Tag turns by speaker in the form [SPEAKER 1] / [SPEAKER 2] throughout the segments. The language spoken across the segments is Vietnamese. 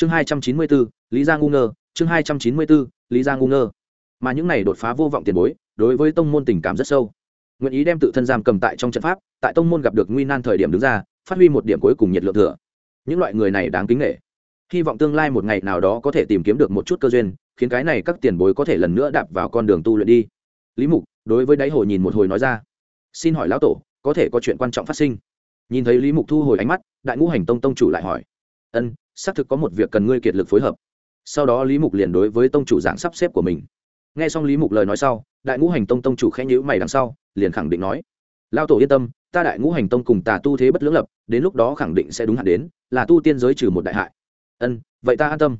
[SPEAKER 1] chương hai trăm chín mươi bốn lý gia ngu ngơ. Chương hai trăm chín mươi bốn lý gia ngu ngơ. Mà những này đột phá vô vọng tiền bối, đối với tông môn tình cảm rất sâu. Nguyện ý đem tự thân giam cầm tại trong trận pháp, tại tông môn gặp được nguy nan thời điểm đứng ra, phát huy một điểm cuối cùng nhiệt lượng thừa. Những loại người này đáng kính nghệ hy vọng tương lai một ngày nào đó có thể tìm kiếm được một chút cơ duyên, khiến cái này các tiền bối có thể lần nữa đạp vào con đường tu luyện đi. Lý mục, đối với đáy hồ nhìn một hồi nói ra. Xin hỏi lão tổ, có thể có chuyện quan trọng phát sinh? Nhìn thấy lý mục thu hồi ánh mắt, đại ngũ hành tông tông chủ lại hỏi ân, xác thực có một việc cần ngươi kiệt lực phối hợp. Sau đó lý mục liền đối với tông chủ giảng sắp xếp của mình. N g h e xong lý mục lời nói sau, đại ngũ hành tông tông chủ khẽ nhữ mày đằng sau, liền khẳng định nói, lao tổ yên tâm, ta đại ngũ hành tông cùng tà tu thế bất lưỡng lập, đến lúc đó khẳng định sẽ đúng hạn đến, là tu tiên giới trừ một đại hại. Ân, vậy ta an tâm.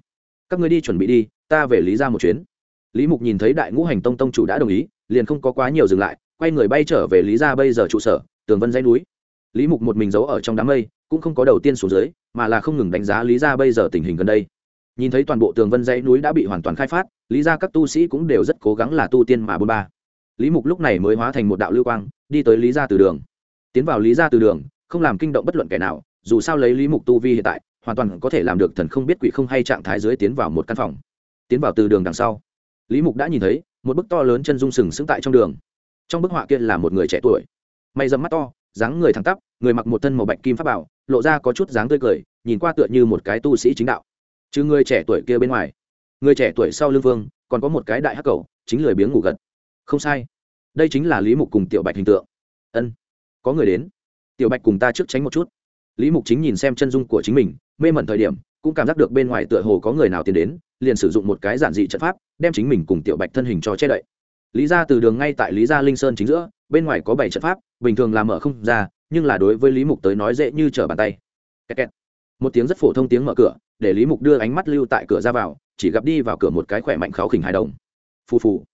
[SPEAKER 1] Các người đi chuẩn bị đi, ta về lý ra một chuyến. Lý mục nhìn thấy đại ngũ hành tông tông chủ đã đồng ý, liền không có quá nhiều dừng lại, quay người bay trở về lý ra bây giờ trụ sở, tường vân dãy núi. Lý mục một mình giấu ở trong đám mây cũng không có đầu tiên xuống dưới, mà là không ngừng đánh giá lý ra bây giờ tình hình gần đây. Nhìn thấy toàn bộ tường vân dãy núi đã bị hoàn toàn khai phát, lý ra các tu sĩ cũng đều rất cố gắng là tu tiên mà bôn ba. Lý mục lúc này mới hóa thành một đạo lưu quang, đi tới lý ra từ đường. Tiến vào lý ra từ đường, không làm kinh động bất luận kẻ nào, dù sao lấy lý mục tu vi hiện tại, hoàn toàn có thể làm được thần không biết quỷ không hay trạng thái dưới tiến vào một căn phòng. Tiến vào từ đường đằng sau, lý mục đã nhìn thấy, một bức to lớn chân dung sừng sững tại trong đường. Trong bức họa kia là một người trẻ tuổi. Mày dầm mắt to dáng người thẳng tắp, người mặc một thân màu bạch kim pháp bảo, lộ ra có chút dáng tươi cười, nhìn qua tựa như một cái tu sĩ chính đạo. Chứ người trẻ tuổi kia bên ngoài, người trẻ tuổi sau lưng vương, còn có một cái đại hắc cầu, chính lười biếng ngủ gật. Không sai, đây chính là lý mục cùng tiểu bạch hình tượng. Ân, có người đến. Tiểu bạch cùng ta trước tránh một chút. Lý mục chính nhìn xem chân dung của chính mình, mê mẩn thời điểm, cũng cảm giác được bên ngoài tựa hồ có người nào tiến đến, liền sử dụng một cái giản dị trận pháp, đem chính mình cùng tiểu bạch thân hình cho che đậy. Lý ra từ đường ngay tại lý gia linh sơn chính giữa, bên ngoài có bảy trận pháp bình thường làm mở không ra, nhưng là đối với lý mục tới nói dễ như trở bàn tay. Kẹt kẹt. một tiếng rất phổ thông tiếng mở cửa, để lý mục đưa ánh mắt lưu tại cửa ra vào, chỉ gặp đi vào cửa một cái khỏe mạnh kháo khỉnh hài đồng. Phù phù.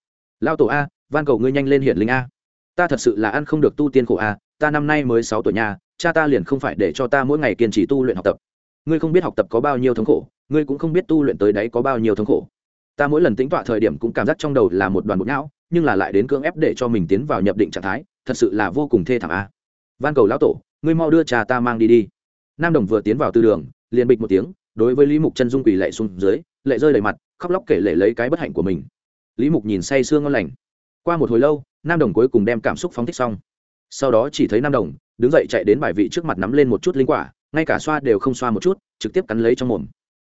[SPEAKER 1] Lao tổ a, van cầu ngươi nhanh lên hiện linh a. Ta thật sự là ăn không được tu tiên khổ a, ta năm nay mới sáu tuổi nhà, cha ta liền không phải để cho ta mỗi ngày kiên trì tu luyện học tập. Ngươi không biết học tập có bao nhiêu thống khổ, ngươi cũng không biết tu luyện tới đấy có bao nhiêu thống khổ. Ta mỗi lần tính tọa thời điểm cũng cảm giác trong đầu là một đoàn bột não, nhưng là lại đến cưỡng ép để cho mình tiến vào nhập định trạng thái thật sự là vô cùng thê thảm a. Van cầu lão tổ ngươi mau đưa trà ta mang đi đi. Nam đồng vừa tiến vào tư đường liền bịch một tiếng đối với lý mục chân dung quỳ lệ xuống dưới lệ rơi đầy mặt khóc lóc kể lệ lấy cái bất hạnh của mình. Lý mục nhìn say sương ngon lành. Qua một hồi lâu nam đồng cuối cùng đem cảm xúc phóng thích xong. Sau đó chỉ thấy nam đồng đứng dậy chạy đến bài vị trước mặt nắm lên một chút linh quả ngay cả xoa đều không xoa một chút trực tiếp cắn lấy trong mồm.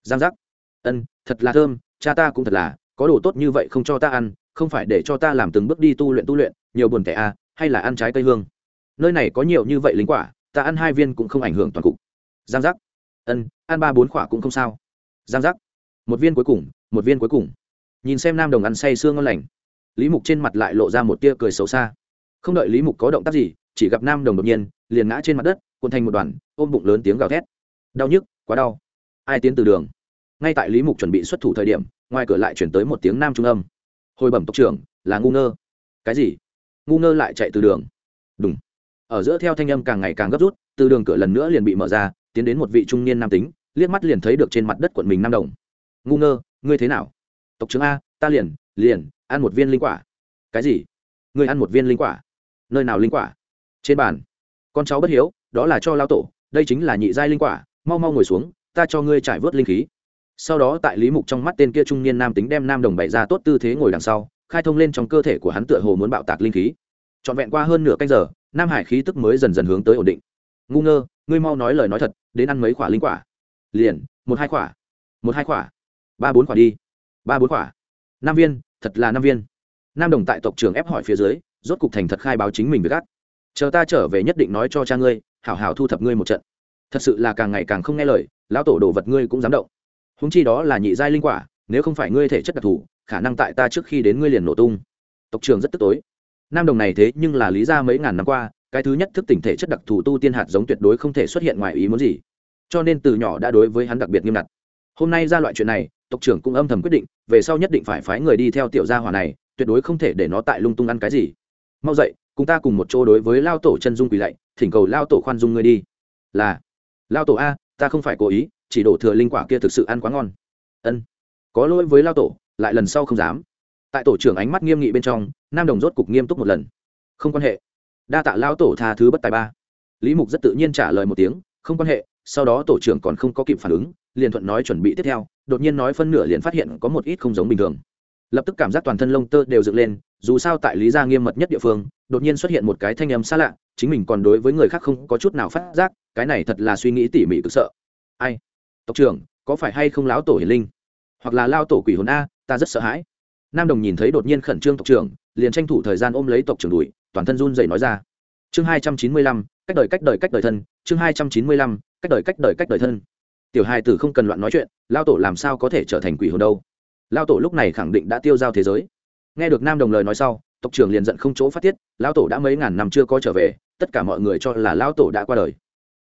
[SPEAKER 1] Giang giác. Ân thật là thơm cha ta cũng thật là có đồ tốt như vậy không cho ta ăn không phải để cho ta làm từng bước đi tu luyện tu luyện nhiều buồn tẻ a à, hay là ăn trái cây hương? Nơi này có nhiều như vậy linh quả, ta ăn hai viên cũng không ảnh hưởng toàn cục. Giang giác. Ân, ăn ba bốn quả cũng không sao. Giang giác. Một viên cuối cùng, một viên cuối cùng. Nhìn xem nam đồng ăn say sương ngon lành. Lý mục trên mặt lại lộ ra một tia cười xấu xa. Không đợi lý mục có động tác gì, chỉ gặp nam đồng đột nhiên, liền ngã trên mặt đất, cuộn thành một đoàn, ôm bụng lớn tiếng gào thét. Đau nhức, quá đau. Ai tiến từ đường? Ngay tại lý mục chuẩn bị xuất thủ thời điểm, ngoài cửa lại chuyển tới một tiếng nam trung âm. Hồi bẩm tộc trưởng, là ngu ngơ. Cái gì? Ngu ngơ lại chạy từ đường. Đúng ở giữa theo thanh âm càng ngày càng gấp rút, từ đường cửa lần nữa liền bị mở ra, tiến đến một vị trung niên nam tính, liếc mắt liền thấy được trên mặt đất quận mình nam đồng. Ngu ngơ, ngươi thế nào? Tộc trưởng a, ta liền liền, ăn một viên linh quả. Cái gì? Ngươi ăn một viên linh quả? Nơi nào linh quả? Trên bàn. Con cháu bất hiếu, đó là cho lao tổ, đây chính là nhị giai linh quả, mau mau ngồi xuống, ta cho ngươi trải vớt linh khí. Sau đó tại lý mục trong mắt tên kia trung niên nam tính đem nam đồng bày ra tốt tư thế ngồi đằng sau khai thông lên trong cơ thể của hắn tựa hồ muốn bạo tạc linh khí. Trọn vẹn qua hơn nửa canh giờ, nam hải khí tức mới dần dần hướng tới ổn định. Ngu ngơ, ngươi mau nói lời nói thật, đến ăn mấy quả linh quả? Liền, một hai quả. Một hai quả. Ba bốn quả đi. Ba bốn quả. Năm viên, thật là năm viên. Nam đồng tại tộc trưởng ép hỏi phía dưới, rốt cục thành thật khai báo chính mình với gắt chờ ta trở về nhất định nói cho cha ngươi, hảo hảo thu thập ngươi một trận. Thật sự là càng ngày càng không nghe lời, lão tổ đồ vật ngươi cũng dám động. Húng chi đó là nhị giai linh quả nếu không phải ngươi thể chất đặc thù, khả năng tại ta trước khi đến ngươi liền nổ tung. Tộc trưởng rất tức tối. Nam đồng này thế nhưng là lý ra mấy ngàn năm qua, cái thứ nhất thức tỉnh thể chất đặc thù tu tiên hạt giống tuyệt đối không thể xuất hiện ngoài ý muốn gì. Cho nên từ nhỏ đã đối với hắn đặc biệt nghiêm ngặt. Hôm nay ra loại chuyện này, tộc trưởng cũng âm thầm quyết định, về sau nhất định phải phái người đi theo tiểu gia hỏa này, tuyệt đối không thể để nó tại lung tung ăn cái gì. Mau dậy, cùng ta cùng một chỗ đối với lao tổ chân dung quỳ lạy, thỉnh cầu lao tổ khoan dung ngươi đi. Là, lao tổ a, ta không phải cố ý, chỉ đổ thừa linh quả kia thực sự ăn quá ngon. Ân có lỗi với lao tổ, lại lần sau không dám. Tại tổ trưởng ánh mắt nghiêm nghị bên trong, nam đồng rốt cục nghiêm túc một lần. Không quan hệ. Đa tạ lao tổ tha thứ bất tài ba. Lý mục rất tự nhiên trả lời một tiếng, không quan hệ, sau đó tổ trưởng còn không có kịp phản ứng, liền thuận nói chuẩn bị tiếp theo, đột nhiên nói phân nửa liền phát hiện có một ít không giống bình thường. Lập tức cảm giác toàn thân lông tơ đều dựng lên, dù sao tại lý gia nghiêm mật nhất địa phương, đột nhiên xuất hiện một cái thanh âm xa lạ, chính mình còn đối với người khác không có chút nào phát giác, cái này thật là suy nghĩ tỉ mỉ cực sợ. Ai? Tộc trưởng, có phải hay không láo tổ hiền linh? Hoặc là lao tổ quỷ hồn a, ta rất sợ hãi. Nam đồng nhìn thấy đột nhiên khẩn trương tộc trưởng, liền tranh thủ thời gian ôm lấy tộc trưởng đùi toàn thân run dậy nói ra. Chương hai trăm chín mươi lăm, cách đời cách đời cách đời thân, chương hai trăm chín mươi lăm, cách đời cách đời cách đời thân. Tiểu hai tử không cần loạn nói chuyện, lao tổ làm sao có thể trở thành quỷ hồn đâu. Lao tổ lúc này khẳng định đã tiêu giao thế giới. Nghe được nam đồng lời nói sau, tộc trưởng liền giận không chỗ phát tiết, lao tổ đã mấy ngàn năm chưa có trở về, tất cả mọi người cho là lao tổ đã qua đời.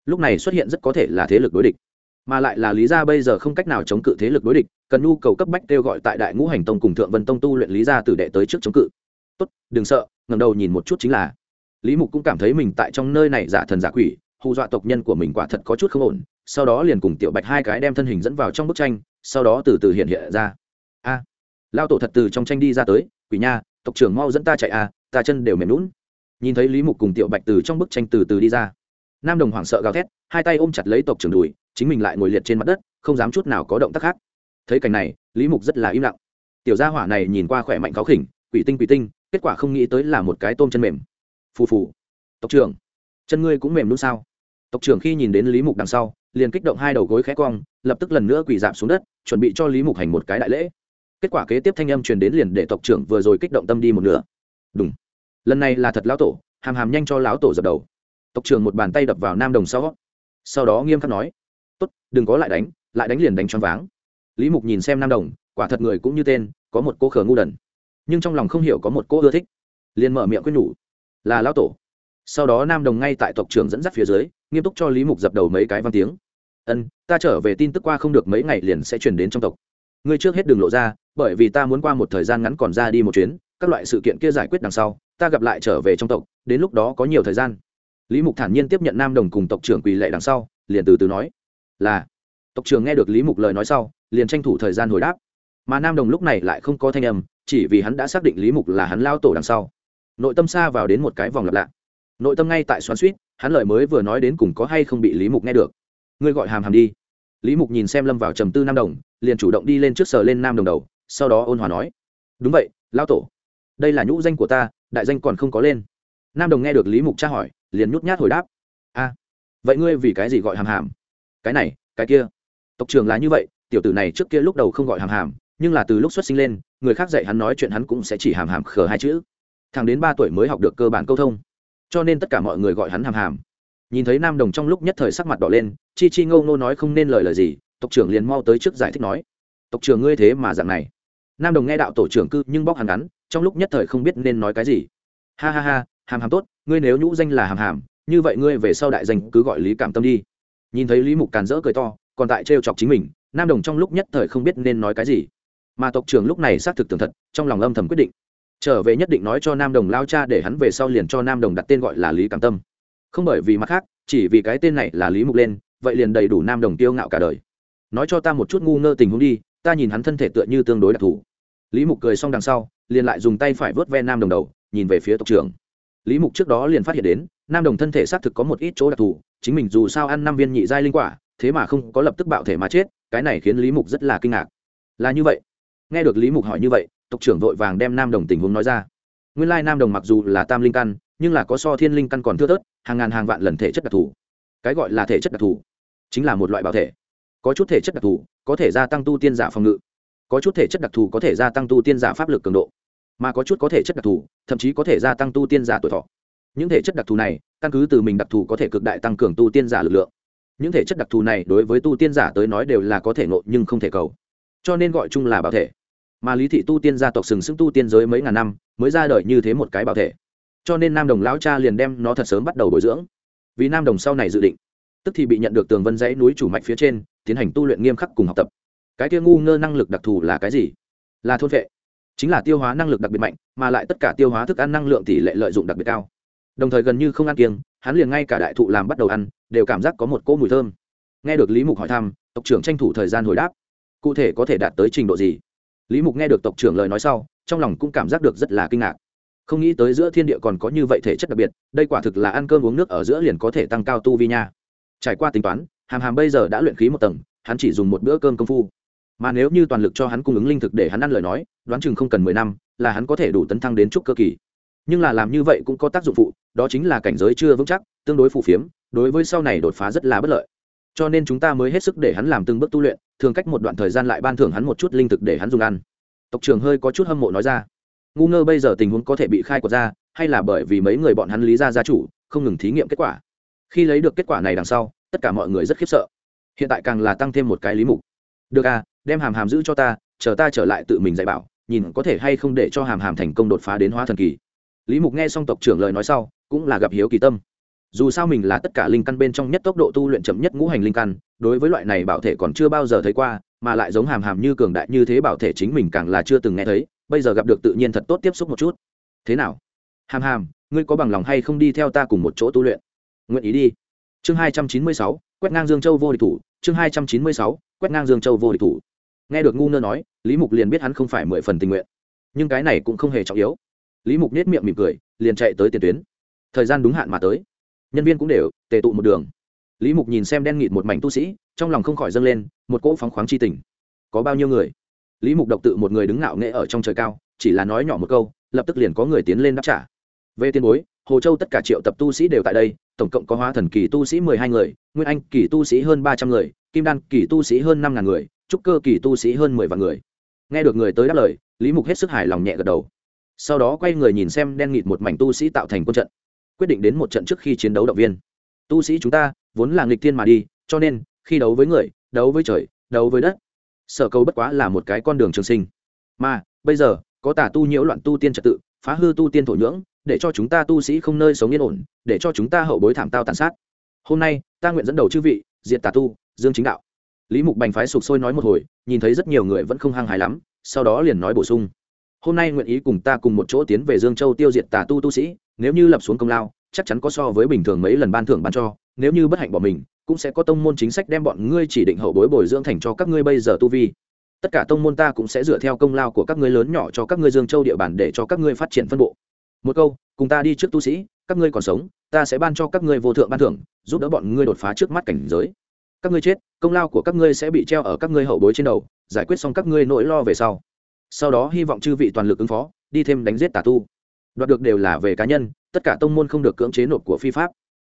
[SPEAKER 1] Lúc này xuất hiện rất có thể là thế lực đối địch mà lại là lý gia bây giờ không cách nào chống cự thế lực đối địch, cần nhu cầu cấp bách kêu gọi tại đại ngũ hành tông cùng thượng vân tông tu luyện lý gia tử đệ tới trước chống cự. Tốt, đừng sợ ngầm đầu nhìn một chút chính là. Lý mục cũng cảm thấy mình tại trong nơi này giả thần giả quỷ, hù dọa tộc nhân của mình quả thật có chút không ổn, sau đó liền cùng tiểu bạch hai cái đem thân hình dẫn vào trong bức tranh, sau đó từ từ hiện hiện ra. A lao tổ thật từ trong tranh đi ra tới, quỷ nha, tộc trưởng mau dẫn ta chạy a ta chân đều mềm lún nhìn thấy lý mục cùng tiểu bạch từ trong bức tranh từ từ đi ra. Nam đồng hoảng sợ gào thét, hai tay ôm chặt lấy tộc trưởng đùi chính mình lại ngồi liệt trên mặt đất, không dám chút nào có động tác khác. Thấy cảnh này, lý mục rất là im lặng. Tiểu gia hỏa này nhìn qua khỏe mạnh khó khỉnh, quỷ tinh quỷ tinh, kết quả không nghĩ tới là một cái tôm chân mềm. Phù phù. Tộc trưởng, chân ngươi cũng mềm luôn sao? Tộc trưởng khi nhìn đến lý mục đằng sau, liền kích động hai đầu gối khẽ cong, lập tức lần nữa quỳ dạp xuống đất, chuẩn bị cho lý mục hành một cái đại lễ. Kết quả kế tiếp thanh âm truyền đến liền để tộc trưởng vừa rồi kích động tâm đi một nửa. Đúng lần này là thật lão tổ, hàm hàm nhanh cho lão tổ dập đầu. Tộc trưởng một bàn tay đập vào nam đồng sau sau đó nghiêm khắc nói tốt, đừng có lại đánh lại đánh liền đánh choáng váng. Lý mục nhìn xem nam đồng, quả thật người cũng như tên, có một cô khờ ngu đần. Nhưng trong lòng không hiểu có một cô ưa thích. Liền mở miệng quyết nhủ, là lão tổ. Sau đó nam đồng ngay tại tộc trưởng dẫn dắt phía dưới, nghiêm túc cho lý mục dập đầu mấy cái văn tiếng. Ân, ta trở về tin tức qua không được mấy ngày liền sẽ chuyển đến trong tộc. Ngươi trước hết đường lộ ra, bởi vì ta muốn qua một thời gian ngắn còn ra đi một chuyến, các loại sự kiện kia giải quyết đằng sau, ta gặp lại trở về trong tộc, đến lúc đó có nhiều thời gian. Lý mục thản nhiên tiếp nhận nam đồng cùng tộc trưởng quỳ lệ đằng sau, liền từ từ nói là, tộc trưởng nghe được lý mục lời nói sau, liền tranh thủ thời gian hồi đáp. Mà nam đồng lúc này lại không có thanh âm, chỉ vì hắn đã xác định lý mục là hắn lao tổ đằng sau. Nội tâm xa vào đến một cái vòng lặp lạ nội tâm ngay tại xoắn suýt hắn lời mới vừa nói đến cùng có hay không bị lý mục nghe được. Ngươi gọi hàm hàm đi. Lý mục nhìn xem lâm vào trầm tư nam đồng, liền chủ động đi lên trước sờ lên nam đồng đầu, sau đó ôn hòa nói. Đúng vậy, lao tổ. Đây là nhũ danh của ta, đại danh còn không có lên. Nam đồng nghe được lý mục tra hỏi, liền nhút nhát hồi đáp. A vậy ngươi vì cái gì gọi hàm hàm? Cái này, cái kia. Tộc trường là như vậy, tiểu tử này trước kia lúc đầu không gọi hàm hàm, nhưng là từ lúc xuất sinh lên, người khác dạy hắn nói chuyện hắn cũng sẽ chỉ hàm hàm khờ hai chữ. Thằng đến ba tuổi mới học được cơ bản câu thông. Cho nên tất cả mọi người gọi hắn hàm hàm. Nhìn thấy nam đồng trong lúc nhất thời sắc mặt đỏ lên, chi chi ngâu nô nói không nên lời lời gì, tộc trưởng liền mau tới trước giải thích nói. Tộc trưởng ngươi thế mà dạng này. Nam đồng nghe đạo tổ trưởng cư nhưng bóc hàm ngắn, trong lúc nhất thời không biết nên nói cái gì. Ha ha ha, hàm hàm tốt, ngươi nếu nhũ danh là hàm hàm, như vậy ngươi về sau đại danh cứ gọi lý cảm tâm đi nhìn thấy lý mục càn rỡ cười to, còn tại trêu chọc chính mình, nam đồng trong lúc nhất thời không biết nên nói cái gì. Mà tộc trưởng lúc này xác thực tường thật, trong lòng âm thầm quyết định. Trở về nhất định nói cho nam đồng lao cha để hắn về sau liền cho nam đồng đặt tên gọi là lý cảm tâm. Không bởi vì mặt khác, chỉ vì cái tên này là lý mục lên, vậy liền đầy đủ nam đồng tiêu ngạo cả đời. Nói cho ta một chút ngu ngơ tình huống đi, ta nhìn hắn thân thể tựa như tương đối đặc thù. Lý mục cười xong đằng sau, liền lại dùng tay phải vớt ve nam đồng đầu, nhìn về phía tộc trưởng. Lý mục trước đó liền phát hiện đến nam đồng thân thể xác thực có một ít chỗ đặc thù, chính mình dù sao ăn năm viên nhị giai linh quả, thế mà không có lập tức bạo thể mà chết, cái này khiến lý mục rất là kinh ngạc. Là như vậy. Nghe được lý mục hỏi như vậy, tộc trưởng vội vàng đem nam đồng tình huống nói ra. Nguyên lai nam đồng mặc dù là tam linh căn, nhưng là có so thiên linh căn còn thưa thớt, hàng ngàn hàng vạn lần thể chất đặc thù. Cái gọi là thể chất đặc thù, chính là một loại bảo thể. Có chút thể chất đặc thù, có thể gia tăng tu tiên giả phòng ngự. Có chút thể chất đặc thù có thể gia tăng tu tiên giả pháp lực cường độ. Mà có chút có thể chất đặc thù, thậm chí có thể gia tăng tu tiên giả tuổi thọ những thể chất đặc thù này, căn cứ từ mình đặc thù có thể cực đại tăng cường tu tiên giả lực lượng. Những thể chất đặc thù này đối với tu tiên giả tới nói đều là có thể nộ nhưng không thể cầu. Cho nên gọi chung là bảo thể. Mà lý thị tu tiên gia tộc sừng sững tu tiên giới mấy ngàn năm, mới ra đời như thế một cái bảo thể. Cho nên nam đồng lão cha liền đem nó thật sớm bắt đầu bồi dưỡng. Vì nam đồng sau này dự định, tức thì bị nhận được tường vân dãy núi chủ mạch phía trên, tiến hành tu luyện nghiêm khắc cùng học tập. Cái kia ngu ngơ năng lực đặc thù là cái gì? Là thôn vệ. Chính là tiêu hóa năng lực đặc biệt mạnh, mà lại tất cả tiêu hóa thức ăn năng lượng tỷ lệ lợi dụng đặc biệt cao đồng thời gần như không ăn kiêng, hắn liền ngay cả đại thụ làm bắt đầu ăn, đều cảm giác có một cỗ mùi thơm. Nghe được lý mục hỏi thăm, tộc trưởng tranh thủ thời gian hồi đáp. Cụ thể có thể đạt tới trình độ gì? Lý mục nghe được tộc trưởng lời nói sau, trong lòng cũng cảm giác được rất là kinh ngạc. Không nghĩ tới giữa thiên địa còn có như vậy thể chất đặc biệt, đây quả thực là ăn cơm uống nước ở giữa liền có thể tăng cao tu vi nha. Trải qua tính toán, hàm hàm bây giờ đã luyện khí một tầng, hắn chỉ dùng một bữa cơm công phu. Mà nếu như toàn lực cho hắn cung ứng linh thực để hắn ăn lời nói, đoán chừng không cần mười năm, là hắn có thể đủ tấn thăng đến trúc cơ kỳ nhưng là làm như vậy cũng có tác dụng phụ, đó chính là cảnh giới chưa vững chắc, tương đối phù phiếm, đối với sau này đột phá rất là bất lợi. Cho nên chúng ta mới hết sức để hắn làm từng bước tu luyện, thường cách một đoạn thời gian lại ban thưởng hắn một chút linh thực để hắn dùng ăn. Tộc trưởng hơi có chút hâm mộ nói ra. Ngu ngơ bây giờ tình huống có thể bị khai quật ra, hay là bởi vì mấy người bọn hắn lý ra gia chủ, không ngừng thí nghiệm kết quả. Khi lấy được kết quả này đằng sau, tất cả mọi người rất khiếp sợ. Hiện tại càng là tăng thêm một cái lý mục. Được à đem hàm hàm giữ cho ta, chờ ta trở lại tự mình dạy bảo, nhìn có thể hay không để cho hàm hàm thành công đột phá đến hóa thần kỳ lý mục nghe xong tộc trưởng lời nói sau, cũng là gặp hiếu kỳ tâm. Dù sao mình là tất cả linh căn bên trong nhất tốc độ tu luyện chậm nhất ngũ hành linh căn, đối với loại này bảo thể còn chưa bao giờ thấy qua, mà lại giống hàm hàm như cường đại như thế bảo thể chính mình càng là chưa từng nghe thấy, bây giờ gặp được tự nhiên thật tốt tiếp xúc một chút. Thế nào? Hàm hàm, ngươi có bằng lòng hay không đi theo ta cùng một chỗ tu luyện? Nguyện ý đi. Chương hai trăm chín mươi sáu, quét ngang dương châu vô địch thủ. Chương hai trăm chín mươi sáu, quét ngang dương châu vô địch thủ. Nghe được ngu nơ nói, lý mục liền biết hắn không phải mười phần tình nguyện. Nhưng cái này cũng không hề trọng yếu lý mục nết miệng mỉm cười, liền chạy tới tiền tuyến. Thời gian đúng hạn mà tới. Nhân viên cũng đều tề tụ một đường. Lý mục nhìn xem đen nghịt một mảnh tu sĩ, trong lòng không khỏi dâng lên, một cỗ phóng khoáng c h i tình. Có bao nhiêu người? Lý mục độc tự một người đứng ngạo nghệ ở trong trời cao, chỉ là nói nhỏ một câu, lập tức liền có người tiến lên đáp trả. Về tiền bối, hồ châu tất cả triệu tập tu sĩ đều tại đây, tổng cộng có hóa thần kỳ tu sĩ mười hai người, nguyên anh kỳ tu sĩ hơn ba trăm người, kim đan kỳ tu sĩ hơn năm ngàn người, trúc cơ kỳ tu sĩ hơn mười vạn người. Nghe được người tới đáp lời, lý mục hết sức hài lòng nhẹ gật đầu sau đó quay người nhìn xem đen nghịt một mảnh tu sĩ tạo thành quân trận, quyết định đến một trận trước khi chiến đấu động viên. Tu sĩ chúng ta vốn là nghịch thiên mà đi, cho nên khi đấu với người, đấu với trời, đấu với đất, sở cầu bất quá là một cái con đường trường sinh. Mà, bây giờ, có tà tu nhiễu loạn tu tiên trật tự, phá hư tu tiên thổ nhưỡng, để cho chúng ta tu sĩ không nơi sống yên ổn, để cho chúng ta hậu bối thảm tao tàn sát. Hôm nay, ta nguyện dẫn đầu chư vị, diệt tà tu, dương chính đạo. Lý mục bành phái sụp sôi nói một hồi, nhìn thấy rất nhiều người vẫn không hăng hái lắm, sau đó liền nói bổ sung hôm nay nguyện ý cùng ta cùng một chỗ tiến về dương châu tiêu diệt tà tu tu sĩ, nếu như lập xuống công lao, chắc chắn có so với bình thường mấy lần ban thưởng ban cho, nếu như bất hạnh bỏ mình, cũng sẽ có tông môn chính sách đem bọn ngươi chỉ định hậu bối bồi dưỡng thành cho các ngươi bây giờ tu vi. Tất cả tông môn ta cũng sẽ dựa theo công lao của các ngươi lớn nhỏ cho các ngươi dương châu địa bàn để cho các ngươi phát triển phân bộ. Một câu, cùng ta đi trước tu sĩ, các ngươi còn sống, ta sẽ ban cho các ngươi vô thượng ban thưởng, giúp đỡ bọn ngươi đột phá trước mắt cảnh giới. Các ngươi chết, công lao của các ngươi sẽ bị treo ở các ngươi hậu bối trên đầu, giải quyết xong các ngươi nỗi lo về sau sau đó hy vọng chư vị toàn lực ứng phó, đi thêm đánh giết tà tu. Đoạt được đều là về cá nhân, tất cả tông môn không được cưỡng chế nộp của phi pháp.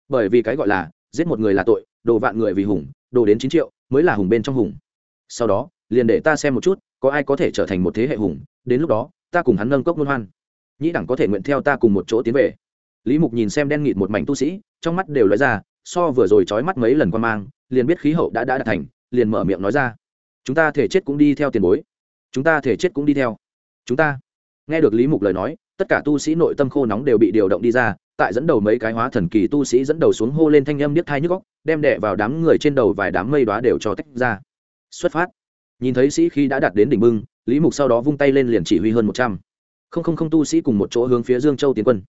[SPEAKER 1] Bởi vì cái gọi là, giết một người là tội, đồ vạn người vì hùng, đồ đến chín triệu, mới là hùng bên trong hùng. Sau đó, liền để ta xem một chút, có ai có thể trở thành một thế hệ hùng, đến lúc đó, ta cùng hắn nâng cốc luân hoan. Nhĩ đẳng có thể nguyện theo ta cùng một chỗ tiến về. Lý mục nhìn xem đen nghịt một mảnh tu sĩ, trong mắt đều lóe ra, so vừa rồi trói mắt mấy lần qua mang, liền biết khí hậu đã đã đạt thành, liền mở miệng nói ra. Chúng ta thể chết cũng đi theo tiền bối chúng ta thể chết cũng đi theo. Chúng ta. Nghe được lý mục lời nói, tất cả tu sĩ nội tâm khô nóng đều bị điều động đi ra, tại dẫn đầu mấy cái hóa thần kỳ tu sĩ dẫn đầu xuống hô lên thanh âm niết thai nhức góc đem đẻ vào đám người trên đầu vài đám mây đoá đều cho tách ra. Xuất phát. Nhìn thấy sĩ khi đã đạt đến đỉnh bưng, lý mục sau đó vung tay lên liền chỉ huy hơn một trăm. Không không không tu sĩ cùng một chỗ hướng phía dương châu tiến quân.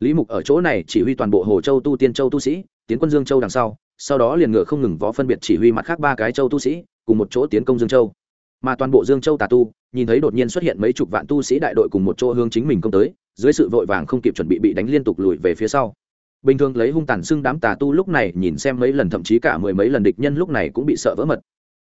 [SPEAKER 1] Lý mục ở chỗ này chỉ huy toàn bộ hồ châu tu tiên châu tu sĩ, tiến quân dương châu đằng sau sau đó liền ngựa không ngừng võ phân biệt chỉ huy mặt khác ba cái châu tu sĩ, cùng một chỗ tiến công dương châu mà toàn bộ dương châu tà tu, nhìn thấy đột nhiên xuất hiện mấy chục vạn tu sĩ đại đội cùng một chỗ hướng chính mình công tới, dưới sự vội vàng không kịp chuẩn bị bị đánh liên tục lùi về phía sau. Bình thường lấy hung tàn xưng đám tà tu lúc này nhìn xem mấy lần thậm chí cả mười mấy lần địch nhân lúc này cũng bị sợ vỡ mật.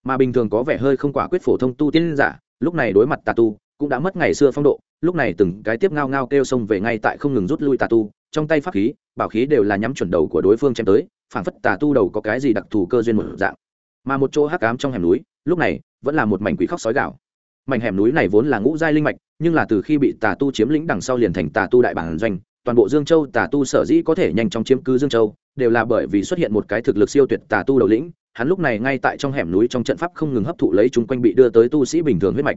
[SPEAKER 1] Mà bình thường có vẻ hơi không quả quyết phổ thông tu tiên giả, lúc này đối mặt tà tu, cũng đã mất ngày xưa phong độ, lúc này từng cái tiếp ngao ngao kêu xông về ngay tại không ngừng rút lui tà tu, trong tay pháp khí, bảo khí đều là nhắm chuẩn đầu của đối phương chém tới, phảng phất tà tu đầu có cái gì đặc thù cơ duyên một dạng. Mà một chỗ hắc ám trong hẻm núi lúc này, vẫn là một mảnh quỷ khóc sói gạo mảnh hẻm núi này vốn là ngũ giai linh mạch, nhưng là từ khi bị tà tu chiếm lĩnh đằng sau liền thành tà tu đại bản doanh, toàn bộ dương châu tà tu sở dĩ có thể nhanh chóng chiếm cứ dương châu, đều là bởi vì xuất hiện một cái thực lực siêu tuyệt tà tu đầu lĩnh, hắn lúc này ngay tại trong hẻm núi trong trận pháp không ngừng hấp thụ lấy chúng quanh bị đưa tới tu sĩ bình thường huyết mạch.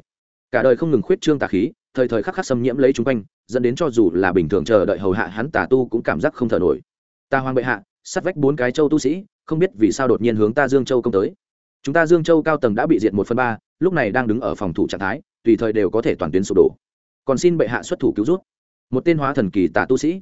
[SPEAKER 1] Cả đời không ngừng khuyết trương tà khí, thời thời khắc khắc xâm nhiễm lấy chúng quanh, dẫn đến cho dù là bình thường chờ đợi hầu hạ hắn tà tu cũng cảm giác không thở nổi. Ta hoang bệ hạ, sát vách bốn cái châu tu sĩ, không biết vì sao đột nhiên hướng ta dương châu công tới chúng ta dương châu cao tầng đã bị diệt một phần ba, lúc này đang đứng ở phòng thủ trạng thái, tùy thời đều có thể toàn tuyến sụp đổ. Còn xin bệ hạ xuất thủ cứu rút một tên hóa thần kỳ tà tu sĩ,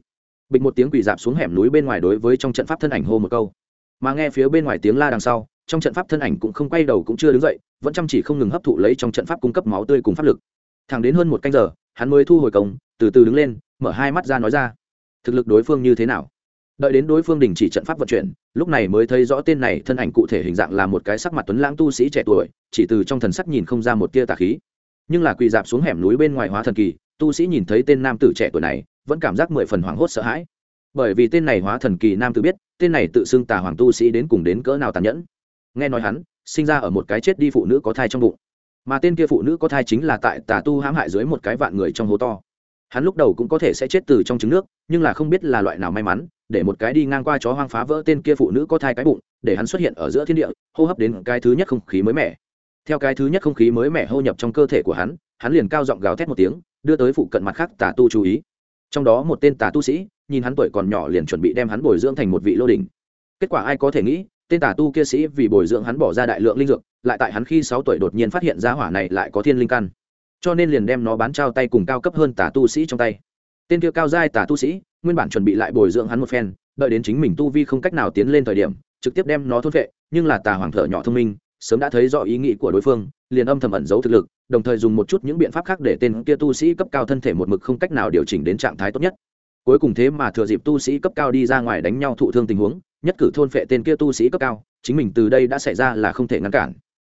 [SPEAKER 1] bịch một tiếng quỳ dạp xuống hẻm núi bên ngoài đối với trong trận pháp thân ảnh hô một câu. Mà nghe phía bên ngoài tiếng la đằng sau, trong trận pháp thân ảnh cũng không quay đầu cũng chưa đứng dậy, vẫn chăm chỉ không ngừng hấp thụ lấy trong trận pháp cung cấp máu tươi cùng pháp lực. Thẳng đến hơn một canh giờ, hắn mới thu hồi công, từ từ đứng lên, mở hai mắt ra nói ra, thực lực đối phương như thế nào? Đợi đến đối phương đình chỉ trận pháp vận chuyển, lúc này mới thấy rõ tên này thân ảnh cụ thể hình dạng là một cái sắc mặt tuấn lãng tu sĩ trẻ tuổi, chỉ từ trong thần sắc nhìn không ra một tia tà khí. Nhưng là quỳ dạp xuống hẻm núi bên ngoài hóa thần kỳ, tu sĩ nhìn thấy tên nam tử trẻ tuổi này, vẫn cảm giác mười phần hoảng hốt sợ hãi. Bởi vì tên này hóa thần kỳ nam tử biết, tên này tự xưng tà hoàng tu sĩ đến cùng đến cỡ nào tàn nhẫn. Nghe nói hắn, sinh ra ở một cái chết đi phụ nữ có thai trong bụng. Mà tên kia phụ nữ có thai chính là tại tà tu hãm hại dưới một cái vạn người trong hố to hắn lúc đầu cũng có thể sẽ chết từ trong trứng nước, nhưng là không biết là loại nào may mắn, để một cái đi ngang qua chó hoang phá vỡ tên kia phụ nữ có thai cái bụng, để hắn xuất hiện ở giữa thiên địa, hô hấp đến cái thứ nhất không khí mới mẻ. Theo cái thứ nhất không khí mới mẻ hô nhập trong cơ thể của hắn hắn liền cao giọng gào thét một tiếng, đưa tới phụ cận mặt khác tà tu chú ý. Trong đó một tên tà tu sĩ, nhìn hắn tuổi còn nhỏ liền chuẩn bị đem hắn bồi dưỡng thành một vị lô đình kết quả ai có thể nghĩ, tên tà tu kia sĩ vì bồi dưỡng hắn bỏ ra đại lượng linh dược, lại tại hắn khi sáu tuổi đột nhiên phát hiện ra hỏa này lại có thiên linh căn cho nên liền đem nó bán trao tay cùng cao cấp hơn tà tu sĩ trong tay. Tên kia cao giai tà tu sĩ, nguyên bản chuẩn bị lại bồi dưỡng hắn một phen, đợi đến chính mình tu vi không cách nào tiến lên thời điểm, trực tiếp đem nó thốt vệ, nhưng là tà hoàng thợ nhỏ thông minh, sớm đã thấy rõ ý nghĩ của đối phương, liền âm thầm ẩn giấu thực lực, đồng thời dùng một chút những biện pháp khác để tên kia tu sĩ cấp cao thân thể một mực không cách nào điều chỉnh đến trạng thái tốt nhất. Cuối cùng thế mà thừa dịp tu sĩ cấp cao đi ra ngoài đánh nhau thụ thương tình huống, nhất cử thôn phệ tên kia tu sĩ cấp cao, chính mình từ đây đã xảy ra là không thể ngăn cản.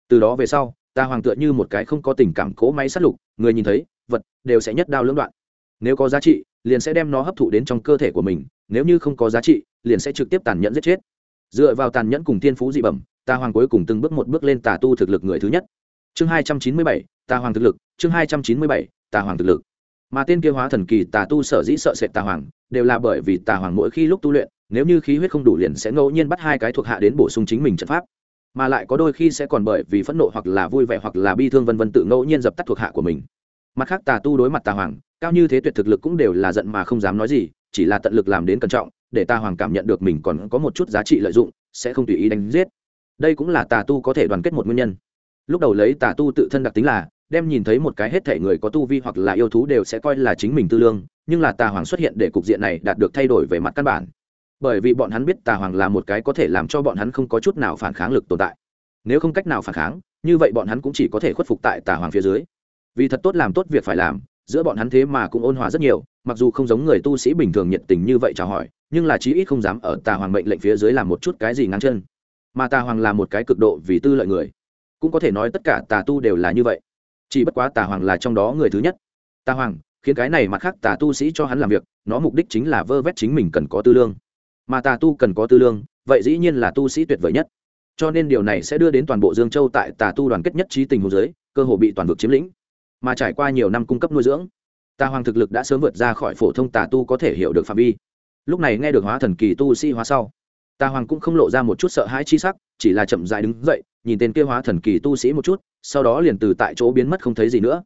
[SPEAKER 1] Từ đó về sau ta hoàng tựa như một cái không có tình cảm cố máy sát lục, người nhìn thấy, vật, đều sẽ nhất đao lưỡng đoạn. Nếu có giá trị, liền sẽ đem nó hấp thụ đến trong cơ thể của mình, nếu như không có giá trị, liền sẽ trực tiếp tàn nhẫn giết chết. Dựa vào tàn nhẫn cùng thiên phú dị bẩm, ta hoàng cuối cùng từng bước một bước lên tà tu thực lực người thứ nhất. Chương hai trăm chín mươi bảy, tà hoàng thực lực, chương hai trăm chín mươi bảy, tà hoàng thực lực. Mà tên kia hóa thần kỳ tà tu sở dĩ sợ sệt tà hoàng, đều là bởi vì tà hoàng mỗi khi lúc tu luyện, nếu như khí huyết không đủ liền sẽ ngẫu nhiên bắt hai cái thuộc hạ đến bổ sung chính mình trận pháp mà lại có đôi khi sẽ còn bởi vì phẫn nộ hoặc là vui vẻ hoặc là bi thương vân vân tự ngẫu nhiên dập tắt thuộc hạ của mình. Mặt khác, tà tu đối mặt tà hoàng, cao như thế tuyệt thực lực cũng đều là giận mà không dám nói gì, chỉ là tận lực làm đến cẩn trọng, để tà hoàng cảm nhận được mình còn có một chút giá trị lợi dụng, sẽ không tùy ý đánh giết. Đây cũng là tà tu có thể đoàn kết một nguyên nhân. Lúc đầu lấy tà tu tự thân đặc tính là, đem nhìn thấy một cái hết thể người có tu vi hoặc là yêu thú đều sẽ coi là chính mình tư lương, nhưng là tà hoàng xuất hiện để cục diện này đạt được thay đổi về mặt căn bản bởi vì bọn hắn biết tà hoàng là một cái có thể làm cho bọn hắn không có chút nào phản kháng lực tồn tại. Nếu không cách nào phản kháng, như vậy bọn hắn cũng chỉ có thể khuất phục tại tà hoàng phía dưới. Vì thật tốt làm tốt việc phải làm, giữa bọn hắn thế mà cũng ôn hòa rất nhiều, mặc dù không giống người tu sĩ bình thường nhiệt tình như vậy chào hỏi, nhưng là chí ít không dám ở tà hoàng mệnh lệnh phía dưới làm một chút cái gì ngang chân. Mà tà hoàng là một cái cực độ vì tư lợi người. Cũng có thể nói tất cả tà tu đều là như vậy. Chỉ bất quá tà hoàng là trong đó người thứ nhất. Tà hoàng, khiến cái này mặt khác tà tu sĩ cho hắn làm việc, nó mục đích chính là vơ vét chính mình cần có tư lương mà tà tu cần có tư lương, vậy dĩ nhiên là tu sĩ tuyệt vời nhất. Cho nên điều này sẽ đưa đến toàn bộ dương châu tại tà tu đoàn kết nhất trí tình hồ giới cơ hồ bị toàn vực chiếm lĩnh. Mà trải qua nhiều năm cung cấp nuôi dưỡng, tà hoàng thực lực đã sớm vượt ra khỏi phổ thông tà tu có thể hiểu được phạm vi. Lúc này nghe được hóa thần kỳ tu sĩ hóa sau, tà hoàng cũng không lộ ra một chút sợ hãi chi sắc, chỉ là chậm dại đứng dậy, nhìn tên kia hóa thần kỳ tu sĩ một chút, sau đó liền từ tại chỗ biến mất không thấy gì nữa.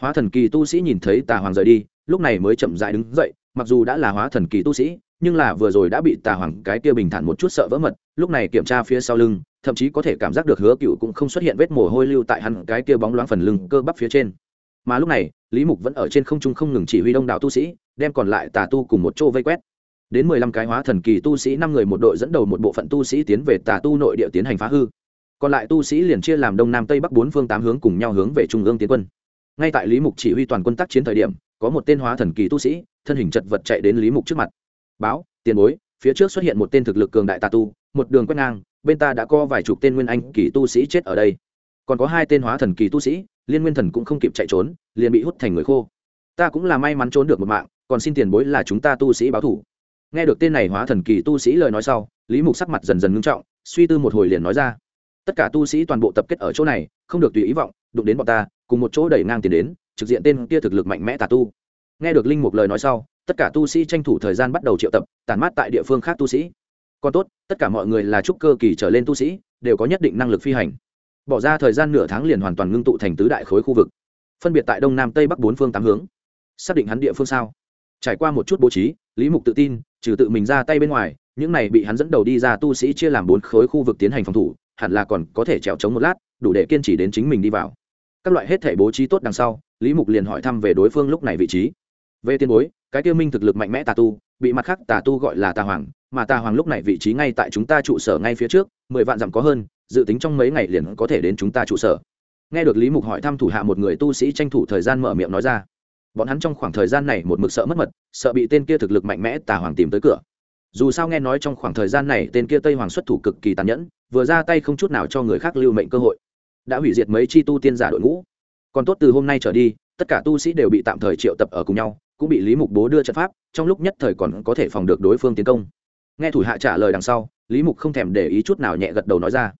[SPEAKER 1] Hóa thần kỳ tu sĩ nhìn thấy tà hoàng rời đi, lúc này mới chậm dại đứng dậy, mặc dù đã là hóa thần kỳ tu sĩ nhưng là vừa rồi đã bị tà hoàng cái kia bình thản một chút sợ vỡ mật, lúc này kiểm tra phía sau lưng, thậm chí có thể cảm giác được hứa cựu cũng không xuất hiện vết mồ hôi lưu tại hắn cái kia bóng loáng phần lưng cơ bắp phía trên. Mà lúc này, lý mục vẫn ở trên không trung không ngừng chỉ huy đông đảo tu sĩ, đem còn lại tà tu cùng một chỗ vây quét. Đến mười lăm cái hóa thần kỳ tu sĩ, năm người một đội dẫn đầu một bộ phận tu sĩ tiến về tà tu nội địa tiến hành phá hư. Còn lại tu sĩ liền chia làm đông nam tây bắc bốn phương tám hướng cùng nhau hướng về trung ương tiến quân. Ngay tại lý mục chỉ huy toàn quân tác chiến thời điểm, có một tên hóa thần kỳ tu sĩ, thân hình chật vật chạy đến lý mục trước mặt báo, tiền bối, phía trước xuất hiện một tên thực lực cường đại tà tu, một đường quét ngang, bên ta đã có vài chục tên nguyên anh kỳ tu sĩ chết ở đây. Còn có hai tên hóa thần kỳ tu sĩ, liên nguyên thần cũng không kịp chạy trốn, liền bị hút thành người khô. Ta cũng là may mắn trốn được một mạng, còn xin tiền bối là chúng ta tu sĩ báo thủ. Nghe được tên này hóa thần kỳ tu sĩ lời nói sau, lý mục sắc mặt dần dần ngưng trọng, suy tư một hồi liền nói ra. Tất cả tu sĩ toàn bộ tập kết ở chỗ này, không được tùy ý vọng, đụng đến bọn ta, cùng một chỗ đẩy ngang tiền đến, trực diện tên kia thực lực mạnh mẽ tà tu. Nghe được linh mục lời nói sau tất cả tu sĩ tranh thủ thời gian bắt đầu triệu tập tàn mát tại địa phương khác tu sĩ. Còn tốt, tất cả mọi người là trúc cơ kỳ trở lên tu sĩ, đều có nhất định năng lực phi hành. Bỏ ra thời gian nửa tháng liền hoàn toàn ngưng tụ thành tứ đại khối khu vực. Phân biệt tại đông nam tây bắc bốn phương tám hướng. Xác định hắn địa phương sao? Trải qua một chút bố trí, lý mục tự tin, trừ tự mình ra tay bên ngoài, những này bị hắn dẫn đầu đi ra tu sĩ chia làm bốn khối khu vực tiến hành phòng thủ, hẳn là còn có thể trèo trống một lát, đủ để kiên trì đến chính mình đi vào. Các loại hết thể bố trí tốt đằng sau, lý mục liền hỏi thăm về đối phương lúc này vị trí. Về tiên bối cái tiêu minh thực lực mạnh mẽ tà tu, bị mặt khác tà tu gọi là tà hoàng, mà tà hoàng lúc này vị trí ngay tại chúng ta trụ sở ngay phía trước, mười vạn dặm có hơn, dự tính trong mấy ngày liền có thể đến chúng ta trụ sở. Nghe được lý mục hỏi thăm thủ hạ một người tu sĩ tranh thủ thời gian mở miệng nói ra. Bọn hắn trong khoảng thời gian này một mực sợ mất mật, sợ bị tên kia thực lực mạnh mẽ tà hoàng tìm tới cửa. Dù sao nghe nói trong khoảng thời gian này tên kia tây hoàng xuất thủ cực kỳ tàn nhẫn, vừa ra tay không chút nào cho người khác lưu mệnh cơ hội. Đã hủy diệt mấy chi tu tiên giả đội ngũ. Còn tốt từ hôm nay trở đi, tất cả tu sĩ đều bị tạm thời triệu tập ở cùng nhau cũng bị lý mục bố đưa trận pháp, trong lúc nhất thời còn có thể phòng được đối phương tiến công. Nghe thủ hạ trả lời đằng sau, lý mục không thèm để ý chút nào nhẹ gật đầu nói ra,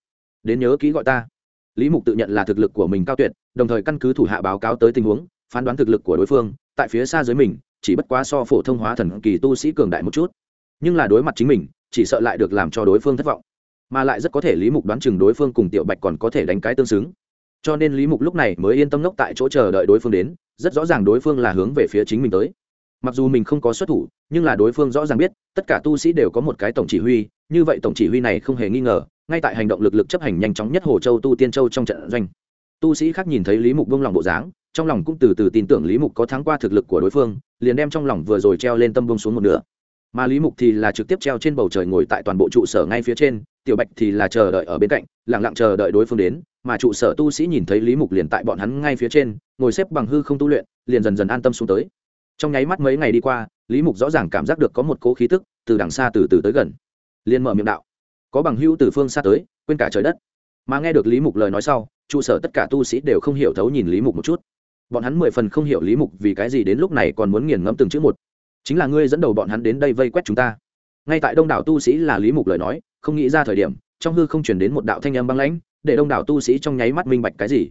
[SPEAKER 1] đến nhớ ký gọi ta. Lý mục tự nhận là thực lực của mình cao tuyệt, đồng thời căn cứ thủ hạ báo cáo tới tình huống, phán đoán thực lực của đối phương, tại phía xa dưới mình, chỉ bất quá so phổ thông hóa thần kỳ tu sĩ cường đại một chút. Nhưng là đối mặt chính mình, chỉ sợ lại được làm cho đối phương thất vọng. Mà lại rất có thể lý mục đoán chừng đối phương cùng tiểu bạch còn có thể đánh cái tương xứng. Cho nên lý mục lúc này mới yên tâm ngốc tại chỗ chờ đợi đối phương đến rất rõ ràng đối phương là hướng về phía chính mình tới. Mặc dù mình không có xuất thủ, nhưng là đối phương rõ ràng biết, tất cả tu sĩ đều có một cái tổng chỉ huy, như vậy tổng chỉ huy này không hề nghi ngờ, ngay tại hành động lực lực chấp hành nhanh chóng nhất hồ châu tu tiên châu trong trận doanh. Tu sĩ khác nhìn thấy lý mục vung lòng bộ dáng, trong lòng cũng từ từ tin tưởng lý mục có thắng qua thực lực của đối phương, liền đem trong lòng vừa rồi treo lên tâm bông xuống một nửa mà lý mục thì là trực tiếp treo trên bầu trời ngồi tại toàn bộ trụ sở ngay phía trên, tiểu bạch thì là chờ đợi ở bên cạnh lẳng lặng chờ đợi đối phương đến, mà trụ sở tu sĩ nhìn thấy lý mục liền tại bọn hắn ngay phía trên, ngồi xếp bằng hư không tu luyện, liền dần dần an tâm xuống tới. Trong nháy mắt mấy ngày đi qua, lý mục rõ ràng cảm giác được có một cỗ khí tức từ đằng xa từ từ tới gần. Liền mở miệng đạo, có bằng hữu từ phương xa tới, quên cả trời đất. Mà nghe được lý mục lời nói sau, trụ sở tất cả tu sĩ đều không hiểu thấu nhìn lý mục một chút. Bọn hắn mười phần không hiểu lý mục vì cái gì đến lúc này còn muốn nghiền ngẫm từng chữ một chính là ngươi dẫn đầu bọn hắn đến đây vây quét chúng ta. Ngay tại đông đảo tu sĩ là lý mục lời nói, không nghĩ ra thời điểm, trong hư không chuyển đến một đạo thanh âm băng lãnh, để đông đảo tu sĩ trong nháy mắt minh bạch cái gì.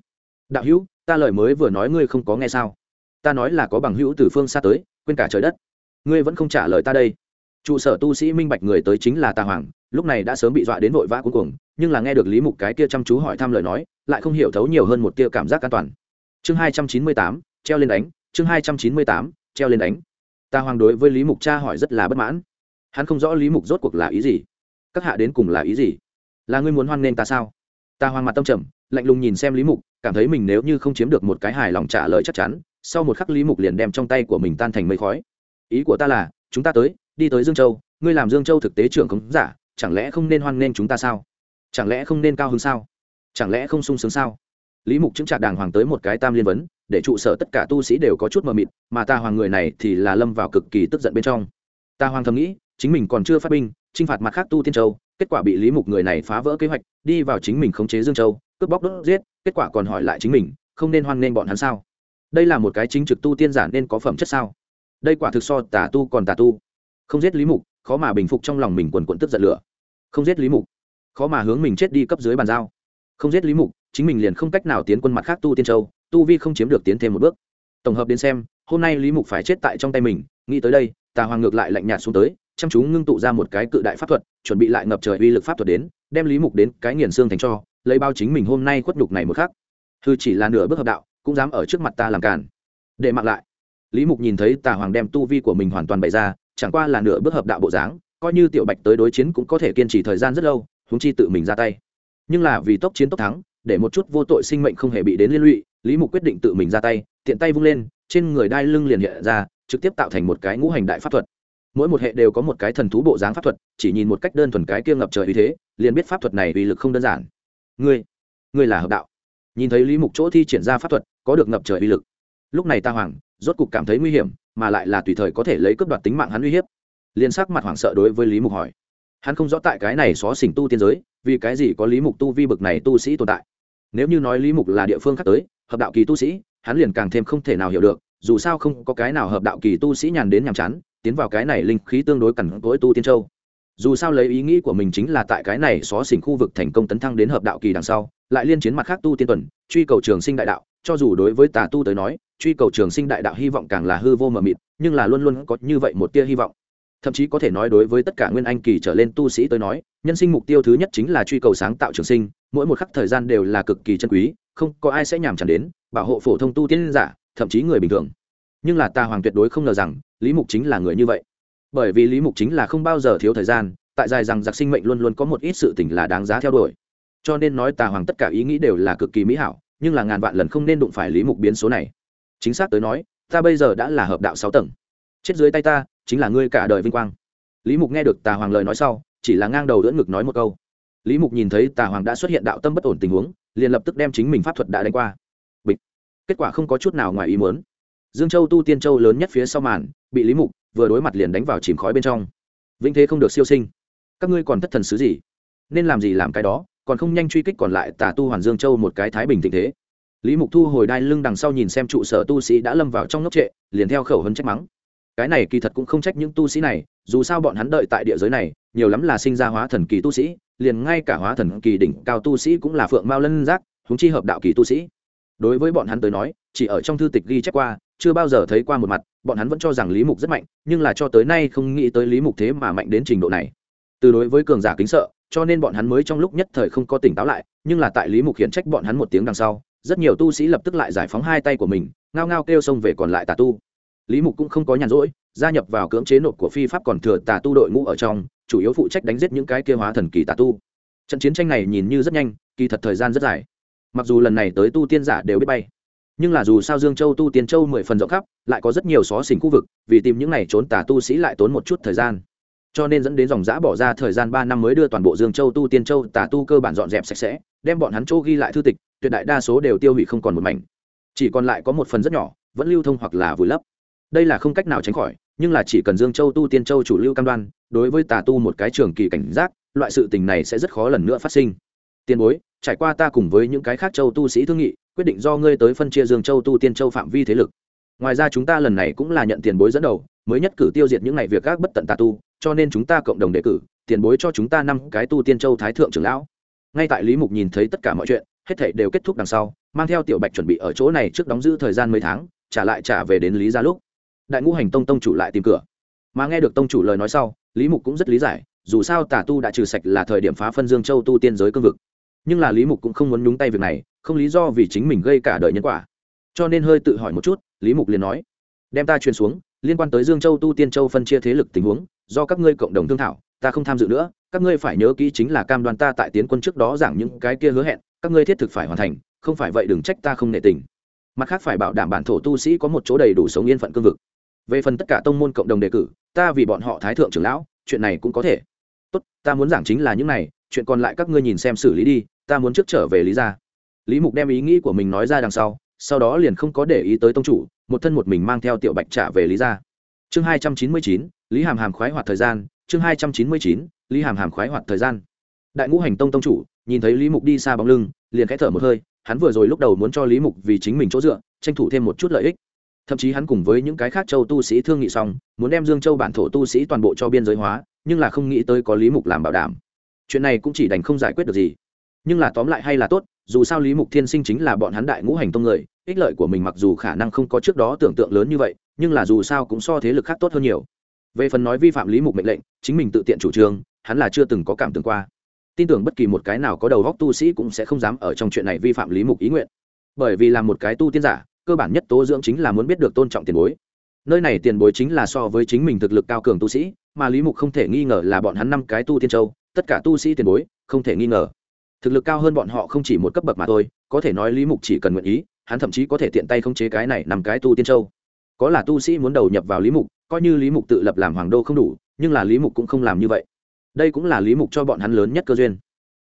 [SPEAKER 1] Đạo hữu, ta lời mới vừa nói ngươi không có nghe sao? Ta nói là có bằng hữu từ phương xa tới, quên cả trời đất. Ngươi vẫn không trả lời ta đây. Trụ sở tu sĩ minh bạch người tới chính là tà hoàng, lúc này đã sớm bị dọa đến vội vã cuối cùng nhưng là nghe được lý mục cái kia chăm chú hỏi thăm lời nói, lại không hiểu thấu nhiều hơn một tia cảm giác an toàn. Chương hai trăm chín mươi tám, treo lên đánh, chương hai trăm chín mươi tám, treo lên đánh ta hoàng đối với lý mục cha hỏi rất là bất mãn. Hắn không rõ lý mục rốt cuộc là ý gì. Các hạ đến cùng là ý gì? Là ngươi muốn hoan nghênh ta sao? Ta hoàng mặt tâm trầm, lạnh lùng nhìn xem lý mục, cảm thấy mình nếu như không chiếm được một cái hài lòng trả lời chắc chắn, sau một khắc lý mục liền đem trong tay của mình tan thành mây khói. Ý của ta là, chúng ta tới, đi tới dương châu, ngươi làm dương châu thực tế trưởng khống giả, chẳng lẽ không nên hoan nghênh chúng ta sao? Chẳng lẽ không nên cao hứng sao? Chẳng lẽ không sung sướng sao? Lý mục chứng trạc đàng hoàng tới một cái tam liên vấn để trụ sở tất cả tu sĩ đều có chút mờ mịt, mà ta hoàng người này thì là lâm vào cực kỳ tức giận bên trong. Ta hoàng thầm nghĩ, chính mình còn chưa phát binh t r i n h phạt mặt khác tu tiên châu, kết quả bị lý mục người này phá vỡ kế hoạch, đi vào chính mình khống chế dương châu, cướp bóc đốt giết, kết quả còn hỏi lại chính mình, không nên hoan nghênh bọn hắn sao? Đây là một cái chính trực tu tiên giả nên có phẩm chất sao? Đây quả thực so tà tu còn tà tu. Không giết lý mục, khó mà bình phục trong lòng mình quần quận tức giận lửa. Không giết lý mục, khó mà hướng mình chết đi cấp dưới bàn giao. Không giết lý mục, chính mình liền không cách nào tiến quân mặt khác tu tiên châu tu vi không chiếm được tiến thêm một bước. Tổng hợp đến xem, hôm nay lý mục phải chết tại trong tay mình, nghĩ tới đây, tà hoàng ngược lại lạnh nhạt xuống tới, chăm chú ngưng tụ ra một cái cự đại pháp thuật, chuẩn bị lại ngập trời uy lực pháp thuật đến, đem lý mục đến cái nghiền xương thành cho, lấy bao chính mình hôm nay khuất nhục này một khắc. Hư chỉ là nửa bước hợp đạo, cũng dám ở trước mặt ta làm cản để mặc lại. Lý mục nhìn thấy tà hoàng đem tu vi của mình hoàn toàn bày ra, chẳng qua là nửa bước hợp đạo bộ dáng, coi như tiểu bạch tới đối chiến cũng có thể kiên trì thời gian rất lâu húng chi tự mình ra tay. Nhưng là vì tốc chiến tốc thắng, để một chút vô tội sinh mệnh không hề bị đến liên lụy lý mục quyết định tự mình ra tay, tiện tay vung lên, trên người đai lưng liền hiện ra, trực tiếp tạo thành một cái ngũ hành đại pháp thuật. Mỗi một hệ đều có một cái thần thú bộ dáng pháp thuật, chỉ nhìn một cách đơn thuần cái kia ngập trời uy thế, liền biết pháp thuật này uy lực không đơn giản. Ngươi ngươi là hợp đạo. Nhìn thấy lý mục chỗ thi triển ra pháp thuật, có được ngập trời uy lực. Lúc này ta hoàng rốt cục cảm thấy nguy hiểm, mà lại là tùy thời có thể lấy cướp đoạt tính mạng hắn uy hiếp. Liền sắc mặt hoảng sợ đối với lý mục hỏi. Hắn không rõ tại cái này xó xỉnh tu tiên giới, vì cái gì có lý mục tu vi bực này tu sĩ tồn tại. Nếu như nói lý mục là địa phương khác tới hợp đạo kỳ tu sĩ, hắn liền càng thêm không thể nào hiểu được, dù sao không có cái nào hợp đạo kỳ tu sĩ nhàn đến nhàm chán, tiến vào cái này linh khí tương đối cằn cỗi tu tiên châu. Dù sao lấy ý nghĩ của mình chính là tại cái này xó xỉnh khu vực thành công tấn thăng đến hợp đạo kỳ đằng sau, lại liên chiến mặt khác tu tiên tuần, truy cầu trường sinh đại đạo, cho dù đối với tà tu tới nói, truy cầu trường sinh đại đạo hy vọng càng là hư vô mờ mịt, nhưng là luôn luôn có như vậy một tia hy vọng. Thậm chí có thể nói đối với tất cả nguyên anh kỳ trở lên tu sĩ tới nói, nhân sinh mục tiêu thứ nhất chính là truy cầu sáng tạo trường sinh, mỗi một khắc thời gian đều là cực kỳ chân quý không có ai sẽ nhàm chán đến, bảo hộ phổ thông tu tiên giả, thậm chí người bình thường. Nhưng là ta hoàng tuyệt đối không ngờ rằng, lý mục chính là người như vậy. Bởi vì lý mục chính là không bao giờ thiếu thời gian, tại dài rằng giặc sinh mệnh luôn luôn có một ít sự tình là đáng giá theo đuổi. Cho nên nói tà hoàng tất cả ý nghĩ đều là cực kỳ mỹ hảo, nhưng là ngàn vạn lần không nên đụng phải lý mục biến số này. Chính xác tới nói, ta bây giờ đã là hợp đạo sáu tầng. Chết dưới tay ta, chính là ngươi cả đời vinh quang. Lý mục nghe được tà hoàng lời nói sau, chỉ là ngang đầu đỡ ngực nói một câu. Lý mục nhìn thấy tà hoàng đã xuất hiện đạo tâm bất ổn tình huống liền lập tức đem chính mình pháp thuật đã đánh qua. Bịch. Kết quả không có chút nào ngoài ý muốn. Dương châu tu tiên châu lớn nhất phía sau màn, bị lý mục vừa đối mặt liền đánh vào chìm khói bên trong. Vĩnh thế không được siêu sinh. Các ngươi còn thất thần sứ gì? Nên làm gì làm cái đó, còn không nhanh truy kích còn lại tà tu hoàn dương châu một cái thái bình tình thế. Lý mục thu hồi đai lưng đằng sau nhìn xem trụ sở tu sĩ đã lâm vào trong ngốc trệ, liền theo khẩu hấn trách mắng. Cái này kỳ thật cũng không trách những tu sĩ này, dù sao bọn hắn đợi tại địa giới này, nhiều lắm là sinh ra hóa thần kỳ tu sĩ liền ngay cả hóa thần kỳ đỉnh cao tu sĩ cũng là phượng mao lân giác húng chi hợp đạo kỳ tu sĩ. Đối với bọn hắn tới nói, chỉ ở trong thư tịch ghi chép qua, chưa bao giờ thấy qua một mặt, bọn hắn vẫn cho rằng lý mục rất mạnh, nhưng là cho tới nay không nghĩ tới lý mục thế mà mạnh đến trình độ này. Từ đối với cường giả kính sợ, cho nên bọn hắn mới trong lúc nhất thời không có tỉnh táo lại, nhưng là tại lý mục khiển trách bọn hắn một tiếng đằng sau, rất nhiều tu sĩ lập tức lại giải phóng hai tay của mình, ngao ngao kêu xông về còn lại tà tu. Lý mục cũng không có nhàn rỗi, gia nhập vào cưỡng chế nộp của phi pháp còn thừa tà tu đội ngũ ở trong chủ yếu phụ trách đánh giết những cái kia hóa thần kỳ tà tu. Trận chiến tranh này nhìn như rất nhanh, kỳ thật thời gian rất dài. Mặc dù lần này tới tu tiên giả đều biết bay, nhưng là dù sao dương châu tu tiên châu mười phần rộng khắp, lại có rất nhiều xó xỉnh khu vực, vì tìm những này trốn tà tu sĩ lại tốn một chút thời gian. Cho nên dẫn đến dòng giã bỏ ra thời gian ba năm mới đưa toàn bộ dương châu tu tiên châu tà tu cơ bản dọn dẹp sạch sẽ, đem bọn hắn chỗ ghi lại thư tịch, tuyệt đại đa số đều tiêu hủy không còn một mảnh. Chỉ còn lại có một phần rất nhỏ, vẫn lưu thông hoặc là vùi lấp. Đây là không cách nào tránh khỏi nhưng là chỉ cần dương châu tu tiên châu chủ lưu cam đoan, đối với tà tu một cái trường kỳ cảnh giác, loại sự tình này sẽ rất khó lần nữa phát sinh. Tiền bối, trải qua ta cùng với những cái khác châu tu sĩ thương nghị, quyết định do ngươi tới phân chia dương châu tu tiên châu phạm vi thế lực. Ngoài ra chúng ta lần này cũng là nhận tiền bối dẫn đầu, mới nhất cử tiêu diệt những ngày việc các bất tận tà tu, cho nên chúng ta cộng đồng đề cử, tiền bối cho chúng ta năm cái tu tiên châu thái thượng trưởng lão. Ngay tại lý mục nhìn thấy tất cả mọi chuyện, hết thảy đều kết thúc đằng sau, mang theo tiểu bạch chuẩn bị ở chỗ này trước đóng giữ thời gian mấy tháng, trả lại trả về đến lý gia lúc đại ngũ hành tông tông chủ lại tìm cửa. Mà nghe được tông chủ lời nói sau, lý mục cũng rất lý giải, dù sao tà tu đã trừ sạch là thời điểm phá phân dương châu tu tiên giới cương vực. Nhưng là lý mục cũng không muốn nhúng tay việc này, không lý do vì chính mình gây cả đời nhân quả. Cho nên hơi tự hỏi một chút, lý mục liền nói, đem ta truyền xuống, liên quan tới dương châu tu tiên châu phân chia thế lực tình huống, do các ngươi cộng đồng thương thảo, ta không tham dự nữa, các ngươi phải nhớ kỹ chính là cam đoan ta tại tiến quân trước đó giảng những cái kia hứa hẹn, các ngươi thiết thực phải hoàn thành, không phải vậy đừng trách ta không nể tình. Mặt khác phải bảo đảm bản thổ tu sĩ có một chỗ đầy đủ sống yên phận cương vực về phần tất cả tông môn cộng đồng đề cử, ta vì bọn họ thái thượng trưởng lão, chuyện này cũng có thể. Tốt, ta muốn giảng chính là những này, chuyện còn lại các ngươi nhìn xem xử lý đi, ta muốn trước trở về lý gia. Lý mục đem ý nghĩ của mình nói ra đằng sau sau đó liền không có để ý tới tông chủ, một thân một mình mang theo tiểu bạch trả về lý gia. Chương hai trăm chín mươi chín, lý hàm hàm khoái hoạt thời gian, chương hai trăm chín mươi chín, lý hàm hàm khoái hoạt thời gian. Đại ngũ hành tông tông chủ, nhìn thấy lý mục đi xa bóng lưng, liền khẽ thở một hơi, hắn vừa rồi lúc đầu muốn cho lý mục vì chính mình chỗ dựa, tranh thủ thêm một chút lợi ích thậm chí hắn cùng với những cái khác châu tu sĩ thương nghị xong, muốn đem dương châu bản thổ tu sĩ toàn bộ cho biên giới hóa, nhưng là không nghĩ tới có lý mục làm bảo đảm. Chuyện này cũng chỉ đành không giải quyết được gì. Nhưng là tóm lại hay là tốt, dù sao lý mục thiên sinh chính là bọn hắn đại ngũ hành tông người, ích lợi của mình mặc dù khả năng không có trước đó tưởng tượng lớn như vậy, nhưng là dù sao cũng so thế lực khác tốt hơn nhiều. Về phần nói vi phạm lý mục mệnh lệnh, chính mình tự tiện chủ trương, hắn là chưa từng có cảm tưởng qua. Tin tưởng bất kỳ một cái nào có đầu góc tu sĩ cũng sẽ không dám ở trong chuyện này vi phạm lý mục ý nguyện. Bởi vì là một cái tu tiên giả cơ bản nhất tố dưỡng chính là muốn biết được tôn trọng tiền bối. Nơi này tiền bối chính là so với chính mình thực lực cao cường tu sĩ, mà lý mục không thể nghi ngờ là bọn hắn năm cái tu tiên châu, tất cả tu sĩ tiền bối, không thể nghi ngờ. Thực lực cao hơn bọn họ không chỉ một cấp bậc mà thôi, có thể nói lý mục chỉ cần nguyện ý, hắn thậm chí có thể tiện tay khống chế cái này nằm cái tu tiên châu. Có là tu sĩ muốn đầu nhập vào lý mục, coi như lý mục tự lập làm hoàng đô không đủ, nhưng là lý mục cũng không làm như vậy. Đây cũng là lý mục cho bọn hắn lớn nhất cơ duyên.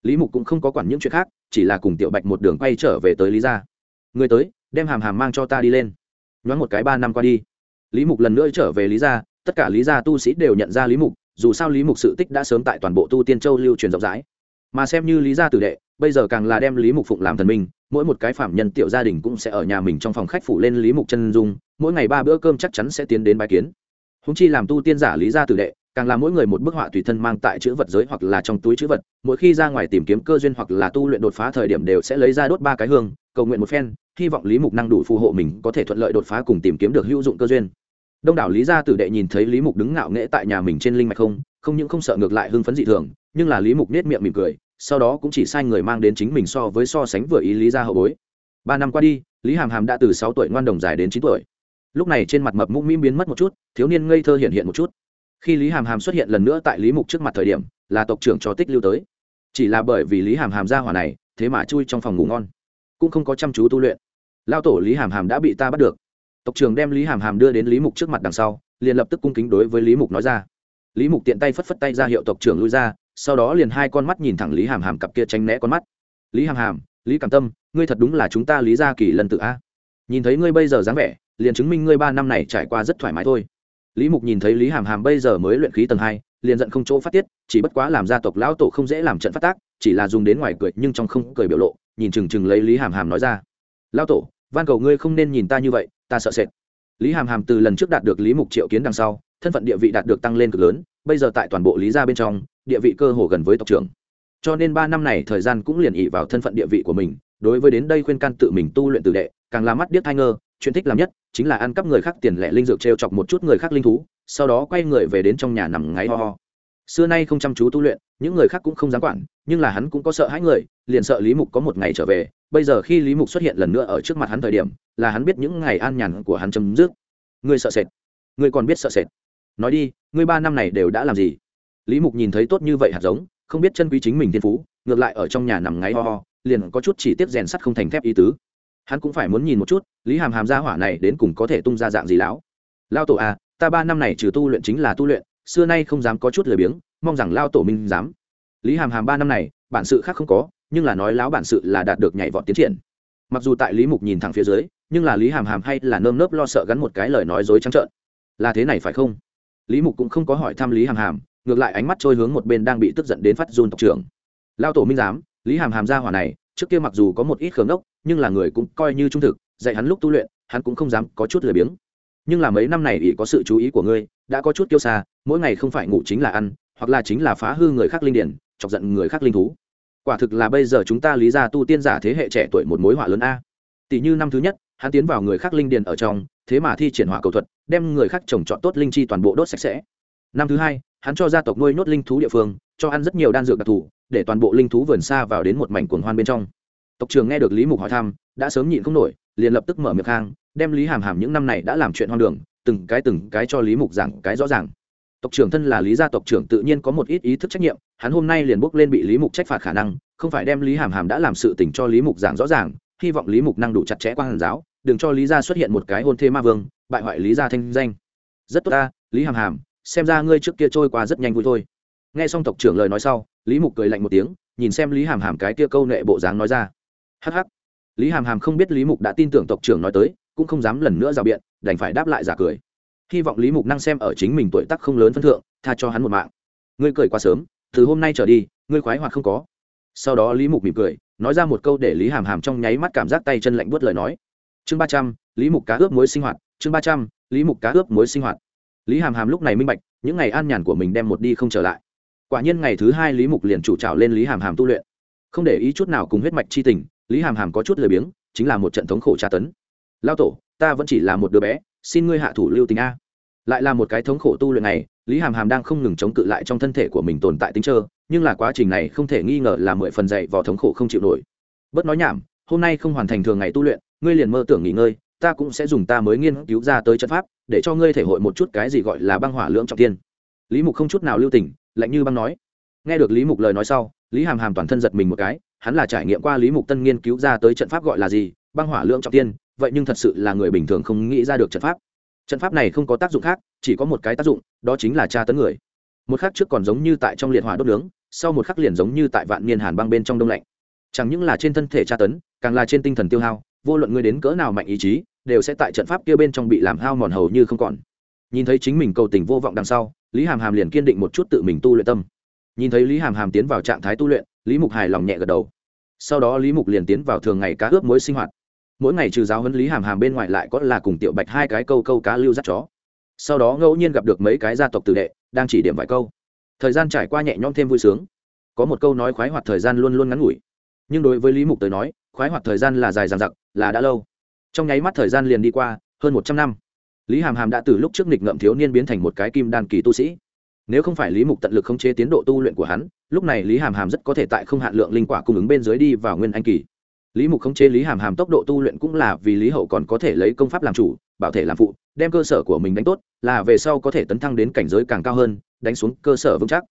[SPEAKER 1] Lý mục cũng không có quản những chuyện khác, chỉ là cùng tiểu bạch một đường quay trở về tới lý gia. Người tới đem hàm hàm mang cho ta đi lên. Nhoáng một cái ba năm qua đi, lý mục lần nữa trở về lý gia, tất cả lý gia tu sĩ đều nhận ra lý mục, dù sao lý mục sự tích đã sớm tại toàn bộ tu tiên châu lưu truyền rộng rãi. Mà xem như lý gia tử đệ, bây giờ càng là đem lý mục phụng làm thần minh, mỗi một cái phạm nhân tiểu gia đình cũng sẽ ở nhà mình trong phòng khách phủ lên lý mục chân dung, mỗi ngày ba bữa cơm chắc chắn sẽ tiến đến bài kiến. Húng chi làm tu tiên giả lý gia tử đệ, càng là mỗi người một bức họa tùy thân mang tại chữ vật giới hoặc là trong túi chữ vật, mỗi khi ra ngoài tìm kiếm cơ duyên hoặc là tu luyện đột phá thời điểm đều sẽ lấy ra đốt ba cái hương, cầu nguyện một phen hy vọng lý mục năng đủ phù hộ mình có thể thuận lợi đột phá cùng tìm kiếm được hữu dụng cơ duyên. Đông đảo lý gia tử đệ nhìn thấy lý mục đứng ngạo nghễ tại nhà mình trên linh mạch không không những không sợ ngược lại hưng phấn dị thường, nhưng là lý mục nết miệng mỉm cười, sau đó cũng chỉ sai người mang đến chính mình so với so sánh vừa ý lý gia hậu bối. Ba năm qua đi, lý hàm hàm đã từ sáu tuổi ngoan đồng dài đến chín tuổi. Lúc này trên mặt mập mũm mĩm biến mất một chút, thiếu niên ngây thơ hiện hiện một chút. Khi lý hàm hàm xuất hiện lần nữa tại lý mục trước mặt thời điểm, là tộc trưởng cho tích lưu tới. Chỉ là bởi vì lý hàm hàm ra hỏa này, thế mà chui trong phòng ngủ ngon cũng không có chăm chú tu luyện. Lao tổ lý hàm hàm đã bị ta bắt được. Tộc trưởng đem lý hàm hàm đưa đến lý mục trước mặt đằng sau, liền lập tức cung kính đối với lý mục nói ra. Lý mục tiện tay phất phất tay ra hiệu tộc trưởng lui ra, sau đó liền hai con mắt nhìn thẳng lý hàm hàm cặp kia tranh né con mắt. Lý hàm hàm, lý cảm tâm, ngươi thật đúng là chúng ta lý gia kỳ lần tự a. Nhìn thấy ngươi bây giờ dáng vẻ, liền chứng minh ngươi ba năm này trải qua rất thoải mái thôi. Lý mục nhìn thấy lý hàm hàm bây giờ mới luyện khí tầng hai liền giận không chỗ phát tiết, chỉ bất quá làm gia tộc lão tổ không dễ làm trận phát tác, chỉ là dùng đến ngoài cười nhưng trong không cười biểu lộ, nhìn chừng chừng lấy lý hàm hàm nói ra. Lão tổ, van cầu ngươi không nên nhìn ta như vậy, ta sợ sệt. Lý hàm hàm từ lần trước đạt được lý mục triệu kiến đằng sau, thân phận địa vị đạt được tăng lên cực lớn, bây giờ tại toàn bộ lý gia bên trong, địa vị cơ hồ gần với tộc trưởng. Cho nên ba năm này thời gian cũng liền ỉ vào thân phận địa vị của mình, đối với đến đây khuyên can tự mình tu luyện tử đệ, càng là mắt điếc thai ngơ chuyện thích làm nhất chính là ăn cắp người khác tiền lẻ linh dược t chọc một chút người khác linh thú, sau đó quay người về đến trong nhà nằm ngáy ho ho. Xưa nay không chăm chú tu luyện, những người khác cũng không dám quản, nhưng là hắn cũng có sợ hãi người, liền sợ lý mục có một ngày trở về, bây giờ khi lý mục xuất hiện lần nữa ở trước mặt hắn thời điểm, là hắn biết những ngày an nhàn của hắn chấm dứt. Ngươi sợ sệt. Ngươi còn biết sợ sệt. Nói đi, ngươi ba năm này đều đã làm gì? Lý mục nhìn thấy tốt như vậy hạt giống, không biết chân quý chính mình thiên phú, ngược lại ở trong nhà nằm ngáy ho ho, liền có chút chỉ tiếp rèn sắt không thành thép ý tứ hắn cũng phải muốn nhìn một chút, lý hàm hàm gia hỏa này đến cùng có thể tung ra dạng gì lão. Lao tổ à ta ba năm này trừ tu luyện chính là tu luyện, xưa nay không dám có chút lười biếng, mong rằng lao tổ minh dám. Lý hàm hàm ba năm này, bản sự khác không có, nhưng là nói láo bản sự là đạt được nhảy vọt tiến triển. Mặc dù tại lý mục nhìn thẳng phía dưới, nhưng là lý hàm hàm hay là nơm nớp lo sợ gắn một cái lời nói dối trắng trợn. Là thế này phải không? Lý mục cũng không có hỏi thăm lý hàm hàm, ngược lại ánh mắt trôi hướng một bên đang bị tức giận đến phát run tộc trưởng. Lao tổ minh giám lý hàm hàm gia hỏa này trước kia mặc dù có một ít khớm đốc nhưng là người cũng coi như trung thực, dạy hắn lúc tu luyện, hắn cũng không dám có chút lười biếng. Nhưng là mấy năm này ỷ có sự chú ý của ngươi, đã có chút kiêu xa mỗi ngày không phải ngủ chính là ăn, hoặc là chính là phá hư người khác linh điển, chọc giận người khác linh thú. Quả thực là bây giờ chúng ta lý ra tu tiên giả thế hệ trẻ tuổi một mối họa lớn a. Tỷ như năm thứ nhất, hắn tiến vào người khác linh điền ở trong, thế mà thi triển hỏa cầu thuật, đem người khác trồng trọt tốt linh chi toàn bộ đốt sạch sẽ. Năm thứ hai, hắn cho gia tộc nuôi nốt linh thú địa phương, cho ăn rất nhiều đan dược đặc thù để toàn bộ linh thú vườn xa vào đến một mảnh cuồng hoan bên trong. Tộc trường nghe được lý mục hỏi thăm, đã sớm nhịn không nổi, liền lập tức mở miệng khang, đem lý hàm hàm những năm này đã làm chuyện hoang đường, từng cái từng cái cho lý mục giảng cái rõ ràng. Tộc trưởng thân là lý gia tộc trưởng tự nhiên có một ít ý thức trách nhiệm, hắn hôm nay liền bước lên bị lý mục trách phạt khả năng, không phải đem lý hàm hàm đã làm sự tình cho lý mục giảng rõ ràng, hy vọng lý mục năng đủ chặt chẽ quan hàn giáo, đừng cho lý gia xuất hiện một cái hôn thê ma vương, bại hoại lý gia thanh danh. Rất tốt ta, lý hàm hàm, xem ra ngươi trước kia trôi qua rất nhanh vui thôi nghe xong tộc trưởng lời nói sau, lý mục cười lạnh một tiếng, nhìn xem lý hàm hàm cái kia câu nệ bộ dáng nói ra. Hh lý hàm hàm không biết lý mục đã tin tưởng tộc trưởng nói tới, cũng không dám lần nữa rào biện, đành phải đáp lại giả cười. Hy vọng lý mục năng xem ở chính mình tuổi tác không lớn phân thượng, tha cho hắn một mạng. Ngươi cười quá sớm, từ hôm nay trở đi, ngươi khoái hoạt không có. Sau đó lý mục mỉm cười, nói ra một câu để lý hàm hàm trong nháy mắt cảm giác tay chân lạnh buốt lời nói. Chương ba trăm, lý mục cá ướp muối sinh hoạt, chương ba trăm, lý mục cá ướp muối sinh hoạt. Lý hàm hàm lúc này minh bạch, những ngày an nhàn của mình đem một đi không trở lại quả nhiên ngày thứ hai lý mục liền chủ trào lên lý hàm hàm tu luyện. Không để ý chút nào cùng huyết mạch c h i tình, lý hàm hàm có chút lười biếng, chính là một trận thống khổ tra tấn. Lao tổ, ta vẫn chỉ là một đứa bé, xin ngươi hạ thủ lưu tình a. Lại là một cái thống khổ tu luyện này, lý hàm hàm đang không ngừng chống cự lại trong thân thể của mình tồn tại tính trơ, nhưng là quá trình này không thể nghi ngờ là mười phần dạy vào thống khổ không chịu nổi. Bớt nói nhảm, hôm nay không hoàn thành thường ngày tu luyện, ngươi liền mơ tưởng nghỉ ngơi, ta cũng sẽ dùng ta mới nghiên cứu ra tới trận pháp, để cho ngươi thể hội một chút cái gì gọi là băng hỏa lưỡng trọng tiên lý mục không chút nào lưu tình lạnh như băng nói. Nghe được lý mục lời nói sau, lý hàm hàm toàn thân giật mình một cái, hắn là trải nghiệm qua lý mục tân nghiên cứu ra tới trận pháp gọi là gì, băng hỏa lưỡng trọng tiên, vậy nhưng thật sự là người bình thường không nghĩ ra được trận pháp. Trận pháp này không có tác dụng khác, chỉ có một cái tác dụng, đó chính là tra tấn người. Một khắc trước còn giống như tại trong liệt hỏa đốt nướng, sau một khắc liền giống như tại vạn niên hàn băng bên trong đông lạnh. Chẳng những là trên thân thể tra tấn, càng là trên tinh thần tiêu hao, vô luận ngươi đến cỡ nào mạnh ý chí, đều sẽ tại trận pháp kia bên trong bị làm hao mòn hầu như không còn. Nhìn thấy chính mình cầu tình vô vọng đằng sau lý hàm hàm liền kiên định một chút tự mình tu luyện tâm. Nhìn thấy lý hàm hàm tiến vào trạng thái tu luyện, lý mục hài lòng nhẹ gật đầu. Sau đó lý mục liền tiến vào thường ngày cá ướp mối sinh hoạt. Mỗi ngày trừ giáo huấn lý hàm hàm bên ngoài lại có là cùng tiểu bạch hai cái câu câu cá lưu dắt chó. Sau đó ngẫu nhiên gặp được mấy cái gia tộc tử đệ, đang chỉ điểm vài câu. Thời gian trải qua nhẹ nhõm thêm vui sướng. Có một câu nói khoái hoạt thời gian luôn luôn ngắn ngủi. Nhưng đối với lý mục tới nói, khoái hoạt thời gian là dài dằng dặc, là đã lâu. Trong nháy mắt thời gian liền đi qua, hơn một trăm năm lý hàm hàm đã từ lúc trước nghịch ngậm thiếu niên biến thành một cái kim đan kỳ tu sĩ. Nếu không phải lý mục tận lực khống chế tiến độ tu luyện của hắn, lúc này lý hàm hàm rất có thể tại không hạn lượng linh quả cung ứng bên dưới đi vào nguyên anh kỳ. Lý mục khống chế lý hàm hàm tốc độ tu luyện cũng là vì lý hậu còn có thể lấy công pháp làm chủ, bảo thể làm phụ, đem cơ sở của mình đánh tốt, là về sau có thể tấn thăng đến cảnh giới càng cao hơn, đánh xuống cơ sở vững chắc.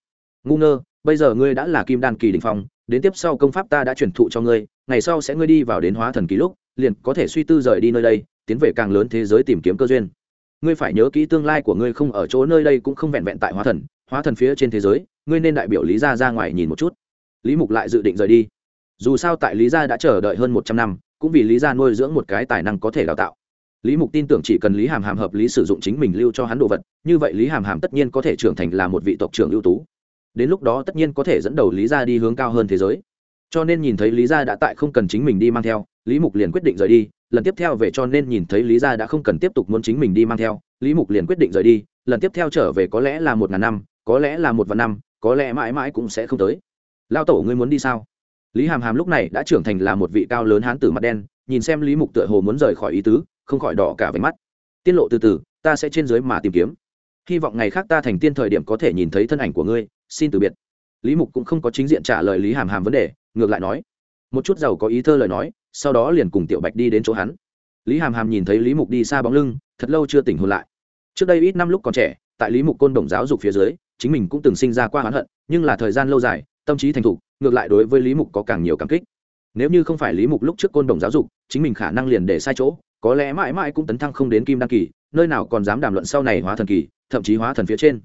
[SPEAKER 1] Ngu ngơ, bây giờ ngươi đã là kim đan kỳ đình phong, đến tiếp sau công pháp ta đã truyền thụ cho ngươi, ngày sau sẽ ngươi đi vào đến hóa thần kỳ lúc, liền có thể suy tư rời đi nơi đây, tiến về càng lớn thế giới tìm kiếm cơ duyên ngươi phải nhớ kỹ tương lai của ngươi không ở chỗ nơi đây cũng không vẹn vẹn tại hóa thần hóa thần phía trên thế giới, ngươi nên đại biểu lý gia ra ngoài nhìn một chút. Lý mục lại dự định rời đi. Dù sao tại lý gia đã chờ đợi hơn một trăm năm, cũng vì lý gia nuôi dưỡng một cái tài năng có thể đào tạo. Lý mục tin tưởng chỉ cần lý hàm hàm hợp lý sử dụng chính mình lưu cho hắn đồ vật, như vậy lý hàm hàm tất nhiên có thể trưởng thành là một vị tộc trưởng ưu tú. Đến lúc đó tất nhiên có thể dẫn đầu lý gia đi hướng cao hơn thế giới. Cho nên nhìn thấy lý gia đã tại không cần chính mình đi mang theo, lý mục liền quyết định rời đi lần tiếp theo về cho nên nhìn thấy lý gia đã không cần tiếp tục muốn chính mình đi mang theo, lý mục liền quyết định rời đi, lần tiếp theo trở về có lẽ là một ngàn năm, có lẽ là một vạn năm, có lẽ mãi mãi cũng sẽ không tới. Lao tổ ngươi muốn đi sao? Lý hàm hàm lúc này đã trưởng thành là một vị cao lớn hán tử mặt đen, nhìn xem lý mục tựa hồ muốn rời khỏi ý tứ, không khỏi đỏ cả váy mắt. Tiết lộ từ từ, ta sẽ trên dưới mà tìm kiếm. Hy vọng ngày khác ta thành tiên thời điểm có thể nhìn thấy thân ảnh của ngươi, xin từ biệt. Lý mục cũng không có chính diện trả lời lý hàm hàm vấn đề, ngược lại nói. Một chút giàu có ý thơ lời nói sau đó liền cùng tiểu bạch đi đến chỗ hắn. Lý hàm hàm nhìn thấy lý mục đi xa bóng lưng, thật lâu chưa tỉnh hôn lại. Trước đây ít năm lúc còn trẻ, tại lý mục côn đồng giáo dục phía dưới, chính mình cũng từng sinh ra qua hoán hận, nhưng là thời gian lâu dài, tâm trí thành thục, ngược lại đối với lý mục có càng nhiều cảm kích. Nếu như không phải lý mục lúc trước côn đồng giáo dục, chính mình khả năng liền để sai chỗ, có lẽ mãi mãi cũng tấn thăng không đến kim đăng kỳ, nơi nào còn dám đàm luận sau này hóa thần kỳ, thậm chí hóa thần phía trên.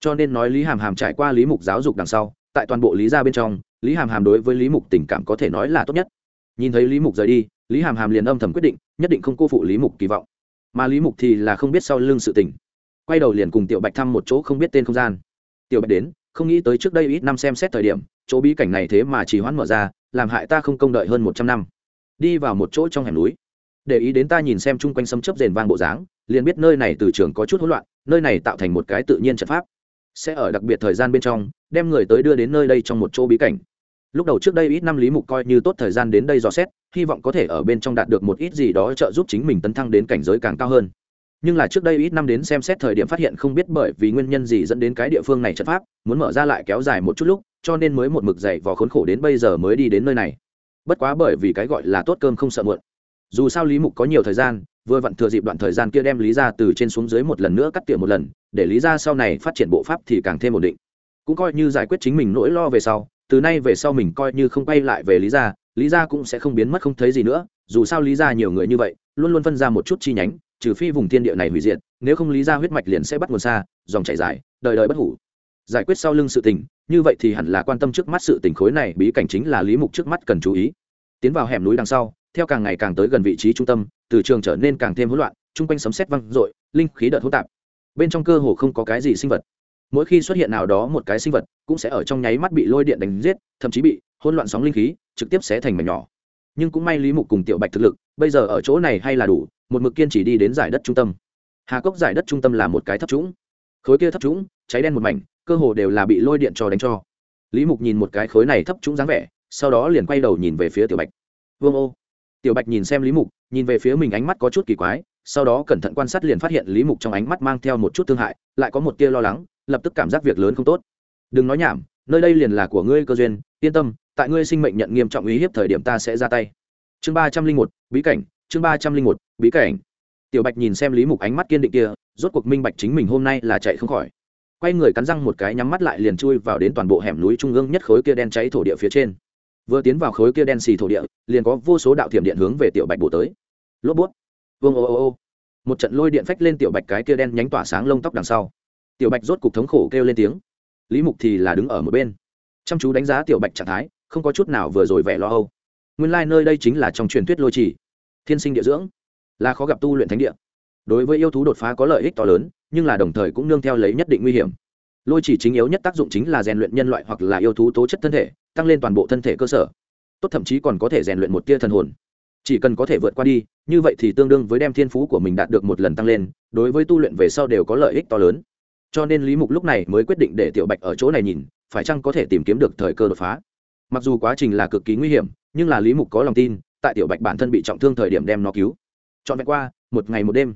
[SPEAKER 1] Cho nên nói lý hàm hàm trải qua lý mục giáo dục đằng sau, tại toàn bộ lý gia bên trong, lý hàm hàm đối với lý mục tình cảm có thể nói là tốt nhất nhìn thấy lý mục rời đi, lý hàm hàm liền âm thầm quyết định, nhất định không cô phụ lý mục kỳ vọng. Mà lý mục thì là không biết sau lưng sự tình. Quay đầu liền cùng tiểu bạch thăm một chỗ không biết tên không gian. Tiểu bạch đến, không nghĩ tới trước đây ít năm xem xét thời điểm, chỗ bí cảnh này thế mà chỉ hoãn mở ra, làm hại ta không công đợi hơn một trăm năm. Đi vào một chỗ trong hẻm núi. Để ý đến ta nhìn xem chung quanh sấm chấp rền vang bộ dáng, liền biết nơi này từ trường có chút hỗn loạn, nơi này tạo thành một cái tự nhiên trận pháp. Sẽ ở đặc biệt thời gian bên trong, đem người tới đưa đến nơi đây trong một chỗ bí cảnh lúc đầu trước đây ít năm lý mục coi như tốt thời gian đến đây dò xét, hy vọng có thể ở bên trong đạt được một ít gì đó trợ giúp chính mình tấn thăng đến cảnh giới càng cao hơn. Nhưng là trước đây ít năm đến xem xét thời điểm phát hiện không biết bởi vì nguyên nhân gì dẫn đến cái địa phương này trận pháp, muốn mở ra lại kéo dài một chút lúc, cho nên mới một mực dậy vò khốn khổ đến bây giờ mới đi đến nơi này. Bất quá bởi vì cái gọi là tốt cơm không sợ muộn. Dù sao lý mục có nhiều thời gian, vừa vặn thừa dịp đoạn thời gian kia đem lý ra từ trên xuống dưới một lần nữa cắt tỉa một lần, để lý ra sau này phát triển bộ pháp thì càng thêm ổn định. Cũng coi như giải quyết chính mình nỗi lo về sau từ nay về sau mình coi như không quay lại về lý Gia, lý Gia cũng sẽ không biến mất không thấy gì nữa dù sao lý Gia nhiều người như vậy luôn luôn phân ra một chút chi nhánh trừ phi vùng thiên địa này hủy diệt nếu không lý Gia huyết mạch liền sẽ bắt nguồn xa dòng chảy dài đời đời bất hủ. Giải quyết sau lưng sự tình như vậy thì hẳn là quan tâm trước mắt sự tình khối này bí cảnh chính là lý mục trước mắt cần chú ý. Tiến vào hẻm núi đằng sau theo càng ngày càng tới gần vị trí trung tâm từ trường trở nên càng thêm hỗn loạn chung quanh sấm sét văng rội linh khí đợt hỗn tạp. Bên trong cơ hồ không có cái gì sinh vật mỗi khi xuất hiện nào đó một cái sinh vật cũng sẽ ở trong nháy mắt bị lôi điện đánh giết, thậm chí bị hỗn loạn sóng linh khí trực tiếp xé thành mảnh nhỏ. Nhưng cũng may lý mục cùng tiểu bạch thực lực, bây giờ ở chỗ này hay là đủ, một mực kiên chỉ đi đến giải đất trung tâm. Hà cốc giải đất trung tâm là một cái thấp trũng. Khối kia thấp trũng, cháy đen một mảnh, cơ hồ đều là bị lôi điện cho đánh cho. Lý mục nhìn một cái khối này thấp trũng dáng vẻ, sau đó liền quay đầu nhìn về phía tiểu bạch. Vương ô. Tiểu bạch nhìn xem lý mục, nhìn về phía mình ánh mắt có chút kỳ quái, sau đó cẩn thận quan sát liền phát hiện lý mục trong ánh mắt mang theo một chút thương hại, lại có một tia lo lắng lập tức cảm giác việc lớn không tốt. Đừng nói nhảm, nơi đây liền là của ngươi cơ duyên, yên tâm, tại ngươi sinh mệnh nhận nghiêm trọng ý hiếp thời điểm ta sẽ ra tay. Chương ba trăm linh một, bí cảnh, chương ba trăm linh một, bí cảnh. Tiểu bạch nhìn xem lý mục ánh mắt kiên định kia, rốt cuộc minh bạch chính mình hôm nay là chạy không khỏi. Quay người cắn răng một cái nhắm mắt lại liền chui vào đến toàn bộ hẻm núi trung ương nhất khối kia đen cháy thổ địa phía trên. Vừa tiến vào khối kia đen xì thổ địa, liền có vô số đạo thiểm điện hướng về tiểu bạch bổ tới. Lốp bút. Vương ô ô ô. Một trận lôi điện phách lên tiểu bạch cái kia đen nhánh tỏa sáng lông tóc đằng sau tiểu bạch rốt cục thống khổ kêu lên tiếng. Lý mục thì là đứng ở một bên. Chăm chú đánh giá tiểu bạch trạng thái, không có chút nào vừa rồi vẻ lo âu. Nguyên lai、like、nơi đây chính là trong truyền thuyết lôi trì. Thiên sinh địa dưỡng. Là khó gặp tu luyện thánh địa. Đối với yêu thú đột phá có lợi ích to lớn, nhưng là đồng thời cũng nương theo lấy nhất định nguy hiểm. Lôi chỉ chính yếu nhất tác dụng chính là rèn luyện nhân loại hoặc là yêu thú tố chất thân thể, tăng lên toàn bộ thân thể cơ sở. Tốt thậm chí còn có thể rèn luyện một tia thần hồn. Chỉ cần có thể vượt qua đi, như vậy thì tương đương với đem thiên phú của mình đạt được một lần tăng lên, đối với tu luyện về sau đều có lợi ích to lớn cho nên lý mục lúc này mới quyết định để tiểu bạch ở chỗ này nhìn, phải chăng có thể tìm kiếm được thời cơ đột phá. Mặc dù quá trình là cực kỳ nguy hiểm, nhưng là lý mục có lòng tin, tại tiểu bạch bản thân bị trọng thương thời điểm đem nó cứu. Chọn vẹn qua, một ngày một đêm,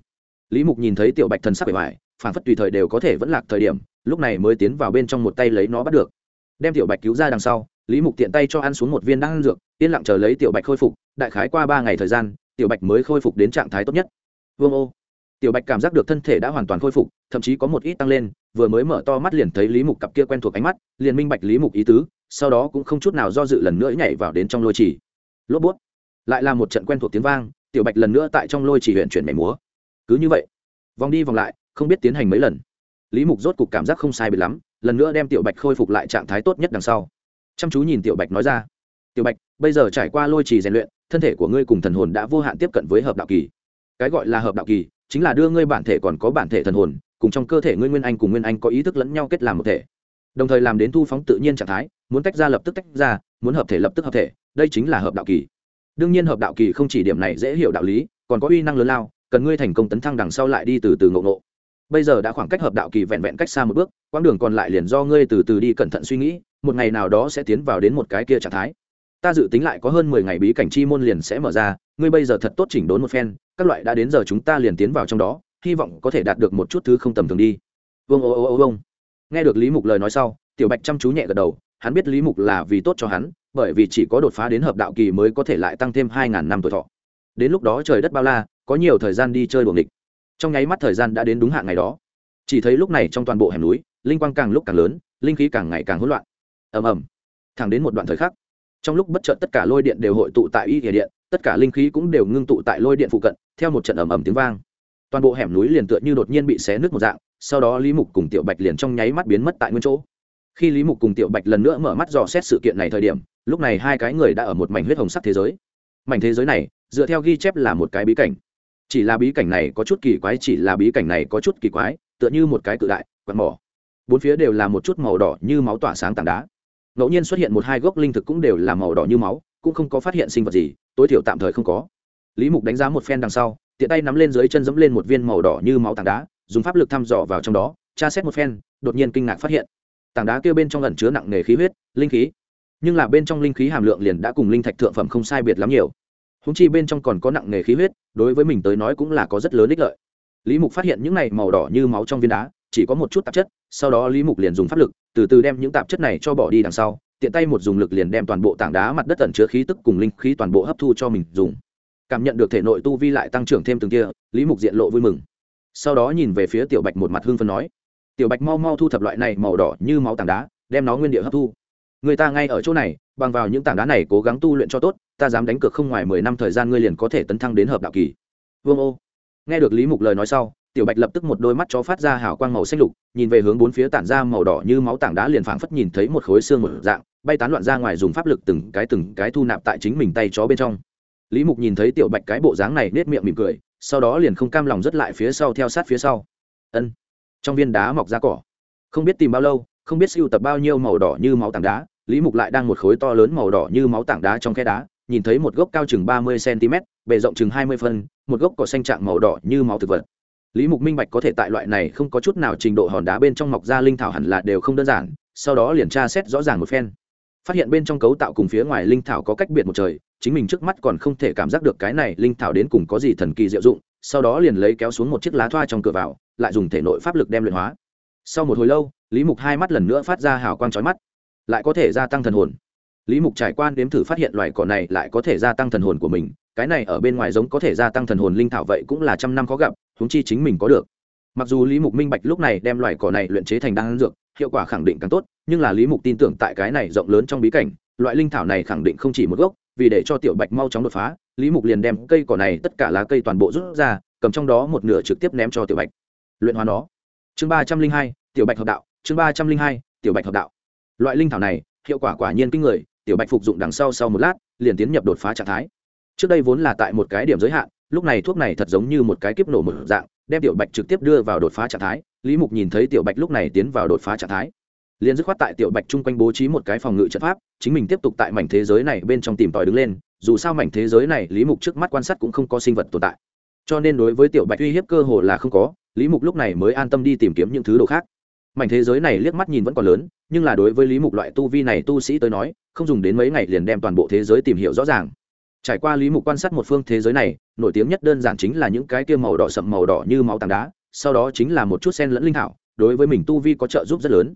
[SPEAKER 1] lý mục nhìn thấy tiểu bạch thần sắc bề ngoài, phản phất tùy thời đều có thể vẫn lạc thời điểm, lúc này mới tiến vào bên trong một tay lấy nó bắt được. Đem tiểu bạch cứu ra đằng sau, lý mục tiện tay cho ăn xuống một viên đan dược, yên lặng chờ lấy tiểu bạch khôi phục, đại khái qua ba ngày thời gian, tiểu bạch mới khôi phục đến trạng thái tốt nhất. Vương ô tiểu bạch cảm giác được thân thể đã hoàn toàn khôi phục, thậm chí có một ít tăng lên, vừa mới mở to mắt liền thấy lý mục cặp kia quen thuộc ánh mắt, liền minh bạch lý mục ý tứ, sau đó cũng không chút nào do dự lần nữa nhảy vào đến trong lôi trì. Lốp bút. Lại là một trận quen thuộc tiếng vang, tiểu bạch lần nữa tại trong lôi trì huyện chuyển mẻ múa. Cứ như vậy, vòng đi vòng lại, không biết tiến hành mấy lần. Lý mục rốt cục cảm giác không sai biệt lắm, lần nữa đem tiểu bạch khôi phục lại trạng thái tốt nhất đằng sau. Chăm chú nhìn tiểu bạch nói ra, tiểu bạch, bây giờ trải qua lôi trì rèn luyện, thân thể của ngươi cùng thần hồn đã vô hạn tiếp cận với hợp đạo kỳ. Cái gọi là hợp đạo kỳ chính là đưa ngươi bản thể còn có bản thể thần hồn, cùng trong cơ thể ngươi nguyên anh cùng nguyên anh có ý thức lẫn nhau kết làm một thể. Đồng thời làm đến thu phóng tự nhiên trạng thái, muốn tách ra lập tức tách ra, muốn hợp thể lập tức hợp thể, đây chính là hợp đạo kỳ. Đương nhiên hợp đạo kỳ không chỉ điểm này dễ hiểu đạo lý, còn có uy năng lớn lao, cần ngươi thành công tấn thăng đằng sau lại đi từ từ ngộ ngộ. Bây giờ đã khoảng cách hợp đạo kỳ vẹn vẹn cách xa một bước, quãng đường còn lại liền do ngươi từ từ đi cẩn thận suy nghĩ, một ngày nào đó sẽ tiến vào đến một cái kia trạng thái. Ta dự tính lại có hơn mười ngày bí cảnh chi môn liền sẽ mở ra, ngươi bây giờ thật tốt chỉnh đốn một phen các loại đã đến giờ chúng ta liền tiến vào trong đó, hy vọng có thể đạt được một chút thứ không tầm thường đi. Vâng ô ô ô vâng nghe được lý mục lời nói sau, tiểu bạch chăm chú nhẹ gật đầu, hắn biết lý mục là vì tốt cho hắn, bởi vì chỉ có đột phá đến hợp đạo kỳ mới có thể lại tăng thêm hai ngàn năm tuổi thọ. Đến lúc đó trời đất bao la, có nhiều thời gian đi chơi đuồng địch trong nháy mắt thời gian đã đến đúng hạn ngày đó. Chỉ thấy lúc này trong toàn bộ hẻm núi, linh quang càng lúc càng lớn, linh khí càng ngày càng hỗn loạn. Ầm ầm. Thẳng đến một đoạn thời khắc, trong lúc bất chợt tất cả lôi điện đều hội tụ tại y địa điện tất cả linh khí cũng đều ngưng tụ tại lôi điện phụ cận, theo một trận ầm ầm tiếng vang. Toàn bộ hẻm núi liền tựa như đột nhiên bị xé nứt một dạng, sau đó lý mục cùng tiểu bạch liền trong nháy mắt biến mất tại nguyên chỗ. Khi lý mục cùng tiểu bạch lần nữa mở mắt dò xét sự kiện này thời điểm, lúc này hai cái người đã ở một mảnh huyết hồng sắc thế giới. Mảnh thế giới này, dựa theo ghi chép là một cái bí cảnh. Chỉ là bí cảnh này có chút kỳ quái, chỉ là bí cảnh này có chút kỳ quái, tựa như một cái cự đại quạt mỏ. Bốn phía đều là một chút màu đỏ như máu tỏa sáng tảng đá. Ngẫu nhiên xuất hiện một hai gốc linh thực cũng đều là màu đỏ như máu cũng không có phát hiện sinh vật gì, tối thiểu tạm thời không có. Lý mục đánh giá một phen đằng sau, tiện tay nắm lên dưới chân dẫm lên một viên màu đỏ như máu tảng đá, dùng pháp lực thăm dò vào trong đó, tra xét một phen, đột nhiên kinh ngạc phát hiện, tảng đá kia bên trong ẩn chứa nặng nề khí huyết, linh khí. Nhưng là bên trong linh khí hàm lượng liền đã cùng linh thạch thượng phẩm không sai biệt lắm nhiều. Húng chi bên trong còn có nặng nề khí huyết, đối với mình tới nói cũng là có rất lớn ích lợi. Lý mục phát hiện những này màu đỏ như máu trong viên đá, chỉ có một chút tạp chất, sau đó lý mục liền dùng pháp lực, từ từ đem những tạp chất này cho bỏ đi đằng sau tiện tay một dùng lực liền đem toàn bộ tảng đá mặt đất tẩn chứa khí tức cùng linh khí toàn bộ hấp thu cho mình dùng. Cảm nhận được thể nội tu vi lại tăng trưởng thêm từng kia, lý mục diện lộ vui mừng. Sau đó nhìn về phía tiểu bạch một mặt hương phân nói, tiểu bạch mau mau thu thập loại này màu đỏ như máu tảng đá, đem nó nguyên địa hấp thu. Người ta ngay ở chỗ này, bằng vào những tảng đá này cố gắng tu luyện cho tốt, ta dám đánh cược không ngoài mười năm thời gian ngươi liền có thể tấn thăng đến hợp đạo kỳ. Vương ô. Nghe được lý mục lời nói sau, tiểu bạch lập tức một đôi mắt chó phát ra hào quang màu xanh lục, nhìn về hướng bốn phía tản ra màu đỏ như máu tảng đá liền phảng phất nhìn thấy một khối xương một dạng bay tán loạn ra ngoài dùng pháp lực từng cái từng cái thu nạp tại chính mình tay chó bên trong. Lý mục nhìn thấy tiểu bạch cái bộ dáng này nết miệng mỉm cười, sau đó liền không cam lòng dứt lại phía sau theo sát phía sau. Ân, trong viên đá mọc ra cỏ. Không biết tìm bao lâu, không biết siêu tập bao nhiêu màu đỏ như máu tảng đá, lý mục lại đang một khối to lớn màu đỏ như máu tảng đá trong khe đá, nhìn thấy một gốc cao chừng ba mươi cm bề rộng chừng hai mươi phân, một gốc cỏ xanh trạng màu đỏ như máu thực vật. Lý mục minh bạch có thể tại loại này không có chút nào trình độ hòn đá bên trong mọc ra linh thảo hẳn là đều không đơn giản, sau đó liền tra xét rõ ràng một phen phát hiện bên trong cấu tạo cùng phía ngoài linh thảo có cách biệt một trời, chính mình trước mắt còn không thể cảm giác được cái này linh thảo đến cùng có gì thần kỳ diệu dụng, sau đó liền lấy kéo xuống một chiếc lá thoa trong cửa vào, lại dùng thể nội pháp lực đem luyện hóa. Sau một hồi lâu, lý mục hai mắt lần nữa phát ra hào quang trói mắt. Lại có thể gia tăng thần hồn. Lý mục trải quan đếm thử phát hiện loài cỏ này lại có thể gia tăng thần hồn của mình, cái này ở bên ngoài giống có thể gia tăng thần hồn linh thảo vậy cũng là trăm năm khó gặp húng chi chính mình có được mặc dù lý mục minh bạch lúc này đem loại cỏ này luyện chế thành đan dược, hiệu quả khẳng định càng tốt, nhưng là lý mục tin tưởng tại cái này rộng lớn trong bí cảnh, loại linh thảo này khẳng định không chỉ một gốc, vì để cho tiểu bạch mau chóng đột phá, lý mục liền đem cây cỏ này tất cả lá cây toàn bộ rút ra, cầm trong đó một nửa trực tiếp ném cho tiểu bạch. Luyện hóa nó. Chương ba trăm linh hai, tiểu bạch hợp đạo, chương ba trăm linh hai, tiểu bạch hợp đạo. Loại linh thảo này, hiệu quả quả nhiên kinh người, tiểu bạch phục dụng đằng sau sau một lát, liền tiến nhập đột phá trạng thái. Trước đây vốn là tại một cái điểm giới hạn, lúc này thuốc này thật giống như một cái kiếp nổ một dạng đem tiểu bạch trực tiếp đưa vào đột phá trạng thái, lý mục nhìn thấy tiểu bạch lúc này tiến vào đột phá trạng thái, liền dứt khoát tại tiểu bạch chung quanh bố trí một cái phòng ngự trận pháp, chính mình tiếp tục tại mảnh thế giới này bên trong tìm tòi đứng lên, dù sao mảnh thế giới này lý mục trước mắt quan sát cũng không có sinh vật tồn tại. Cho nên đối với tiểu bạch uy hiếp cơ hồ là không có, lý mục lúc này mới an tâm đi tìm kiếm những thứ đồ khác. Mảnh thế giới này liếc mắt nhìn vẫn còn lớn, nhưng là đối với lý mục loại tu vi này tu sĩ tới nói, không dùng đến mấy ngày liền đem toàn bộ thế giới tìm hiểu rõ ràng. Trải qua lý mục quan sát một phương thế giới này nổi tiếng nhất đơn giản chính là những cái kia màu đỏ sậm màu đỏ như máu tảng đá, sau đó chính là một chút sen lẫn linh thảo, đối với mình tu vi có trợ giúp rất lớn.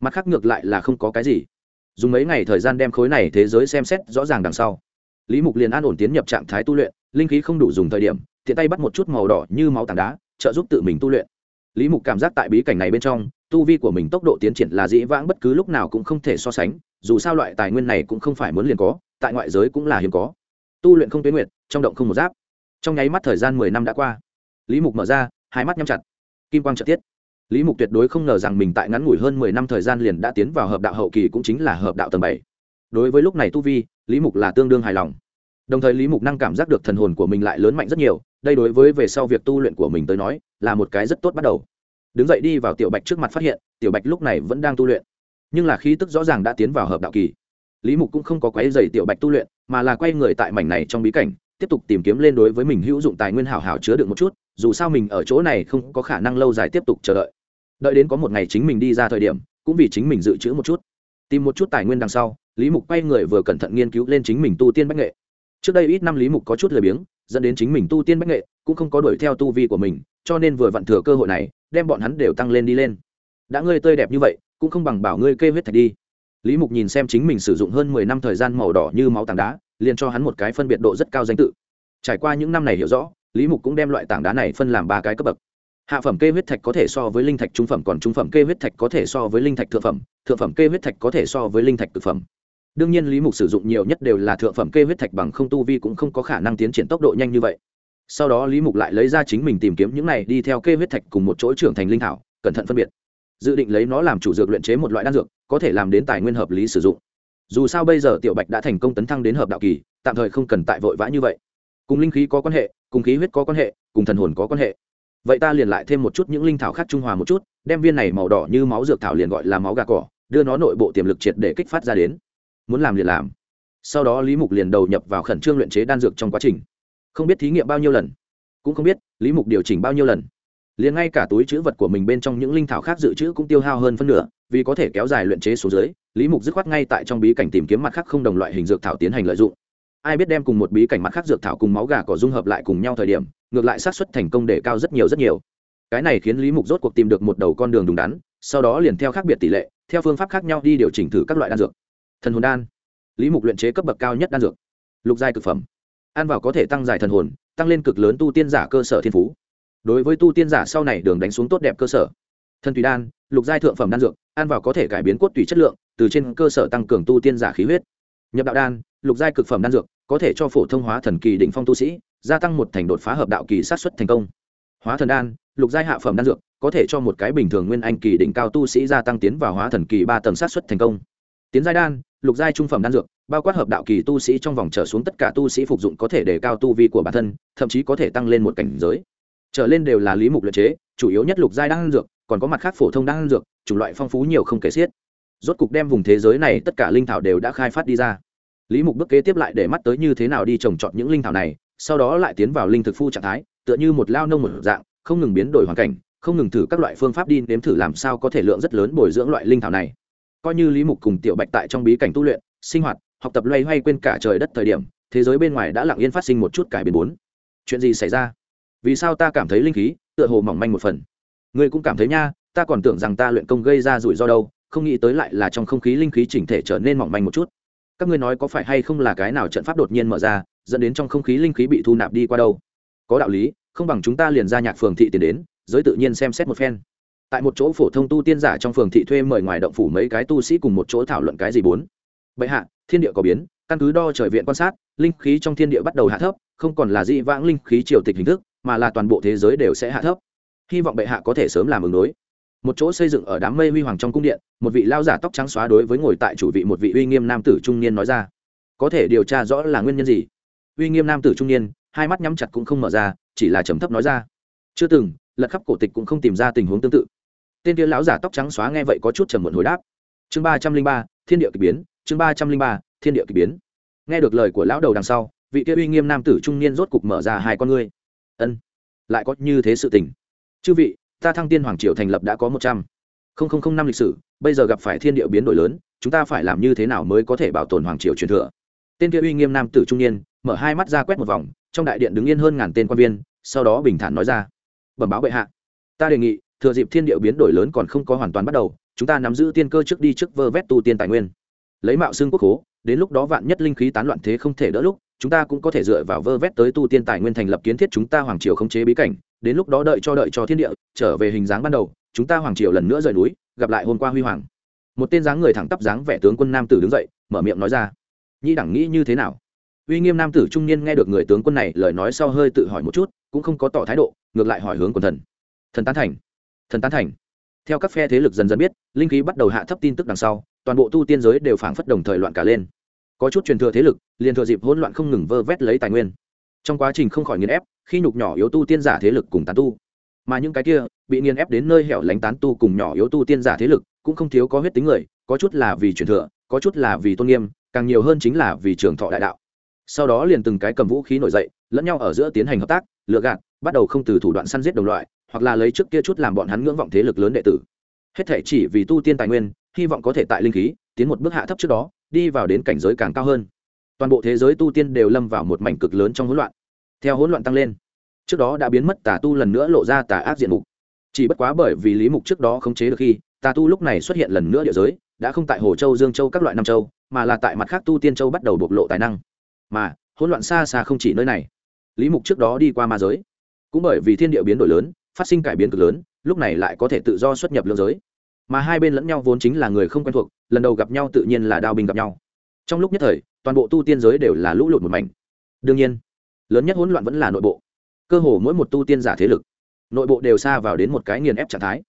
[SPEAKER 1] Mặt khác ngược lại là không có cái gì. Dùng mấy ngày thời gian đem khối này thế giới xem xét rõ ràng đằng sau. Lý mục liền an ổn tiến nhập trạng thái tu luyện, linh khí không đủ dùng thời điểm, tiện tay bắt một chút màu đỏ như máu tảng đá, trợ giúp tự mình tu luyện. Lý mục cảm giác tại bí cảnh này bên trong, tu vi của mình tốc độ tiến triển là dĩ vãng bất cứ lúc nào cũng không thể so sánh, dù sao loại tài nguyên này cũng không phải muốn liền có, tại ngoại giới cũng là hiếm có. Tu luyện không tuyến nguyệt, trong động không một giáp trong nháy mắt thời gian mười năm đã qua. Lý mục mở ra, hai mắt nhắm chặt. Kim quang trợ tiết. Lý mục tuyệt đối không ngờ rằng mình tại ngắn ngủi hơn mười năm thời gian liền đã tiến vào hợp đạo hậu kỳ cũng chính là hợp đạo tầng bảy. Đối với lúc này tu vi, lý mục là tương đương hài lòng. Đồng thời lý mục năng cảm giác được thần hồn của mình lại lớn mạnh rất nhiều, đây đối với về sau việc tu luyện của mình tới nói, là một cái rất tốt bắt đầu. Đứng dậy đi vào tiểu bạch trước mặt phát hiện, tiểu bạch lúc này vẫn đang tu luyện. Nhưng là khí tức rõ ràng đã tiến vào hợp đạo kỳ. Lý mục cũng không có quấy dày tiểu bạch tu luyện, mà là quay người tại mảnh này trong bí cảnh tiếp tục tìm kiếm lên đối với mình hữu dụng tài nguyên hảo hảo chứa được một chút, dù sao mình ở chỗ này không có khả năng lâu dài tiếp tục chờ đợi. Đợi đến có một ngày chính mình đi ra thời điểm, cũng vì chính mình dự trữ một chút. Tìm một chút tài nguyên đằng sau, lý mục quay người vừa cẩn thận nghiên cứu lên chính mình tu tiên bách nghệ. Trước đây ít năm lý mục có chút lười biếng, dẫn đến chính mình tu tiên bách nghệ cũng không có đuổi theo tu vi của mình, cho nên vừa vặn thừa cơ hội này, đem bọn hắn đều tăng lên đi lên. Đã ngươi tươi đẹp như vậy, cũng không bằng bảo ngươi kê huyết thạch đi. Lý mục nhìn xem chính mình sử dụng hơn mười năm thời gian màu đỏ như máu tảng đá liền cho hắn một cái phân biệt độ rất cao danh tự. Trải qua những năm này hiểu rõ, lý mục cũng đem loại tảng đá này phân làm ba cái cấp bậc. Hạ phẩm kê huyết thạch có thể so với linh thạch trung phẩm, còn trung phẩm kê huyết thạch có thể so với linh thạch thượng phẩm thượng phẩm kê huyết thạch có thể so với linh thạch thực phẩm. Đương nhiên, lý mục sử dụng nhiều nhất đều là thượng phẩm kê huyết thạch bằng không tu vi cũng không có khả năng tiến triển tốc độ nhanh như vậy. Sau đó, lý mục lại lấy ra chính mình tìm kiếm những này đi theo kê huyết thạch cùng một chỗ trưởng thành linh thảo, cẩn thận phân biệt. Dự định lấy nó làm chủ dược luyện chế một loại đan dược, có thể làm đến tài nguyên hợp lý sử dụng dù sao bây giờ tiểu bạch đã thành công tấn thăng đến hợp đạo kỳ, tạm thời không cần tại vội vã như vậy. Cùng linh khí có quan hệ, cùng khí huyết có quan hệ, cùng thần hồn có quan hệ. Vậy ta liền lại thêm một chút những linh thảo khác trung hòa một chút, đem viên này màu đỏ như máu dược thảo liền gọi là máu gà cỏ, đưa nó nội bộ tiềm lực triệt để kích phát ra đến. Muốn làm liền làm. Sau đó lý mục liền đầu nhập vào khẩn trương luyện chế đan dược trong quá trình. Không biết thí nghiệm bao nhiêu lần? Cũng không biết, lý mục điều chỉnh bao nhiêu lần. Liền ngay cả túi chữ vật của mình bên trong những linh thảo khác dự trữ cũng tiêu hao hơn phân nửa vì có thể kéo dài luyện chế số dưới, lý mục dứt khoát ngay tại trong bí cảnh tìm kiếm mặt khác không đồng loại hình dược thảo tiến hành lợi dụng. Ai biết đem cùng một bí cảnh mặt khác dược thảo cùng máu gà cỏ dung hợp lại cùng nhau thời điểm, ngược lại xác suất thành công để cao rất nhiều rất nhiều. Cái này khiến lý mục rốt cuộc tìm được một đầu con đường đúng đắn, sau đó liền theo khác biệt tỷ lệ, theo phương pháp khác nhau đi điều chỉnh thử các loại đan dược. Thần hồn đan. Lý mục luyện chế cấp bậc cao nhất đan dược. Lục giai cực phẩm. Ăn vào có thể tăng dài thần hồn, tăng lên cực lớn tu tiên giả cơ sở thiên phú. Đối với tu tiên giả sau này đường đánh xuống tốt đẹp cơ sở thần tùy đan, lục giai thượng phẩm đan dược, ăn vào có thể cải biến cốt tùy chất lượng, từ trên cơ sở tăng cường tu tiên giả khí huyết. Nhập đạo đan, lục giai cực phẩm đan dược, có thể cho phổ thông hóa thần kỳ đỉnh phong tu sĩ, gia tăng một thành đột phá hợp đạo kỳ sát xuất thành công. Hóa thần đan, lục giai hạ phẩm đan dược, có thể cho một cái bình thường nguyên anh kỳ đỉnh cao tu sĩ gia tăng tiến vào hóa thần kỳ ba tầng sát xuất thành công. Tiến giai đan, lục giai trung phẩm đan dược, bao quát hợp đạo kỳ tu sĩ trong vòng trở xuống tất cả tu sĩ phục dụng có thể đề cao tu vi của bản thân, thậm chí có thể tăng lên một cảnh giới. Trở lên đều là lý mục luyện chế, chủ yếu nhất lục giai đan dược còn có mặt khác phổ thông đan dược, chủng loại phong phú nhiều không kể xiết. Rốt cục đem vùng thế giới này tất cả linh thảo đều đã khai phát đi ra. Lý mục bước kế tiếp lại để mắt tới như thế nào đi trồng trọt những linh thảo này, sau đó lại tiến vào linh thực phu trạng thái, tựa như một lao nông một dạng, không ngừng biến đổi hoàn cảnh, không ngừng thử các loại phương pháp đi nếm thử làm sao có thể lượng rất lớn bồi dưỡng loại linh thảo này. Coi như lý mục cùng tiểu bạch tại trong bí cảnh tu luyện, sinh hoạt, học tập loay hoay quên cả trời đất thời điểm, thế giới bên ngoài đã lặng yên phát sinh một chút cải biến bốn. Chuyện gì xảy ra? Vì sao ta cảm thấy linh khí tựa hồ mỏng manh một phần? Ngươi cũng cảm thấy nha, ta còn tưởng rằng ta luyện công gây ra rủi ro đâu, không nghĩ tới lại là trong không khí linh khí chỉnh thể trở nên mỏng manh một chút. Các ngươi nói có phải hay không là cái nào trận pháp đột nhiên mở ra, dẫn đến trong không khí linh khí bị thu nạp đi qua đâu? Có đạo lý, không bằng chúng ta liền ra nhạc phường thị tiền đến, giới tự nhiên xem xét một phen. Tại một chỗ phổ thông tu tiên giả trong phường thị thuê mời ngoài động phủ mấy cái tu sĩ cùng một chỗ thảo luận cái gì bốn. Bệ hạ, thiên địa có biến, căn cứ đo trời viện quan sát, linh khí trong thiên địa bắt đầu hạ thấp, không còn là dị vãng linh khí triều tịch hình thức, mà là toàn bộ thế giới đều sẽ hạ thấp hy vọng bệ hạ có thể sớm làm ứng đối. Một chỗ xây dựng ở đám mây huy hoàng trong cung điện, một vị lao giả tóc trắng xóa đối với ngồi tại chủ vị một vị uy nghiêm nam tử trung niên nói ra. Có thể điều tra rõ là nguyên nhân gì? Uy nghiêm nam tử trung niên, hai mắt nhắm chặt cũng không mở ra, chỉ là trầm thấp nói ra. Chưa từng, lật khắp cổ tịch cũng không tìm ra tình huống tương tự. Tên kia lão giả tóc trắng xóa nghe vậy có chút trầm muộn hồi đáp. Chương ba trăm linh ba, thiên địa k ỳ biến, chương ba trăm linh ba, thiên địa k ỳ biến. Nghe được lời của lão đầu đằng sau, vị kia uy nghiêm nam tử trung niên rốt cục mở ra hai con ngươi. Ân, lại có như thế sự tình chư vị, ta thăng tiên hoàng triều thành lập đã có một trăm. Linh năm lịch sử, bây giờ gặp phải thiên địa biến đổi lớn, chúng ta phải làm như thế nào mới có thể bảo tồn hoàng triều truyền thừa? Tên kia uy nghiêm nam tử trung niên, mở hai mắt ra quét một vòng, trong đại điện đứng yên hơn ngàn tên quan viên, sau đó bình thản nói ra. Bẩm báo bệ hạ. Ta đề nghị, thừa dịp thiên địa biến đổi lớn còn không có hoàn toàn bắt đầu, chúng ta nắm giữ tiên cơ trước đi trước vơ vét tu tiên tài nguyên. Lấy mạo xương quốc hố đến lúc đó vạn nhất linh khí tán loạn thế không thể đỡ lúc, chúng ta cũng có thể dựa vào vơ vét tới tu tiên tài nguyên thành lập kiến thiết chúng ta hoàng triều khống chế bí cảnh đến lúc đó đợi cho đợi cho thiên địa, trở về hình dáng ban đầu, chúng ta hoàng triều lần nữa rời núi, gặp lại hôm qua huy hoàng. Một tên dáng người thẳng tắp dáng vẻ tướng quân nam tử đứng dậy, mở miệng nói ra. Nhĩ đẳng nghĩ như thế nào? Uy nghiêm nam tử trung niên nghe được người tướng quân này lời nói sau hơi tự hỏi một chút, cũng không có tỏ thái độ, ngược lại hỏi hướng quần thần. Thần tán thành. Thần tán thành. Theo các phe thế lực dần dần biết, linh khí bắt đầu hạ thấp tin tức đằng sau, toàn bộ tu tiên giới đều phảng phất đồng thời loạn cả lên. Có chút truyền thừa thế lực, liền thừa dịp hỗn loạn không ngừng vơ vét lấy tài nguyên. Trong quá trình không khỏi nghiền ép khi nhục nhỏ yếu tu tiên giả thế lực cùng tán tu. Mà những cái kia bị nghiền ép đến nơi hẻo lánh tán tu cùng nhỏ yếu tu tiên giả thế lực cũng không thiếu có huyết tính người, có chút là vì truyền thừa, có chút là vì tôn nghiêm, càng nhiều hơn chính là vì trường thọ đại đạo. Sau đó liền từng cái cầm vũ khí nổi dậy, lẫn nhau ở giữa tiến hành hợp tác, lựa gạt, bắt đầu không từ thủ đoạn săn giết đồng loại, hoặc là lấy trước kia chút làm bọn hắn ngưỡng vọng thế lực lớn đệ tử. Hết thể chỉ vì tu tiên tài nguyên, hy vọng có thể tại linh khí, tiến một bước hạ thấp trước đó, đi vào đến cảnh giới càng cao hơn. Toàn bộ thế giới tu tiên đều lâm vào một mảnh cực lớn trong hỗn loạn theo hỗn loạn tăng lên, trước đó đã biến mất tà tu lần nữa lộ ra tà ác diện mục. Chỉ bất quá bởi vì lý mục trước đó không chế được khi, tà tu lúc này xuất hiện lần nữa địa giới, đã không tại hồ châu, dương châu các loại nam châu, mà là tại mặt khác tu tiên châu bắt đầu bộc lộ tài năng. Mà, hỗn loạn xa xa không chỉ nơi này. Lý mục trước đó đi qua ma giới, cũng bởi vì thiên địa biến đổi lớn, phát sinh cải biến cực lớn, lúc này lại có thể tự do xuất nhập lương giới. Mà hai bên lẫn nhau vốn chính là người không quen thuộc, lần đầu gặp nhau tự nhiên là đao binh gặp nhau. Trong lúc nhất thời, toàn bộ tu tiên giới đều là lũ lụt một mảnh. Đương nhiên lớn nhất hỗn loạn vẫn là nội bộ. Cơ hồ mỗi một tu tiên giả thế lực, nội bộ đều xa vào đến một cái nghiền ép trạng thái.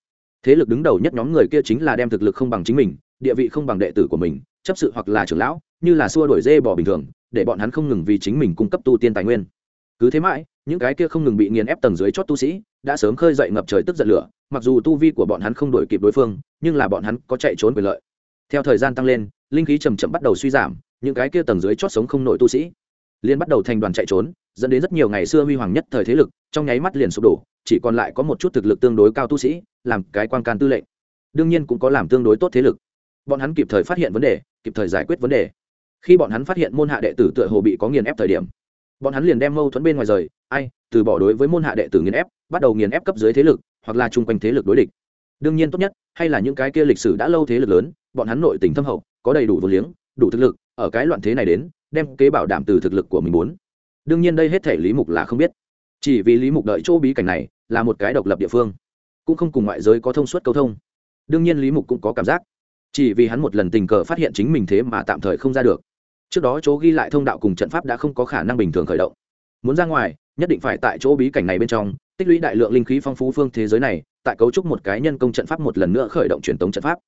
[SPEAKER 1] Thế lực đứng đầu nhất nhóm người kia chính là đem thực lực không bằng chính mình, địa vị không bằng đệ tử của mình, chấp sự hoặc là trưởng lão, như là xua đổi dê bỏ bình thường, để bọn hắn không ngừng vì chính mình cung cấp tu tiên tài nguyên. Cứ thế mãi, những cái kia không ngừng bị nghiền ép tầng dưới chót tu sĩ, đã sớm khơi dậy ngập trời tức giận lửa, mặc dù tu vi của bọn hắn không đổi kịp đối phương, nhưng là bọn hắn có chạy trốn quyền lợi. Theo thời gian tăng lên, linh khí chầm chậm bắt đầu suy giảm, những cái kia tầng dưới chót sống không nổi tu sĩ liên bắt đầu thành đoàn chạy trốn, dẫn đến rất nhiều ngày xưa huy hoàng nhất thời thế lực, trong nháy mắt liền sụp đổ, chỉ còn lại có một chút thực lực tương đối cao tu sĩ, làm cái quan can tư lệnh. Đương nhiên cũng có làm tương đối tốt thế lực. Bọn hắn kịp thời phát hiện vấn đề, kịp thời giải quyết vấn đề. Khi bọn hắn phát hiện môn hạ đệ tử tựa hồ bị có nghiền ép thời điểm, bọn hắn liền đem mâu thuẫn bên ngoài rời, ai, từ bỏ đối với môn hạ đệ tử nghiền ép, bắt đầu nghiền ép cấp dưới thế lực, hoặc là chung quanh thế lực đối địch. Đương nhiên tốt nhất, hay là những cái kia lịch sử đã lâu thế lực lớn, bọn hắn nội tình thâm hậu, có đầy đủ vô liếng, đủ thực lực ở cái loạn thế này đến, đem kế bảo đảm từ thực lực của mình muốn. Đương nhiên đây hết thể lý mục là không biết. Chỉ vì lý mục đợi chỗ bí cảnh này, là một cái độc lập địa phương. Cũng không cùng ngoại giới có thông suốt câu thông. Đương nhiên lý mục cũng có cảm giác. Chỉ vì hắn một lần tình cờ phát hiện chính mình thế mà tạm thời không ra được. Trước đó chỗ ghi lại thông đạo cùng trận pháp đã không có khả năng bình thường khởi động. Muốn ra ngoài, nhất định phải tại chỗ bí cảnh này bên trong, tích lũy đại lượng linh khí phong phú phương thế giới này, tại cấu trúc một cái nhân công trận pháp một lần nữa khởi động truyền tống trận pháp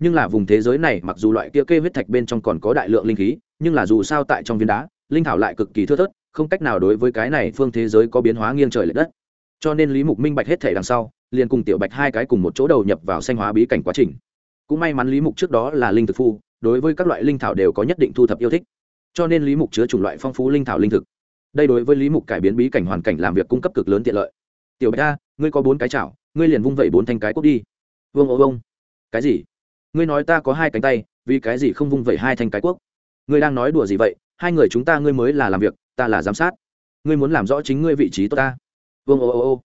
[SPEAKER 1] nhưng là vùng thế giới này, mặc dù loại kia kê huyết thạch bên trong còn có đại lượng linh khí, nhưng là dù sao tại trong viên đá, linh thảo lại cực kỳ thưa thớt, không cách nào đối với cái này phương thế giới có biến hóa nghiêng trời l ệ đất. Cho nên lý mục minh bạch hết thể đằng sau, liền cùng tiểu bạch hai cái cùng một chỗ đầu nhập vào xanh hóa bí cảnh quá trình. Cũng may mắn lý mục trước đó là linh thực phu, đối với các loại linh thảo đều có nhất định thu thập yêu thích. Cho nên lý mục chứa chủng loại phong phú linh thảo linh thực. Đây đối với lý mục cải biến bí cảnh hoàn cảnh làm việc cung cấp cực lớn tiện lợi. Tiểu bạch a, ngươi có bốn cái chảo, ngươi liền vung vẩy bốn thanh cái cốt đi. Vương ô vông cái gì? Ngươi nói ta có hai cánh tay, vì cái gì không vung vẩy hai thanh cái quốc? Ngươi đang nói đùa gì vậy? Hai người chúng ta ngươi mới là làm việc, ta là giám sát. Ngươi muốn làm rõ chính ngươi vị trí tốt ta. Vương ô ô ô.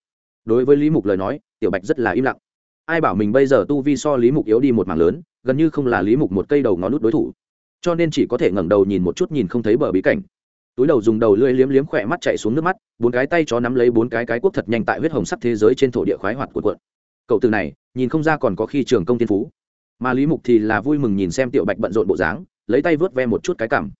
[SPEAKER 1] Đối với lý mục lời nói, tiểu bạch rất là im lặng. Ai bảo mình bây giờ tu vi so lý mục yếu đi một mảng lớn, gần như không là lý mục một cây đầu ngón nút đối thủ. Cho nên chỉ có thể ngẩng đầu nhìn một chút nhìn không thấy bờ bí cảnh. Túi đầu dùng đầu lưỡi liếm liếm khỏe mắt chạy xuống nước mắt, bốn cái tay chó nắm lấy bốn cái cái quốc thật nhanh tại huyết hồng sắc thế giới trên thổ địa khoái hoạt của quận cậu từ này, nhìn không ra còn có khi trường công tiên phú mà lý mục thì là vui mừng nhìn xem tiểu bạch bận rộn bộ dáng, lấy tay vớt ve một chút cái cảm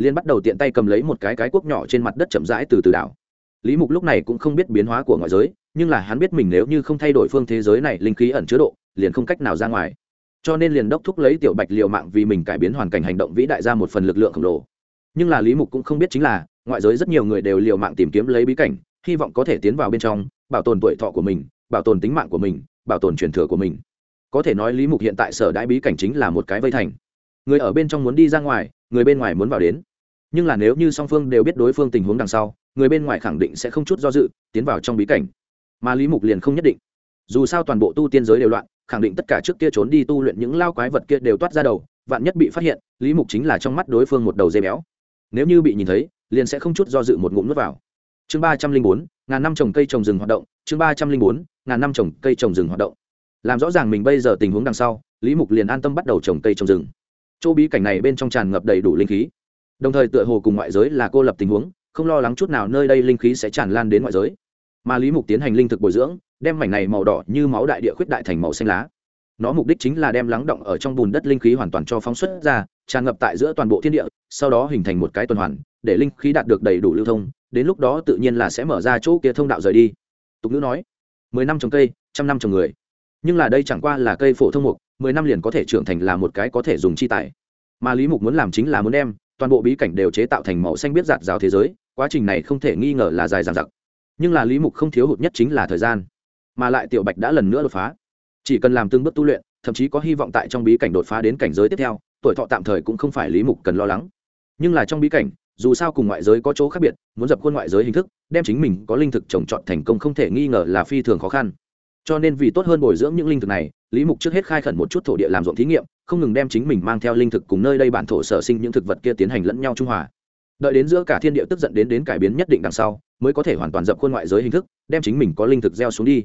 [SPEAKER 1] liên bắt đầu tiện tay cầm lấy một cái cái cuốc nhỏ trên mặt đất chậm rãi từ từ đảo. Lý mục lúc này cũng không biết biến hóa của ngoại giới, nhưng là hắn biết mình nếu như không thay đổi phương thế giới này, linh khí ẩn chứa độ, liền không cách nào ra ngoài. Cho nên liền đốc thúc lấy tiểu bạch liều mạng vì mình cải biến hoàn cảnh hành động vĩ đại ra một phần lực lượng khổng lồ. Nhưng là lý mục cũng không biết chính là, ngoại giới rất nhiều người đều liều mạng tìm kiếm lấy bí cảnh, hy vọng có thể tiến vào bên trong, bảo tồn tuổi thọ của mình, bảo tồn tính mạng của mình, bảo tồn truyền thừa của mình có thể nói lý mục hiện tại sở đại bí cảnh chính là một cái vây thành. Người ở bên trong muốn đi ra ngoài, người bên ngoài muốn vào đến. Nhưng là nếu như song phương đều biết đối phương tình huống đằng sau, người bên ngoài khẳng định sẽ không chút do dự tiến vào trong bí cảnh. Mà lý mục liền không nhất định. Dù sao toàn bộ tu tiên giới đều loạn, khẳng định tất cả trước kia trốn đi tu luyện những lao quái vật kia đều toát ra đầu, vạn nhất bị phát hiện, lý mục chính là trong mắt đối phương một đầu dây béo. Nếu như bị nhìn thấy, liền sẽ không chút do dự một ngụm nước vào. Chương ba trăm linh bốn, ngàn năm trồng cây trồng rừng hoạt động, chương ba trăm linh bốn, ngàn năm trồng cây trồng rừng hoạt động làm rõ ràng mình bây giờ tình huống đằng sau, lý mục liền an tâm bắt đầu trồng cây trồng rừng. Chỗ bí cảnh này bên trong tràn ngập đầy đủ linh khí. Đồng thời tựa hồ cùng ngoại giới là cô lập tình huống, không lo lắng chút nào nơi đây linh khí sẽ tràn lan đến ngoại giới. Mà lý mục tiến hành linh thực bồi dưỡng, đem mảnh này màu đỏ như máu đại địa khuyết đại thành màu xanh lá. Nó mục đích chính là đem lắng động ở trong bùn đất linh khí hoàn toàn cho phóng xuất ra, tràn ngập tại giữa toàn bộ thiên địa, sau đó hình thành một cái tuần hoàn, để linh khí đạt được đầy đủ lưu thông, đến lúc đó tự nhiên là sẽ mở ra chỗ kia thông đạo rời đi. Tục ngữ nói, mười năm trồng cây, trăm năm trồng người nhưng là đây chẳng qua là cây phổ thông mục, mười năm liền có thể trưởng thành là một cái có thể dùng chi tài. Mà lý mục muốn làm chính là muốn đem toàn bộ bí cảnh đều chế tạo thành màu xanh biết giạt rào thế giới, quá trình này không thể nghi ngờ là dài dằng dặc. Nhưng là lý mục không thiếu hụt nhất chính là thời gian, mà lại tiểu bạch đã lần nữa đột phá. Chỉ cần làm từng bước tu luyện, thậm chí có hy vọng tại trong bí cảnh đột phá đến cảnh giới tiếp theo, tuổi thọ tạm thời cũng không phải lý mục cần lo lắng. Nhưng là trong bí cảnh, dù sao cùng ngoại giới có chỗ khác biệt, muốn dập khuôn ngoại giới hình thức, đem chính mình có linh thực trồng trọt thành công không thể nghi ngờ là phi thường khó khăn cho nên vì tốt hơn bồi dưỡng những linh thực này, lý mục trước hết khai khẩn một chút thổ địa làm ruộng thí nghiệm, không ngừng đem chính mình mang theo linh thực cùng nơi đây bản thổ sở sinh những thực vật kia tiến hành lẫn nhau trung hòa. Đợi đến giữa cả thiên địa tức giận đến đến cải biến nhất định đằng sau, mới có thể hoàn toàn dập khuôn ngoại giới hình thức, đem chính mình có linh thực gieo xuống đi.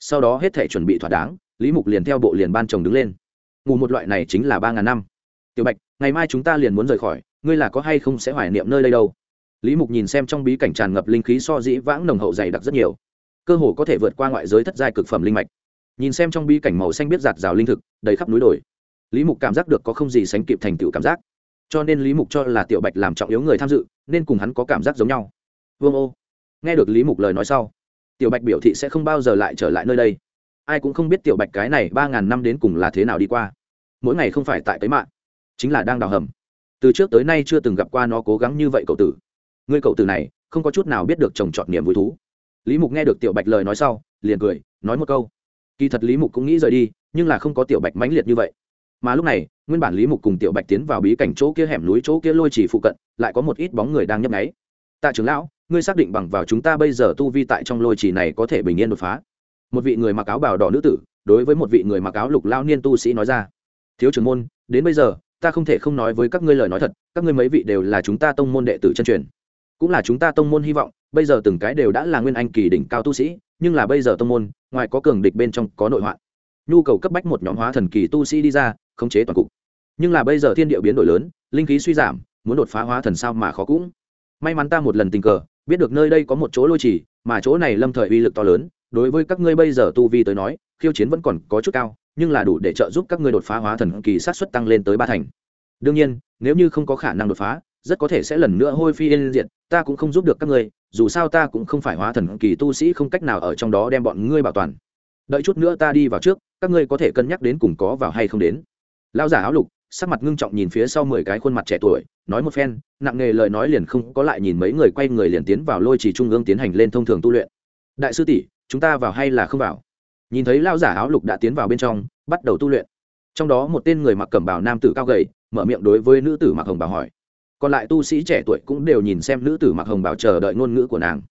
[SPEAKER 1] Sau đó hết thể chuẩn bị thỏa đáng, lý mục liền theo bộ liền ban chồng đứng lên. Ngủ một loại này chính là ba ngàn năm. Tiểu bạch, ngày mai chúng ta liền muốn rời khỏi, ngươi là có hay không sẽ hoài niệm nơi đây đâu? Lý mục nhìn xem trong bí cảnh tràn ngập linh khí so dĩ vãng nồng hậu dày đặc rất nhiều cơ hồ có thể vượt qua ngoại giới thất giai cực phẩm linh mạch. Nhìn xem trong bi cảnh màu xanh biết giạt rào linh thực, đầy khắp núi đồi. Lý mục cảm giác được có không gì sánh kịp thành tựu cảm giác. Cho nên lý mục cho là tiểu bạch làm trọng yếu người tham dự, nên cùng hắn có cảm giác giống nhau. Vương ô. Nghe được lý mục lời nói sau, tiểu bạch biểu thị sẽ không bao giờ lại trở lại nơi đây. Ai cũng không biết tiểu bạch cái này ba ngàn năm đến cùng là thế nào đi qua. Mỗi ngày không phải tại cái mạng, chính là đang đào hầm. Từ trước tới nay chưa từng gặp qua nó cố gắng như vậy cậu tử. Người cậu tử này, không có chút nào biết được trồng trọt niềm vui thú lý mục nghe được tiểu bạch lời nói sau, liền cười, nói một câu. Kỳ thật lý mục cũng nghĩ rời đi, nhưng là không có tiểu bạch mãnh liệt như vậy. Mà lúc này, nguyên bản lý mục cùng tiểu bạch tiến vào bí cảnh chỗ kia hẻm núi chỗ kia lôi chỉ phụ cận, lại có một ít bóng người đang nhấp nháy. Tạ trưởng lão, ngươi xác định bằng vào chúng ta bây giờ tu vi tại trong lôi chỉ này có thể bình yên đột phá? Một vị người mặc áo bào đỏ nữ tử, đối với một vị người mặc áo lục lao niên tu sĩ nói ra. Thiếu trưởng môn, đến bây giờ, ta không thể không nói với các ngươi lời nói thật, các ngươi mấy vị đều là chúng ta tông môn đệ tử chân truyền cũng là chúng ta tông môn hy vọng, bây giờ từng cái đều đã là nguyên anh kỳ đỉnh cao tu sĩ, nhưng là bây giờ tông môn, ngoài có cường địch bên trong có nội hoạn. Nhu cầu cấp bách một nhóm hóa thần kỳ tu sĩ đi ra, khống chế toàn cục. Nhưng là bây giờ thiên địa biến đổi lớn, linh khí suy giảm, muốn đột phá hóa thần sao mà khó cũng. May mắn ta một lần tình cờ, biết được nơi đây có một chỗ lôi trì, mà chỗ này lâm thời uy lực to lớn, đối với các ngươi bây giờ tu vi tới nói, khiêu chiến vẫn còn có chút cao, nhưng là đủ để trợ giúp các ngươi đột phá hóa thần kỳ sát xuất tăng lên tới ba thành. Đương nhiên, nếu như không có khả năng đột phá rất có thể sẽ lần nữa hôi phi yên diệt, ta cũng không giúp được các ngươi, dù sao ta cũng không phải hóa thần kỳ tu sĩ không cách nào ở trong đó đem bọn ngươi bảo toàn. Đợi chút nữa ta đi vào trước, các ngươi có thể cân nhắc đến cùng có vào hay không đến. Lão giả áo lục, sắc mặt ngưng trọng nhìn phía sau mười cái khuôn mặt trẻ tuổi, nói một phen, nặng nghề lời nói liền không có lại nhìn mấy người quay người liền tiến vào lôi trì trung ương tiến hành lên thông thường tu luyện. Đại sư tỷ, chúng ta vào hay là không vào? Nhìn thấy lão giả áo lục đã tiến vào bên trong, bắt đầu tu luyện. Trong đó một tên người mặc cẩm bào nam tử cao gầy, mở miệng đối với nữ tử mặc hồng bào hỏi còn lại tu sĩ trẻ tuổi cũng đều nhìn xem nữ tử mặc hồng bảo chờ đợi ngôn ngữ của nàng.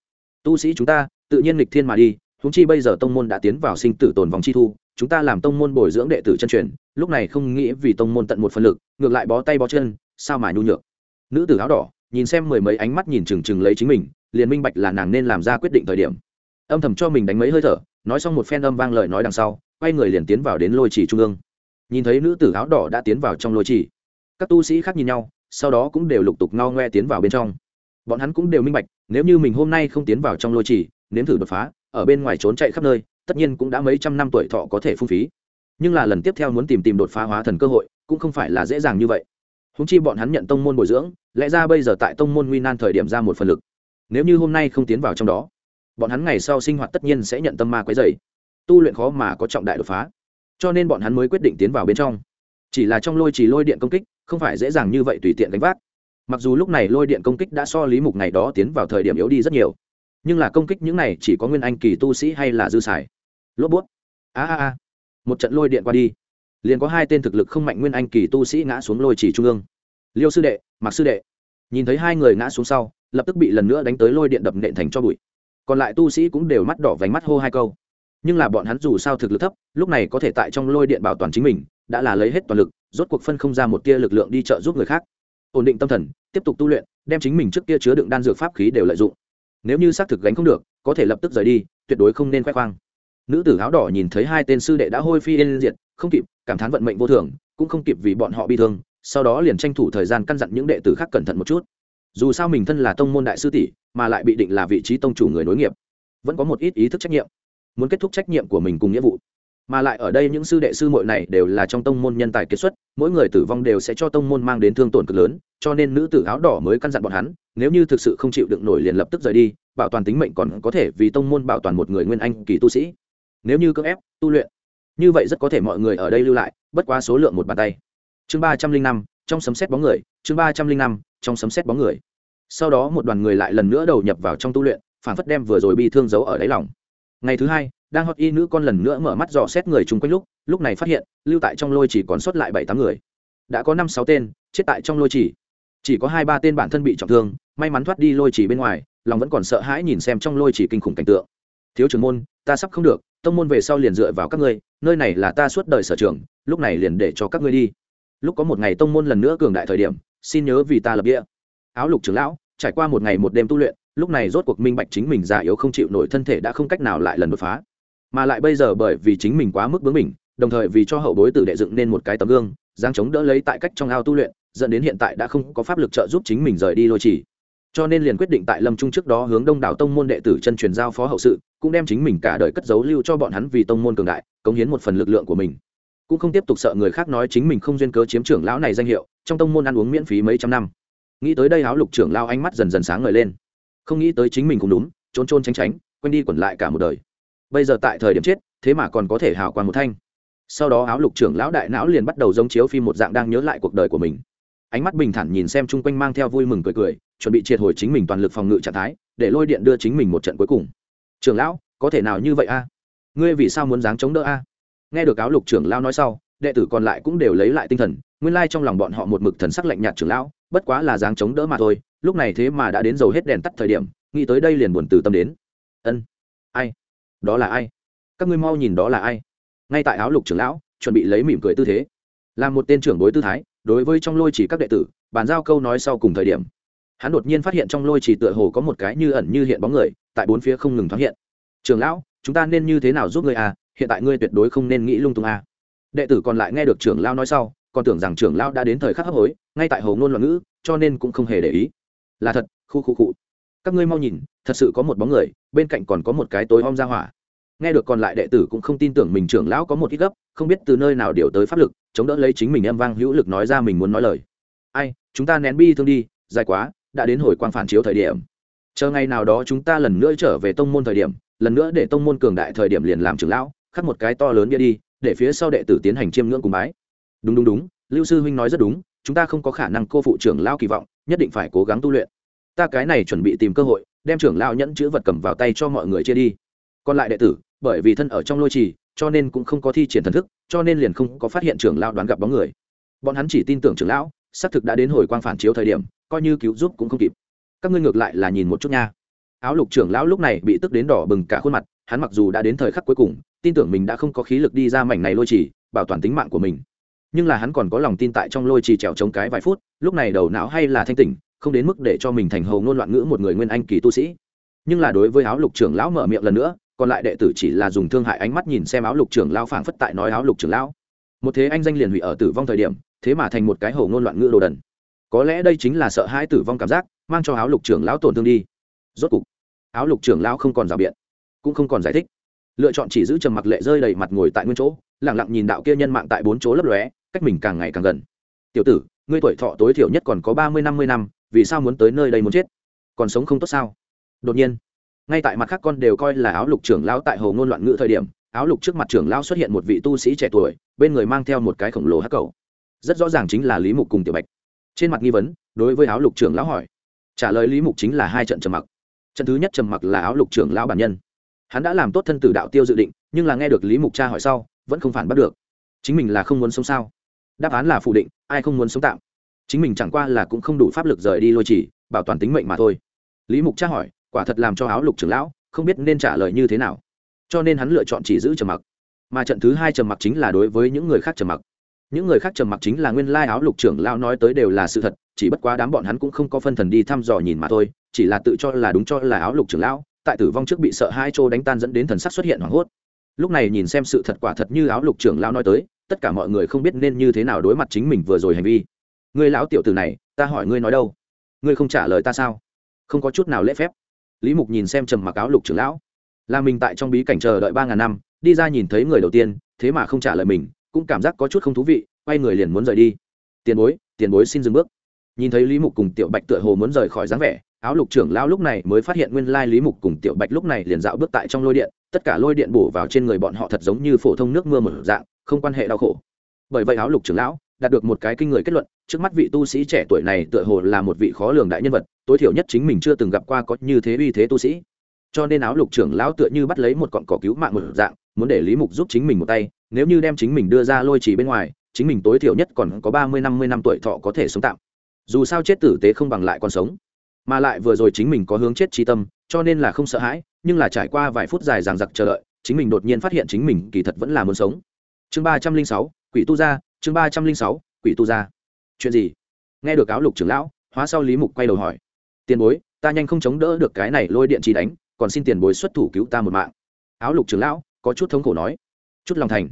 [SPEAKER 1] Tu sĩ chúng ta, tự nhiên lịch thiên mà đi húng chi bây giờ tông môn đã tiến vào sinh tử tồn vòng chi thu, chúng ta làm tông môn bồi dưỡng đệ tử chân truyền, lúc này không nghĩ vì tông môn tận một phần lực, ngược lại bó tay bó chân, sao mà nhu nhược. Nữ tử áo đỏ, nhìn xem mười mấy ánh mắt nhìn chừng chừng lấy chính mình, liền minh bạch là nàng nên làm ra quyết định thời điểm. Âm thầm cho mình đánh mấy hơi thở, nói xong một phen âm vang lời nói đằng sau, quay người liền tiến vào đến lôi trì trung ương. Nhìn thấy nữ tử áo đỏ đã tiến vào trong lôi trì. Các tu sĩ khác nhìn nhau sau đó cũng đều lục tục ngao ngoe tiến vào bên trong. Bọn hắn cũng đều minh bạch, nếu như mình hôm nay không tiến vào trong lôi trì, nếm thử đột phá, ở bên ngoài trốn chạy khắp nơi, tất nhiên cũng đã mấy trăm năm tuổi thọ có thể phung phí. Nhưng là lần tiếp theo muốn tìm tìm đột phá hóa thần cơ hội, cũng không phải là dễ dàng như vậy. Húng chi bọn hắn nhận tông môn bồi dưỡng, lẽ ra bây giờ tại tông môn nguy nan thời điểm ra một phần lực. Nếu như hôm nay không tiến vào trong đó, bọn hắn ngày sau sinh hoạt tất nhiên sẽ nhận tâm ma quấy dày tu luyện khó mà có trọng đại đột phá. Cho nên bọn hắn mới quyết định tiến vào bên trong. Chỉ là trong lôi trì lôi điện công kích không phải dễ dàng như vậy tùy tiện đánh vác. Mặc dù lúc này lôi điện công kích đã so lý mục ngày đó tiến vào thời điểm yếu đi rất nhiều, nhưng là công kích những này chỉ có nguyên anh kỳ tu sĩ hay là dư xài? Lốp bút. A a a. Một trận lôi điện qua đi, liền có hai tên thực lực không mạnh nguyên anh kỳ tu sĩ ngã xuống lôi chỉ trung ương. Liêu sư đệ mặc sư đệ. Nhìn thấy hai người ngã xuống sau, lập tức bị lần nữa đánh tới lôi điện đập nện thành cho bụi. Còn lại tu sĩ cũng đều mắt đỏ vành mắt hô hai câu. Nhưng là bọn hắn dù sao thực lực thấp, lúc này có thể tại trong lôi điện bảo toàn chính mình, đã là lấy hết toàn lực rốt cuộc phân không ra một tia lực lượng đi trợ giúp người khác. Ổn định tâm thần, tiếp tục tu luyện, đem chính mình trước kia chứa đựng đan dược pháp khí đều lợi dụng. Nếu như xác thực gánh không được, có thể lập tức rời đi, tuyệt đối không nên khoe khoang. Nữ tử áo đỏ nhìn thấy hai tên sư đệ đã hôi phi yên diệt, không kịp, cảm thán vận mệnh vô thường, cũng không kịp vì bọn họ bị thương, sau đó liền tranh thủ thời gian căn dặn những đệ tử khác cẩn thận một chút. Dù sao mình thân là tông môn đại sư tỷ, mà lại bị định là vị trí tông chủ người nối nghiệp, vẫn có một ít ý thức trách nhiệm. Muốn kết thúc trách nhiệm của mình cùng nghĩa vụ mà lại ở đây những sư đệ sư muội này đều là trong tông môn nhân tài kết xuất, mỗi người tử vong đều sẽ cho tông môn mang đến thương tổn cực lớn, cho nên nữ tử áo đỏ mới căn dặn bọn hắn, nếu như thực sự không chịu đựng nổi liền lập tức rời đi, bảo toàn tính mệnh còn có thể vì tông môn bảo toàn một người nguyên anh kỳ tu sĩ. Nếu như cưỡng ép, tu luyện, như vậy rất có thể mọi người ở đây lưu lại, bất quá số lượng một bàn tay. Chương ba trăm linh năm, trong sấm xét bóng người, chương ba trăm linh năm, trong sấm xét bóng người. Sau đó một đoàn người lại lần nữa đầu nhập vào trong tu luyện, phản phất đem vừa rồi bi thương giấu ở đáy lòng. Ngày thứ hai đang hot y nữ con lần nữa mở mắt dò xét người chung quanh lúc lúc này phát hiện, lưu tại trong lôi chỉ còn sót lại bảy tám người. Đã có năm sáu tên, chết tại trong lôi chỉ. Chỉ có hai ba tên bản thân bị trọng thương, may mắn thoát đi lôi chỉ bên ngoài, lòng vẫn còn sợ hãi nhìn xem trong lôi chỉ kinh khủng cảnh tượng. Thiếu trưởng môn, ta sắp không được, tông môn về sau liền dựa vào các ngươi, nơi này là ta suốt đời sở trường, lúc này liền để cho các ngươi đi. Lúc có một ngày tông môn lần nữa cường đại thời điểm, xin nhớ vì ta lập địa. Áo lục trưởng lão, trải qua một ngày một đêm tu luyện, lúc này rốt cuộc minh bạch chính mình già yếu không chịu nổi thân thể đã không cách nào lại lần đột phá mà lại bây giờ bởi vì chính mình quá mức bướng mình đồng thời vì cho hậu bối tử đệ dựng nên một cái tấm gương giang chống đỡ lấy tại cách trong ao tu luyện, dẫn đến hiện tại đã không có pháp lực trợ giúp chính mình rời đi lôi chỉ. Cho nên liền quyết định tại lâm trung trước đó hướng đông đảo tông môn đệ tử chân truyền giao phó hậu sự, cũng đem chính mình cả đời cất giấu lưu cho bọn hắn vì tông môn cường đại, cống hiến một phần lực lượng của mình. Cũng không tiếp tục sợ người khác nói chính mình không duyên cớ chiếm trưởng lão này danh hiệu, trong tông môn ăn uống miễn phí mấy trăm năm. Nghĩ tới đây áo lục trưởng lao ánh mắt dần dần sáng ngời lên. Không nghĩ tới chính mình cũng đúng, trốn trôn tránh tránh, quên đi quẩn lại cả một đời bây giờ tại thời điểm chết, thế mà còn có thể hào quang một thanh. Sau đó áo lục trưởng lão đại não liền bắt đầu giống chiếu phim một dạng đang nhớ lại cuộc đời của mình. Ánh mắt bình thản nhìn xem chung quanh mang theo vui mừng cười cười, chuẩn bị triệt hồi chính mình toàn lực phòng ngự trạng thái, để lôi điện đưa chính mình một trận cuối cùng. Trưởng lão, có thể nào như vậy a? Ngươi vì sao muốn dáng chống đỡ a? Nghe được áo lục trưởng lão nói sau, đệ tử còn lại cũng đều lấy lại tinh thần, nguyên lai trong lòng bọn họ một mực thần sắc lạnh nhạt trưởng lão, bất quá là dáng chống đỡ mà thôi, lúc này thế mà đã đến dầu hết đèn tắt thời điểm, nghĩ tới đây liền buồn từ tâm đến. Ân, ai? Đó là ai? Các ngươi mau nhìn đó là ai? Ngay tại áo lục trưởng lão, chuẩn bị lấy mỉm cười tư thế. Làm một tên trưởng bối tư thái, đối với trong lôi chỉ các đệ tử, bàn giao câu nói sau cùng thời điểm. Hắn đột nhiên phát hiện trong lôi chỉ tựa hồ có một cái như ẩn như hiện bóng người, tại bốn phía không ngừng thoáng hiện. Trường lão, chúng ta nên như thế nào giúp ngươi à? Hiện tại ngươi tuyệt đối không nên nghĩ lung tung à. Đệ tử còn lại nghe được trưởng lão nói sau, còn tưởng rằng trưởng lão đã đến thời khắc hấp hối, ngay tại hồ ngôn loạn ngữ, cho nên cũng không hề để ý. Là thật, khu khu cụ các ngươi mau nhìn, thật sự có một bóng người, bên cạnh còn có một cái tối om ra hỏa. Nghe được còn lại đệ tử cũng không tin tưởng mình trưởng lão có một ít gấp, không biết từ nơi nào điều tới pháp lực, chống đỡ lấy chính mình em vang hữu lực nói ra mình muốn nói lời. Ai, chúng ta nén bi thương đi, dài quá, đã đến hồi quang phản chiếu thời điểm. Chờ ngày nào đó chúng ta lần nữa trở về tông môn thời điểm, lần nữa để tông môn cường đại thời điểm liền làm trưởng lão, khắc một cái to lớn bia đi, để phía sau đệ tử tiến hành chiêm ngưỡng cùng bái. Đúng đúng đúng, lưu sư huynh nói rất đúng, chúng ta không có khả năng cô phụ trưởng lão kỳ vọng, nhất định phải cố gắng tu luyện ta cái này chuẩn bị tìm cơ hội, đem trưởng lão nhẫn chữ vật cầm vào tay cho mọi người chia đi. Còn lại đệ tử, bởi vì thân ở trong lôi trì, cho nên cũng không có thi triển thần thức, cho nên liền không có phát hiện trưởng lão đoán gặp bóng người. Bọn hắn chỉ tin tưởng trưởng lão, xác thực đã đến hồi quang phản chiếu thời điểm, coi như cứu giúp cũng không kịp. Các ngươi ngược lại là nhìn một chút nha. Áo lục trưởng lão lúc này bị tức đến đỏ bừng cả khuôn mặt, hắn mặc dù đã đến thời khắc cuối cùng, tin tưởng mình đã không có khí lực đi ra mảnh này lôi trì, bảo toàn tính mạng của mình. Nhưng là hắn còn có lòng tin tại trong lôi trì trèo chống cái vài phút, lúc này đầu não hay là thanh tỉnh không đến mức để cho mình thành hầu ngôn loạn ngữ một người nguyên anh kỳ tu sĩ. Nhưng là đối với áo lục trưởng lão mở miệng lần nữa, còn lại đệ tử chỉ là dùng thương hại ánh mắt nhìn xem áo lục trưởng lão phảng phất tại nói áo lục trưởng lão. Một thế anh danh liền hủy ở tử vong thời điểm, thế mà thành một cái hầu ngôn loạn ngữ đồ đần. Có lẽ đây chính là sợ hãi tử vong cảm giác, mang cho áo lục trưởng lão tổn thương đi. Rốt cục, áo lục trưởng lão không còn rào biện, cũng không còn giải thích. Lựa chọn chỉ giữ trầm mặc lệ rơi đầy mặt ngồi tại nguyên chỗ lẳng lặng nhìn đạo kia nhân mạng tại bốn chỗ lấp lóe, cách mình càng ngày càng gần. Tiểu tử, ngươi tuổi thọ tối thiểu nhất còn có ba mươi năm mươi năm vì sao muốn tới nơi đây muốn chết? Còn sống không tốt sao? Đột nhiên, ngay tại mặt khác con đều coi là áo lục trưởng lão tại hồ ngôn loạn ngữ thời điểm, áo lục trước mặt trưởng lão xuất hiện một vị tu sĩ trẻ tuổi, bên người mang theo một cái khổng lồ hắc cầu. Rất rõ ràng chính là lý mục cùng tiểu bạch. Trên mặt nghi vấn, đối với áo lục trưởng lão hỏi. Trả lời lý mục chính là hai trận trầm mặc. Trận thứ nhất trầm mặc là áo lục trưởng lão bản nhân. Hắn đã làm tốt thân tử đạo tiêu dự định, nhưng là nghe được lý mục cha hỏi sau, vẫn không phản bắt được. Chính mình là không muốn sống sao? Đáp án là phủ định, ai không muốn sống tạm? Chính mình chẳng qua là cũng không đủ pháp lực rời đi lôi chỉ, bảo toàn tính mệnh mà thôi. Lý mục tra hỏi, quả thật làm cho áo lục trưởng lão không biết nên trả lời như thế nào. Cho nên hắn lựa chọn chỉ giữ trầm mặc. Mà trận thứ hai trầm mặc chính là đối với những người khác trầm mặc. Những người khác trầm mặc chính là nguyên lai áo lục trưởng lão nói tới đều là sự thật, chỉ bất quá đám bọn hắn cũng không có phân thần đi thăm dò nhìn mà thôi, chỉ là tự cho là đúng cho là áo lục trưởng lão, tại tử vong trước bị sợ hai chỗ đánh tan dẫn đến thần sắc xuất hiện hoảng hốt. Lúc này nhìn xem sự thật quả thật như áo lục trưởng lão nói tới, tất cả mọi người không biết nên như thế nào đối mặt chính mình vừa rồi hành vi người lão tiểu tử này, ta hỏi ngươi nói đâu? Ngươi không trả lời ta sao? Không có chút nào lễ phép. Lý mục nhìn xem trầm mặc áo lục trưởng lão. Là mình tại trong bí cảnh chờ đợi ba ngàn năm, đi ra nhìn thấy người đầu tiên, thế mà không trả lời mình, cũng cảm giác có chút không thú vị, quay người liền muốn rời đi. Tiền bối tiền bối xin dừng bước. Nhìn thấy lý mục cùng tiểu bạch tựa hồ muốn rời khỏi dáng vẻ, áo lục trưởng lão lúc này mới phát hiện nguyên lai lý mục cùng tiểu bạch lúc này liền dạo bước tại trong lôi điện, tất cả lôi điện bổ vào trên người bọn họ thật giống như phổ thông nước mưa một dạng, không quan hệ đau khổ. Bởi vậy áo lục trưởng lão đạt được một cái kinh người kết luận, trước mắt vị tu sĩ trẻ tuổi này tựa hồ là một vị khó lường đại nhân vật, tối thiểu nhất chính mình chưa từng gặp qua có như thế uy thế tu sĩ. Cho nên áo lục trưởng lão tựa như bắt lấy một cọn cỏ cứu mạng một dạng, muốn để lý mục giúp chính mình một tay, nếu như đem chính mình đưa ra lôi trì bên ngoài, chính mình tối thiểu nhất còn có ba mươi, năm mươi năm tuổi thọ có thể sống tạm. Dù sao chết tử tế không bằng lại còn sống. Mà lại vừa rồi chính mình có hướng chết trí tâm, cho nên là không sợ hãi, nhưng là trải qua vài phút dài ràng giặc chờ đợi, chính mình đột nhiên phát hiện chính mình kỳ thật vẫn là muốn sống. Chương ba trăm linh sáu, quỷ tu gia chương ba trăm linh sáu, quỷ tu gia. Chuyện gì? Nghe được áo lục trưởng lão, hóa sau lý mục quay đầu hỏi. Tiền bối, ta nhanh không chống đỡ được cái này lôi điện chi đánh, còn xin tiền bối xuất thủ cứu ta một mạng. Áo lục trưởng lão, có chút thống khổ nói. Chút lòng thành.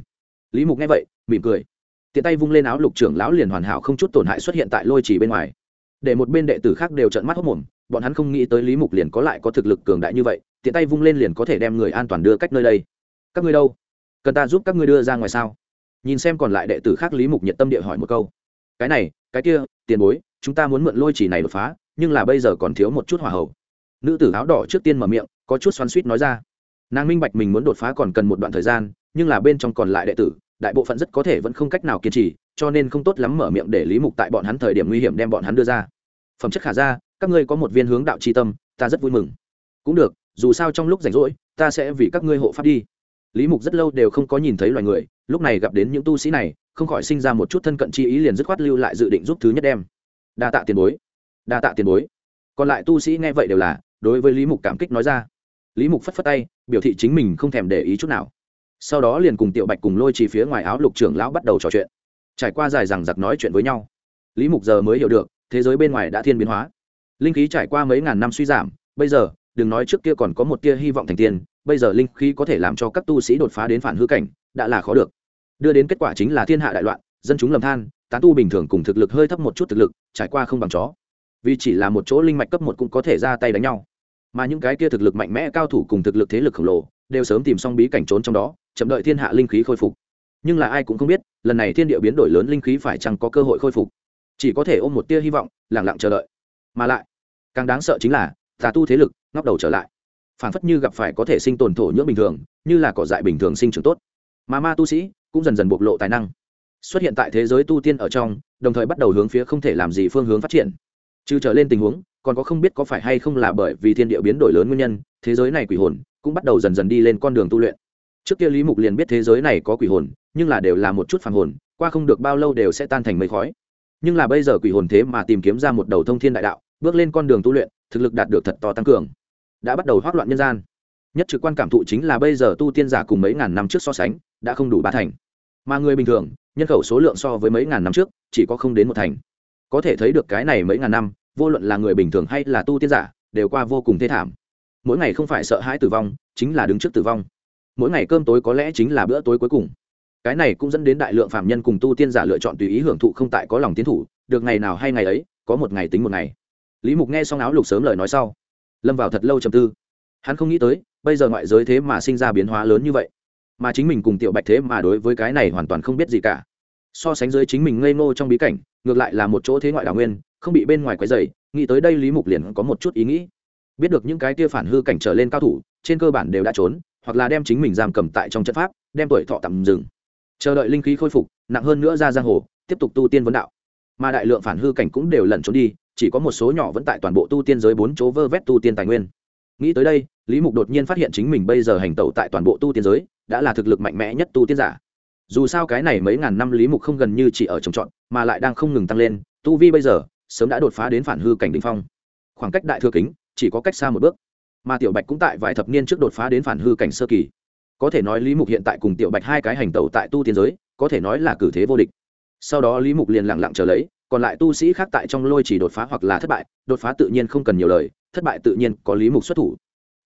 [SPEAKER 1] Lý mục nghe vậy, mỉm cười. Tiện tay vung lên áo lục trưởng lão liền hoàn hảo không chút tổn hại xuất hiện tại lôi chỉ bên ngoài. Để một bên đệ tử khác đều trợn mắt hốc mồm, bọn hắn không nghĩ tới lý mục liền có lại có thực lực cường đại như vậy, tiện tay vung lên liền có thể đem người an toàn đưa cách nơi đây. Các ngươi đâu? Cần ta giúp các ngươi đưa ra ngoài sao? Nhìn xem còn lại đệ tử khác lý mục nhiệt tâm địa hỏi một câu. Cái này, cái kia, tiền bối, chúng ta muốn mượn lôi chỉ này đột phá, nhưng là bây giờ còn thiếu một chút hỏa hậu nữ tử áo đỏ trước tiên mở miệng, có chút xoắn suýt nói ra. Nàng minh bạch mình muốn đột phá còn cần một đoạn thời gian, nhưng là bên trong còn lại đệ tử, đại bộ phận rất có thể vẫn không cách nào kiên trì, cho nên không tốt lắm mở miệng để lý mục tại bọn hắn thời điểm nguy hiểm đem bọn hắn đưa ra. Phẩm chất khả ra các ngươi có một viên hướng đạo tri tâm, ta rất vui mừng. Cũng được, dù sao trong lúc rảnh rỗi, ta sẽ vì các ngươi hộ pháp đi lý mục rất lâu đều không có nhìn thấy loài người, lúc này gặp đến những tu sĩ này, không khỏi sinh ra một chút thân cận chi ý liền dứt khoát lưu lại dự định giúp thứ nhất đem. Đa tạ tiền bối. Đa tạ tiền bối. Còn lại tu sĩ nghe vậy đều là, đối với lý mục cảm kích nói ra. Lý mục phất phất tay, biểu thị chính mình không thèm để ý chút nào. Sau đó liền cùng tiểu bạch cùng lôi chỉ phía ngoài áo lục trưởng lão bắt đầu trò chuyện. Trải qua dài rằng giặc nói chuyện với nhau, lý mục giờ mới hiểu được, thế giới bên ngoài đã thiên biến hóa. Linh khí trải qua mấy ngàn năm suy giảm, bây giờ, đừng nói trước kia còn có một tia hy vọng thành tiên bây giờ linh khí có thể làm cho các tu sĩ đột phá đến phản hư cảnh, đã là khó được. Đưa đến kết quả chính là thiên hạ đại loạn, dân chúng lầm than, tán tu bình thường cùng thực lực hơi thấp một chút thực lực, trải qua không bằng chó. Vì chỉ là một chỗ linh mạch cấp một cũng có thể ra tay đánh nhau. Mà những cái kia thực lực mạnh mẽ cao thủ cùng thực lực thế lực khổng lồ, đều sớm tìm xong bí cảnh trốn trong đó, chậm đợi thiên hạ linh khí khôi phục. Nhưng là ai cũng không biết, lần này thiên địa biến đổi lớn linh khí phải chăng có cơ hội khôi phục. Chỉ có thể ôm một tia hy vọng lẳng lặng chờ đợi. Mà lại, càng đáng sợ chính là, tà tu thế lực, ngóc đầu trở lại phản phất như gặp phải có thể sinh tồn thổ nhưỡng bình thường, như là cỏ dại bình thường sinh trưởng tốt. Mà ma tu sĩ cũng dần dần bộc lộ tài năng. Xuất hiện tại thế giới tu tiên ở trong, đồng thời bắt đầu hướng phía không thể làm gì phương hướng phát triển. Trừ trở lên tình huống, còn có không biết có phải hay không là bởi vì thiên địa biến đổi lớn nguyên nhân, thế giới này quỷ hồn cũng bắt đầu dần dần đi lên con đường tu luyện. Trước kia lý mục liền biết thế giới này có quỷ hồn, nhưng là đều là một chút phản hồn, qua không được bao lâu đều sẽ tan thành mây khói. Nhưng là bây giờ quỷ hồn thế mà tìm kiếm ra một đầu thông thiên đại đạo, bước lên con đường tu luyện, thực lực đạt được thật to tăng cường đã bắt đầu hoác loạn nhân gian. Nhất trực quan cảm thụ chính là bây giờ tu tiên giả cùng mấy ngàn năm trước so sánh, đã không đủ ba thành. Mà người bình thường, nhân khẩu số lượng so với mấy ngàn năm trước, chỉ có không đến một thành. Có thể thấy được cái này mấy ngàn năm, vô luận là người bình thường hay là tu tiên giả, đều qua vô cùng thê thảm. Mỗi ngày không phải sợ hãi tử vong, chính là đứng trước tử vong. Mỗi ngày cơm tối có lẽ chính là bữa tối cuối cùng. Cái này cũng dẫn đến đại lượng phạm nhân cùng tu tiên giả lựa chọn tùy ý hưởng thụ không tại có lòng tiến thủ, được ngày nào hay ngày ấy, có một ngày tính một ngày. Lý mục nghe xong áo lục sớm lời nói sau lâm vào thật lâu trầm tư. Hắn không nghĩ tới, bây giờ ngoại giới thế mà sinh ra biến hóa lớn như vậy. Mà chính mình cùng tiểu bạch thế mà đối với cái này hoàn toàn không biết gì cả. So sánh dưới chính mình ngây ngô trong bí cảnh, ngược lại là một chỗ thế ngoại đào nguyên, không bị bên ngoài quấy dày nghĩ tới đây lý mục liền có một chút ý nghĩ. Biết được những cái kia phản hư cảnh trở lên cao thủ, trên cơ bản đều đã trốn, hoặc là đem chính mình giam cầm tại trong trận pháp, đem tuổi thọ tạm dừng. Chờ đợi linh khí khôi phục, nặng hơn nữa ra giang hồ, tiếp tục tu tiên vấn đạo. Mà đại lượng phản hư cảnh cũng đều lẩn trốn đi chỉ có một số nhỏ vẫn tại toàn bộ tu tiên giới bốn chỗ vơ vét tu tiên tài nguyên. Nghĩ tới đây, lý mục đột nhiên phát hiện chính mình bây giờ hành tẩu tại toàn bộ tu tiên giới, đã là thực lực mạnh mẽ nhất tu tiên giả. Dù sao cái này mấy ngàn năm lý mục không gần như chỉ ở trồng trọt, mà lại đang không ngừng tăng lên, tu vi bây giờ, sớm đã đột phá đến phản hư cảnh đ ỉ n h phong. Khoảng cách đại thừa kính, chỉ có cách xa một bước. Mà tiểu bạch cũng tại vài thập niên trước đột phá đến phản hư cảnh sơ kỳ. Có thể nói lý mục hiện tại cùng tiểu bạch hai cái hành tẩu tại tu tiên giới, có thể nói là cử thế vô địch. Sau đó lý mục liền lẳng lặng trở lấy còn lại tu sĩ khác tại trong lôi chỉ đột phá hoặc là thất bại, đột phá tự nhiên không cần nhiều lời, thất bại tự nhiên có lý mục xuất thủ.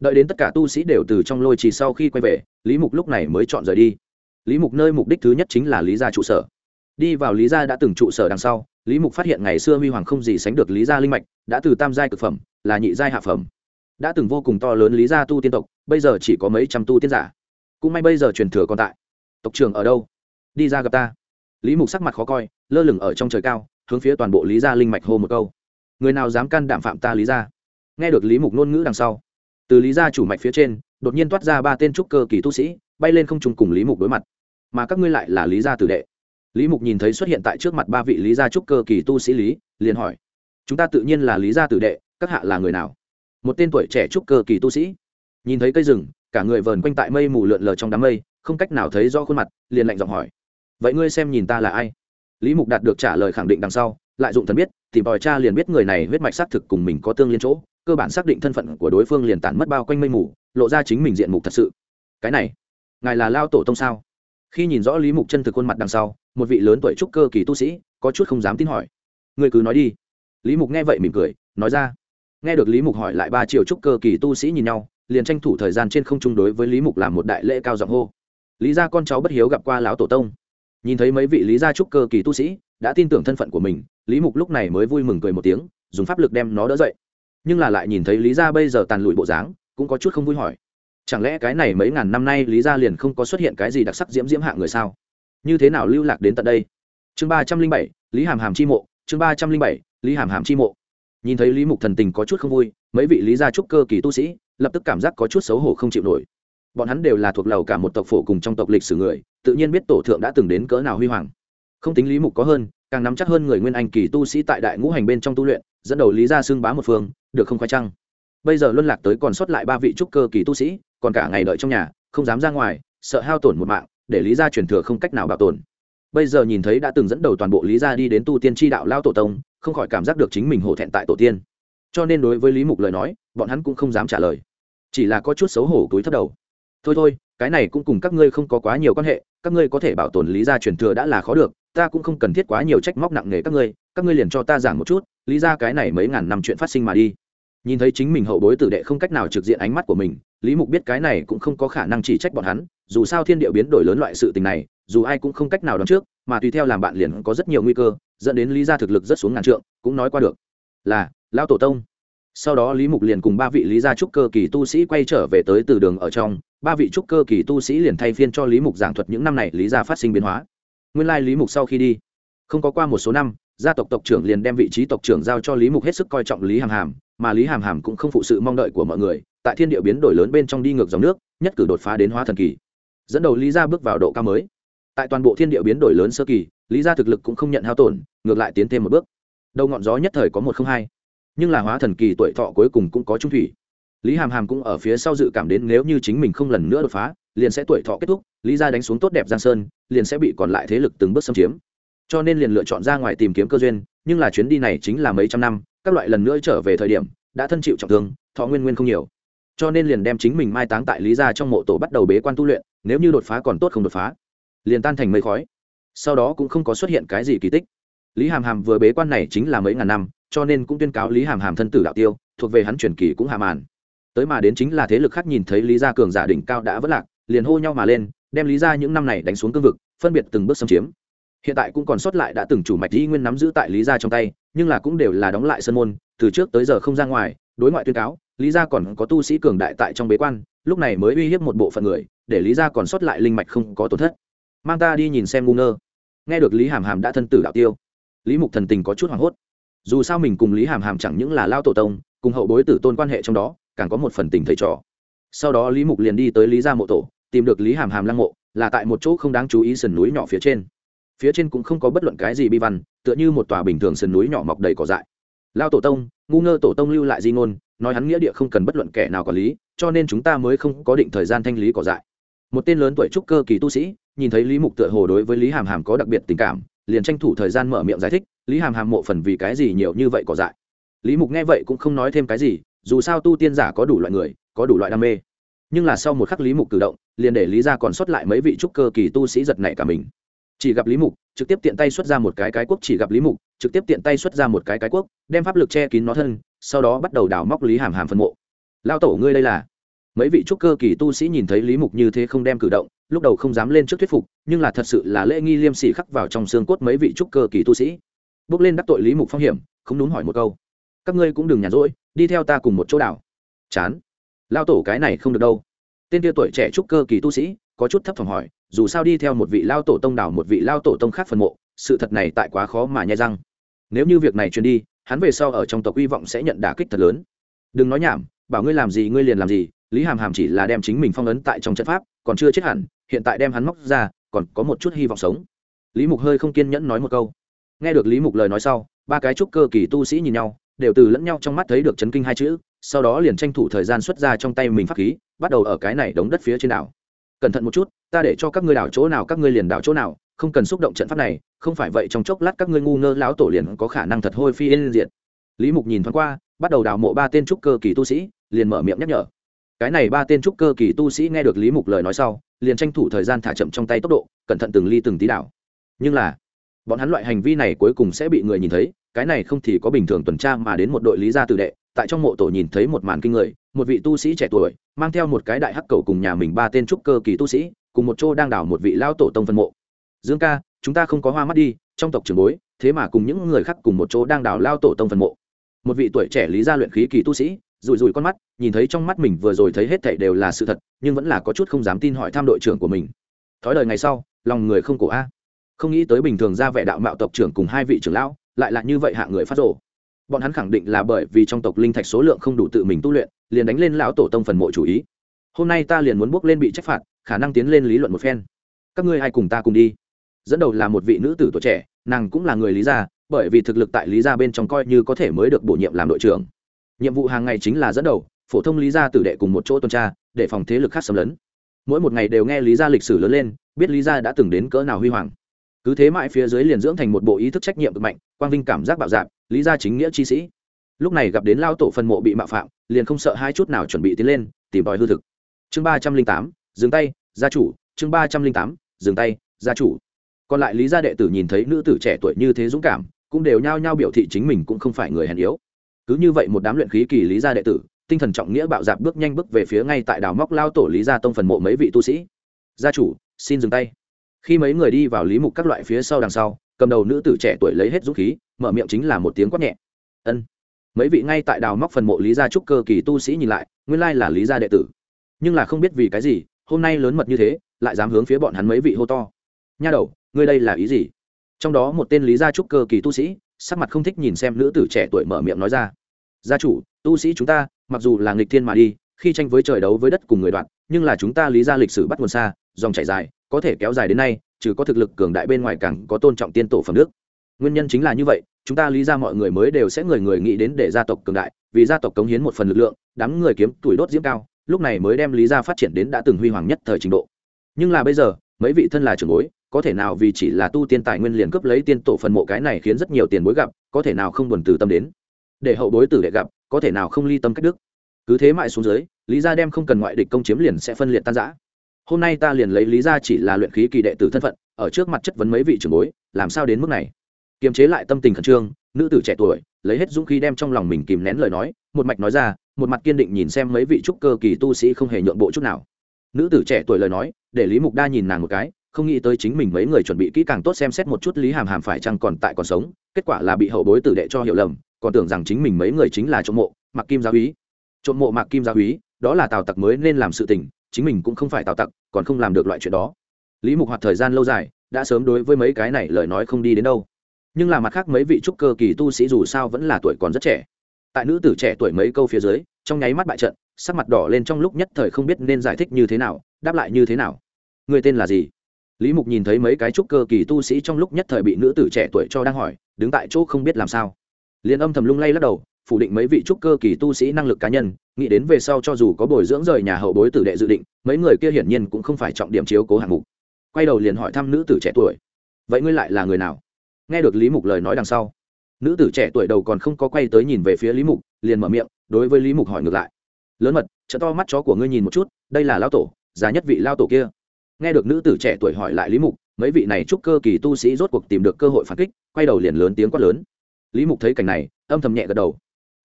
[SPEAKER 1] Đợi đến tất cả tu sĩ đều từ trong lôi chỉ sau khi quay về, lý mục lúc này mới chọn rời đi. Lý mục nơi mục đích thứ nhất chính là lý gia trụ sở. Đi vào lý gia đã từng trụ sở đằng sau, lý mục phát hiện ngày xưa huy hoàng không gì sánh được lý gia linh mạch, đã từ tam giai cực phẩm, là nhị giai hạ phẩm. Đã từng vô cùng to lớn lý gia tu tiên tộc, bây giờ chỉ có mấy trăm tu tiên giả. Cũng may bây giờ truyền thừa còn tại. Tộc trưởng ở đâu? Đi ra gặp ta. Lý mục sắc mặt khó coi, lơ lửng ở trong trời cao hướng phía toàn bộ lý gia linh mạch hô một câu. Người nào dám can đảm phạm ta lý gia? Nghe được lý mục ngôn ngữ đằng sau, từ lý gia chủ mạch phía trên, đột nhiên toát ra ba tên trúc cơ kỳ tu sĩ, bay lên không trùng cùng lý mục đối mặt. Mà các ngươi lại là lý gia tử đệ. Lý mục nhìn thấy xuất hiện tại trước mặt ba vị lý gia trúc cơ kỳ tu sĩ lý, liền hỏi, chúng ta tự nhiên là lý gia tử đệ, các hạ là người nào? Một tên tuổi trẻ trúc cơ kỳ tu sĩ nhìn thấy cây rừng, cả người vờn quanh tại mây mù lượn lờ trong đám mây, không cách nào thấy do khuôn mặt, liền lạnh giọng hỏi, vậy ngươi xem nhìn ta là ai? Lý mục đạt được trả lời khẳng định đằng sau, lại dụng thần biết thì bòi cha liền biết người này huyết mạch xác thực cùng mình có tương liên chỗ, cơ bản xác định thân phận của đối phương liền tản mất bao quanh mây mù, lộ ra chính mình diện mục thật sự. Cái này, ngài là lao tổ tông sao? Khi nhìn rõ lý mục chân thực khuôn mặt đằng sau, một vị lớn tuổi trúc cơ kỳ tu sĩ, có chút không dám tin hỏi. Người cứ nói đi. Lý mục nghe vậy mỉm cười, nói ra. Nghe được lý mục hỏi lại ba triệu trúc cơ kỳ tu sĩ nhìn nhau, liền tranh thủ thời gian trên không chung đối với lý mục làm một đại lễ cao giọng hô. Lý gia con cháu bất hiếu gặp qua lão tổ tông nhìn thấy mấy vị lý gia trúc cơ kỳ tu sĩ, đã tin tưởng thân phận của mình, lý mục lúc này mới vui mừng cười một tiếng, dùng pháp lực đem nó đỡ dậy. Nhưng là lại nhìn thấy lý gia bây giờ tàn lụi bộ dáng, cũng có chút không vui hỏi. Chẳng lẽ cái này mấy ngàn năm nay lý gia liền không có xuất hiện cái gì đặc sắc diễm diễm hạ người sao? Như thế nào lưu lạc đến tận đây? Chương ba trăm linh bảy, lý hàm hàm chi mộ, chương ba trăm linh bảy, lý hàm hàm chi mộ. Nhìn thấy lý mục thần tình có chút không vui, mấy vị lý gia trúc cơ kỳ tu sĩ, lập tức cảm giác có chút xấu hổ không chịu nổi bọn hắn đều là thuộc lầu cả một tộc phổ cùng trong tộc lịch sử người, tự nhiên biết tổ thượng đã từng đến cỡ nào huy hoàng. Không tính lý mục có hơn, càng nắm chắc hơn người nguyên anh kỳ tu sĩ tại đại ngũ hành bên trong tu luyện, dẫn đầu lý gia xương bá một phương, được không khoai trăng bây giờ luân lạc tới còn sót lại ba vị trúc cơ kỳ tu sĩ, còn cả ngày đợi trong nhà, không dám ra ngoài, sợ hao tổn một mạng, để lý gia truyền thừa không cách nào bảo tồn. Bây giờ nhìn thấy đã từng dẫn đầu toàn bộ lý gia đi đến tu tiên tri đạo lao tổ tông, không khỏi cảm giác được chính mình hổ thẹn tại tổ tiên. Cho nên đối với lý mục lời nói, bọn hắn cũng không dám trả lời. Chỉ là có chút xấu hổ túi thấp đầu thôi thôi, cái này cũng cùng các ngươi không có quá nhiều quan hệ, các ngươi có thể bảo tồn lý gia truyền thừa đã là khó được, ta cũng không cần thiết quá nhiều trách móc nặng nề các ngươi các ngươi liền cho ta giảng một chút, lý ra cái này mấy ngàn năm chuyện phát sinh mà đi. Nhìn thấy chính mình hậu bối tử đệ không cách nào trực diện ánh mắt của mình, lý mục biết cái này cũng không có khả năng chỉ trách bọn hắn, dù sao thiên địa biến đổi lớn loại sự tình này, dù ai cũng không cách nào đón trước, mà tùy theo làm bạn liền có rất nhiều nguy cơ, dẫn đến lý ra thực lực rất xuống ngàn trượng, cũng nói qua được. Là, lão tổ tông sau đó lý mục liền cùng ba vị lý gia trúc cơ kỳ tu sĩ quay trở về tới từ đường ở trong. Ba vị trúc cơ kỳ tu sĩ liền thay phiên cho lý mục giảng thuật những năm này lý gia phát sinh biến hóa. Nguyên lai lý mục sau khi đi, không có qua một số năm, gia tộc tộc trưởng liền đem vị trí tộc trưởng giao cho lý mục hết sức coi trọng lý hàm hàm, mà lý hàm hàm cũng không phụ sự mong đợi của mọi người. Tại thiên địa biến đổi lớn bên trong đi ngược dòng nước, nhất cử đột phá đến hóa thần kỳ. Dẫn đầu lý gia bước vào độ cao mới. Tại toàn bộ thiên địa biến đổi lớn sơ kỳ, lý gia thực lực cũng không nhận hao tổn, ngược lại tiến thêm một bước. Đầu ngọn gió nhất thời có một không hai nhưng là hóa thần kỳ tuổi thọ cuối cùng cũng có trung thủy. Lý hàm hàm cũng ở phía sau dự cảm đến nếu như chính mình không lần nữa đột phá, liền sẽ tuổi thọ kết thúc, lý gia đánh xuống tốt đẹp giang sơn, liền sẽ bị còn lại thế lực từng bước xâm chiếm. Cho nên liền lựa chọn ra ngoài tìm kiếm cơ duyên, nhưng là chuyến đi này chính là mấy trăm năm, các loại lần nữa trở về thời điểm, đã thân chịu trọng thương, thọ nguyên nguyên không nhiều. Cho nên liền đem chính mình mai táng tại lý gia trong mộ tổ bắt đầu bế quan tu luyện, nếu như đột phá còn tốt không đột phá, liền tan thành mây khói. Sau đó cũng không có xuất hiện cái gì kỳ tích. Lý hàm hàm vừa bế quan này chính là mấy ngàn năm cho nên cũng tuyên cáo lý hàm hàm thân tử đạo tiêu, thuộc về hắn truyền kỳ cũng hàm màn. Tới mà đến chính là thế lực khác nhìn thấy lý gia cường giả đỉnh cao đã vất lạc, liền hô nhau mà lên, đem lý gia những năm này đánh xuống cương vực, phân biệt từng bước xâm chiếm. Hiện tại cũng còn sót lại đã từng chủ mạch dĩ nguyên nắm giữ tại lý gia trong tay, nhưng là cũng đều là đóng lại sân môn, từ trước tới giờ không ra ngoài, đối ngoại tuyên cáo, lý gia còn có tu sĩ cường đại tại trong bế quan, lúc này mới uy hiếp một bộ phận người, để lý gia còn sót lại linh mạch không có tổn thất. Mang ta đi nhìn xem ngu ngơ. Nghe được lý hàm hàm đã thân tử đạo tiêu, lý mục thần tình có chút hoảng hốt dù sao mình cùng lý hàm hàm chẳng những là lao tổ tông, cùng hậu bối tử tôn quan hệ trong đó, càng có một phần tình thầy trò. Sau đó lý mục liền đi tới lý gia mộ tổ, tìm được lý hàm hàm lăng mộ, là tại một chỗ không đáng chú ý sườn núi nhỏ phía trên. Phía trên cũng không có bất luận cái gì bi văn, tựa như một tòa bình thường sườn núi nhỏ mọc đầy cỏ dại. Lao tổ tông, ngu ngơ tổ tông lưu lại di ngôn, nói hắn nghĩa địa không cần bất luận kẻ nào quản lý, cho nên chúng ta mới không có định thời gian thanh lý cỏ dại. Một tên lớn tuổi trúc cơ kỳ tu sĩ, nhìn thấy lý mục tựa hồ đối với lý hàm hàm có đặc biệt tình cảm liền tranh thủ thời gian mở miệng giải thích, lý hàm hàm mộ phần vì cái gì nhiều như vậy cỏ dại. Lý mục nghe vậy cũng không nói thêm cái gì, dù sao tu tiên giả có đủ loại người, có đủ loại đam mê. Nhưng là sau một khắc lý mục cử động, liền để lý ra còn sót lại mấy vị trúc cơ kỳ tu sĩ giật nảy cả mình. Chỉ gặp lý mục, trực tiếp tiện tay xuất ra một cái cái quốc, chỉ gặp lý mục, trực tiếp tiện tay xuất ra một cái cái quốc, đem pháp lực che kín nó thân, sau đó bắt đầu đào móc lý hàm hàm phân mộ. Lao tổ ngươi đây là? Mấy vị trúc cơ kỳ tu sĩ nhìn thấy lý mục như thế không đem cử động lúc đầu không dám lên trước thuyết phục, nhưng là thật sự là lễ nghi liêm sỉ khắc vào trong xương cốt mấy vị trúc cơ kỳ tu sĩ. Bước lên đắc tội lý mục phong hiểm, không đúng hỏi một câu. Các ngươi cũng đừng nhàn rỗi, đi theo ta cùng một chỗ đảo. Chán. Lao tổ cái này không được đâu. Tên kia tuổi trẻ trúc cơ kỳ tu sĩ, có chút thấp thỏm hỏi, dù sao đi theo một vị lao tổ tông đảo một vị lao tổ tông khác phần mộ, sự thật này tại quá khó mà nhai răng. Nếu như việc này truyền đi, hắn về sau ở trong tộc hy vọng sẽ nhận đả kích thật lớn. Đừng nói nhảm, bảo ngươi làm gì ngươi liền làm gì, lý hàm hàm chỉ là đem chính mình phong ấn tại trong trận pháp, còn chưa chết hẳn hiện tại đem hắn móc ra, còn có một chút hy vọng sống. Lý mục hơi không kiên nhẫn nói một câu. Nghe được lý mục lời nói sau, ba cái trúc cơ kỳ tu sĩ nhìn nhau, đều từ lẫn nhau trong mắt thấy được chấn kinh hai chữ, sau đó liền tranh thủ thời gian xuất ra trong tay mình pháp khí, bắt đầu ở cái này đống đất phía trên đảo. Cẩn thận một chút, ta để cho các ngươi đảo chỗ nào các ngươi liền đảo chỗ nào, không cần xúc động trận pháp này, không phải vậy trong chốc lát các ngươi ngu ngơ lão tổ liền có khả năng thật hôi phi yên diện. lý mục nhìn thoáng qua, bắt đầu đào mộ ba tên trúc cơ kỳ tu sĩ, liền mở miệng nhắc nhở. Cái này ba tên trúc cơ kỳ tu sĩ nghe được lý mục lời nói sau liền tranh thủ thời gian thả chậm trong tay tốc độ, cẩn thận từng ly từng tí đảo. Nhưng là, bọn hắn loại hành vi này cuối cùng sẽ bị người nhìn thấy, cái này không thì có bình thường tuần tra mà đến một đội lý gia tử đệ, tại trong mộ tổ nhìn thấy một màn kinh người, một vị tu sĩ trẻ tuổi, mang theo một cái đại hắc cầu cùng nhà mình ba tên trúc cơ kỳ tu sĩ, cùng một chỗ đang đảo một vị lao tổ tông phân mộ. Dương ca, chúng ta không có hoa mắt đi, trong tộc trường bối, thế mà cùng những người khác cùng một chỗ đang đào lao tổ tông phân mộ. Một vị tuổi trẻ lý gia luyện khí kỳ tu sĩ rủi rủi con mắt, nhìn thấy trong mắt mình vừa rồi thấy hết thảy đều là sự thật, nhưng vẫn là có chút không dám tin hỏi thăm đội trưởng của mình. Thói đời ngày sau, lòng người không cổ a. Không nghĩ tới bình thường ra vẻ đạo mạo tộc trưởng cùng hai vị trưởng lão, lại là như vậy hạ người phát rộ bọn hắn khẳng định là bởi vì trong tộc linh thạch số lượng không đủ tự mình tu luyện, liền đánh lên lão tổ tông phần mộ chủ ý. Hôm nay ta liền muốn bước lên bị trách phạt, khả năng tiến lên lý luận một phen. Các ngươi hay cùng ta cùng đi? Dẫn đầu là một vị nữ tử tuổi trẻ, nàng cũng là người lý gia, bởi vì thực lực tại lý gia bên trong coi như có thể mới được bổ nhiệm làm đội trưởng nhiệm vụ hàng ngày chính là dẫn đầu, phổ thông lý gia tử đệ cùng một chỗ tuần tra, để phòng thế lực khác xâm lấn. Mỗi một ngày đều nghe lý gia lịch sử lớn lên, biết lý gia đã từng đến cỡ nào huy hoàng. Cứ thế mãi phía dưới liền dưỡng thành một bộ ý thức trách nhiệm cực mạnh, quang vinh cảm giác bạo dạp lý gia chính nghĩa chi sĩ. Lúc này gặp đến lao tổ phân mộ bị mạo phạm, liền không sợ hai chút nào chuẩn bị tiến lên, tìm tòi hư thực. Chương ba trăm linh tám, dừng tay, gia chủ. Chương ba trăm linh tám, dừng tay, gia chủ. Còn lại lý gia đệ tử nhìn thấy nữ tử trẻ tuổi như thế dũng cảm, cũng đều nhao nhao biểu thị chính mình cũng không phải người hèn yếu cứ như vậy một đám luyện khí kỳ lý gia đệ tử, tinh thần trọng nghĩa bạo dạp bước nhanh bước về phía ngay tại đảo móc lao tổ lý gia tông phần mộ mấy vị tu sĩ. Gia chủ, xin dừng tay. Khi mấy người đi vào lý mục các loại phía sau đằng sau, cầm đầu nữ tử trẻ tuổi lấy hết dũng khí, mở miệng chính là một tiếng quát nhẹ. Ân. Mấy vị ngay tại đào móc phần mộ lý gia trúc cơ kỳ tu sĩ nhìn lại, nguyên lai là lý gia đệ tử. Nhưng là không biết vì cái gì, hôm nay lớn mật như thế, lại dám hướng phía bọn hắn mấy vị hô to. Nha đầu, ngươi đây là ý gì? Trong đó một tên lý gia trúc cơ kỳ tu sĩ sắc mặt không thích nhìn xem nữ tử trẻ tuổi mở miệng nói ra. Gia chủ, tu sĩ chúng ta, mặc dù là nghịch thiên mà đi, khi tranh với trời đấu với đất cùng người đoạn, nhưng là chúng ta lý gia lịch sử bắt nguồn xa, dòng chảy dài, có thể kéo dài đến nay, trừ có thực lực cường đại bên ngoài càng có tôn trọng tiên tổ phẩm nước nguyên nhân chính là như vậy, chúng ta lý ra mọi người mới đều sẽ người người nghĩ đến để gia tộc cường đại, vì gia tộc cống hiến một phần lực lượng, đám người kiếm tuổi đốt diễm cao, lúc này mới đem lý ra phát triển đến đã từng huy hoàng nhất thời trình độ. Nhưng là bây giờ, mấy vị thân là trưởng bối có thể nào vì chỉ là tu tiên tài nguyên liền cướp lấy tiên tổ phần mộ cái này khiến rất nhiều tiền bối gặp, có thể nào không buồn từ tâm đến? Để hậu bối tử đệ gặp, có thể nào không ly tâm cách đức? Cứ thế mãi xuống dưới, lý gia đem không cần ngoại địch công chiếm liền sẽ phân liệt tan giã hôm nay ta liền lấy lý gia chỉ là luyện khí kỳ đệ tử thân phận, ở trước mặt chất vấn mấy vị trưởng bối, làm sao đến mức này? Kiềm chế lại tâm tình khẩn trương, nữ tử trẻ tuổi, lấy hết dũng khí đem trong lòng mình kìm nén lời nói, một mạch nói ra, một mặt kiên định nhìn xem mấy vị trúc cơ kỳ tu sĩ không hề nhượng bộ chút nào. Nữ tử trẻ tuổi lời nói, để lý mục đa nhìn nàng một cái không nghĩ tới chính mình mấy người chuẩn bị kỹ càng tốt xem xét một chút lý hàm hàm phải chăng còn tại còn sống, kết quả là bị hậu bối tử đệ cho hiểu lầm, còn tưởng rằng chính mình mấy người chính là trộm mộ, mặc kim gia úy. Trộm mộ mặc kim gia úy, đó là tào tặc mới nên làm sự tình, chính mình cũng không phải tào tặc, còn không làm được loại chuyện đó. Lý mục hoạt thời gian lâu dài, đã sớm đối với mấy cái này lời nói không đi đến đâu. Nhưng là mặt khác mấy vị trúc cơ kỳ tu sĩ dù sao vẫn là tuổi còn rất trẻ. Tại nữ tử trẻ tuổi mấy câu phía dưới, trong nháy mắt bại trận, sắc mặt đỏ lên trong lúc nhất thời không biết nên giải thích như thế nào, đáp lại như thế nào. Người tên là gì? Lý mục nhìn thấy mấy cái trúc cơ kỳ tu sĩ trong lúc nhất thời bị nữ tử trẻ tuổi cho đang hỏi, đứng tại chỗ không biết làm sao. Liền âm thầm lung lay lắc đầu, phủ định mấy vị trúc cơ kỳ tu sĩ năng lực cá nhân, nghĩ đến về sau cho dù có bồi dưỡng rời nhà hậu bối tử đệ dự định, mấy người kia hiển nhiên cũng không phải trọng điểm chiếu cố hạng mục. Quay đầu liền hỏi thăm nữ tử trẻ tuổi. Vậy ngươi lại là người nào? Nghe được lý mục lời nói đằng sau, nữ tử trẻ tuổi đầu còn không có quay tới nhìn về phía lý mục, liền mở miệng, đối với lý mục hỏi ngược lại. Lớn mật, chợ to mắt chó của ngươi nhìn một chút, đây là lao tổ giá nhất vị lao tổ kia nghe được nữ tử trẻ tuổi hỏi lại lý mục, mấy vị này chúc cơ kỳ tu sĩ rốt cuộc tìm được cơ hội phản kích, quay đầu liền lớn tiếng quát lớn. Lý mục thấy cảnh này, âm thầm nhẹ gật đầu.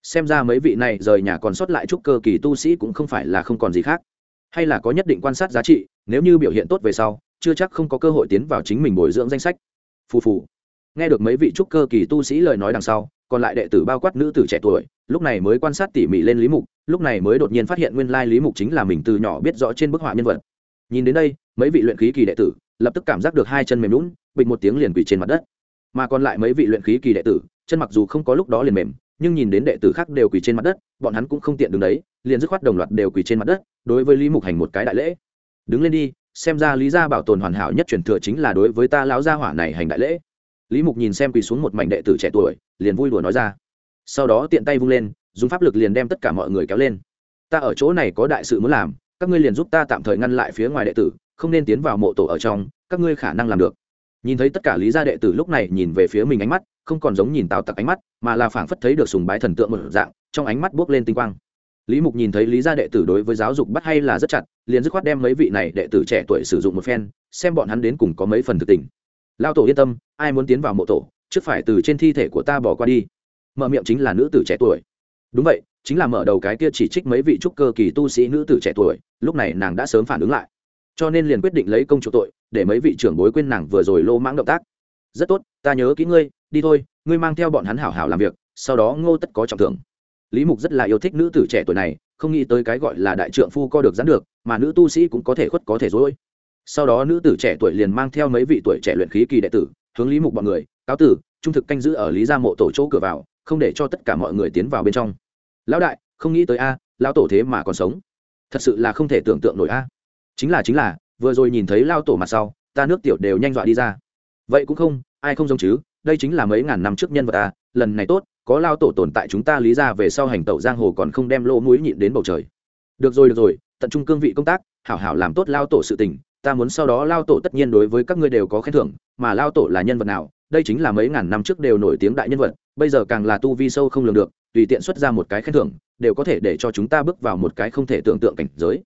[SPEAKER 1] Xem ra mấy vị này rời nhà còn sót lại chúc cơ kỳ tu sĩ cũng không phải là không còn gì khác. Hay là có nhất định quan sát giá trị, nếu như biểu hiện tốt về sau, chưa chắc không có cơ hội tiến vào chính mình bồi dưỡng danh sách. Phù phù. Nghe được mấy vị trúc cơ kỳ tu sĩ lời nói đằng sau, còn lại đệ tử bao quát nữ tử trẻ tuổi, lúc này mới quan sát tỉ mỉ lên lý mục, lúc này mới đột nhiên phát hiện nguyên lai lý mục chính là mình từ nhỏ biết rõ trên bức họa nhân vật. Nhìn đến đây mấy vị luyện khí kỳ đệ tử, lập tức cảm giác được hai chân mềm lún bịch một tiếng liền quỳ trên mặt đất. Mà còn lại mấy vị luyện khí kỳ đệ tử, chân mặc dù không có lúc đó liền mềm, nhưng nhìn đến đệ tử khác đều quỳ trên mặt đất, bọn hắn cũng không tiện đứng đấy, liền dứt khoát đồng loạt đều quỳ trên mặt đất, đối với lý mục hành một cái đại lễ. Đứng lên đi, xem ra lý gia bảo tồn hoàn hảo nhất truyền thừa chính là đối với ta lão gia hỏa này hành đại lễ. Lý mục nhìn xem quỳ xuống một mảnh đệ tử trẻ tuổi, liền vui đùa nói ra. Sau đó tiện tay vung lên, dùng pháp lực liền đem tất cả mọi người kéo lên. Ta ở chỗ này có đại sự muốn làm, các ngươi liền giúp ta tạm thời ngăn lại phía ngoài đệ tử không nên tiến vào mộ tổ ở trong, các ngươi khả năng làm được. Nhìn thấy tất cả lý gia đệ tử lúc này nhìn về phía mình ánh mắt, không còn giống nhìn tào tặc ánh mắt, mà là phảng phất thấy được sùng bái thần tượng một dạng, trong ánh mắt buốc lên tinh quang. Lý mục nhìn thấy lý gia đệ tử đối với giáo dục bắt hay là rất chặt, liền dứt khoát đem mấy vị này đệ tử trẻ tuổi sử dụng một phen, xem bọn hắn đến cùng có mấy phần thực tình. Lao tổ yên tâm, ai muốn tiến vào mộ tổ, trước phải từ trên thi thể của ta bỏ qua đi. Mở miệng chính là nữ tử trẻ tuổi. Đúng vậy, chính là mở đầu cái kia chỉ trích mấy vị trúc cơ kỳ tu sĩ nữ tử trẻ tuổi, lúc này nàng đã sớm phản ứng lại cho nên liền quyết định lấy công chủ tội, để mấy vị trưởng bối quên nàng vừa rồi lô mãng động tác. Rất tốt, ta nhớ kỹ ngươi, đi thôi, ngươi mang theo bọn hắn hảo hảo làm việc, sau đó ngô tất có trọng thưởng. Lý mục rất là yêu thích nữ tử trẻ tuổi này, không nghĩ tới cái gọi là đại trượng phu co được dán được, mà nữ tu sĩ cũng có thể khuất có thể dối sau đó nữ tử trẻ tuổi liền mang theo mấy vị tuổi trẻ luyện khí kỳ đệ tử, hướng lý mục bọn người, cáo tử, trung thực canh giữ ở lý gia mộ tổ chỗ cửa vào, không để cho tất cả mọi người tiến vào bên trong. Lão đại, không nghĩ tới a, lão tổ thế mà còn sống. Thật sự là không thể tưởng tượng nổi a chính là chính là, vừa rồi nhìn thấy lao tổ mặt sau, ta nước tiểu đều nhanh dọa đi ra. Vậy cũng không, ai không giống chứ, đây chính là mấy ngàn năm trước nhân vật à lần này tốt, có lao tổ tồn tại chúng ta lý ra về sau hành tẩu giang hồ còn không đem lỗ mũi nhịn đến bầu trời. Được rồi được rồi, tận trung cương vị công tác, hảo hảo làm tốt lao tổ sự tình, ta muốn sau đó lao tổ tất nhiên đối với các ngươi đều có khen thưởng, mà lao tổ là nhân vật nào, đây chính là mấy ngàn năm trước đều nổi tiếng đại nhân vật, bây giờ càng là tu vi sâu không lường được, tùy tiện xuất ra một cái khen thưởng, đều có thể để cho chúng ta bước vào một cái không thể tưởng tượng cảnh giới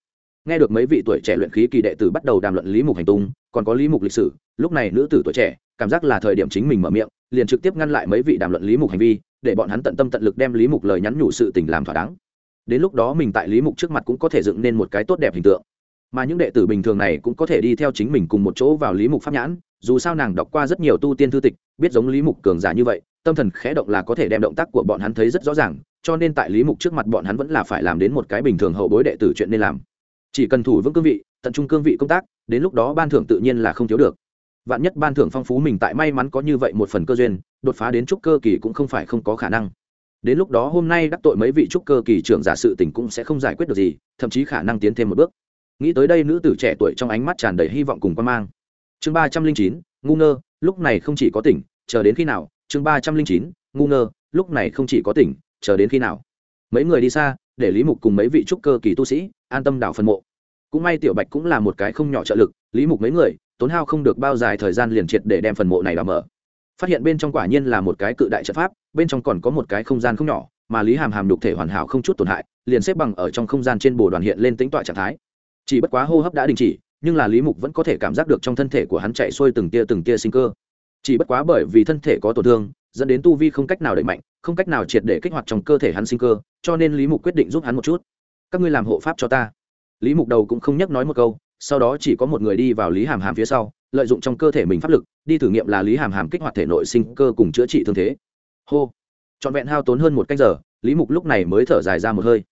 [SPEAKER 1] nghe được mấy vị tuổi trẻ luyện khí kỳ đệ tử bắt đầu đàm luận lý mục hành tung, còn có lý mục lịch sử, lúc này nữ tử tuổi trẻ, cảm giác là thời điểm chính mình mở miệng, liền trực tiếp ngăn lại mấy vị đàm luận lý mục hành vi, để bọn hắn tận tâm tận lực đem lý mục lời nhắn nhủ sự tình làm thỏa đáng. Đến lúc đó mình tại lý mục trước mặt cũng có thể dựng nên một cái tốt đẹp hình tượng. Mà những đệ tử bình thường này cũng có thể đi theo chính mình cùng một chỗ vào lý mục pháp nhãn, dù sao nàng đọc qua rất nhiều tu tiên thư tịch, biết giống lý mục cường giả như vậy, tâm thần khẽ động là có thể đem động tác của bọn hắn thấy rất rõ ràng, cho nên tại lý mục trước mặt bọn hắn vẫn là phải làm đến một cái bình thường hậu bối đệ tử chuyện nên làm chỉ cần thủ vững cương vị, tận trung cương vị công tác, đến lúc đó ban thưởng tự nhiên là không thiếu được. Vạn nhất ban thưởng phong phú mình tại may mắn có như vậy một phần cơ duyên, đột phá đến trúc cơ kỳ cũng không phải không có khả năng. Đến lúc đó hôm nay đắc tội mấy vị trúc cơ kỳ trưởng giả sự tình cũng sẽ không giải quyết được gì, thậm chí khả năng tiến thêm một bước. Nghĩ tới đây nữ tử trẻ tuổi trong ánh mắt tràn đầy hy vọng cùng quan mang. Chương ba trăm linh chín, ngu ngơ, lúc này không chỉ có tỉnh, chờ đến khi nào? Chương ba trăm linh chín, ngu ngơ, lúc này không chỉ có tỉnh, chờ đến khi nào? Mấy người đi xa, để lý mục cùng mấy vị trúc cơ kỳ tu sĩ an tâm đảo phân mộ. Cũng may tiểu bạch cũng là một cái không nhỏ trợ lực, lý mục mấy người, tốn hao không được bao dài thời gian liền triệt để đem phần mộ này đào mở. Phát hiện bên trong quả nhiên là một cái cự đại trận pháp, bên trong còn có một cái không gian không nhỏ, mà lý hàm hàm đục thể hoàn hảo không chút tổn hại, liền xếp bằng ở trong không gian trên bồ đoàn hiện lên tính tọa trạng thái. Chỉ bất quá hô hấp đã đình chỉ, nhưng là lý mục vẫn có thể cảm giác được trong thân thể của hắn chạy xuôi từng tia từng tia sinh cơ. Chỉ bất quá bởi vì thân thể có tổn thương, dẫn đến tu vi không cách nào đẩy mạnh, không cách nào triệt để kích hoạt trong cơ thể hắn sinh cơ, cho nên lý mục quyết định giúp hắn một chút các ngươi làm hộ pháp cho ta. Lý mục đầu cũng không nhắc nói một câu, sau đó chỉ có một người đi vào lý hàm hàm phía sau, lợi dụng trong cơ thể mình pháp lực, đi thử nghiệm là lý hàm hàm kích hoạt thể nội sinh cơ cùng chữa trị thương thế. Hô. Trọn vẹn hao tốn hơn một canh giờ, lý mục lúc này mới thở dài ra một hơi.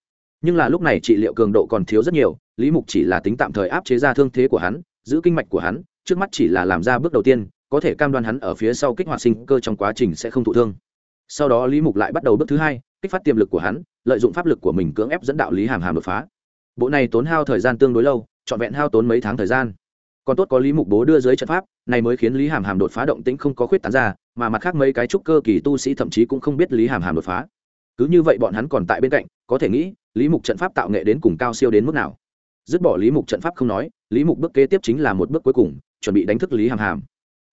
[SPEAKER 1] Nhưng là lúc này trị liệu cường độ còn thiếu rất nhiều, lý mục chỉ là tính tạm thời áp chế ra thương thế của hắn, giữ kinh mạch của hắn, trước mắt chỉ là làm ra bước đầu tiên, có thể cam đoan hắn ở phía sau kích hoạt sinh cơ trong quá trình sẽ không thụ thương. Sau đó lý mục lại bắt đầu bước thứ hai kích phát tiềm lực của hắn, lợi dụng pháp lực của mình cưỡng ép dẫn đạo lý hàm hàm đột phá. Bộ này tốn hao thời gian tương đối lâu, trọn vẹn hao tốn mấy tháng thời gian. Còn tốt có lý mục bố đưa dưới trận pháp, này mới khiến lý hàm hàm đột phá động tĩnh không có khuyết tán ra, mà mặt khác mấy cái trúc cơ kỳ tu sĩ thậm chí cũng không biết lý hàm hàm đột phá. Cứ như vậy bọn hắn còn tại bên cạnh, có thể nghĩ, lý mục trận pháp tạo nghệ đến cùng cao siêu đến mức nào. Dứt bỏ lý mục trận pháp không nói, lý mục bước kế tiếp chính là một bước cuối cùng, chuẩn bị đánh thức lý hàm hàm.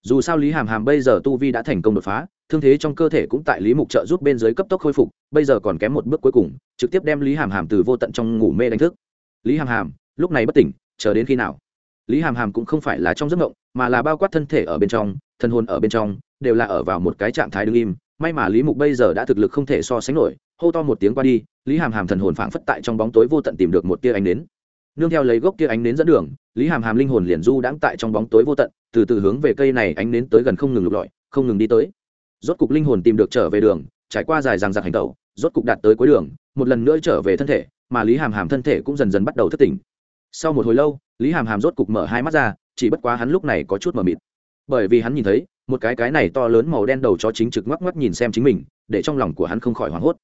[SPEAKER 1] Dù sao lý hàm hàm bây giờ tu vi đã thành công đột phá thương thế trong cơ thể cũng tại lý mục trợ giúp bên dưới cấp tốc khôi phục, bây giờ còn kém một bước cuối cùng, trực tiếp đem lý hàm hàm từ vô tận trong ngủ mê đánh thức. Lý hàm hàm, lúc này bất tỉnh, chờ đến khi nào? Lý hàm hàm cũng không phải là trong giấc mộng, mà là bao quát thân thể ở bên trong thân hồn ở bên trong, đều là ở vào một cái trạng thái đ ứ n g im. May mà lý mục bây giờ đã thực lực không thể so sánh nổi, hô to một tiếng qua đi, lý hàm hàm thần hồn phảng phất tại trong bóng tối vô tận tìm được một tia ánh đến nương theo lấy gốc tia ánh đến dẫn đường, lý hàm hàm linh hồn liền du đãng tại trong bóng tối vô tận, từ từ hướng về cây này ánh đến tới gần không ngừng lục lọi, không ngừng đi tới rốt cục linh hồn tìm được trở về đường, trải qua dài ràng giặc hành tẩu, rốt cục đạt tới cuối đường, một lần nữa trở về thân thể, mà lý hàm hàm thân thể cũng dần dần bắt đầu thất tỉnh. Sau một hồi lâu, lý hàm hàm rốt cục mở hai mắt ra, chỉ bất quá hắn lúc này có chút mờ mịt. Bởi vì hắn nhìn thấy, một cái cái này to lớn màu đen đầu chó chính trực ngoắc ngoắc nhìn xem chính mình, để trong lòng của hắn không khỏi hoảng hốt.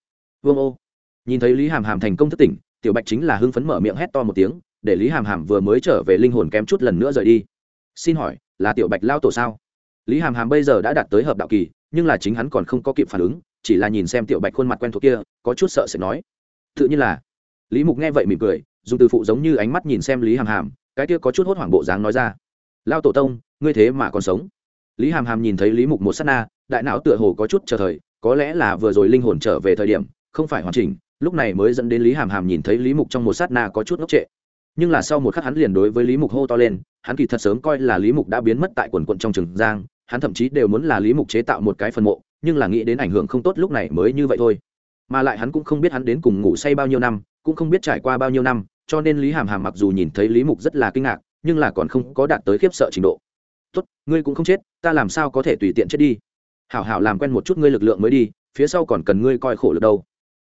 [SPEAKER 1] Vương ô. Nhìn thấy lý hàm hàm thành công thất tỉnh, tiểu bạch chính là hưng phấn mở miệng hét to một tiếng, để lý hàm hàm vừa mới trở về linh hồn kém chút lần nữa rời đi. Xin hỏi, là tiểu bạch lao tổ sao? Lý hàm hàm bây giờ đã đạt tới hợp đạo kỳ nhưng là chính hắn còn không có kịp phản ứng, chỉ là nhìn xem tiểu bạch khuôn mặt quen thuộc kia, có chút sợ sẽ nói. Tự nhiên là. Lý mục nghe vậy mỉm cười, dùng từ phụ giống như ánh mắt nhìn xem lý hàm hàm, cái kia có chút hốt hoảng bộ dáng nói ra. Lao tổ tông, ngươi thế mà còn sống. Lý hàm hàm nhìn thấy lý mục một s á t na, đại não tựa hồ có chút chờ thời, có lẽ là vừa rồi linh hồn trở về thời điểm, không phải hoàn chỉnh, lúc này mới dẫn đến lý hàm hàm nhìn thấy lý mục trong một sát na có chút ngốc trệ. Nhưng là sau một khắc hắn liền đối với lý mục hô to lên, hắn kỳ thật sớm coi là lý mục đã biến mất tại quần quận trong trường giang hắn thậm chí đều muốn là lý mục chế tạo một cái phần mộ, nhưng là nghĩ đến ảnh hưởng không tốt lúc này mới như vậy thôi. Mà lại hắn cũng không biết hắn đến cùng ngủ say bao nhiêu năm, cũng không biết trải qua bao nhiêu năm, cho nên lý hàm hàm mặc dù nhìn thấy lý mục rất là kinh ngạc, nhưng là còn không có đạt tới khiếp sợ trình độ. Tốt, ngươi cũng không chết, ta làm sao có thể tùy tiện chết đi? Hảo hảo làm quen một chút ngươi lực lượng mới đi, phía sau còn cần ngươi coi khổ lực đâu.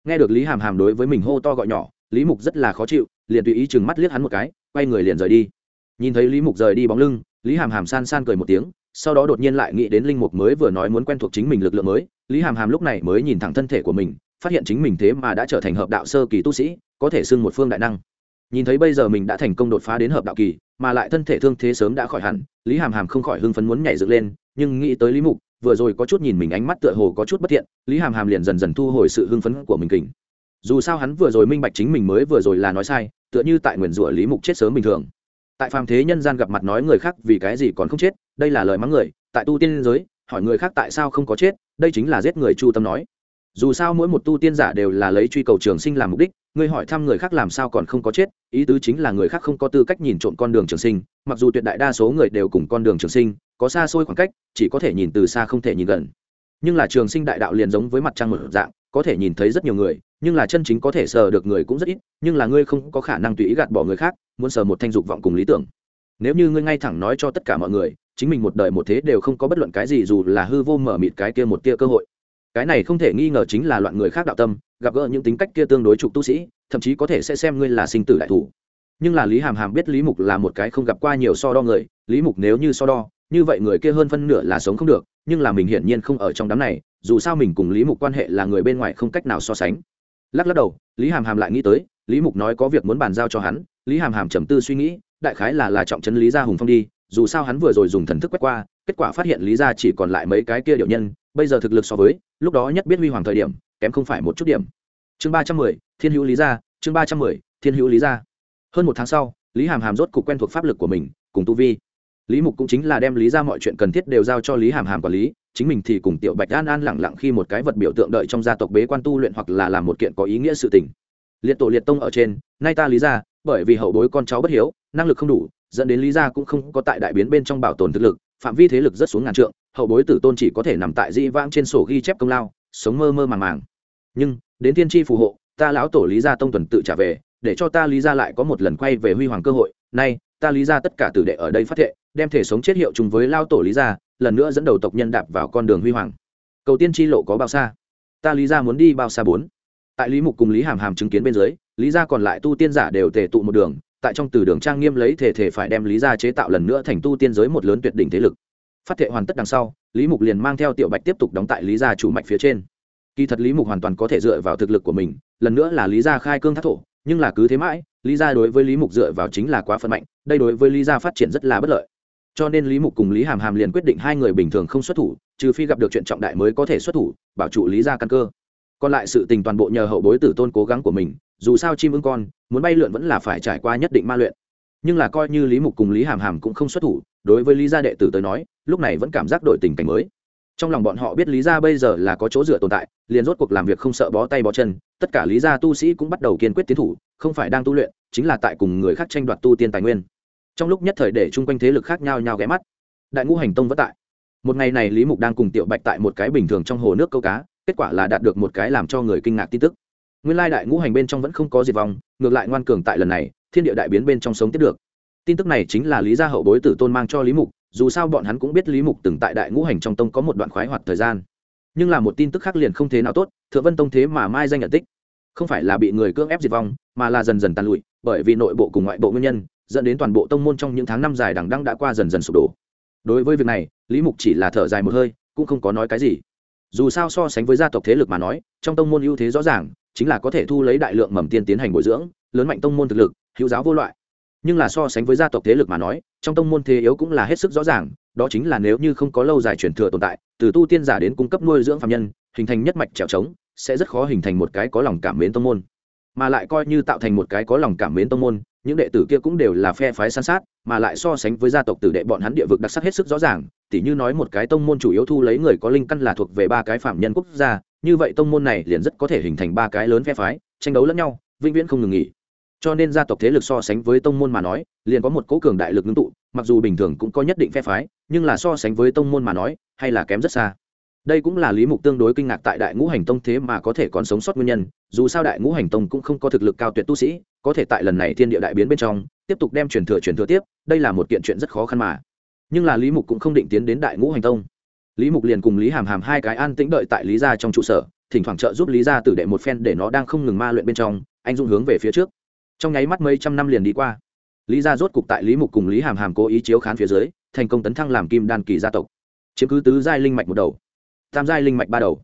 [SPEAKER 1] Nghe được lý hàm hàm đối với mình hô to gọi nhỏ, lý mục rất là khó chịu, liền tùy ý chừng mắt liếc hắn một cái, quay người liền rời đi. Nhìn thấy lý mục rời đi bóng lưng, lý hàm hàm san san cười một tiếng sau đó đột nhiên lại nghĩ đến linh mục mới vừa nói muốn quen thuộc chính mình lực lượng mới, lý hàm hàm lúc này mới nhìn thẳng thân thể của mình, phát hiện chính mình thế mà đã trở thành hợp đạo sơ kỳ tu sĩ, có thể xưng một phương đại năng. Nhìn thấy bây giờ mình đã thành công đột phá đến hợp đạo kỳ, mà lại thân thể thương thế sớm đã khỏi hẳn, lý hàm hàm không khỏi hưng phấn muốn nhảy dựng lên, nhưng nghĩ tới lý mục, vừa rồi có chút nhìn mình ánh mắt tựa hồ có chút bất thiện, lý hàm hàm liền dần dần thu hồi sự hưng phấn của mình kình. Dù sao hắn vừa rồi minh bạch chính mình mới vừa rồi là nói sai, tựa như tại nguyền rủa lý mục chết sớm bình thường. Tại phàm thế nhân gian gặp mặt nói người khác vì cái gì còn không chết đây là lời mắng người, tại tu tiên giới, hỏi người khác tại sao không có chết, đây chính là giết người chu tâm nói. Dù sao mỗi một tu tiên giả đều là lấy truy cầu trường sinh làm mục đích, ngươi hỏi thăm người khác làm sao còn không có chết, ý tứ chính là người khác không có tư cách nhìn trộm con đường trường sinh, mặc dù tuyệt đại đa số người đều cùng con đường trường sinh, có xa xôi khoảng cách, chỉ có thể nhìn từ xa không thể nhìn gần. Nhưng là trường sinh đại đạo liền giống với mặt trăng một dạng, có thể nhìn thấy rất nhiều người, nhưng là chân chính có thể sờ được người cũng rất ít, nhưng là ngươi không có khả năng tùy ý gạt bỏ người khác, muốn sờ một thanh dục vọng cùng lý tưởng. Nếu như ngươi ngay thẳng nói cho tất cả mọi người chính mình một đời một thế đều không có bất luận cái gì dù là hư vô mở mịt cái kia một tia cơ hội. Cái này không thể nghi ngờ chính là loạn người khác đạo tâm, gặp gỡ những tính cách kia tương đối trục tu sĩ, thậm chí có thể sẽ xem ngươi là sinh tử đại thủ. Nhưng là lý hàm hàm biết lý mục là một cái không gặp qua nhiều so đo người, lý mục nếu như so đo, như vậy người kia hơn phân nửa là sống không được, nhưng là mình hiển nhiên không ở trong đám này, dù sao mình cùng lý mục quan hệ là người bên ngoài không cách nào so sánh. Lắc lắc đầu, lý hàm hàm lại nghĩ tới, lý mục nói có việc muốn bàn giao cho hắn, lý hàm hàm trầm tư suy nghĩ, đại khái là là trọng trấn lý gia hùng phong đi dù sao hắn vừa rồi dùng thần thức quét qua, kết quả phát hiện lý gia chỉ còn lại mấy cái kia điệu nhân, bây giờ thực lực so với, lúc đó nhất biết huy hoàng thời điểm, kém không phải một chút điểm. Chương ba trăm mười, thiên hữu lý gia, chương ba trăm mười, thiên hữu lý gia. Hơn một tháng sau, lý hàm hàm rốt cục quen thuộc pháp lực của mình, cùng tu vi. Lý mục cũng chính là đem lý ra mọi chuyện cần thiết đều giao cho lý hàm hàm quản lý, chính mình thì cùng tiểu bạch an an lẳng lặng khi một cái vật biểu tượng đợi trong gia tộc bế quan tu luyện hoặc là làm một kiện có ý nghĩa sự tình. Liệt tổ liệt tông ở trên, nay ta lý ra bởi vì hậu bối con cháu bất hiếu, năng lực không đủ dẫn đến lý gia cũng không có tại đại biến bên trong bảo tồn thực lực, phạm vi thế lực rất xuống ngàn trượng, hậu bối tử tôn chỉ có thể nằm tại di vãng trên sổ ghi chép công lao, sống mơ mơ màng màng. Nhưng, đến thiên tri phù hộ, ta lão tổ lý gia tông tuần tự trả về, để cho ta lý gia lại có một lần quay về huy hoàng cơ hội. Nay, ta lý gia tất cả tử đệ ở đây phát thệ, đem thể sống chết hiệu chung với lao tổ lý gia, lần nữa dẫn đầu tộc nhân đạp vào con đường huy hoàng. Cầu tiên tri lộ có bao xa? Ta lý gia muốn đi bao xa bốn? Tại lý mục cùng lý hàm hàm chứng kiến bên dưới, lý gia còn lại tu tiên giả đều tề tụ một đường tại trong từ đường trang nghiêm lấy thể thể phải đem lý gia chế tạo lần nữa thành tu tiên giới một lớn tuyệt đỉnh thế lực. Phát thệ hoàn tất đằng sau, lý mục liền mang theo tiểu bạch tiếp tục đóng tại lý gia chủ mạch phía trên. Kỳ thật lý mục hoàn toàn có thể dựa vào thực lực của mình, lần nữa là lý gia khai cương thác thổ, nhưng là cứ thế mãi, lý gia đối với lý mục dựa vào chính là quá phân mạnh, đây đối với lý gia phát triển rất là bất lợi. Cho nên lý mục cùng lý hàm hàm liền quyết định hai người bình thường không xuất thủ, trừ phi gặp được chuyện trọng đại mới có thể xuất thủ, bảo trụ lý gia căn cơ còn lại sự tình toàn bộ nhờ hậu bối tử tôn cố gắng của mình, dù sao chim ưng con, muốn bay lượn vẫn là phải trải qua nhất định ma luyện. Nhưng là coi như lý mục cùng lý hàm hàm cũng không xuất thủ, đối với lý gia đệ tử tới nói, lúc này vẫn cảm giác đổi tình cảnh mới. Trong lòng bọn họ biết lý gia bây giờ là có chỗ dựa tồn tại, liền rốt cuộc làm việc không sợ bó tay bó chân, tất cả lý gia tu sĩ cũng bắt đầu kiên quyết tiến thủ, không phải đang tu luyện, chính là tại cùng người khác tranh đoạt tu tiên tài nguyên. Trong lúc nhất thời để chung quanh thế lực khác nhau nhau ghé mắt, đại ngũ hành tông vất tại. Một ngày này lý mục đang cùng tiểu bạch tại một cái bình thường trong hồ nước câu cá kết quả là đạt được một cái làm cho người kinh ngạc tin tức. Nguyên lai đại ngũ hành bên trong vẫn không có diệt vong, ngược lại ngoan cường tại lần này, thiên địa đại biến bên trong sống tiếp được. Tin tức này chính là lý gia hậu bối tử tôn mang cho lý mục, dù sao bọn hắn cũng biết lý mục từng tại đại ngũ hành trong tông có một đoạn khoái hoạt thời gian. Nhưng là một tin tức khác liền không thế nào tốt, thượng vân tông thế mà mai danh nhận tích. Không phải là bị người cưỡng ép diệt vong, mà là dần dần tàn lụi, bởi vì nội bộ cùng ngoại bộ nguyên nhân, dẫn đến toàn bộ tông môn trong những tháng năm dài đằng đăng đã qua dần dần sụp đổ. Đối với việc này, lý mục chỉ là thở dài một hơi, cũng không có nói cái gì dù sao so sánh với gia tộc thế lực mà nói, trong tông môn ưu thế rõ ràng, chính là có thể thu lấy đại lượng mầm tiên tiến hành bồi dưỡng, lớn mạnh tông môn thực lực, hữu giáo vô loại. Nhưng là so sánh với gia tộc thế lực mà nói, trong tông môn thế yếu cũng là hết sức rõ ràng, đó chính là nếu như không có lâu dài truyền thừa tồn tại, từ tu tiên giả đến cung cấp nuôi dưỡng phạm nhân, hình thành nhất mạch trèo trống, sẽ rất khó hình thành một cái có lòng cảm mến tông môn. Mà lại coi như tạo thành một cái có lòng cảm mến tông môn những đệ tử kia cũng đều là phe phái san sát, mà lại so sánh với gia tộc tử đệ bọn hắn địa vực đặc sắc hết sức rõ ràng, tỉ như nói một cái tông môn chủ yếu thu lấy người có linh căn là thuộc về ba cái phạm nhân quốc gia, như vậy tông môn này liền rất có thể hình thành ba cái lớn phe phái, tranh đấu lẫn nhau, vĩnh viễn không ngừng nghỉ. Cho nên gia tộc thế lực so sánh với tông môn mà nói, liền có một cố cường đại lực ngưng tụ, mặc dù bình thường cũng có nhất định phe phái, nhưng là so sánh với tông môn mà nói, hay là kém rất xa đây cũng là lý mục tương đối kinh ngạc tại đại ngũ hành tông thế mà có thể còn sống sót nguyên nhân, dù sao đại ngũ hành tông cũng không có thực lực cao tuyệt tu sĩ, có thể tại lần này thiên địa đại biến bên trong, tiếp tục đem truyền thừa truyền thừa tiếp, đây là một kiện chuyện rất khó khăn mà. Nhưng là lý mục cũng không định tiến đến đại ngũ hành tông. Lý mục liền cùng lý hàm hàm hai cái an tĩnh đợi tại lý gia trong trụ sở, thỉnh thoảng trợ giúp lý gia tử đệ một phen để nó đang không ngừng ma luyện bên trong, anh dung hướng về phía trước. Trong nháy mắt mấy trăm năm liền đi qua, lý gia rốt cục tại lý mục cùng lý hàm hàm cố ý chiếu khán phía dưới, thành công tấn thăng làm kim đan kỳ gia tộc. Chiếm cứ tứ giai linh mạch một đầu tam giai linh mạch ba đầu.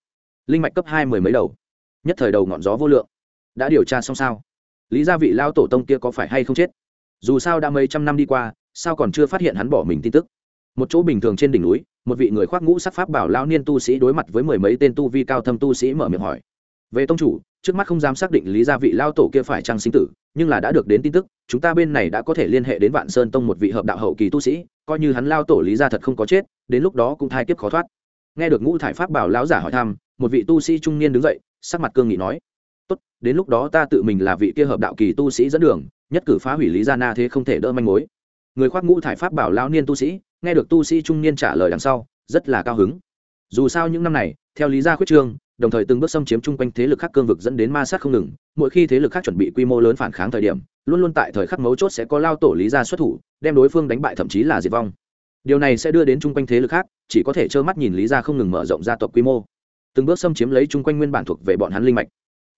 [SPEAKER 1] Linh mạch cấp hai mười mấy đầu. Nhất thời đầu ngọn gió vô lượng. Đã điều tra xong sao? Lý gia vị lao tổ tông kia có phải hay không chết? Dù sao đã mấy trăm năm đi qua, sao còn chưa phát hiện hắn bỏ mình tin tức? Một chỗ bình thường trên đỉnh núi, một vị người khoác ngũ sắc pháp bảo lao niên tu sĩ đối mặt với mười mấy tên tu vi cao thâm tu sĩ mở miệng hỏi. Về tông chủ, trước mắt không dám xác định lý gia vị lao tổ kia phải trăng sinh tử, nhưng là đã được đến tin tức, chúng ta bên này đã có thể liên hệ đến vạn sơn tông một vị hợp đạo hậu kỳ tu sĩ, coi như hắn lao tổ lý gia thật không có chết, đến lúc đó cũng thai kiếp khó thoát nghe được ngũ thải pháp bảo lão giả hỏi thăm, một vị tu sĩ trung niên đứng dậy, sắc mặt cương nghị nói, tốt, đến lúc đó ta tự mình là vị kia hợp đạo kỳ tu sĩ dẫn đường, nhất cử phá hủy lý gia na thế không thể đỡ manh mối. Người khoác ngũ thải pháp bảo lão niên tu sĩ, nghe được tu sĩ trung niên trả lời đằng sau, rất là cao hứng. Dù sao những năm này, theo lý gia khuyết trương, đồng thời từng bước xâm chiếm chung quanh thế lực khác cương vực dẫn đến ma sát không ngừng, mỗi khi thế lực khác chuẩn bị quy mô lớn phản kháng thời điểm, luôn luôn tại thời khắc mấu chốt sẽ có lao tổ lý gia xuất thủ, đem đối phương đánh bại thậm chí là diệt vong. Điều này sẽ đưa đến chung quanh thế lực khác chỉ có thể trơ mắt nhìn lý gia không ngừng mở rộng gia tộc quy mô. Từng bước xâm chiếm lấy chung quanh nguyên bản thuộc về bọn hắn linh mạch.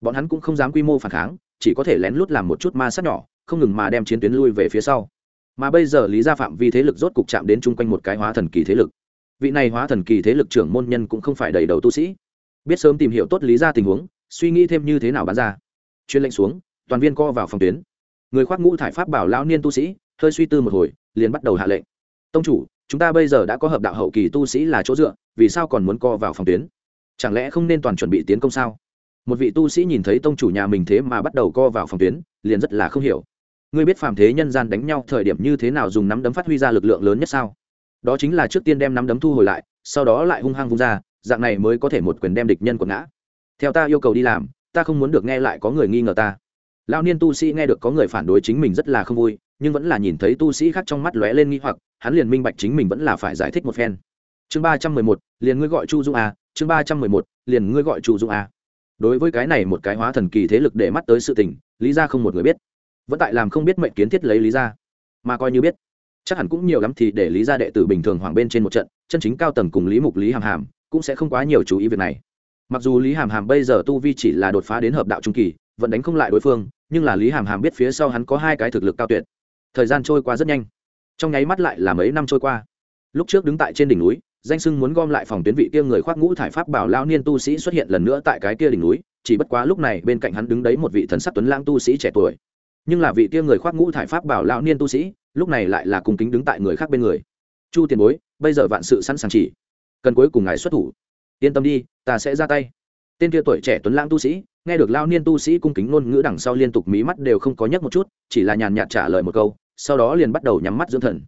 [SPEAKER 1] Bọn hắn cũng không dám quy mô phản kháng, chỉ có thể lén lút làm một chút ma sát nhỏ, không ngừng mà đem chiến tuyến lui về phía sau. Mà bây giờ lý gia phạm vi thế lực rốt cục chạm đến chung quanh một cái hóa thần kỳ thế lực. Vị này hóa thần kỳ thế lực trưởng môn nhân cũng không phải đầy đầu tu sĩ. Biết sớm tìm hiểu tốt lý ra tình huống, suy nghĩ thêm như thế nào bán ra. Chuyên lệnh xuống, toàn viên co vào phòng tuyến. Người khoác ngũ thải pháp bảo lão niên tu sĩ, hơi suy tư một hồi, liền bắt đầu hạ lệnh. Tông chủ chúng ta bây giờ đã có hợp đạo hậu kỳ tu sĩ là chỗ dựa, vì sao còn muốn co vào phòng tuyến? Chẳng lẽ không nên toàn chuẩn bị tiến công sao? Một vị tu sĩ nhìn thấy tông chủ nhà mình thế mà bắt đầu co vào phòng tuyến, liền rất là không hiểu. Ngươi biết phàm thế nhân gian đánh nhau thời điểm như thế nào dùng nắm đấm phát huy ra lực lượng lớn nhất sao? Đó chính là trước tiên đem nắm đấm thu hồi lại, sau đó lại hung hăng vung ra, dạng này mới có thể một quyền đem địch nhân quật ngã. Theo ta yêu cầu đi làm, ta không muốn được nghe lại có người nghi ngờ ta. Lão niên tu sĩ nghe được có người phản đối chính mình rất là không vui nhưng vẫn là nhìn thấy tu sĩ khác trong mắt lóe lên nghi hoặc, hắn liền minh bạch chính mình vẫn là phải giải thích một phen. Chương ba trăm mười một, liền ngươi gọi chu dung a, chương ba trăm mười một, liền ngươi gọi chu dung a. Đối với cái này một cái hóa thần kỳ thế lực để mắt tới sự tình, lý ra không một người biết. Vẫn tại làm không biết mệnh kiến thiết lấy lý ra mà coi như biết, chắc hẳn cũng nhiều lắm thì để lý ra đệ tử bình thường hoàng bên trên một trận, chân chính cao tầng cùng lý mục, lý hàm hàm cũng sẽ không quá nhiều chú ý việc này. Mặc dù lý hàm hàm bây giờ tu vi chỉ là đột phá đến hợp đạo trung kỳ, vẫn đánh không lại đối phương, nhưng là lý hàm hàm biết phía sau hắn có hai cái thực lực cao tuyệt thời gian trôi qua rất nhanh. Trong nháy mắt lại là mấy năm trôi qua. Lúc trước đứng tại trên đỉnh núi, danh sưng muốn gom lại phòng tuyến vị kia người khoác ngũ thải pháp bảo lao niên tu sĩ xuất hiện lần nữa tại cái kia đỉnh núi, chỉ bất quá lúc này bên cạnh hắn đứng đấy một vị thần sắc tuấn lãng tu sĩ trẻ tuổi. Nhưng là vị kia người khoác ngũ thải pháp bảo lao niên tu sĩ, lúc này lại là cùng kính đứng tại người khác bên người. Chu tiền bối, bây giờ vạn sự sẵn sàng chỉ. Cần cuối cùng ngài xuất thủ. Yên tâm đi, ta sẽ ra tay tên kia tuổi trẻ tuấn lãng tu sĩ, nghe được lao niên tu sĩ cung kính ngôn ngữ đằng sau liên tục mí mắt đều không có nhấc một chút, chỉ là nhàn nhạt trả lời một câu, sau đó liền bắt đầu nhắm mắt dưỡng thần.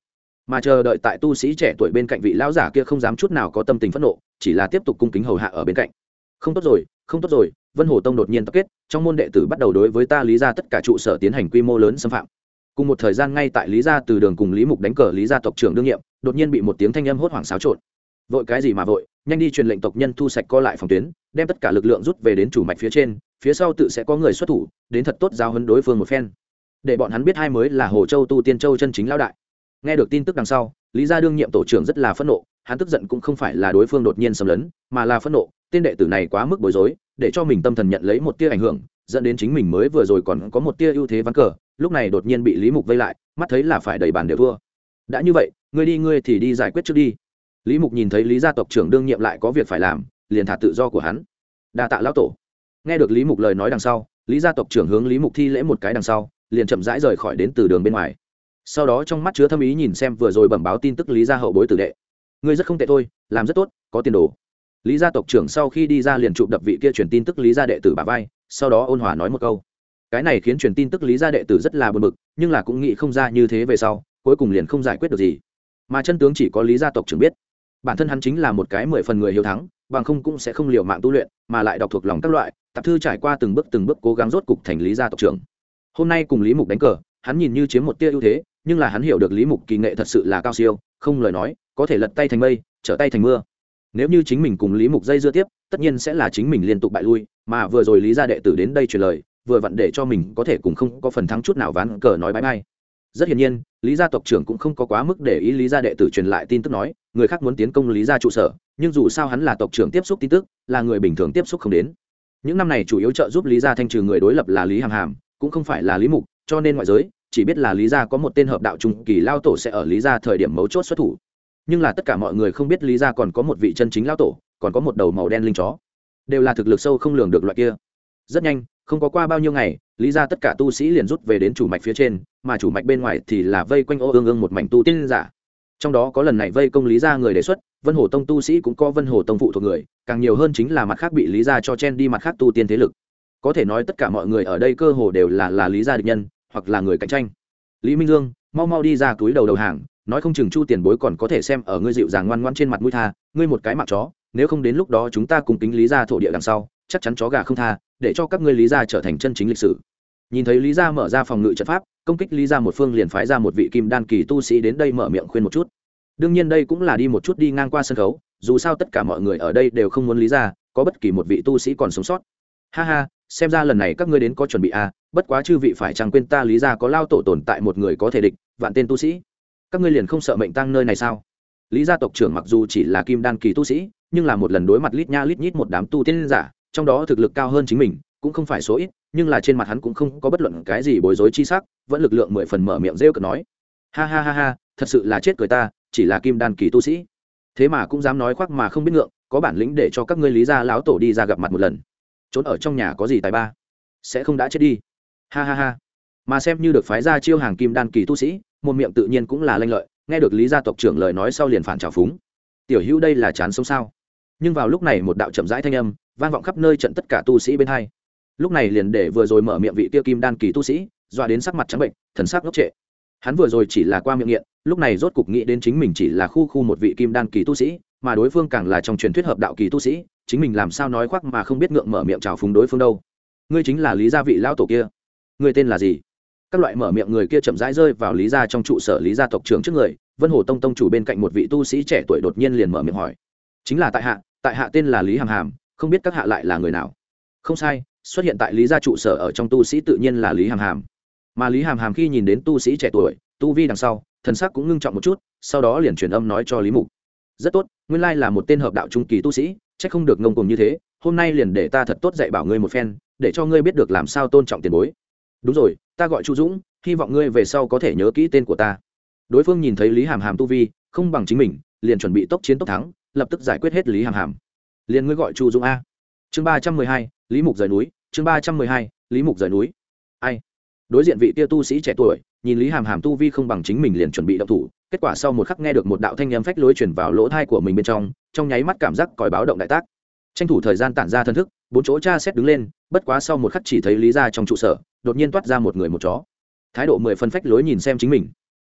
[SPEAKER 1] Mà chờ đợi tại tu sĩ trẻ tuổi bên cạnh vị lão giả kia không dám chút nào có tâm tình phẫn nộ, chỉ là tiếp tục cung kính hầu hạ ở bên cạnh. Không tốt rồi, không tốt rồi, vân hồ tông đột nhiên tập kết, trong môn đệ tử bắt đầu đối với ta lý ra tất cả trụ sở tiến hành quy mô lớn xâm phạm. Cùng một thời gian ngay tại lý gia từ đường cùng lý mục đánh cờ lý gia tộc trưởng đương nhiệm, đột nhiên bị một tiếng thanh âm hốt hoảng xáo trộn vội cái gì mà vội, nhanh đi truyền lệnh tộc nhân thu sạch co lại phòng tuyến, đem tất cả lực lượng rút về đến chủ mạch phía trên, phía sau tự sẽ có người xuất thủ, đến thật tốt giao hấn đối phương một phen. Để bọn hắn biết hai mới là hồ châu tu tiên châu chân chính lão đại. Nghe được tin tức đằng sau, lý gia đương nhiệm tổ trưởng rất là phẫn nộ, hắn tức giận cũng không phải là đối phương đột nhiên xâm lấn, mà là phẫn nộ, tên đệ tử này quá mức bối rối, để cho mình tâm thần nhận lấy một tia ảnh hưởng, dẫn đến chính mình mới vừa rồi còn có một tia ưu thế ván cờ, lúc này đột nhiên bị lý mục vây lại, mắt thấy là phải đầy bàn đều thua. Đã như vậy, ngươi đi, ngươi thì đi giải quyết trước đi lý mục nhìn thấy lý gia tộc trưởng đương nhiệm lại có việc phải làm, liền thả tự do của hắn. Đa tạ lão tổ. Nghe được lý mục lời nói đằng sau, lý gia tộc trưởng hướng lý mục thi lễ một cái đằng sau, liền chậm rãi rời khỏi đến từ đường bên ngoài. Sau đó trong mắt chứa thâm ý nhìn xem vừa rồi bẩm báo tin tức lý gia hậu bối tử đệ. Ngươi rất không tệ thôi, làm rất tốt, có tiền đồ. Lý gia tộc trưởng sau khi đi ra liền chụp đập vị kia truyền tin tức lý gia đệ tử bà vai, sau đó ôn hòa nói một câu. Cái này khiến truyền tin tức lý gia đệ tử rất là buồn bực, nhưng là cũng nghĩ không ra như thế về sau, cuối cùng liền không giải quyết được gì. Mà chân tướng chỉ có lý gia tộc trưởng biết bản thân hắn chính là một cái mười phần người hiếu thắng, bằng không cũng sẽ không liều mạng tu luyện, mà lại đọc thuộc lòng các loại, tạp thư trải qua từng bước từng bước cố gắng rốt cục thành lý gia tộc trưởng. Hôm nay cùng lý mục đánh cờ, hắn nhìn như chiếm một tia ưu thế, nhưng là hắn hiểu được lý mục kỳ nghệ thật sự là cao siêu, không lời nói, có thể lật tay thành mây, trở tay thành mưa. Nếu như chính mình cùng lý mục dây dưa tiếp, tất nhiên sẽ là chính mình liên tục bại lui, mà vừa rồi lý gia đệ tử đến đây truyền lời, vừa vặn để cho mình có thể cùng không có phần thắng chút nào ván cờ nói bãi bay rất hiển nhiên, lý gia tộc trưởng cũng không có quá mức để ý lý gia đệ tử truyền lại tin tức nói người khác muốn tiến công lý gia trụ sở, nhưng dù sao hắn là tộc trưởng tiếp xúc tin tức, là người bình thường tiếp xúc không đến. Những năm này chủ yếu trợ giúp lý gia thanh trừ người đối lập là lý hàm hàm, cũng không phải là lý mục, cho nên ngoại giới, chỉ biết là lý gia có một tên hợp đạo trung kỳ lao tổ sẽ ở lý gia thời điểm mấu chốt xuất thủ. Nhưng là tất cả mọi người không biết lý gia còn có một vị chân chính lao tổ, còn có một đầu màu đen linh chó. Đều là thực lực sâu không lường được loại kia. Rất nhanh, không có qua bao nhiêu ngày, lý ra tất cả tu sĩ liền rút về đến chủ mạch phía trên, mà chủ mạch bên ngoài thì là vây quanh ô ương ương một mảnh tu tiên giả trong đó có lần này vây công lý ra người đề xuất, vân hồ tông tu sĩ cũng có vân hồ tông phụ thuộc người, càng nhiều hơn chính là mặt khác bị lý ra cho chen đi mặt khác tu tiên thế lực. Có thể nói tất cả mọi người ở đây cơ hồ đều là là lý gia địch nhân, hoặc là người cạnh tranh. Lý minh dương, mau mau đi ra túi đầu đầu hàng, nói không chừng chu tiền bối còn có thể xem ở ngươi dịu dàng ngoan ngoan trên mặt mũi tha, ngươi một cái mặt chó, nếu không đến lúc đó chúng ta cùng kính lý gia thổ địa đằng sau, chắc chắn chó gà không tha, để cho các ngươi lý gia trở thành chân chính lịch sử nhìn thấy lý gia mở ra phòng ngự trận pháp, công kích lý gia một phương liền phái ra một vị kim đan kỳ tu sĩ đến đây mở miệng khuyên một chút. Đương nhiên đây cũng là đi một chút đi ngang qua sân khấu, dù sao tất cả mọi người ở đây đều không muốn lý gia, có bất kỳ một vị tu sĩ còn sống sót. Ha ha, xem ra lần này các ngươi đến có chuẩn bị à bất quá chư vị phải chẳng quên ta lý gia có lao tổ tồn tại một người có thể địch, vạn tên tu sĩ. Các ngươi liền không sợ mệnh tăng nơi này sao? Lý gia tộc trưởng mặc dù chỉ là kim đan kỳ tu sĩ, nhưng là một lần đối mặt lít nha lít nhít một đám tu tiên giả, trong đó thực lực cao hơn chính mình, cũng không phải số ít nhưng là trên mặt hắn cũng không có bất luận cái gì bối rối chi sắc, vẫn lực lượng mười phần mở miệng rêu cực nói. Ha ha ha ha, thật sự là chết cười ta, chỉ là kim đan kỳ tu sĩ. Thế mà cũng dám nói khoác mà không biết ngượng, có bản lĩnh để cho các ngươi lý gia láo tổ đi ra gặp mặt một lần. Trốn ở trong nhà có gì tài ba? Sẽ không đã chết đi. Ha ha ha. Mà xem như được phái ra chiêu hàng kim đan kỳ tu sĩ, một miệng tự nhiên cũng là lanh lợi, nghe được lý gia tộc trưởng lời nói sau liền phản trào phúng. Tiểu hữu đây là chán sống sao? Nhưng vào lúc này một đạo chậm rãi thanh âm vang vọng khắp nơi trận tất cả tu sĩ bên hai lúc này liền để vừa rồi mở miệng vị tiêu kim đan kỳ tu sĩ, dọa đến sắc mặt trắng bệnh, thần sắc ngốc trệ. Hắn vừa rồi chỉ là qua miệng nghiện, lúc này rốt cục nghĩ đến chính mình chỉ là khu khu một vị kim đan kỳ tu sĩ, mà đối phương càng là trong truyền thuyết hợp đạo kỳ tu sĩ, chính mình làm sao nói khoác mà không biết ngượng mở miệng chào phúng đối phương đâu. Ngươi chính là lý gia vị lão tổ kia. Ngươi tên là gì? Các loại mở miệng người kia chậm rãi rơi vào lý gia trong trụ sở lý gia tộc trưởng trước người, vân hồ tông tông chủ bên cạnh một vị tu sĩ trẻ tuổi đột nhiên liền mở miệng hỏi. Chính là tại hạ tại hạ tên là lý hàm hàm, không biết các hạ lại là người nào. Không sai xuất hiện tại lý gia trụ sở ở trong tu sĩ tự nhiên là lý hàm hàm. Mà lý hàm hàm khi nhìn đến tu sĩ trẻ tuổi, tu vi đằng sau, thần sắc cũng ngưng trọng một chút, sau đó liền truyền âm nói cho lý mục. Rất tốt, nguyên lai là một tên hợp đạo trung kỳ tu sĩ c h ắ c không được ngông cùng như thế, hôm nay liền để ta thật tốt dạy bảo ngươi một phen, để cho ngươi biết được làm sao tôn trọng tiền bối. Đúng rồi, ta gọi chu dũng, hy vọng ngươi về sau có thể nhớ kỹ tên của ta. Đối phương nhìn thấy lý hàm hàm tu vi, không bằng chính mình, liền chuẩn bị tốc chiến tốc thắng, lập tức giải quyết hết lý hàm hàm. Liền ngươi gọi chu dũng a. Chương ba trăm mười hai lý mục rời núi, chương ba trăm mười hai, lý mục rời núi. Ai? Đối diện vị tia tu sĩ trẻ tuổi, nhìn lý hàm hàm tu vi không bằng chính mình liền chuẩn bị động thủ, kết quả sau một khắc nghe được một đạo thanh âm phách lối chuyển vào lỗ thai của mình bên trong trong nháy mắt cảm giác còi báo động đại tác. Tranh thủ thời gian tản ra thân thức, bốn chỗ cha xét đứng lên, bất quá sau một khắc chỉ thấy lý ra trong trụ sở, đột nhiên toát ra một người một chó. Thái độ mười phân phách lối nhìn xem chính mình.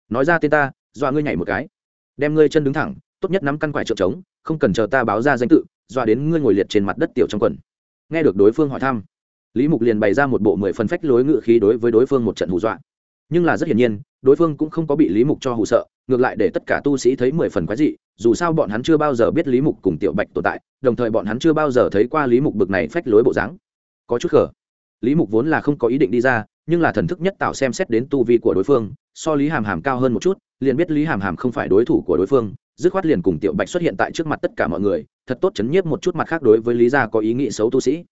[SPEAKER 1] Nói ra tên ta, dọa ngươi nhảy một cái. Đem ngươi chân đứng thẳng, tốt nhất nắm căn quải trượng trống, không cần chờ ta báo ra danh tự, dọa đến ngươi ngồi liệt trên mặt đất tiểu trong quần nghe được đối phương hỏi thăm, lý mục liền bày ra một bộ mười phân phách lối ngự khí đối với đối phương một trận hù dọa. Nhưng là rất hiển nhiên, đối phương cũng không có bị lý mục cho hù sợ, ngược lại để tất cả tu sĩ thấy mười phần quái dị, dù sao bọn hắn chưa bao giờ biết lý mục cùng tiểu bạch tồn tại, đồng thời bọn hắn chưa bao giờ thấy qua lý mục bực này phách lối bộ dáng. Có chút khở lý mục vốn là không có ý định đi ra, nhưng là thần thức nhất tạo xem xét đến tu vi của đối phương, so lý hàm hàm cao hơn một chút, liền biết lý hàm hàm không phải đối thủ của đối phương, dứt khoát liền cùng tiểu bạch xuất hiện tại trước mặt tất cả mọi người thật tốt chấn nhiếp một chút mặt khác đối với lý gia có ý nghĩ xấu tu sĩ.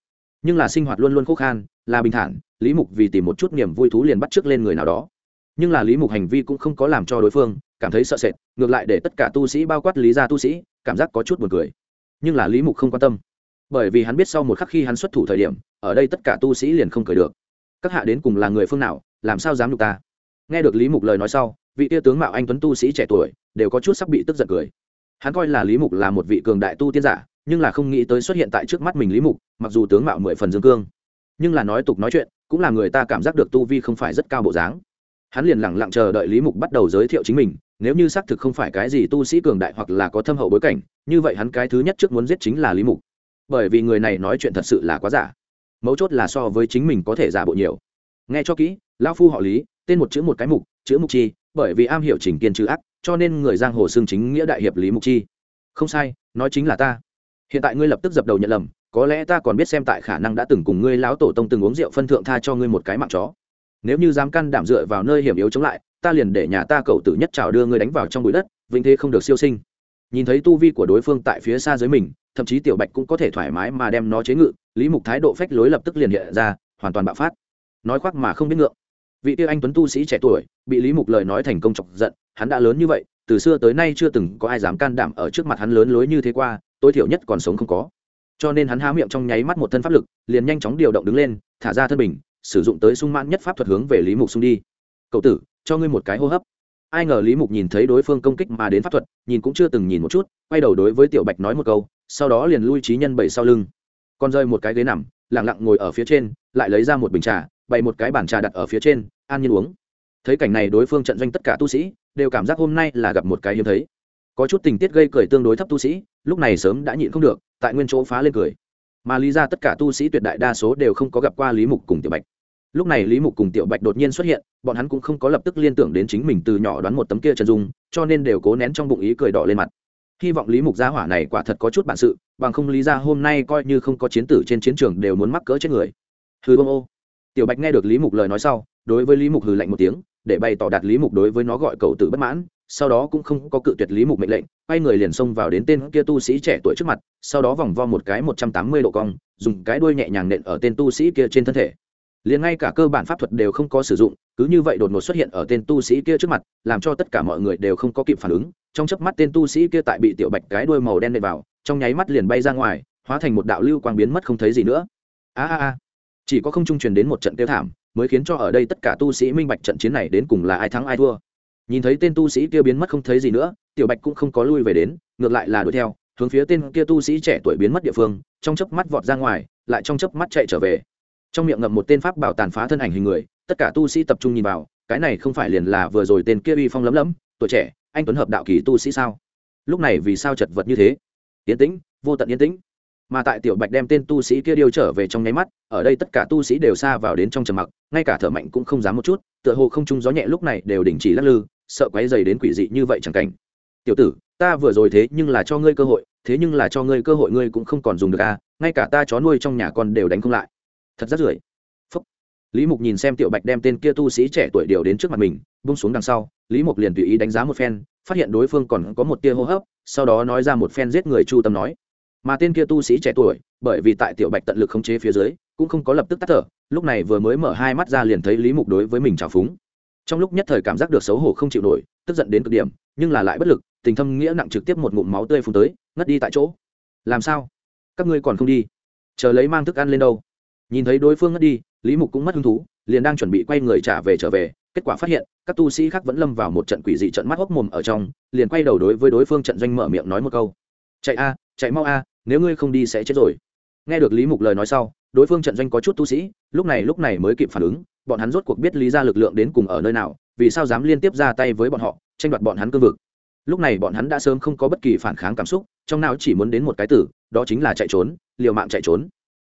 [SPEAKER 1] Nhưng là sinh hoạt luôn luôn khô khan, là bình thản, lý mục vì tìm một chút niềm vui thú liền bắt trước lên người nào đó. Nhưng là lý mục hành vi cũng không có làm cho đối phương cảm thấy sợ sệt, ngược lại để tất cả tu sĩ bao quát lý gia tu sĩ, cảm giác có chút buồn cười. Nhưng là lý mục không quan tâm. Bởi vì hắn biết sau một khắc khi hắn xuất thủ thời điểm, ở đây tất cả tu sĩ liền không cười được. Các hạ đến cùng là người phương nào, làm sao dám nhục ta? Nghe được lý mục lời nói sau, vị tia tướng mạo anh tuấn tu sĩ trẻ tuổi, đều có chút sắp bị tức giận cười hắn coi là lý mục là một vị cường đại tu tiên giả, nhưng là không nghĩ tới xuất hiện tại trước mắt mình lý mục, mặc dù tướng mạo mười phần dương cương, nhưng là nói tục nói chuyện, cũng là người ta cảm giác được tu vi không phải rất cao bộ dáng. Hắn liền lẳng lặng chờ đợi lý mục bắt đầu giới thiệu chính mình, nếu như xác thực không phải cái gì tu sĩ cường đại hoặc là có thâm hậu bối cảnh, như vậy hắn cái thứ nhất trước muốn giết chính là lý mục. Bởi vì người này nói chuyện thật sự là quá giả. Mấu chốt là so với chính mình có thể giả bộ nhiều. Nghe cho kỹ lao phu họ lý, tên một chữ một cái mục, chữ mục chi, bởi vì am hiểu chỉnh kiên chữ ác cho nên người giang hồ xương chính nghĩa đại hiệp lý mục chi. Không sai, nói chính là ta. Hiện tại ngươi lập tức dập đầu nhận lầm, có lẽ ta còn biết xem tại khả năng đã từng cùng ngươi lão tổ tông từng uống rượu phân thượng tha cho ngươi một cái mạng chó. Nếu như dám can đảm dựa vào nơi hiểm yếu chống lại, ta liền để nhà ta cậu tử nhất trào đưa ngươi đánh vào trong bụi đất, vĩnh thế không được siêu sinh. Nhìn thấy tu vi của đối phương tại phía xa dưới mình, thậm chí tiểu bạch cũng có thể thoải mái mà đem nó chế ngự, lý mục thái độ phách lối lập tức liền hiện ra, hoàn toàn bạo phát. Nói khoác mà không biết ngượng. Vị tiêu anh tuấn tu sĩ trẻ tuổi, bị lý mục lời nói thành công chọc giận hắn đã lớn như vậy, từ xưa tới nay chưa từng có ai dám can đảm ở trước mặt hắn lớn lối như thế qua, tối thiểu nhất còn sống không có. Cho nên hắn há miệng trong nháy mắt một thân pháp lực, liền nhanh chóng điều động đứng lên, thả ra thân bình, sử dụng tới sung mãn nhất pháp thuật hướng về lý mục xung đi. Cậu tử, cho ngươi một cái hô hấp. Ai ngờ lý mục nhìn thấy đối phương công kích mà đến pháp thuật, nhìn cũng chưa từng nhìn một chút, quay đầu đối với tiểu bạch nói một câu, sau đó liền lui trí nhân bảy sau lưng. Còn rơi một cái ghế nằm lẳng lặng ngồi ở phía trên, lại lấy ra một bình trà, bày một cái bàn trà đặt ở phía trên an nhiên uống. Thấy cảnh này đối phương trận doanh tất cả tu sĩ đều cảm giác hôm nay là gặp một cái hiếm thấy. Có chút tình tiết gây cười tương đối thấp tu sĩ, lúc này sớm đã nhịn không được, tại nguyên chỗ phá lên cười. Mà lý ra tất cả tu sĩ tuyệt đại đa số đều không có gặp qua lý mục cùng tiểu bạch. Lúc này lý mục cùng tiểu bạch đột nhiên xuất hiện, bọn hắn cũng không có lập tức liên tưởng đến chính mình từ nhỏ đoán một tấm kia chân dung, cho nên đều cố nén trong bụng ý cười đỏ lên mặt. Hy vọng lý mục gia hỏa này quả thật có chút bản sự, bằng không lý ra hôm nay coi như không có chiến tử trên chiến trường đều muốn mắc cỡ chết người. Hừ bông ô. Tiểu bạch nghe được lý mục lời nói sau, đối với lý mục hừ lạnh một tiếng để bày tỏ đạt lý mục đối với nó gọi cậu tử bất mãn, sau đó cũng không có cự tuyệt lý mục mệnh lệnh, quay người liền xông vào đến tên kia tu sĩ trẻ tuổi trước mặt, sau đó vòng vo một cái một trăm tám mươi độ cong, dùng cái đuôi nhẹ nhàng nện ở tên tu sĩ kia trên thân thể. Liền ngay cả cơ bản pháp thuật đều không có sử dụng, cứ như vậy đột ngột xuất hiện ở tên tu sĩ kia trước mặt, làm cho tất cả mọi người đều không có kịp phản ứng. Trong chớp mắt tên tu sĩ kia tại bị tiểu bạch cái đuôi màu đen nện vào, trong nháy mắt liền bay ra ngoài, hóa thành một đạo lưu quang biến mất không thấy gì nữa. A a a. Chỉ có không trung truyền đến một trận tiêu thảm mới khiến cho ở đây tất cả tu sĩ minh bạch trận chiến này đến cùng là ai thắng ai thua. Nhìn thấy tên tu sĩ kia biến mất không thấy gì nữa, tiểu bạch cũng không có lui về đến, ngược lại là đuổi theo, hướng phía tên kia tu sĩ trẻ tuổi biến mất địa phương, trong chớp mắt vọt ra ngoài, lại trong chớp mắt chạy trở về. Trong miệng ngậm một tên pháp bảo tàn phá thân ảnh hình người, tất cả tu sĩ tập trung nhìn vào, cái này không phải liền là vừa rồi tên kia uy phong lấm lấm, tuổi trẻ, anh tuấn hợp đạo kỳ tu sĩ sao? Lúc này vì sao chật vật như thế? Yên tĩnh, vô tận yên tĩnh mà tại tiểu bạch đem tên tu sĩ kia điêu trở về trong nháy mắt, ở đây tất cả tu sĩ đều xa vào đến trong trầm mặc, ngay cả thở mạnh cũng không dám một chút, tựa hồ không trung gió nhẹ lúc này đều đình chỉ lắc lư, sợ quấy dày đến quỷ dị như vậy chẳng cảnh. Tiểu tử, ta vừa rồi thế nhưng là cho ngươi cơ hội, thế nhưng là cho ngươi cơ hội ngươi cũng không còn dùng được à ngay cả ta chó nuôi trong nhà con đều đánh không lại. Thật rất rưởi. Phúc. Lý mục nhìn xem tiểu bạch đem tên kia tu sĩ trẻ tuổi điều đến trước mặt mình bung xuống đằng sau, lý mục liền tùy ý đánh giá một phen, phát hiện đối phương còn có một tia hô hấp, sau đó nói ra một phen giết người chu tâm nói mà tên kia tu sĩ trẻ tuổi, bởi vì tại tiểu bạch tận lực khống chế phía dưới, cũng không có lập tức tắt thở, lúc này vừa mới mở hai mắt ra liền thấy lý mục đối với mình trào phúng. Trong lúc nhất thời cảm giác được xấu hổ không chịu nổi, tức giận đến cực điểm, nhưng là lại bất lực, tình thâm nghĩa nặng trực tiếp một ngụm máu tươi phun tới, ngất đi tại chỗ. Làm sao? Các ngươi còn không đi? Chờ lấy mang thức ăn lên đâu? Nhìn thấy đối phương ngất đi, lý mục cũng mất hứng thú, liền đang chuẩn bị quay người trả về trở về, kết quả phát hiện, các tu sĩ khác vẫn lâm vào một trận quỷ dị trận mắt hốc mồm ở trong, liền quay đầu đối với đối phương trận doanh mở miệng nói một câu. Chạy a, chạy mau a nếu ngươi không đi sẽ chết rồi. Nghe được lý mục lời nói sau, đối phương trận doanh có chút tu sĩ, lúc này lúc này mới kịp phản ứng, bọn hắn rốt cuộc biết lý ra lực lượng đến cùng ở nơi nào, vì sao dám liên tiếp ra tay với bọn họ, tranh đoạt bọn hắn cương vực. Lúc này bọn hắn đã sớm không có bất kỳ phản kháng cảm xúc, trong nào chỉ muốn đến một cái tử, đó chính là chạy trốn, liều mạng chạy trốn.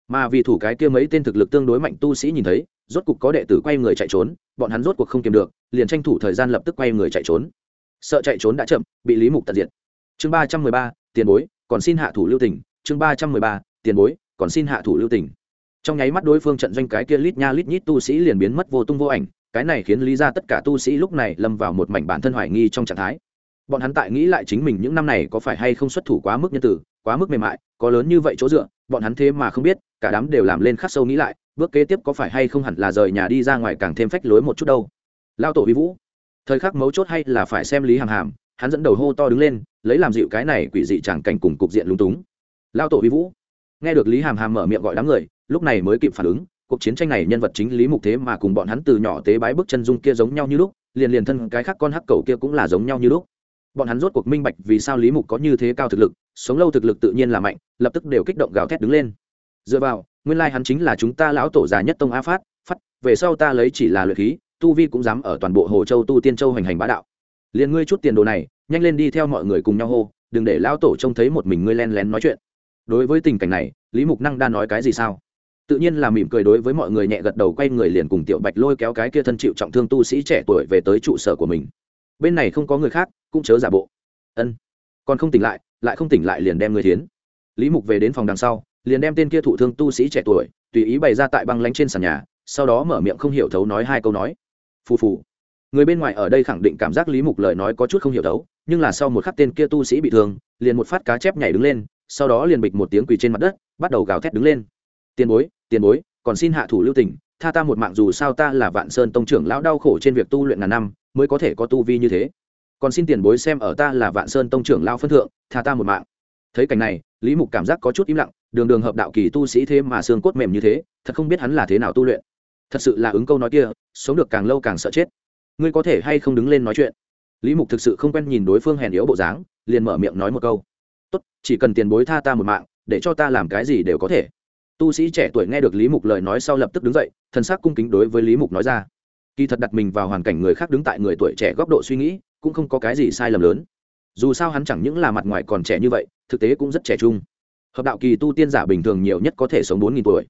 [SPEAKER 1] Mà vì thủ cái kia mấy tên thực lực tương đối mạnh tu sĩ nhìn thấy, rốt cuộc có đệ tử quay người chạy trốn, bọn hắn rốt cuộc không kiềm được, liền tranh thủ thời gian lập tức quay người chạy trốn. Sợ chạy trốn đã chậm, bị lý mục tận diệt. Chương ba trăm mười ba, tiền bối còn xin hạ thủ lưu tỉnh chương ba trăm mười ba, tiền bối, còn xin hạ thủ lưu tỉnh trong nháy mắt đối phương trận doanh cái kia lít nha lít nhít tu sĩ liền biến mất vô tung vô ảnh, cái này khiến lý ra tất cả tu sĩ lúc này lâm vào một mảnh bản thân hoài nghi trong trạng thái. Bọn hắn tại nghĩ lại chính mình những năm này có phải hay không xuất thủ quá mức nhân tử, quá mức mềm mại, có lớn như vậy chỗ dựa, bọn hắn thế mà không biết, cả đám đều làm lên khắc sâu nghĩ lại, bước kế tiếp có phải hay không hẳn là rời nhà đi ra ngoài càng thêm phách lối một chút đâu. Lao tổ vi vũ, thời khắc mấu chốt hay là phải xem lý hàm hàm, hắn dẫn đầu hô to đứng lên lấy làm dịu cái này quỷ dị chẳng cảnh cùng cục diện lúng túng. Lao tổ vi vũ. Nghe được lý hàm hàm mở miệng gọi đám người, lúc này mới kịp phản ứng, cuộc chiến tranh này nhân vật chính lý mục thế mà cùng bọn hắn từ nhỏ tế bái bước chân dung kia giống nhau như lúc, liền liền thân cái khác con hắc cầu kia cũng là giống nhau như lúc. Bọn hắn rốt cuộc minh bạch vì sao lý mục có như thế cao thực lực, sống lâu thực lực tự nhiên là mạnh, lập tức đều kích động gào thét đứng lên. Dựa vào, nguyên lai hắn chính là chúng ta lão tổ già nhất tông a phát phát, về sau ta lấy chỉ là luyện khí, tu vi cũng dám ở toàn bộ hồ châu tu tiên châu hành hành bá đạo liền ngươi chút tiền đồ này, nhanh lên đi theo mọi người cùng nhau hô, đừng để lão tổ trông thấy một mình ngươi len lén nói chuyện. Đối với tình cảnh này, lý mục năng đang nói cái gì sao? Tự nhiên là mỉm cười đối với mọi người nhẹ gật đầu quay người liền cùng tiểu bạch lôi kéo cái kia thân chịu trọng thương tu sĩ trẻ tuổi về tới trụ sở của mình. Bên này không có người khác, cũng chớ giả bộ. Ân. Còn không tỉnh lại lại không tỉnh lại liền đem người thiến. Lý mục về đến phòng đằng sau, liền đem tên kia thụ thương tu sĩ trẻ tuổi, tùy ý bày ra tại băng lánh trên sàn nhà, sau đó mở miệng không hiểu thấu nói hai câu nói. Phù phù người bên ngoài ở đây khẳng định cảm giác lý mục lời nói có chút không hiểu đấu, nhưng là sau một khắc tên kia tu sĩ bị thương liền một phát cá chép nhảy đứng lên sau đó liền bịch một tiếng quỳ trên mặt đất bắt đầu gào thét đứng lên. Tiền bối tiền bối còn xin hạ thủ lưu tình tha ta một mạng dù sao ta là vạn sơn tông trưởng lão đau khổ trên việc tu luyện ngàn năm mới có thể có tu vi như thế. Còn xin tiền bối xem ở ta là vạn sơn tông trưởng lao phân thượng tha ta một mạng. Thấy cảnh này lý mục cảm giác có chút im lặng đường đường hợp đạo kỳ tu sĩ thế mà xương cốt mềm như thế thật không biết hắn là thế nào tu luyện. Thật sự là ứng câu nói kia sống được càng lâu càng sợ chết ngươi có thể hay không đứng lên nói chuyện? Lý mục thực sự không quen nhìn đối phương hèn yếu bộ dáng, liền mở miệng nói một câu. Tốt, chỉ cần tiền bối tha ta một mạng, để cho ta làm cái gì đều có thể. Tu sĩ trẻ tuổi nghe được lý mục lời nói sau lập tức đứng dậy thân xác cung kính đối với lý mục nói ra. Kỳ thật đặt mình vào hoàn cảnh người khác đứng tại người tuổi trẻ góc độ suy nghĩ, cũng không có cái gì sai lầm lớn. Dù sao hắn chẳng những là mặt ngoài còn trẻ như vậy, thực tế cũng rất trẻ trung. Hợp đạo kỳ tu tiên giả bình thường nhiều nhất có thể sống bốn nghìn tuổi.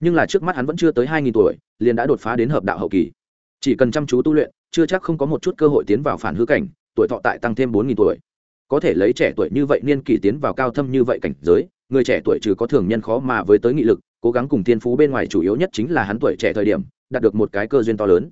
[SPEAKER 1] Nhưng là trước mắt hắn vẫn chưa tới hai nghìn tuổi, liền đã đột phá đến hợp đạo hậu kỳ chỉ cần chăm chú tu luyện, chưa chắc không có một chút cơ hội tiến vào phản hư cảnh, tuổi thọ tại tăng thêm bốn nghìn tuổi. Có thể lấy trẻ tuổi như vậy niên kỳ tiến vào cao thâm như vậy cảnh giới, người trẻ tuổi trừ có thường nhân khó mà với tới nghị lực, cố gắng cùng thiên phú bên ngoài chủ yếu nhất chính là hắn tuổi trẻ thời điểm, đạt được một cái cơ duyên to lớn.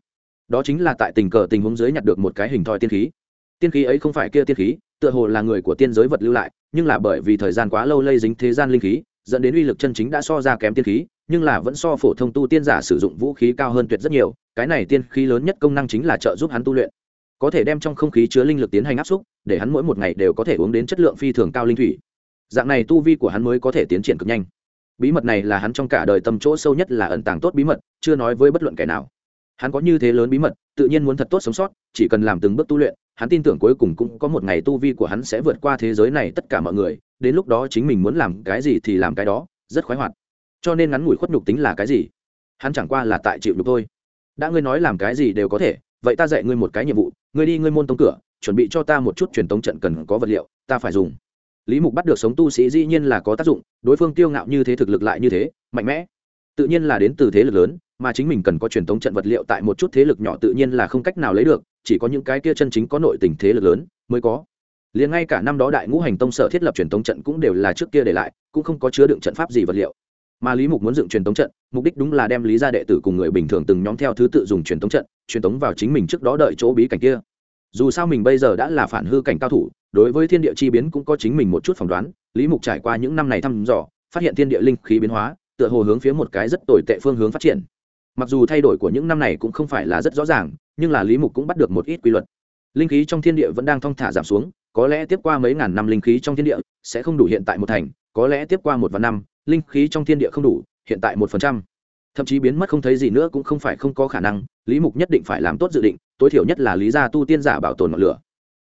[SPEAKER 1] Đó chính là tại tình cờ tình huống dưới nhặt được một cái hình thoi tiên khí. Tiên khí ấy không phải kia tiên khí, tựa hồ là người của tiên giới vật lưu lại, nhưng là bởi vì thời gian quá lâu lây dính thế gian linh khí, dẫn đến uy lực chân chính đã so ra kém tiên khí nhưng là vẫn so phổ thông tu tiên giả sử dụng vũ khí cao hơn tuyệt rất nhiều, cái này tiên khí lớn nhất công năng chính là trợ giúp hắn tu luyện. Có thể đem trong không khí chứa linh lực tiến hành áp xúc, để hắn mỗi một ngày đều có thể uống đến chất lượng phi thường cao linh thủy. Dạng này tu vi của hắn mới có thể tiến triển cực nhanh. Bí mật này là hắn trong cả đời tâm chỗ sâu nhất là ẩn tàng tốt bí mật, chưa nói với bất luận kẻ nào. Hắn có như thế lớn bí mật, tự nhiên muốn thật tốt sống sót, chỉ cần làm từng bước tu luyện, hắn tin tưởng cuối cùng cũng có một ngày tu vi của hắn sẽ vượt qua thế giới này tất cả mọi người, đến lúc đó chính mình muốn làm cái gì thì làm cái đó, rất khoái hoạt cho nên ngắn ngủi khuất nhục tính là cái gì? Hắn chẳng qua là tại chịu nhục thôi. Đã ngươi nói làm cái gì đều có thể, vậy ta dạy ngươi một cái nhiệm vụ, ngươi đi ngươi môn tống cửa, chuẩn bị cho ta một chút truyền tống trận cần có vật liệu, ta phải dùng. Lý mục bắt được sống tu sĩ dĩ nhiên là có tác dụng, đối phương tiêu ngạo như thế thực lực lại như thế, mạnh mẽ. Tự nhiên là đến từ thế lực lớn, mà chính mình cần có truyền thống trận vật liệu tại một chút thế lực nhỏ tự nhiên là không cách nào lấy được, chỉ có những cái kia chân chính có nội tình thế lực lớn mới có. Liền ngay cả năm đó đại ngũ hành tông sở thiết lập truyền thống trận cũng đều là trước kia để lại, cũng không có chứa đựng trận pháp gì vật liệu mà lý mục muốn dựng truyền thống trận, mục đích đúng là đem lý gia đệ tử cùng người bình thường từng nhóm theo thứ tự dùng truyền thống trận, truyền thống vào chính mình trước đó đợi chỗ bí cảnh kia. Dù sao mình bây giờ đã là phản hư cảnh cao thủ, đối với thiên địa chi biến cũng có chính mình một chút phỏng đoán, lý mục trải qua những năm này thăm dò, phát hiện thiên địa linh khí biến hóa, tựa hồ hướng phía một cái rất tồi tệ phương hướng phát triển. Mặc dù thay đổi của những năm này cũng không phải là rất rõ ràng, nhưng là lý mục cũng bắt được một ít quy luật. Linh khí trong thiên địa vẫn đang thong thả giảm xuống, có lẽ tiếp qua mấy ngàn năm linh khí trong thiên địa sẽ không đủ hiện tại một thành, có lẽ tiếp qua một vạn năm linh khí trong thiên địa không đủ, hiện tại một phần trăm. Thậm chí biến mất không thấy gì nữa cũng không phải không có khả năng, lý mục nhất định phải làm tốt dự định, tối thiểu nhất là lý gia tu tiên giả bảo tồn ngọn lửa.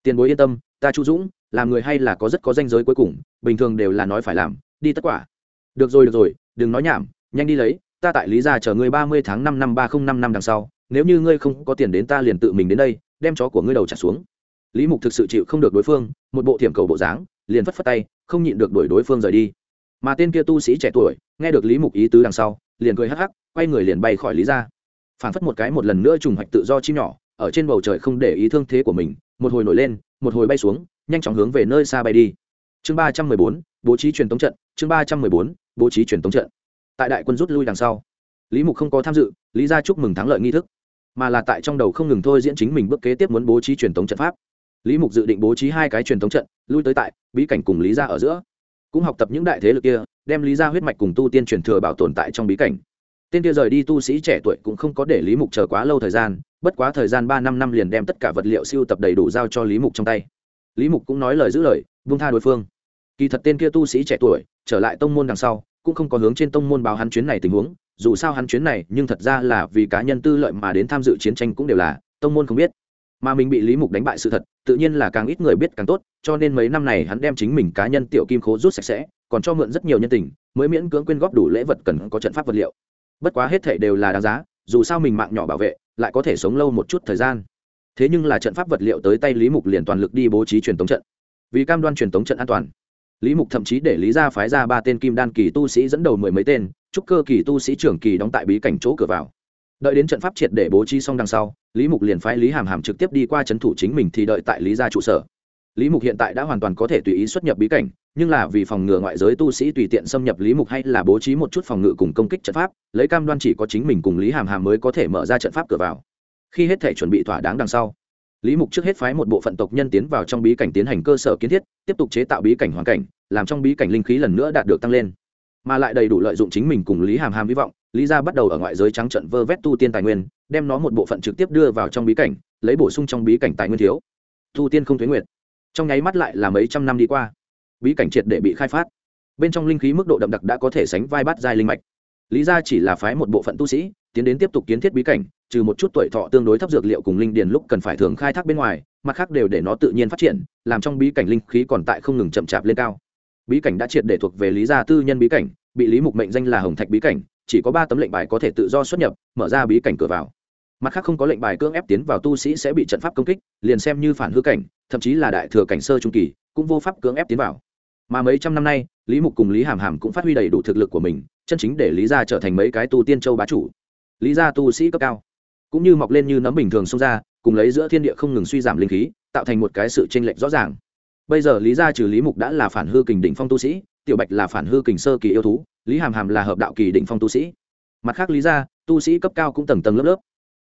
[SPEAKER 1] Tiền bối yên tâm, ta chu dũng, làm người hay là có rất có danh giới cuối cùng, bình thường đều là nói phải làm, đi tất quả. Được rồi được rồi, đừng nói nhảm, nhanh đi lấy, ta tại lý gia chờ ngươi ba mươi tháng năm năm ba không năm năm đằng sau, nếu như ngươi không có tiền đến ta liền tự mình đến đây, đem chó của ngươi đầu trả xuống. Lý mục thực sự chịu không được đối phương, một bộ thiểm cầu bộ dáng, liền phất phất tay, không nhịn được đuổi đối phương rời đi mà tên kia tu sĩ trẻ tuổi nghe được lý mục ý tứ đằng sau, liền cười hắc hắc, quay người liền bay khỏi lý gia. Phản phất một cái một lần nữa trùng hoạch tự do chim nhỏ, ở trên bầu trời không để ý thương thế của mình, một hồi nổi lên, một hồi bay xuống, nhanh chóng hướng về nơi xa bay đi. Chương ba trăm mười bốn, bố trí truyền tống trận, chương ba trăm mười bốn, bố trí truyền tống trận. Tại đại quân rút lui đằng sau, lý mục không có tham dự, lý ra chúc mừng thắng lợi nghi thức, mà là tại trong đầu không ngừng thôi diễn chính mình bước kế tiếp muốn bố trí truyền tống trận pháp. Lý mục dự định bố trí hai cái truyền tống trận, lui tới tại, bí cảnh cùng lý ra ở giữa cũng học tập những đại thế lực kia, đem lý ra huyết mạch cùng tu tiên truyền thừa bảo tồn tại trong bí cảnh. Tên kia rời đi tu sĩ trẻ tuổi cũng không có để lý mục chờ quá lâu thời gian, bất quá thời gian ba năm năm liền đem tất cả vật liệu siêu tập đầy đủ giao cho lý mục trong tay. Lý mục cũng nói lời giữ lời vung tha đối phương. Kỳ thật tên kia tu sĩ trẻ tuổi, trở lại tông môn đằng sau, cũng không có hướng trên tông môn báo hắn chuyến này tình huống, dù sao hắn chuyến này nhưng thật ra là vì cá nhân tư lợi mà đến tham dự chiến tranh cũng đều là, tông môn không biết mà mình bị lý mục đánh bại sự thật, tự nhiên là càng ít người biết càng tốt, cho nên mấy năm này hắn đem chính mình cá nhân tiểu kim khố rút sạch sẽ, còn cho mượn rất nhiều nhân tình, mới miễn cưỡng quyên góp đủ lễ vật cần có trận pháp vật liệu. Bất quá hết thể đều là đáng giá, dù sao mình mạng nhỏ bảo vệ, lại có thể sống lâu một chút thời gian. Thế nhưng là trận pháp vật liệu tới tay lý mục liền toàn lực đi bố trí truyền tống trận. Vì cam đoan truyền tống trận an toàn, lý mục thậm chí để lý ra phái ra ba tên kim đan kỳ tu sĩ dẫn đầu mười mấy tên trúc cơ kỳ tu sĩ trưởng kỳ đóng tại bí cảnh chỗ cửa vào đợi đến trận pháp triệt để bố trí xong đằng sau, lý mục liền phái lý hàm hàm trực tiếp đi qua c h ấ n thủ chính mình thì đợi tại lý gia trụ sở. Lý mục hiện tại đã hoàn toàn có thể tùy ý xuất nhập bí cảnh, nhưng là vì phòng ngừa ngoại giới tu sĩ tùy tiện xâm nhập lý mục hay là bố trí một chút phòng ngự cùng công kích trận pháp, lấy cam đoan chỉ có chính mình cùng lý hàm hàm mới có thể mở ra trận pháp cửa vào. Khi hết thể chuẩn bị thỏa đáng đằng sau, lý mục trước hết phái một bộ phận tộc nhân tiến vào trong bí cảnh tiến hành cơ sở kiến thiết, tiếp tục chế tạo bí cảnh hoàn cảnh, làm trong bí cảnh linh khí lần nữa đạt được tăng lên. Mà lại đầy đủ lợi dụng chính mình cùng lý hàm hàm hy vọng lý gia bắt đầu ở ngoại giới trắng trận vơ vét tu tiên tài nguyên, đem nó một bộ phận trực tiếp đưa vào trong bí cảnh, lấy bổ sung trong bí cảnh tài nguyên thiếu. Tu tiên không thuế nguyệt. Trong nháy mắt lại là mấy trăm năm đi qua. Bí cảnh triệt để bị khai phát. Bên trong linh khí mức độ đậm đặc đã có thể sánh vai bát giai linh mạch. Lý gia chỉ là phái một bộ phận tu sĩ, tiến đến tiếp tục kiến thiết bí cảnh, trừ một chút tuổi thọ tương đối thấp dược liệu cùng linh điền lúc cần phải thường khai thác bên ngoài, mặt khác đều để nó tự nhiên phát triển, làm trong bí cảnh linh khí còn tại không ngừng chậm chạp lên cao. Bí cảnh đã triệt để thuộc về lý gia tư nhân bí cảnh, bị lý mục mệnh danh là hồng thạch bí cảnh chỉ có ba tấm lệnh bài có thể tự do xuất nhập, mở ra bí cảnh cửa vào. Mặt khác không có lệnh bài cưỡng ép tiến vào tu sĩ sẽ bị trận pháp công kích, liền xem như phản hư cảnh, thậm chí là đại thừa cảnh sơ trung kỳ, cũng vô pháp cưỡng ép tiến vào. Mà mấy trăm năm nay, lý mục cùng lý hàm hàm cũng phát huy đầy đủ thực lực của mình, chân chính để lý gia trở thành mấy cái tu tiên châu bá chủ. Lý gia tu sĩ cấp cao, cũng như mọc lên như nấm bình thường xông ra, cùng lấy giữa thiên địa không ngừng suy giảm linh khí, tạo thành một cái sự chênh lệch rõ ràng. Bây giờ lý gia trừ lý mục đã là phản hư kình đỉnh phong tu sĩ, tiểu bạch là phản hư kình sơ kỳ yêu thú lý hàm hàm là hợp đạo kỳ định phong tu sĩ. Mặt khác lý gia, tu sĩ cấp cao cũng tầng tầng lớp lớp.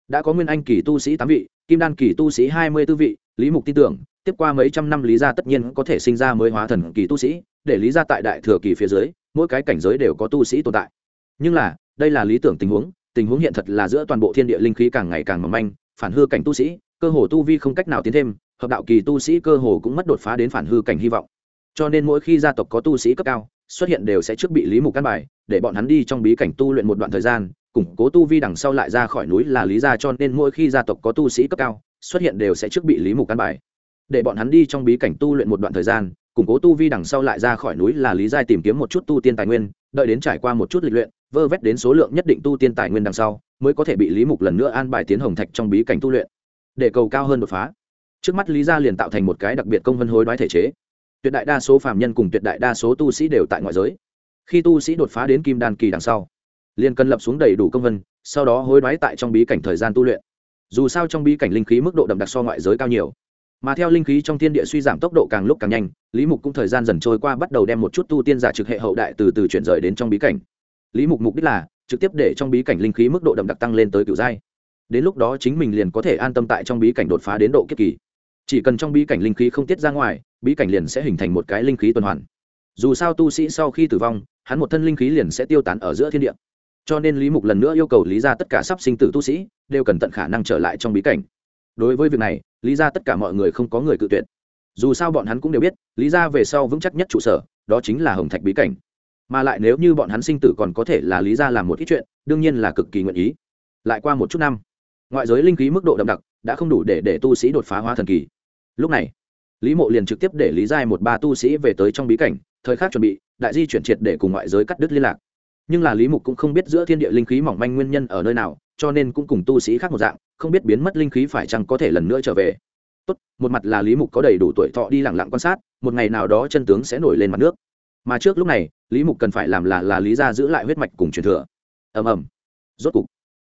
[SPEAKER 1] Đã có nguyên anh kỳ tu sĩ tám vị, kim đan kỳ tu sĩ hai mươi tư vị, lý mục tin tưởng, tiếp qua mấy trăm năm lý gia tất nhiên có thể sinh ra mới hóa thần kỳ tu sĩ, để lý gia tại đại thừa kỳ phía dưới, mỗi cái cảnh giới đều có tu sĩ tồn tại. Nhưng là, đây là lý tưởng tình huống tình huống hiện thật là giữa toàn bộ thiên địa linh khí càng ngày càng mỏng manh, phản hư cảnh tu sĩ, cơ hồ tu vi không cách nào tiến thêm, hợp đạo kỳ tu sĩ cơ hồ cũng mất đột phá đến phản hư cảnh hy vọng. Cho nên mỗi khi gia tộc có tu sĩ cấp cao xuất hiện đều sẽ trước bị lý mục căn bài, để bọn hắn đi trong bí cảnh tu luyện một đoạn thời gian, củng cố tu vi đằng sau lại ra khỏi núi là lý gia cho nên mỗi khi gia tộc có tu sĩ cấp cao, xuất hiện đều sẽ trước bị lý mục căn bài. Để bọn hắn đi trong bí cảnh tu luyện một đoạn thời gian, củng cố tu vi đằng sau lại ra khỏi núi là lý giai tìm kiếm một chút tu tiên tài nguyên, đợi đến trải qua một chút lịch luyện, vơ vét đến số lượng nhất định tu tiên tài nguyên đằng sau, mới có thể bị lý mục lần nữa an bài tiến hồng thạch trong bí cảnh tu luyện. Để cầu cao hơn đột phá. Trước mắt lý gia liền tạo thành một cái đặc biệt công vân hối đoái thể chế tuyệt đại đa số phạm nhân cùng tuyệt đại đa số tu sĩ đều tại ngoại giới. Khi tu sĩ đột phá đến kim đan kỳ đằng sau, liền cần lập xuống đầy đủ công vân, sau đó hối đoái tại trong bí cảnh thời gian tu luyện. Dù sao trong bí cảnh linh khí mức độ đậm đặc so ngoại giới cao nhiều, mà theo linh khí trong thiên địa suy giảm tốc độ càng lúc càng nhanh, lý mục cũng thời gian dần trôi qua bắt đầu đem một chút tu tiên giả trực hệ hậu đại từ từ chuyển rời đến trong bí cảnh. Lý mục mục đích là trực tiếp để trong bí cảnh linh khí mức độ đậm đặc tăng lên tới cửu giai. Đến lúc đó chính mình liền có thể an tâm tại trong bí cảnh đột phá đến độ kiếp kỳ. Chỉ cần trong bí cảnh linh khí không tiết ra ngoài bí cảnh liền sẽ hình thành một cái linh khí tuần hoàn. Dù sao tu sĩ sau khi tử vong, hắn một thân linh khí liền sẽ tiêu tán ở giữa thiên địa. Cho nên lý mục lần nữa yêu cầu lý ra tất cả sắp sinh tử tu sĩ đều cần tận khả năng trở lại trong bí cảnh. Đối với việc này, lý ra tất cả mọi người không có người cự tuyệt. Dù sao bọn hắn cũng đều biết, lý ra về sau vững chắc nhất trụ sở, đó chính là hồng thạch bí cảnh. Mà lại nếu như bọn hắn sinh tử còn có thể là lý ra làm một ít chuyện, đương nhiên là cực kỳ nguyện ý. Lại qua một chút năm, ngoại giới linh khí mức độ đậm đặc đã không đủ để để tu sĩ đột phá hóa thần kỳ. Lúc này lý mộ liền trực tiếp để lý giai một ba tu sĩ về tới trong bí cảnh, thời khắc chuẩn bị, đại di chuyển triệt để cùng ngoại giới cắt đứt liên lạc. Nhưng là lý mục cũng không biết giữa thiên địa linh khí mỏng manh nguyên nhân ở nơi nào, cho nên cũng cùng tu sĩ khác một dạng, không biết biến mất linh khí phải chăng có thể lần nữa trở về. Tốt, một mặt là lý mục có đầy đủ tuổi thọ đi lẳng lặng quan sát, một ngày nào đó chân tướng sẽ nổi lên mặt nước. Mà trước lúc này, lý mục cần phải làm là là lý ra giữ lại huyết mạch cùng truyền thừa. Ầm ầm. Rốt cục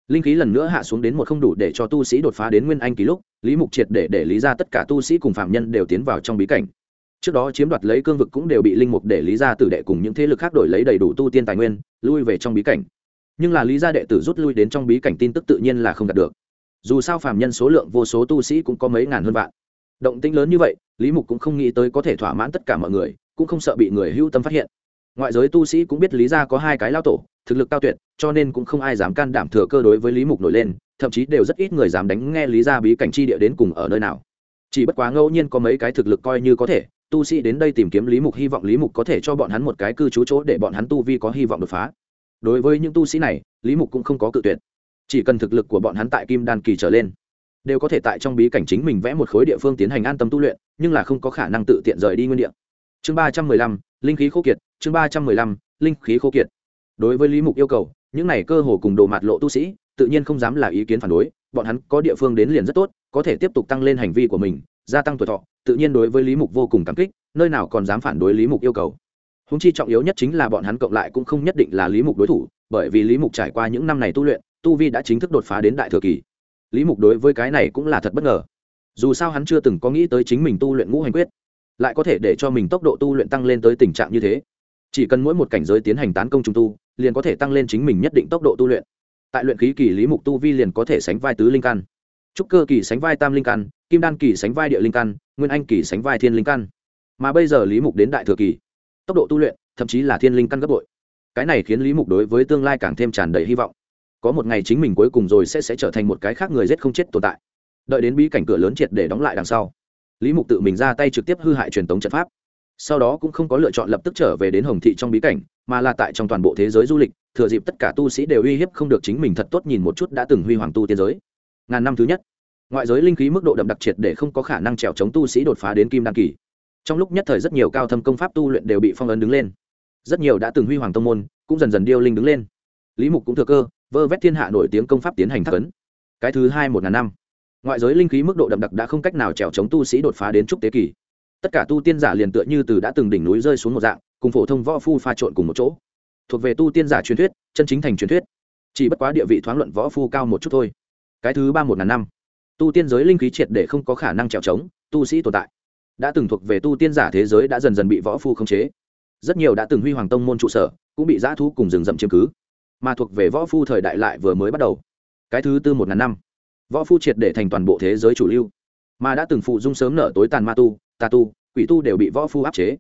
[SPEAKER 1] linh khí lần nữa hạ xuống đến một không đủ để cho tu sĩ đột phá đến nguyên anh ký lúc, lý mục triệt để để lý ra tất cả tu sĩ cùng phạm nhân đều tiến vào trong bí cảnh. Trước đó chiếm đoạt lấy cương vực cũng đều bị linh mục để lý ra tử đệ cùng những thế lực khác đổi lấy đầy đủ tu tiên tài nguyên, lui về trong bí cảnh. Nhưng là lý gia đệ tử rút lui đến trong bí cảnh tin tức tự nhiên là không đạt được. Dù sao Phạm nhân số lượng vô số tu sĩ cũng có mấy ngàn hơn vạn. Động tĩnh lớn như vậy, lý mục cũng không nghĩ tới có thể thỏa mãn tất cả mọi người, cũng không sợ bị người hưu tâm phát hiện ngoại giới tu sĩ cũng biết lý gia có hai cái lao tổ, thực lực cao tuyệt, cho nên cũng không ai dám can đảm thừa cơ đối với lý mục nổi lên, thậm chí đều rất ít người dám đánh nghe lý gia bí cảnh chi địa đến cùng ở nơi nào. Chỉ bất quá ngẫu nhiên có mấy cái thực lực coi như có thể, tu sĩ đến đây tìm kiếm lý mục hy vọng lý mục có thể cho bọn hắn một cái cư trú chỗ để bọn hắn tu vi có hy vọng đột phá. Đối với những tu sĩ này, lý mục cũng không có cự tuyệt. Chỉ cần thực lực của bọn hắn tại kim đan kỳ trở lên, đều có thể tại trong bí cảnh chính mình vẽ một khối địa phương tiến hành an tâm tu luyện, nhưng là không có khả năng tự tiện rời đi nguyên địa. Chương ba trăm mười lăm linh khí khô kiệt, chương ba trăm mười lăm, linh khí khô kiệt. Đối với lý mục yêu cầu, những này cơ hồ cùng đồ mạt lộ tu sĩ, tự nhiên không dám là ý kiến phản đối, bọn hắn có địa phương đến liền rất tốt, có thể tiếp tục tăng lên hành vi của mình, gia tăng tuổi thọ, tự nhiên đối với lý mục vô cùng cảm kích, nơi nào còn dám phản đối lý mục yêu cầu. Húng chi trọng yếu nhất chính là bọn hắn cộng lại cũng không nhất định là lý mục đối thủ, bởi vì lý mục trải qua những năm này tu luyện, tu vi đã chính thức đột phá đến đại thừa kỳ. Lý mục đối với cái này cũng là thật bất ngờ. Dù sao hắn chưa từng có nghĩ tới chính mình tu luyện ngũ hành quyết lại có thể để cho mình tốc độ tu luyện tăng lên tới tình trạng như thế. Chỉ cần mỗi một cảnh giới tiến hành tán công trung tu, liền có thể tăng lên chính mình nhất định tốc độ tu luyện. Tại luyện khí kỳ lý mục tu vi liền có thể sánh vai tứ linh căn. Trúc cơ kỳ sánh vai tam linh căn, kim đan kỳ sánh vai địa linh căn, nguyên anh kỳ sánh vai thiên linh căn. Mà bây giờ lý mục đến đại thừa kỳ, tốc độ tu luyện, thậm chí là thiên linh căn gấp bội. Cái này khiến lý mục đối với tương lai càng thêm tràn đầy hy vọng. Có một ngày chính mình cuối cùng rồi sẽ sẽ trở thành một cái khác người giết không chết tồn tại. Đợi đến bí cảnh cửa lớn triệt để đóng lại đằng sau lý mục tự mình ra tay trực tiếp hư hại truyền tống trận pháp. Sau đó cũng không có lựa chọn lập tức trở về đến hồng thị trong bí cảnh, mà là tại trong toàn bộ thế giới du lịch, thừa dịp tất cả tu sĩ đều uy hiếp không được chính mình thật tốt nhìn một chút đã từng huy hoàng tu tiên giới. Ngàn năm thứ nhất, ngoại giới linh khí mức độ đậm đặc triệt để không có khả năng trèo chống tu sĩ đột phá đến kim đan kỳ. Trong lúc nhất thời rất nhiều cao thâm công pháp tu luyện đều bị phong ấn đứng lên. Rất nhiều đã từng huy hoàng tông môn cũng dần dần điêu linh đứng lên. Lý mục cũng thừa cơ, vơ vét thiên hạ nổi tiếng công pháp tiến hành thắc ấn. Cái thứ hai một ngàn năm ngoại giới linh khí mức độ đậm đặc đã không cách nào trèo chống tu sĩ đột phá đến trúc tế kỳ. Tất cả tu tiên giả liền tựa như từ đã từng đỉnh núi rơi xuống một dạng, cùng phổ thông võ phu pha trộn cùng một chỗ. Thuộc về tu tiên giả truyền thuyết, chân chính thành truyền thuyết. Chỉ bất quá địa vị thoáng luận võ phu cao một chút thôi. Cái thứ ba một ngàn năm. Tu tiên giới linh khí triệt để không có khả năng trèo trống tu sĩ tồn tại. Đã từng thuộc về tu tiên giả thế giới đã dần dần bị võ phu khống chế. Rất nhiều đã từng huy hoàng tông môn trụ sở, cũng bị giã thu cùng rừng rậm chiếm cứ. Mà thuộc về võ phu thời đại lại vừa mới bắt đầu. Cái thứ tư một ngàn năm võ phu triệt để thành toàn bộ thế giới chủ lưu. Mà đã từng phụ dung sớm nở tối tàn ma tu, tà tu, quỷ tu đều bị võ phu áp chế.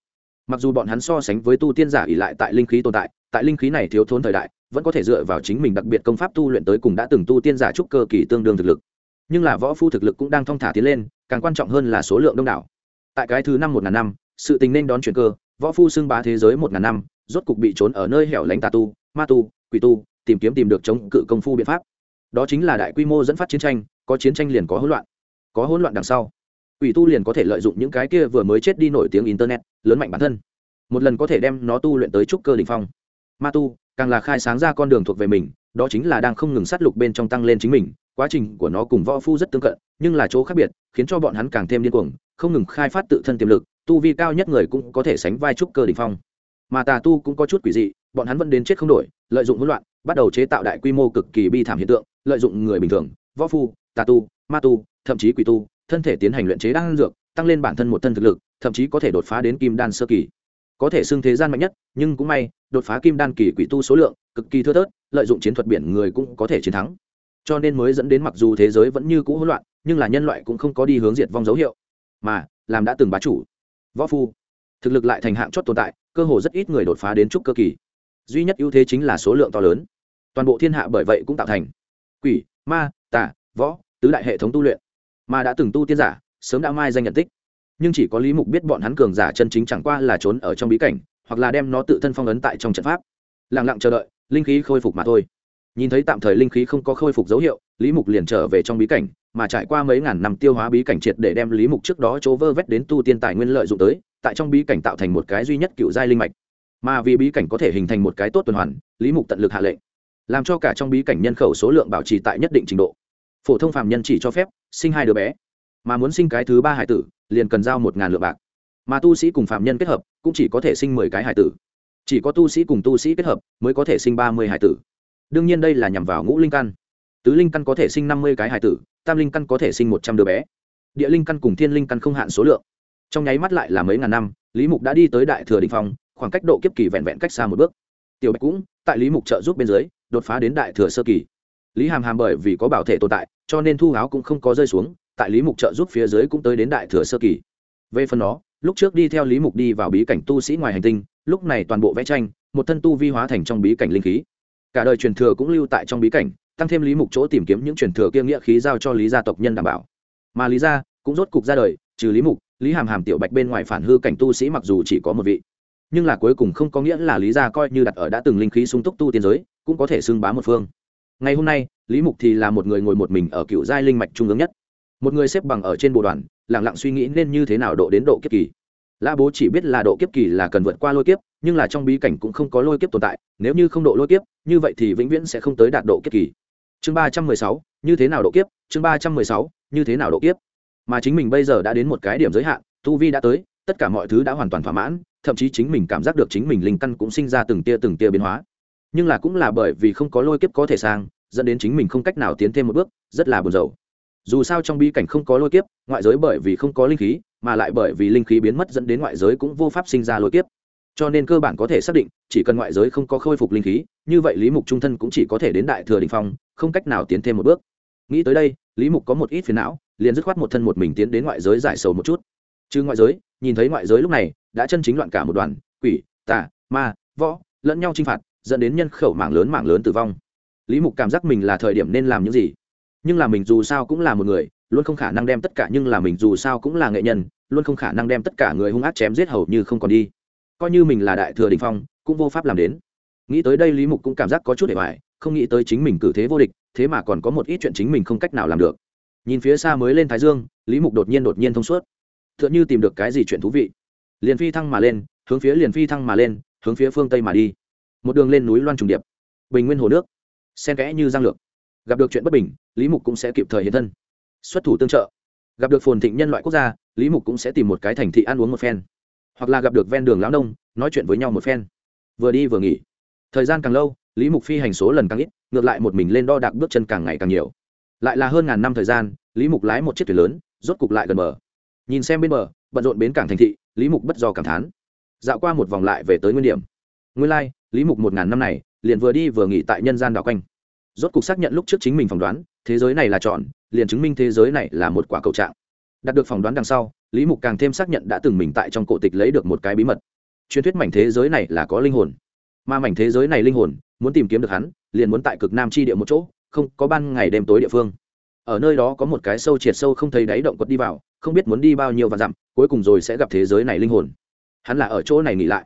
[SPEAKER 1] Mặc dù bọn hắn so sánh với tu tiên giả ỉ lại tại linh khí tồn tại tại linh khí này thiếu thốn thời đại, vẫn có thể dựa vào chính mình đặc biệt công pháp tu luyện tới cùng đã từng tu tiên giả trúc cơ kỳ tương đương thực lực. Nhưng là võ phu thực lực cũng đang thong thả tiến lên, càng quan trọng hơn là số lượng đông đảo. Tại cái thứ năm một ngàn năm, sự tình nên đón chuyển cơ, võ phu xưng bá thế giới một ngàn năm, rốt cục bị trốn ở nơi hẻo lánh tà tu, ma tu, quỷ tu, tìm kiếm tìm được chống cự công phu biện pháp đó chính là đại quy mô dẫn phát chiến tranh, có chiến tranh liền có hỗn loạn, có hỗn loạn đằng sau. Quỷ tu liền có thể lợi dụng những cái kia vừa mới chết đi nổi tiếng internet, lớn mạnh bản thân. Một lần có thể đem nó tu luyện tới trúc cơ đ ỉ n h phong. Ma tu, càng là khai sáng ra con đường thuộc về mình, đó chính là đang không ngừng sát lục bên trong tăng lên chính mình, quá trình của nó cùng võ phu rất tương cận, nhưng là chỗ khác biệt, khiến cho bọn hắn càng thêm điên cuồng, không ngừng khai phát tự thân tiềm lực, tu vi cao nhất người cũng có thể sánh vai trúc cơ đ ỉ n h phong. Mà tà tu cũng có chút quỷ dị, bọn hắn vẫn đến chết không đổi, lợi dụng hỗn loạn, bắt đầu chế tạo đại quy mô cực kỳ bi thảm hiện tượng lợi dụng người bình thường, võ phu, tà tu, ma tu, thậm chí quỷ tu, thân thể tiến hành luyện chế đan dược, tăng lên bản thân một thân thực lực, thậm chí có thể đột phá đến kim đan sơ kỳ. Có thể xưng thế gian mạnh nhất, nhưng cũng may, đột phá kim đan kỳ quỷ tu số lượng cực kỳ thưa thớt, lợi dụng chiến thuật biển người cũng có thể chiến thắng. Cho nên mới dẫn đến mặc dù thế giới vẫn như cũ hỗn loạn, nhưng là nhân loại cũng không có đi hướng diệt vong dấu hiệu, mà làm đã từng bá chủ. Võ phu, thực lực lại thành hạng chót tồn tại, cơ hồ rất ít người đột phá đến trúc cơ kỳ. Duy nhất ưu thế chính là số lượng to lớn. Toàn bộ thiên hạ bởi vậy cũng tạo thành quỷ, ma, tà, võ, tứ đại hệ thống tu luyện. Mà đã từng tu tiên giả, sớm đã mai danh nhận tích. Nhưng chỉ có lý mục biết bọn hắn cường giả chân chính chẳng qua là trốn ở trong bí cảnh, hoặc là đem nó tự thân phong ấn tại trong trận pháp. Lẳng lặng chờ đợi, linh khí khôi phục mà thôi. Nhìn thấy tạm thời linh khí không có khôi phục dấu hiệu, lý mục liền trở về trong bí cảnh, mà trải qua mấy ngàn năm tiêu hóa bí cảnh triệt để đem lý mục trước đó chỗ vơ vét đến tu tiên tài nguyên lợi dụng tới, tại trong bí cảnh tạo thành một cái duy nhất cựu giai linh mạch. Mà vì bí cảnh có thể hình thành một cái tốt tuần hoàn, lý mục tận lực hạ lệnh làm cho cả trong bí cảnh nhân khẩu số lượng bảo trì tại nhất định trình độ. Phổ thông phạm nhân chỉ cho phép sinh hai đứa bé, mà muốn sinh cái thứ ba hải tử, liền cần giao một ngàn lượng bạc. Mà tu sĩ cùng phạm nhân kết hợp, cũng chỉ có thể sinh mười cái hải tử. Chỉ có tu sĩ cùng tu sĩ kết hợp, mới có thể sinh ba mươi hải tử. Đương nhiên đây là nhằm vào ngũ linh căn. Tứ linh căn có thể sinh năm mươi cái hải tử, tam linh căn có thể sinh một trăm đứa bé. Địa linh căn cùng thiên linh căn không hạn số lượng. Trong nháy mắt lại là mấy ngàn năm, lý mục đã đi tới đại thừa đình phong, khoảng cách độ kiếp kỳ vẹn vẹn cách xa một bước. Tiểu bạch cũng, tại lý mục trợ giúp bên dưới đột phá đến đại thừa sơ kỳ. Lý hàm hàm bởi vì có bảo thể tồn tại, cho nên thu áo cũng không có rơi xuống, tại lý mục trợ giúp phía dưới cũng tới đến đại thừa sơ kỳ. Về phần đó lúc trước đi theo lý mục đi vào bí cảnh tu sĩ ngoài hành tinh, lúc này toàn bộ vẽ tranh, một thân tu vi hóa thành trong bí cảnh linh khí. Cả đời truyền thừa cũng lưu tại trong bí cảnh, tăng thêm lý mục chỗ tìm kiếm những truyền thừa kia nghĩa khí giao cho lý gia tộc nhân đảm bảo. Mà lý gia cũng rốt cục ra đời, trừ lý mục, lý hàm hàm tiểu bạch bên ngoài phản hư cảnh tu sĩ mặc dù chỉ có một vị, nhưng là cuối cùng không có nghĩa là lý gia coi như đặt ở đã từng linh khí sung túc tu tiên giới cũng có thể xưng bá một phương. Ngày hôm nay, lý mục thì là một người ngồi một mình ở cựu giai linh mạch trung ương nhất. Một người xếp bằng ở trên bộ đoàn lẳng lặng suy nghĩ nên như thế nào độ đến độ kiếp kỳ. Lã bố chỉ biết là độ kiếp kỳ là cần vượt qua lôi kiếp, nhưng là trong bí cảnh cũng không có lôi kiếp tồn tại, nếu như không độ lôi kiếp, như vậy thì vĩnh viễn sẽ không tới đạt độ kiếp kỳ. Chương ba trăm mười sáu, như thế nào độ kiếp? Chương ba trăm mười sáu, như thế nào độ kiếp? Mà chính mình bây giờ đã đến một cái điểm giới hạn, tu vi đã tới, tất cả mọi thứ đã hoàn toàn thỏa mãn, thậm chí chính mình cảm giác được chính mình linh căn cũng sinh ra từng tia từng tia biến hóa nhưng là cũng là bởi vì không có lôi kiếp có thể sang, dẫn đến chính mình không cách nào tiến thêm một bước, rất là buồn rầu. Dù sao trong bi cảnh không có lôi kiếp, ngoại giới bởi vì không có linh khí, mà lại bởi vì linh khí biến mất dẫn đến ngoại giới cũng vô pháp sinh ra lôi kiếp. Cho nên cơ bản có thể xác định, chỉ cần ngoại giới không có khôi phục linh khí, như vậy lý mục trung thân cũng chỉ có thể đến đại thừa đình phong, không cách nào tiến thêm một bước. Nghĩ tới đây, lý mục có một ít phiền não, liền dứt khoát một thân một mình tiến đến ngoại giới giải sầu một chút. Chứ ngoại giới, nhìn thấy ngoại giới lúc này, đã chân chính loạn cả một đoàn, quỷ, tà, ma, võ, lẫn nhau chinh phạt dẫn đến nhân khẩu mảng lớn mảng lớn tử vong. Lý mục cảm giác mình là thời điểm nên làm những gì? Nhưng là mình dù sao cũng là một người, luôn không khả năng đem tất cả, nhưng là mình dù sao cũng là nghệ nhân, luôn không khả năng đem tất cả người hung ác chém giết hầu như không còn đi. Coi như mình là đại thừa đình phong, cũng vô pháp làm đến. Nghĩ tới đây lý mục cũng cảm giác có chút để hoài, không nghĩ tới chính mình cử thế vô địch, thế mà còn có một ít chuyện chính mình không cách nào làm được. Nhìn phía xa mới lên thái dương, lý mục đột nhiên đột nhiên thông suốt. T h ư ợ n h ư tìm được cái gì chuyện thú vị. Liền phi thăng mà lên, hướng phía liền phi thăng mà lên, hướng phía phương tây mà đi một đường lên núi loan trùng điệp bình nguyên hồ nước sen kẽ như giang lược. Gặp được chuyện bất bình lý mục cũng sẽ kịp thời hiện thân. Xuất thủ tương trợ. Gặp được phồn thịnh nhân loại quốc gia lý mục cũng sẽ tìm một cái thành thị ăn uống một phen. Hoặc là gặp được ven đường lão nông nói chuyện với nhau một phen. Vừa đi vừa nghỉ. Thời gian càng lâu lý mục phi hành số lần càng ít ngược lại một mình lên đo đạc bước chân càng ngày càng nhiều. Lại là hơn ngàn năm thời gian lý mục lái một chiếc thuyền lớn rốt cục lại gần bờ. Nhìn xem bên bờ bận rộn bến cảng thành thị lý mục bất do cảm thán. Dạo qua một vòng lại về tới nguyên điểm. Nguyên lai、like, lý mục một ngàn năm này, liền vừa đi vừa nghỉ tại nhân gian đảo quanh. Rốt cục xác nhận lúc trước chính mình phỏng đoán, thế giới này là chọn liền chứng minh thế giới này là một quả cầu trạng. Đạt được phỏng đoán đằng sau, lý mục càng thêm xác nhận đã từng mình tại trong cổ tịch lấy được một cái bí mật. Truyền thuyết mảnh thế giới này là có linh hồn. Mà mảnh thế giới này linh hồn, muốn tìm kiếm được hắn, liền muốn tại cực nam chi địa một chỗ, không có ban ngày đêm tối địa phương. Ở nơi đó có một cái sâu triệt sâu không thấy đáy động quật đi vào, không biết muốn đi bao nhiêu và dặm, cuối cùng rồi sẽ gặp thế giới này linh hồn. Hắn là ở chỗ này nghỉ lại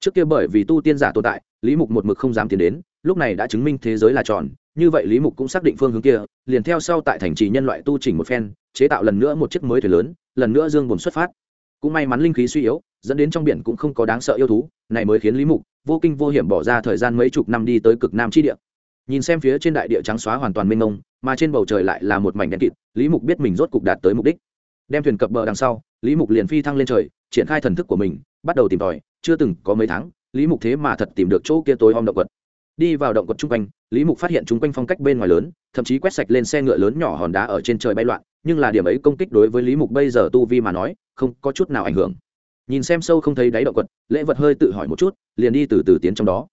[SPEAKER 1] trước kia bởi vì tu tiên giả tồn tại, lý mục một mực không dám tiến đến, lúc này đã chứng minh thế giới là tròn, như vậy lý mục cũng xác định phương hướng kia, liền theo sau tại thành trì nhân loại tu chỉnh một phen, chế tạo lần nữa một chiếc mới thuyền lớn, lần nữa dương buồn xuất phát. Cũng may mắn linh khí suy yếu, dẫn đến trong biển cũng không có đáng sợ yêu thú, này mới khiến lý mục vô kinh vô hiểm bỏ ra thời gian mấy chục năm đi tới cực nam chi địa. Nhìn xem phía trên đại địa trắng xóa hoàn toàn mênh mông, mà trên bầu trời lại là một mảnh đen kịt, lý mục biết mình rốt cục đạt tới mục đích. Đem thuyền cập bờ đằng sau, lý mục liền phi thăng lên trời, triển khai thần thức của mình, bắt đầu tìm tòi chưa từng có mấy tháng lý mục thế mà thật tìm được chỗ kia tối om động quật, đi vào động quật chung quanh lý mục phát hiện chung quanh phong cách bên ngoài lớn thậm chí quét sạch lên xe ngựa lớn nhỏ hòn đá ở trên trời bay loạn nhưng là điểm ấy công kích đối với lý mục bây giờ tu vi mà nói không có chút nào ảnh hưởng. Nhìn xem sâu không thấy đáy động quật lễ vật hơi tự hỏi một chút liền đi từ từ tiến trong đó.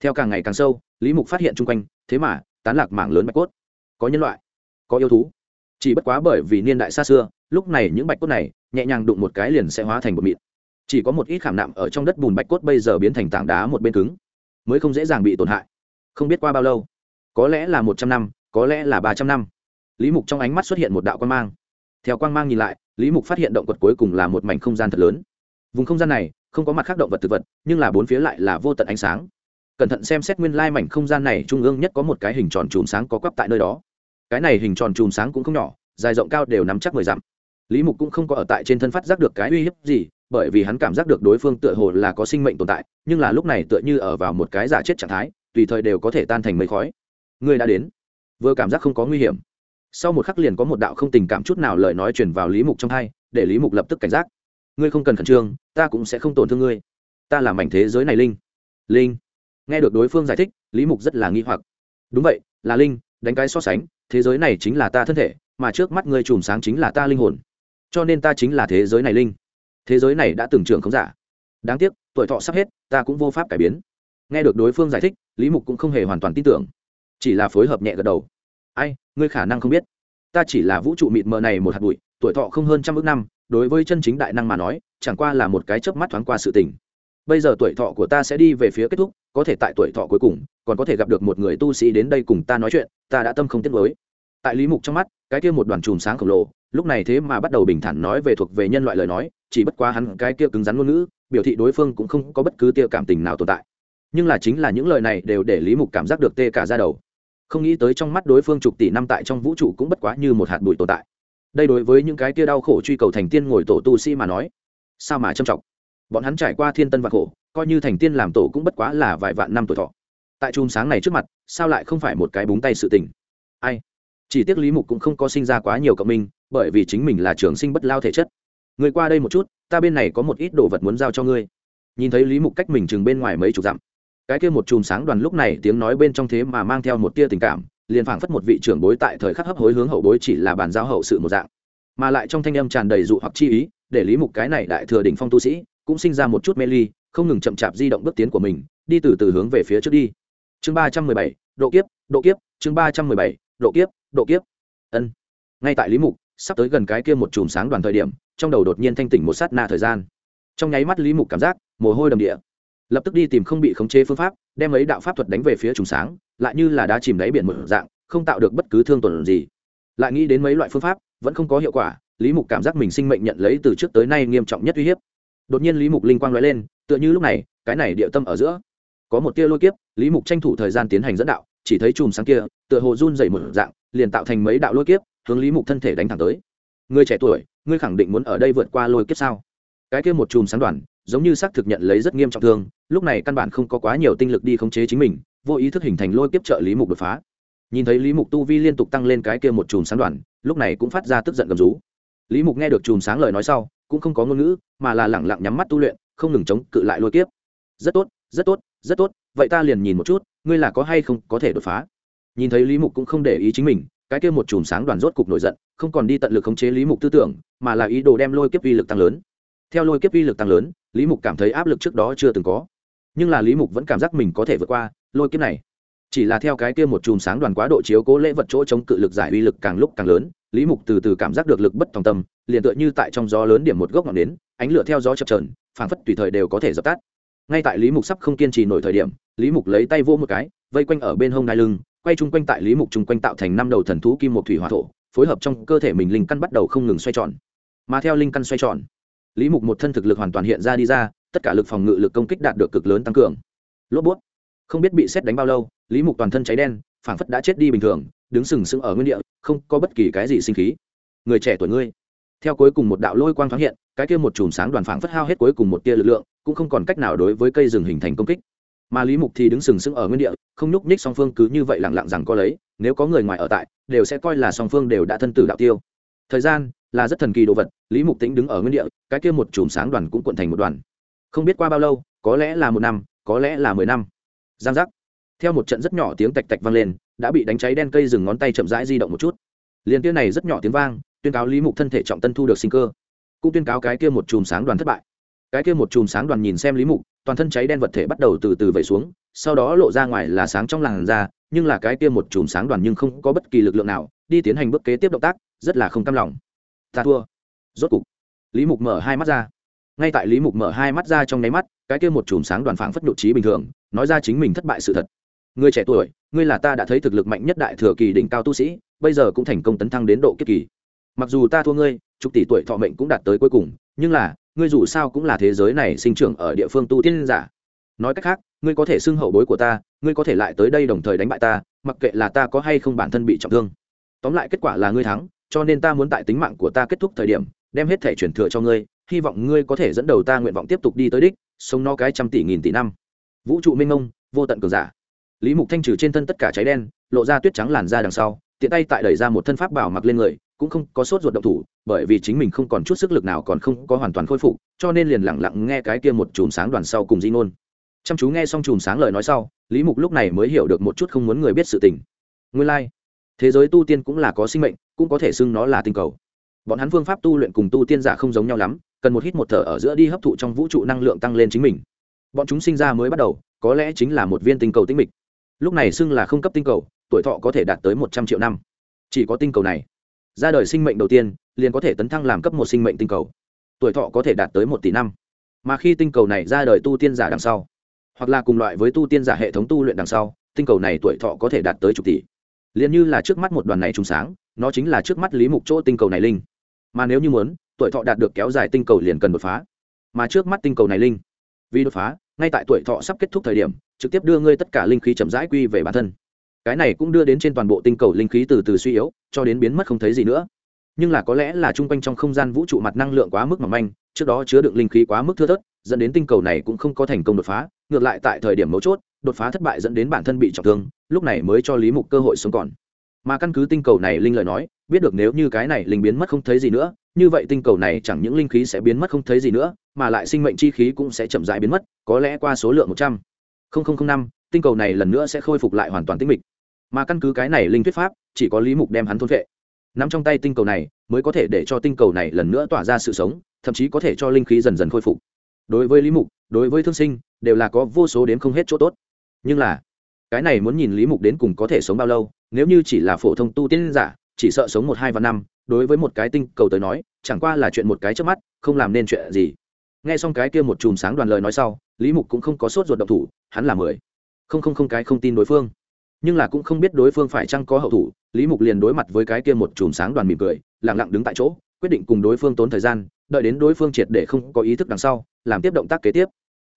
[SPEAKER 1] Theo càng ngày càng sâu lý mục phát hiện chung quanh thế mà tán lạc mảng lớn bạch cốt. Có nhân loại có yêu thú. Chỉ bất quá bởi vì niên đại xa xưa lúc này những bạch cốt này nhẹ nhàng đụng một cái liền sẽ hóa thành một mịn chỉ có một ít khảm nạm ở trong đất bùn bạch cốt bây giờ biến thành tảng đá một bên cứng, mới không dễ dàng bị tổn hại. Không biết qua bao lâu, có lẽ là một trăm năm, có lẽ là ba trăm năm, lý mục trong ánh mắt xuất hiện một đạo quan mang. Theo quan mang nhìn lại, lý mục phát hiện động vật cuối cùng là một mảnh không gian thật lớn. Vùng không gian này không có mặt khác động vật thực vật, nhưng là bốn phía lại là vô tận ánh sáng. Cẩn thận xem xét nguyên lai mảnh không gian này, trung ương nhất có một cái hình tròn chùm sáng có quắp tại nơi đó. Cái này hình tròn chùm sáng cũng không nhỏ, dài rộng cao đều nắm chắc mười dặm. Lý mục cũng không có ở tại trên thân phát giác được cái uy hiếp gì bởi vì hắn cảm giác được đối phương tựa hồ là có sinh mệnh tồn tại, nhưng là lúc này tựa như ở vào một cái giả chết trạng thái, tùy thời đều có thể tan thành mây khói. Ngươi đã đến. Vừa cảm giác không có nguy hiểm. Sau một khắc liền có một đạo không tình cảm chút nào lời nói truyền vào lý mục trong hai, để lý mục lập tức cảnh giác. Ngươi không cần khẩn trương, ta cũng sẽ không tổn thương ngươi. Ta là mảnh thế giới này linh. Linh. Nghe được đối phương giải thích, lý mục rất là nghi hoặc. Đúng vậy, là linh, đánh cái so sánh, thế giới này chính là ta thân thể, mà trước mắt ngươi chùm sáng chính là ta linh hồn. Cho nên ta chính là thế giới này linh thế giới này đã từng trưởng không giả. Đáng tiếc, tuổi thọ sắp hết, ta cũng vô pháp cải biến. Nghe được đối phương giải thích, lý mục cũng không hề hoàn toàn tin tưởng. Chỉ là phối hợp nhẹ gật đầu. Ai, ngươi khả năng không biết. Ta chỉ là vũ trụ mịt mờ này một hạt bụi, tuổi thọ không hơn trăm ước năm, đối với chân chính đại năng mà nói, chẳng qua là một cái chớp mắt thoáng qua sự tình. Bây giờ tuổi thọ của ta sẽ đi về phía kết thúc, có thể tại tuổi thọ cuối cùng, còn có thể gặp được một người tu sĩ đến đây cùng ta nói chuyện, ta đã tâm không tiếc với tại lý mục trong mắt, cái kia một đoàn chùm sáng khổng lồ, lúc này thế mà bắt đầu bình thản nói về thuộc về nhân loại lời nói chỉ bất quá hắn cái kia cứng rắn ngôn ngữ, biểu thị đối phương cũng không có bất cứ tia cảm tình nào tồn tại. Nhưng là chính là những lời này đều để lý mục cảm giác được tê cả ra đầu. Không nghĩ tới trong mắt đối phương chục tỷ năm tại trong vũ trụ cũng bất quá như một hạt bụi tồn tại. Đây đối với những cái kia đau khổ truy cầu thành tiên ngồi tổ tu sĩ mà nói, sao mà trầm trọng? Bọn hắn trải qua thiên tân và khổ, coi như thành tiên làm tổ cũng bất quá là vài vạn năm tuổi thọ. Tại chùm sáng này trước mặt, sao lại không phải một cái búng tay sự tình? Ai? Chỉ tiếc lý mục cũng không có sinh ra quá nhiều cộng minh, bởi vì chính mình là trường sinh bất lao thể chất người qua đây một chút, ta bên này có một ít đồ vật muốn giao cho ngươi. Nhìn thấy lý mục cách mình chừng bên ngoài mấy chục dặm. Cái kia một chùm sáng đoàn lúc này tiếng nói bên trong thế mà mang theo một tia tình cảm, liền phảng phất một vị trưởng bối tại thời khắc hấp hối hướng hậu bối chỉ là bàn giao hậu sự một dạng. Mà lại trong thanh âm tràn đầy dụ hoặc chi ý, để lý mục cái này đại thừa đỉnh phong tu sĩ, cũng sinh ra một chút mê ly, không ngừng chậm chạp di động bước tiến của mình, đi từ từ hướng về phía trước đi. Chương ba trăm mười bảy, độ kiếp độ kiếp, chương ba trăm mười bảy, độ kiếp độ kiếp. Ân. Ngay tại lý mục sắp tới gần cái kia một chùm sáng đoàn thời điểm, trong đầu đột nhiên thanh tỉnh một sát na thời gian. Trong nháy mắt lý mục cảm giác, mồ hôi đầm địa. Lập tức đi tìm không bị khống chế phương pháp, đem ấy đạo pháp thuật đánh về phía trùng sáng, lại như là đá chìm đáy biển một dạng, không tạo được bất cứ thương tổn gì. Lại nghĩ đến mấy loại phương pháp, vẫn không có hiệu quả, lý mục cảm giác mình sinh mệnh nhận lấy từ trước tới nay nghiêm trọng nhất uy hiếp. Đột nhiên lý mục linh quang nói lên, tựa như lúc này, cái này địa tâm ở giữa. Có một tia lôi kiếp, lý mục tranh thủ thời gian tiến hành dẫn đạo, chỉ thấy chùm sáng kia, tựa hồ run dày một dạng, liền tạo thành mấy đạo lôi kiếp hướng lý mục thân thể đánh thẳng tới. Người trẻ tuổi, ngươi khẳng định muốn ở đây vượt qua lôi kiếp sao? Cái kia một chùm sáng đoàn, giống như xác thực nhận lấy rất nghiêm trọng thương, lúc này căn bản không có quá nhiều tinh lực đi khống chế chính mình, vô ý thức hình thành lôi kiếp trợ lý mục đột phá. Nhìn thấy lý mục tu vi liên tục tăng lên cái kia một chùm sáng đoàn, lúc này cũng phát ra tức giận gầm rú. Lý mục nghe được chùm sáng lời nói sau, cũng không có ngôn ngữ, mà là lẳng lặng nhắm mắt tu luyện, không ngừng chống cự lại lôi kiếp. Rất tốt rất tốt rất tốt, vậy ta liền nhìn một chút, ngươi là có hay không có thể đột phá? Nhìn thấy lý mục cũng không để ý chính mình cái kia một chùm sáng đoàn rốt cục nổi giận, không còn đi tận lực khống chế lý mục tư tưởng, mà là ý đồ đem lôi kiếp uy lực tăng lớn. Theo lôi kiếp uy lực tăng lớn, lý mục cảm thấy áp lực trước đó chưa từng có. Nhưng là lý mục vẫn cảm giác mình có thể vượt qua lôi kiếp này. Chỉ là theo cái kia một chùm sáng đoàn quá độ chiếu cố lễ vật chỗ chống cự lực giải uy lực càng lúc càng lớn, lý mục từ từ cảm giác được lực bất tòng tâm, liền tựa như tại trong gió lớn điểm một gốc ngọn nến, ánh lửa theo gió chập trờn phảng phất tùy thời đều có thể dập tắt. Ngay tại lý mục sắp không kiên trì nổi thời điểm, lý mục lấy tay vỗ một cái, vây quanh ở bên hông đai lưng quay chung quanh tại lý mục chung quanh tạo thành năm đầu thần thú kim một thủy hỏa thổ, phối hợp trong cơ thể mình linh căn bắt đầu không ngừng xoay tròn. Mà theo linh căn xoay tròn, lý mục một thân thực lực hoàn toàn hiện ra đi ra, tất cả lực phòng ngự lực công kích đạt được cực lớn tăng cường. Lốp bút. Không biết bị xét đánh bao lâu, lý mục toàn thân cháy đen, phảng phất đã chết đi bình thường, đứng sừng sững ở nguyên địa, không có bất kỳ cái gì sinh khí. Người trẻ tuổi ngươi. Theo cuối cùng một đạo lôi quang thoáng hiện, cái kia một chùm sáng đoàn phảng phất hao hết cuối cùng một tia lực lượng, cũng không còn cách nào đối với cây rừng hình thành công kích mà lý mục thì đứng sừng sững ở nguyên địa, không nhúc nhích song phương cứ như vậy lẳng lặng rằng có lấy, nếu có người ngoài ở tại, đều sẽ coi là song phương đều đã thân tử đạo tiêu. Thời gian là rất thần kỳ đồ vật, lý mục tĩnh đứng ở nguyên địa, cái kia một chùm sáng đoàn cũng cuộn thành một đoàn. Không biết qua bao lâu, có lẽ là một năm, có lẽ là mười năm. Giang giác. Theo một trận rất nhỏ tiếng tạch tạch vang lên, đã bị đánh cháy đen cây rừng ngón tay chậm rãi di động một chút. Liền kia này rất nhỏ tiếng vang, tuyên cáo lý mục thân thể trọng tân thu được sinh cơ. Cũng tuyên cáo cái kia một chùm sáng đoàn thất bại cái kia một chùm sáng đoàn nhìn xem lý mục, toàn thân cháy đen vật thể bắt đầu từ từ vẩy xuống, sau đó lộ ra ngoài là sáng trong làn da, nhưng là cái kia một chùm sáng đoàn nhưng không có bất kỳ lực lượng nào, đi tiến hành bước kế tiếp động tác, rất là không cam lòng. Ta thua. Rốt cục, lý mục mở hai mắt ra. Ngay tại lý mục mở hai mắt ra trong nháy mắt, cái kia một chùm sáng đoàn phảng phất nhụ trí bình thường, nói ra chính mình thất bại sự thật. Người trẻ tuổi, ngươi là ta đã thấy thực lực mạnh nhất đại thừa kỳ đỉnh cao tu sĩ, bây giờ cũng thành công tấn thăng đến độ kiếp kỳ. Mặc dù ta thua ngươi, chục tỷ tuổi thọ mệnh cũng đạt tới cuối cùng, nhưng là ngươi dù sao cũng là thế giới này sinh trưởng ở địa phương tu tiên giả. Nói cách khác, ngươi có thể xưng hậu bối của ta, ngươi có thể lại tới đây đồng thời đánh bại ta, mặc kệ là ta có hay không bản thân bị trọng thương. Tóm lại kết quả là ngươi thắng, cho nên ta muốn tại tính mạng của ta kết thúc thời điểm, đem hết thể chuyển thừa cho ngươi, hy vọng ngươi có thể dẫn đầu ta nguyện vọng tiếp tục đi tới đích, sống no cái trăm tỷ nghìn tỷ năm. Vũ trụ minh ông vô tận cường giả. Lý mục thanh trừ trên thân tất cả cháy đen, lộ ra tuyết trắng làn ra đằng sau, tiện tay tại đẩy ra một thân pháp bảo mặc lên người cũng không có sốt ruột động thủ, bởi vì chính mình không còn chút sức lực nào còn không có hoàn toàn khôi phục, cho nên liền lẳng lặng nghe cái kia một chùm sáng đoàn sau cùng di ngôn. Chăm chú nghe xong chùm sáng lời nói sau, lý mục lúc này mới hiểu được một chút không muốn người biết sự tình. Nguyên lai、like. thế giới tu tiên cũng là có sinh mệnh, cũng có thể xưng nó là tinh cầu. Bọn hắn phương pháp tu luyện cùng tu tiên giả không giống nhau lắm, cần một hít một thở ở giữa đi hấp thụ trong vũ trụ năng lượng tăng lên chính mình. Bọn chúng sinh ra mới bắt đầu, có lẽ chính là một viên tinh cầu tinh mịch. Lúc này xưng là không cấp tinh cầu, tuổi thọ có thể đạt tới một trăm triệu năm. Chỉ có tinh cầu này ra đời sinh mệnh đầu tiên, liền có thể tấn thăng làm cấp một sinh mệnh tinh cầu. Tuổi thọ có thể đạt tới một tỷ năm. Mà khi tinh cầu này ra đời tu tiên giả đằng sau, hoặc là cùng loại với tu tiên giả hệ thống tu luyện đằng sau, tinh cầu này tuổi thọ có thể đạt tới chục tỷ. Liền như là trước mắt một đoàn này trùng sáng, nó chính là trước mắt lý mục chỗ tinh cầu này linh. Mà nếu như muốn, tuổi thọ đạt được kéo dài tinh cầu liền cần đột phá. Mà trước mắt tinh cầu này linh, vì đột phá, ngay tại tuổi thọ sắp kết thúc thời điểm, trực tiếp đưa ngươi tất cả linh khí chậm rãi quy về bản thân cái này cũng đưa đến trên toàn bộ tinh cầu linh khí từ từ suy yếu, cho đến biến mất không thấy gì nữa. Nhưng là có lẽ là chung quanh trong không gian vũ trụ mặt năng lượng quá mức mỏng manh, trước đó chứa đựng linh khí quá mức thưa thớt, dẫn đến tinh cầu này cũng không có thành công đột phá, ngược lại tại thời điểm mấu chốt, đột phá thất bại dẫn đến bản thân bị trọng thương, lúc này mới cho lý mục cơ hội sống còn. Mà căn cứ tinh cầu này linh lời nói, biết được nếu như cái này linh biến mất không thấy gì nữa, như vậy tinh cầu này chẳng những linh khí sẽ biến mất không thấy gì nữa, mà lại sinh mệnh chi khí cũng sẽ chậm rãi biến mất, có lẽ qua số lượng một trăm. Linh năm, tinh cầu này lần nữa sẽ khôi phục lại hoàn toàn tinh mịch mà căn cứ cái này linh thuyết pháp, chỉ có lý mục đem hắn thôn vệ nắm trong tay tinh cầu này, mới có thể để cho tinh cầu này lần nữa tỏa ra sự sống, thậm chí có thể cho linh khí dần dần khôi phục. Đối với lý mục, đối với thương sinh, đều là có vô số đến không hết chỗ tốt. Nhưng là, cái này muốn nhìn lý mục đến cùng có thể sống bao lâu, nếu như chỉ là phổ thông tu tiên giả, chỉ sợ sống một hai và năm, đối với một cái tinh cầu tới nói, chẳng qua là chuyện một cái trước mắt, không làm nên chuyện gì. Nghe xong cái kia một chùm sáng đoàn lời nói sau, lý mục cũng không có sốt ruột độc thủ, hắn là mười. Không không không, cái không tin đối phương nhưng là cũng không biết đối phương phải chăng có hậu thủ, lý mục liền đối mặt với cái kia một chùm sáng đoàn mỉm cười lẳng lặng đứng tại chỗ, quyết định cùng đối phương tốn thời gian, đợi đến đối phương triệt để không có ý thức đằng sau, làm tiếp động tác kế tiếp.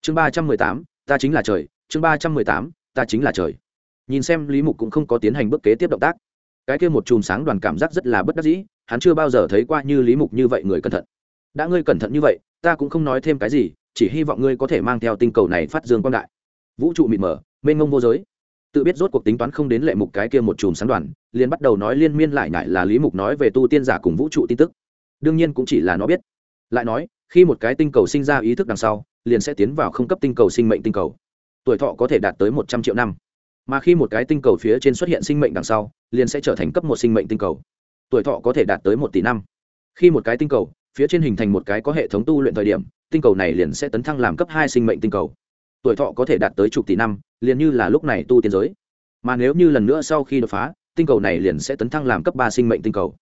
[SPEAKER 1] Chương ba trăm mười tám, ta chính là trời, chương ba trăm mười tám, ta chính là trời. Nhìn xem lý mục cũng không có tiến hành bước kế tiếp động tác. Cái kia một chùm sáng đoàn cảm giác rất là bất đắc dĩ, hắn chưa bao giờ thấy qua như lý mục như vậy người cẩn thận. Đã ngươi cẩn thận như vậy, ta cũng không nói thêm cái gì, chỉ hy vọng ngươi có thể mang theo tinh cầu này phát dương quang đại. Vũ trụ mịt mờ, mênh mông vô giới tự biết rốt cuộc tính toán không đến lệ mục cái kia một chùm sáng đoàn, liền bắt đầu nói liên miên lại nhại là lý mục nói về tu tiên giả cùng vũ trụ tin tức. Đương nhiên cũng chỉ là nó biết. Lại nói, khi một cái tinh cầu sinh ra ý thức đằng sau, liền sẽ tiến vào không cấp tinh cầu sinh mệnh tinh cầu. Tuổi thọ có thể đạt tới một trăm triệu năm. Mà khi một cái tinh cầu phía trên xuất hiện sinh mệnh đằng sau, liền sẽ trở thành cấp một sinh mệnh tinh cầu. Tuổi thọ có thể đạt tới một tỷ năm. Khi một cái tinh cầu, phía trên hình thành một cái có hệ thống tu luyện thời điểm, tinh cầu này liền sẽ tấn thăng làm cấp hai sinh mệnh tinh cầu. Tuổi thọ có thể đạt tới chục tỷ năm liền như là lúc này tu tiên giới. Mà nếu như lần nữa sau khi đột phá, tinh cầu này liền sẽ tấn thăng làm cấp ba sinh mệnh tinh cầu.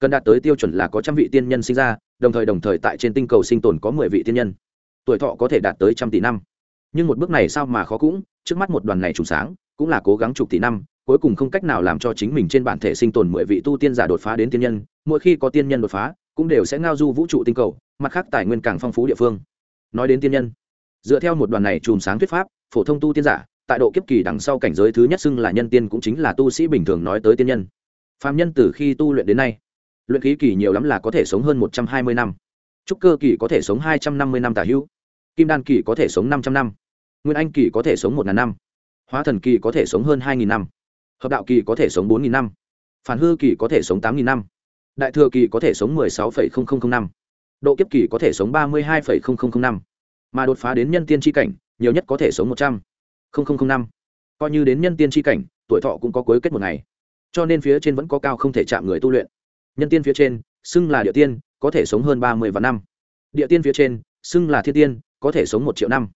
[SPEAKER 1] Cần đạt tới tiêu chuẩn là có trăm vị tiên nhân sinh ra, đồng thời đồng thời tại trên tinh cầu sinh tồn có mười vị tiên nhân. Tuổi thọ có thể đạt tới trăm tỷ năm. Nhưng một bước này sao mà khó cũng, trước mắt một đoàn này trùng sáng, cũng là cố gắng chục tỷ năm, cuối cùng không cách nào làm cho chính mình trên bản thể sinh tồn mười vị tu tiên giả đột phá đến tiên nhân, mỗi khi có tiên nhân đột phá, cũng đều sẽ ngao du vũ trụ tinh cầu, mặt khác tài nguyên càng phong phú địa phương. Nói đến tiên nhân, dựa theo một đoàn này chùm sáng thuyết pháp, phổ thông tu tiên giả tại độ kiếp kỳ đằng sau cảnh giới thứ nhất xưng là nhân tiên cũng chính là tu sĩ bình thường nói tới tiên nhân phạm nhân từ khi tu luyện đến nay luyện khí kỳ nhiều lắm là có thể sống hơn một trăm hai mươi năm trúc cơ kỳ có thể sống hai trăm năm mươi năm tả hữu kim đan kỳ có thể sống năm trăm năm nguyên anh kỳ có thể sống một ngàn năm hóa thần kỳ có thể sống hơn hai nghìn năm hợp đạo kỳ có thể sống bốn nghìn năm phản hư kỳ có thể sống tám nghìn năm đại thừa kỳ có thể sống mười sáu phẩy không không không năm độ kiếp kỳ có thể sống ba mươi hai phẩy không không không năm mà đột phá đến nhân tiên tri cảnh nhiều nhất có thể sống một trăm năm. Coi như đến nhân tiên tri cảnh, tuổi thọ cũng có cuối kết một ngày. Cho nên phía trên vẫn có cao không thể chạm người tu luyện. Nhân tiên phía trên, xưng là địa tiên, có thể sống hơn ba mươi vạn năm. Địa tiên phía trên, xưng là thiên tiên, có thể sống một triệu năm.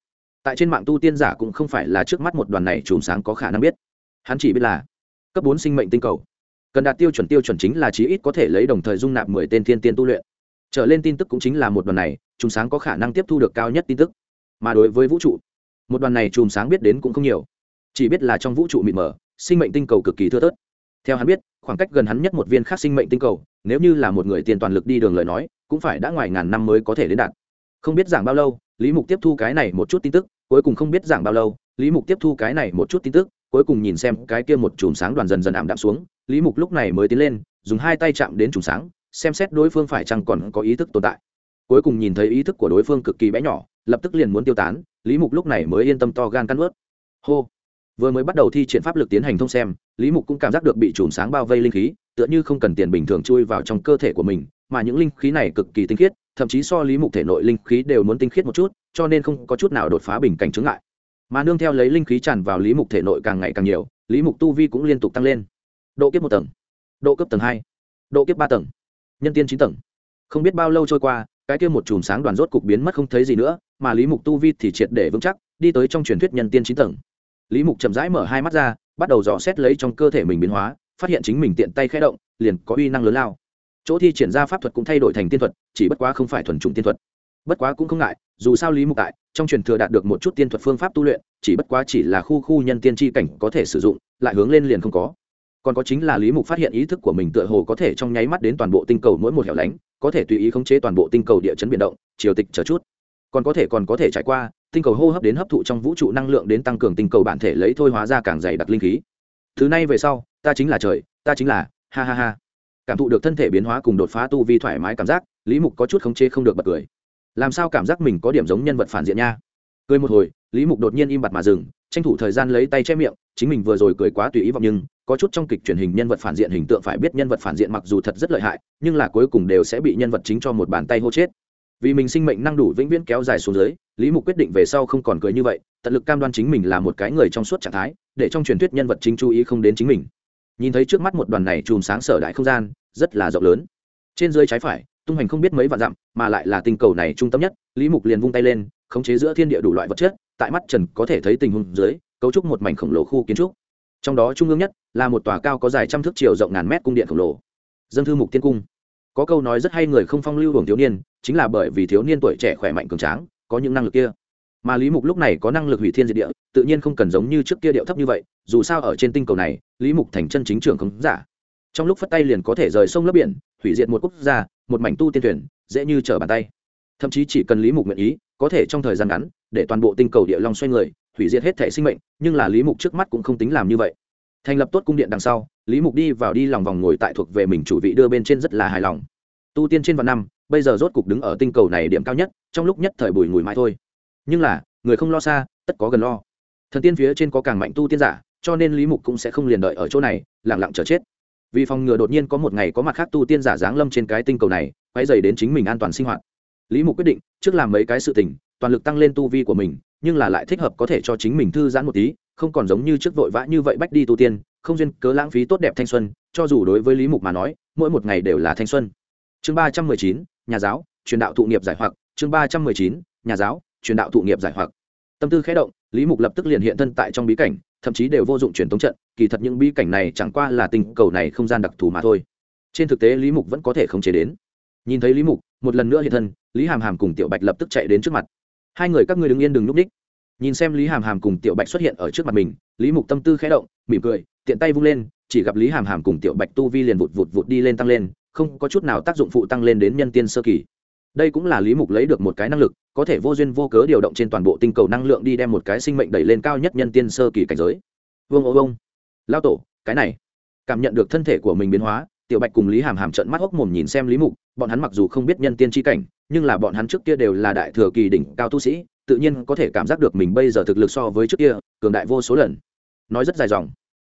[SPEAKER 1] Tại trên mạng tu tiên giả cũng không phải là trước mắt một đoàn này chùm sáng có khả năng biết. Hắn chỉ biết là cấp bốn sinh mệnh tinh cầu. Cần đạt tiêu chuẩn tiêu chuẩn chính là chí ít có thể lấy đồng thời dung nạp mười tên thiên tiên tu luyện. Trở lên tin tức cũng chính là một đoàn này, chùm sáng có khả năng tiếp thu được cao nhất tin tức. Mà đối với vũ trụ một đoàn này chùm sáng biết đến cũng không nhiều. Chỉ biết là trong vũ trụ mịt mờ, sinh mệnh tinh cầu cực kỳ thưa thớt. Theo hắn biết, khoảng cách gần hắn nhất một viên khác sinh mệnh tinh cầu, nếu như là một người tiền toàn lực đi đường lời nói, cũng phải đã ngoài ngàn năm mới có thể đến đạt. Không biết giảng bao lâu, lý mục tiếp thu cái này một chút tin tức, cuối cùng không biết giảng bao lâu, lý mục tiếp thu cái này một chút tin tức, cuối cùng nhìn xem cái kia một chùm sáng đoàn dần dần ảm đạm xuống, lý mục lúc này mới tiến lên, dùng hai tay chạm đến chùm sáng, xem xét đối phương phải chăng còn có ý thức tồn tại. Cuối cùng nhìn thấy ý thức của đối phương cực kỳ bé nhỏ, lập tức liền muốn tiêu tán lý mục lúc này mới yên tâm to gan cắn ướt. Hô. Vừa mới bắt đầu thi triển pháp lực tiến hành thông xem, lý mục cũng cảm giác được bị chùm sáng bao vây linh khí, tựa như không cần tiền bình thường chui vào trong cơ thể của mình, mà những linh khí này cực kỳ tinh khiết, thậm chí so lý mục thể nội linh khí đều muốn tinh khiết một chút, cho nên không có chút nào đột phá bình cảnh chứng lại mà nương theo lấy linh khí tràn vào lý mục thể nội càng ngày càng nhiều, lý mục tu vi cũng liên tục tăng lên. Độ kiếp một tầng, độ cấp tầng hai, độ kiếp ba tầng, nhân tiên chín tầng. Không biết bao lâu trôi qua cái kia một chùm sáng đoàn rốt cục biến mất không thấy gì nữa, mà lý mục tu vi thì triệt để vững chắc, đi tới trong truyền thuyết nhân tiên chín tầng. Lý mục chậm rãi mở hai mắt ra, bắt đầu dò xét lấy trong cơ thể mình biến hóa, phát hiện chính mình tiện tay khẽ động, liền có uy năng lớn lao. Chỗ thi triển ra pháp thuật cũng thay đổi thành tiên thuật, chỉ bất quá không phải thuần chủng tiên thuật. Bất quá cũng không ngại, dù sao lý mục tại, trong truyền thừa đạt được một chút tiên thuật phương pháp tu luyện, chỉ bất quá chỉ là khu khu nhân tiên tri cảnh có thể sử dụng, lại hướng lên liền không có. Còn có chính là lý mục phát hiện ý thức của mình tựa hồ có thể trong nháy mắt đến toàn bộ tinh cầu mỗi một hẻo lánh có thể tùy ý khống chế toàn bộ tinh cầu địa chấn biển động, triều tịch chờ chút. Còn có thể còn có thể trải qua, tinh cầu hô hấp đến hấp thụ trong vũ trụ năng lượng đến tăng cường tinh cầu bản thể lấy thôi hóa ra càng dày đặc linh khí. Thứ này về sau, ta chính là trời, ta chính là, ha ha ha. Cảm thụ được thân thể biến hóa cùng đột phá tu vi thoải mái cảm giác, lý mục có chút khống chế không được bật cười. Làm sao cảm giác mình có điểm giống nhân vật phản diện nha? Cười một hồi, lý mục đột nhiên im bặt mà dừng, tranh thủ thời gian lấy tay che miệng, chính mình vừa rồi cười quá tùy ý vọng nhưng có chút trong kịch truyền hình nhân vật phản diện hình tượng phải biết nhân vật phản diện mặc dù thật rất lợi hại, nhưng là cuối cùng đều sẽ bị nhân vật chính cho một bàn tay hô chết. Vì mình sinh mệnh năng đủ vĩnh viễn kéo dài xuống dưới, lý mục quyết định về sau không còn cười như vậy, tận lực cam đoan chính mình là một cái người trong suốt trạng thái, để trong truyền thuyết nhân vật chính chú ý không đến chính mình. Nhìn thấy trước mắt một đoàn này chùm sáng sở đại không gian, rất là rộng lớn. Trên dưới trái phải, tung hành không biết mấy vạn dặm, mà lại là tinh cầu này trung tâm nhất, lý mục liền vung tay lên, khống chế giữa thiên địa đủ loại vật chất, tại mắt trần có thể thấy tình huống dưới, cấu trúc một mảnh khổng lồ khu kiến trúc. Trong đó trung ương nhất là một tòa cao có dài trăm thước chiều rộng ngàn mét cung điện khổng lồ. Dân thư mục tiên cung. Có câu nói rất hay, người không phong lưu hưởng thiếu niên, chính là bởi vì thiếu niên tuổi trẻ khỏe mạnh cường tráng, có những năng lực kia. Mà lý mục lúc này có năng lực hủy thiên diệt địa, tự nhiên không cần giống như trước kia điệu thấp như vậy, dù sao ở trên tinh cầu này, lý mục thành chân chính trưởng khống giả. Trong lúc phất tay liền có thể rời sông lấp biển, hủy diệt một quốc gia, một mảnh tu tiên thuyền, dễ như trở bàn tay. Thậm chí chỉ cần lý mục nguyện ý, có thể trong thời gian ngắn, để toàn bộ tinh cầu địa long xoay người, hủy diệt hết thể sinh mệnh, nhưng là lý mục trước mắt cũng không tính làm như vậy thành lập tốt cung điện đằng sau, lý mục đi vào đi lòng vòng ngồi tại thuộc về mình chủ vị đưa bên trên rất là hài lòng. Tu tiên trên vạn năm, bây giờ rốt cục đứng ở tinh cầu này điểm cao nhất, trong lúc nhất thời bùi ngùi mãi thôi. Nhưng là, người không lo xa, tất có gần lo. Thần tiên phía trên có càng mạnh tu tiên giả, cho nên lý mục cũng sẽ không liền đợi ở chỗ này lẳng lặng chờ chết. Vì phòng ngừa đột nhiên có một ngày có mặt khác tu tiên giả giáng lâm trên cái tinh cầu này quay dày đến chính mình an toàn sinh hoạt. Lý mục quyết định, trước làm mấy cái sự tình, toàn lực tăng lên tu vi của mình, nhưng là lại thích hợp có thể cho chính mình thư giãn một tí không còn giống như trước vội vã như vậy bách đi tu tiên, không duyên cớ lãng phí tốt đẹp thanh xuân, cho dù đối với lý mục mà nói, mỗi một ngày đều là thanh xuân. Chương ba trăm mười chín, nhà giáo, truyền đạo thụ nghiệp giải hoặc. Chương ba trăm mười chín, nhà giáo, truyền đạo thụ nghiệp giải hoặc. Tâm tư khẽ động, lý mục lập tức liền hiện thân tại trong bí cảnh, thậm chí đều vô dụng truyền tống trận, kỳ thật những bí cảnh này chẳng qua là tình cầu này không gian đặc thù mà thôi. Trên thực tế, lý mục vẫn có thể khống chế đến. Nhìn thấy lý mục, một lần nữa hiện thân, lý hàm hàm cùng tiểu bạch lập tức chạy đến trước mặt. Hai người các ngươi đứng yên đừng núp ních nhìn xem lý hàm hàm cùng tiểu bạch xuất hiện ở trước mặt mình, lý mục tâm tư khẽ động, mỉm cười, tiện tay vung lên, chỉ gặp lý hàm hàm cùng tiểu bạch tu vi liền vụt vụt vụt đi lên tăng lên, không có chút nào tác dụng phụ tăng lên đến nhân tiên sơ kỳ. Đây cũng là lý mục lấy được một cái năng lực, có thể vô duyên vô cớ điều động trên toàn bộ tinh cầu năng lượng đi đem một cái sinh mệnh đẩy lên cao nhất nhân tiên sơ kỳ cảnh giới. Vương ô vông lao tổ, cái này. Cảm nhận được thân thể của mình biến hóa, tiểu bạch cùng lý hàm hàm trận mắt hốc mồm nhìn xem lý mục, bọn hắn mặc dù không biết nhân tiên tri cảnh, nhưng là bọn hắn trước kia đều là đại thừa kỳ đỉnh cao tu sĩ tự nhiên có thể cảm giác được mình bây giờ thực lực so với trước kia, cường đại vô số lần. Nói rất dài dòng.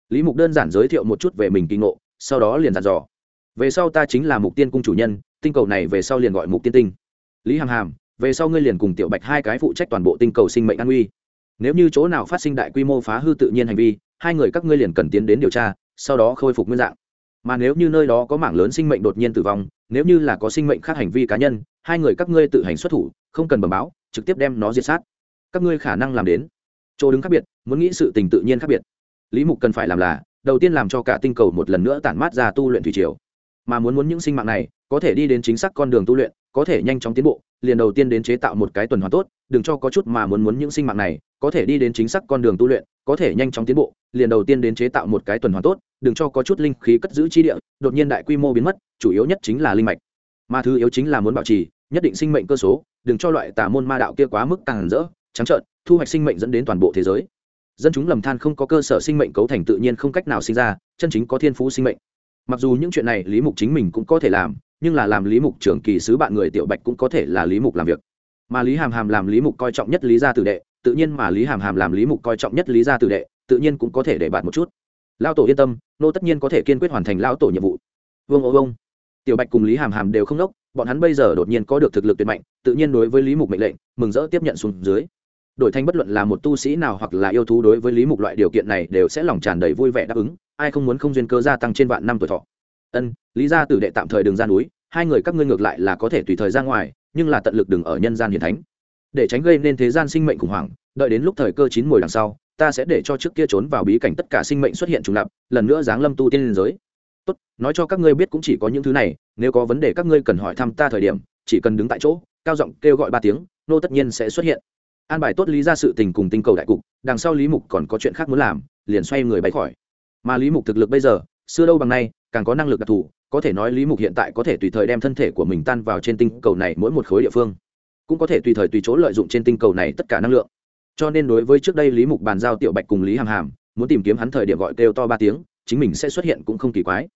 [SPEAKER 1] Lý mục đơn giản giới thiệu một chút về mình kinh ngộ, sau đó liền dặn dò. Về sau ta chính là mục tiên cung chủ nhân, tinh cầu này về sau liền gọi mục tiên tinh. Lý Hằng hàm, về sau ngươi liền cùng tiểu bạch hai cái phụ trách toàn bộ tinh cầu sinh mệnh an nguy. Nếu như chỗ nào phát sinh đại quy mô phá hư tự nhiên hành vi, hai người các ngươi liền cần tiến đến điều tra, sau đó khôi phục nguyên dạng. Mà nếu như nơi đó có mảng lớn sinh mệnh đột nhiên tử vong, nếu như là có sinh mệnh khác hành vi cá nhân, hai người các ngươi tự hành xuất thủ, không cần bẩm báo trực tiếp đem nó diệt sát. Các ngươi khả năng làm đến chỗ đứng khác biệt, muốn nghĩ sự tình tự nhiên khác biệt. Lý mục cần phải làm là, đầu tiên làm cho cả tinh cầu một lần nữa tản mát ra tu luyện thủy triều. Mà muốn muốn những sinh mạng này, có thể đi đến chính xác con đường tu luyện, có thể nhanh chóng tiến bộ, liền đầu tiên đến chế tạo một cái tuần hoàn tốt, đừng cho có chút mà muốn muốn những sinh mạng này, có thể đi đến chính xác con đường tu luyện, có thể nhanh chóng tiến bộ, liền đầu tiên đến chế tạo một cái tuần hoàn tốt, đừng cho có chút linh khí cất giữ chi địa, đột nhiên đại quy mô biến mất, chủ yếu nhất chính là linh mạch. Mà thứ yếu chính là muốn bảo trì nhất định sinh mệnh cơ số, đừng cho loại tà môn ma đạo kia quá mức càng rỡ, trắng trợn, thu hoạch sinh mệnh dẫn đến toàn bộ thế giới. Dân chúng lầm than không có cơ sở sinh mệnh cấu thành tự nhiên không cách nào sinh ra, chân chính có thiên phú sinh mệnh. Mặc dù những chuyện này lý mục chính mình cũng có thể làm, nhưng là làm lý mục trưởng kỳ sứ bạn người tiểu bạch cũng có thể là lý mục làm việc. Mà lý hàm hàm làm lý mục coi trọng nhất lý gia tử đệ, tự nhiên mà lý hàm hàm làm lý mục coi trọng nhất lý gia tử đệ, tự nhiên cũng có thể để bạn một chút. Lao tổ yên tâm, nô tất nhiên có thể kiên quyết hoàn thành lao tổ nhiệm vụ. Vương ô vông tiểu bạch cùng lý hàm hàm đều không đốc bọn hắn bây giờ đột nhiên có được thực lực tuyệt mạnh, tự nhiên đối với lý mục mệnh lệnh, mừng rỡ tiếp nhận xuống dưới. Đổi thành bất luận là một tu sĩ nào hoặc là yêu thú đối với lý mục loại điều kiện này đều sẽ lòng tràn đầy vui vẻ đáp ứng, ai không muốn không duyên cơ gia tăng trên vạn năm tuổi thọ. Ân, lý gia tử đệ tạm thời đừng ra núi, hai người các ngươi ngược lại là có thể tùy thời ra ngoài, nhưng là tận lực đừng ở nhân gian hiền thánh. Để tránh gây nên thế gian sinh mệnh khủng hoảng, đợi đến lúc thời cơ chín muồi đằng sau, ta sẽ để cho trước kia trốn vào bí cảnh tất cả sinh mệnh xuất hiện trùng lập, lần nữa giáng lâm tu tiên liên giới tốt, nói cho các ngươi biết cũng chỉ có những thứ này, nếu có vấn đề các ngươi cần hỏi thăm ta thời điểm, chỉ cần đứng tại chỗ, cao giọng kêu gọi ba tiếng, nô tất nhiên sẽ xuất hiện. An bài tốt lý ra sự tình cùng tinh cầu đại cục, đằng sau lý mục còn có chuyện khác muốn làm, liền xoay người bay khỏi. Mà lý mục thực lực bây giờ, xưa đâu bằng nay, càng có năng lực đặc thù, có thể nói lý mục hiện tại có thể tùy thời đem thân thể của mình tan vào trên tinh cầu này mỗi một khối địa phương. Cũng có thể tùy thời tùy chỗ lợi dụng trên tinh cầu này tất cả năng lượng. Cho nên đối với trước đây lý mục bàn giao tiểu bạch cùng lý hàm hàm, muốn tìm kiếm hắn thời điểm gọi kêu to ba tiếng chính mình sẽ xuất hiện cũng không kỳ quái.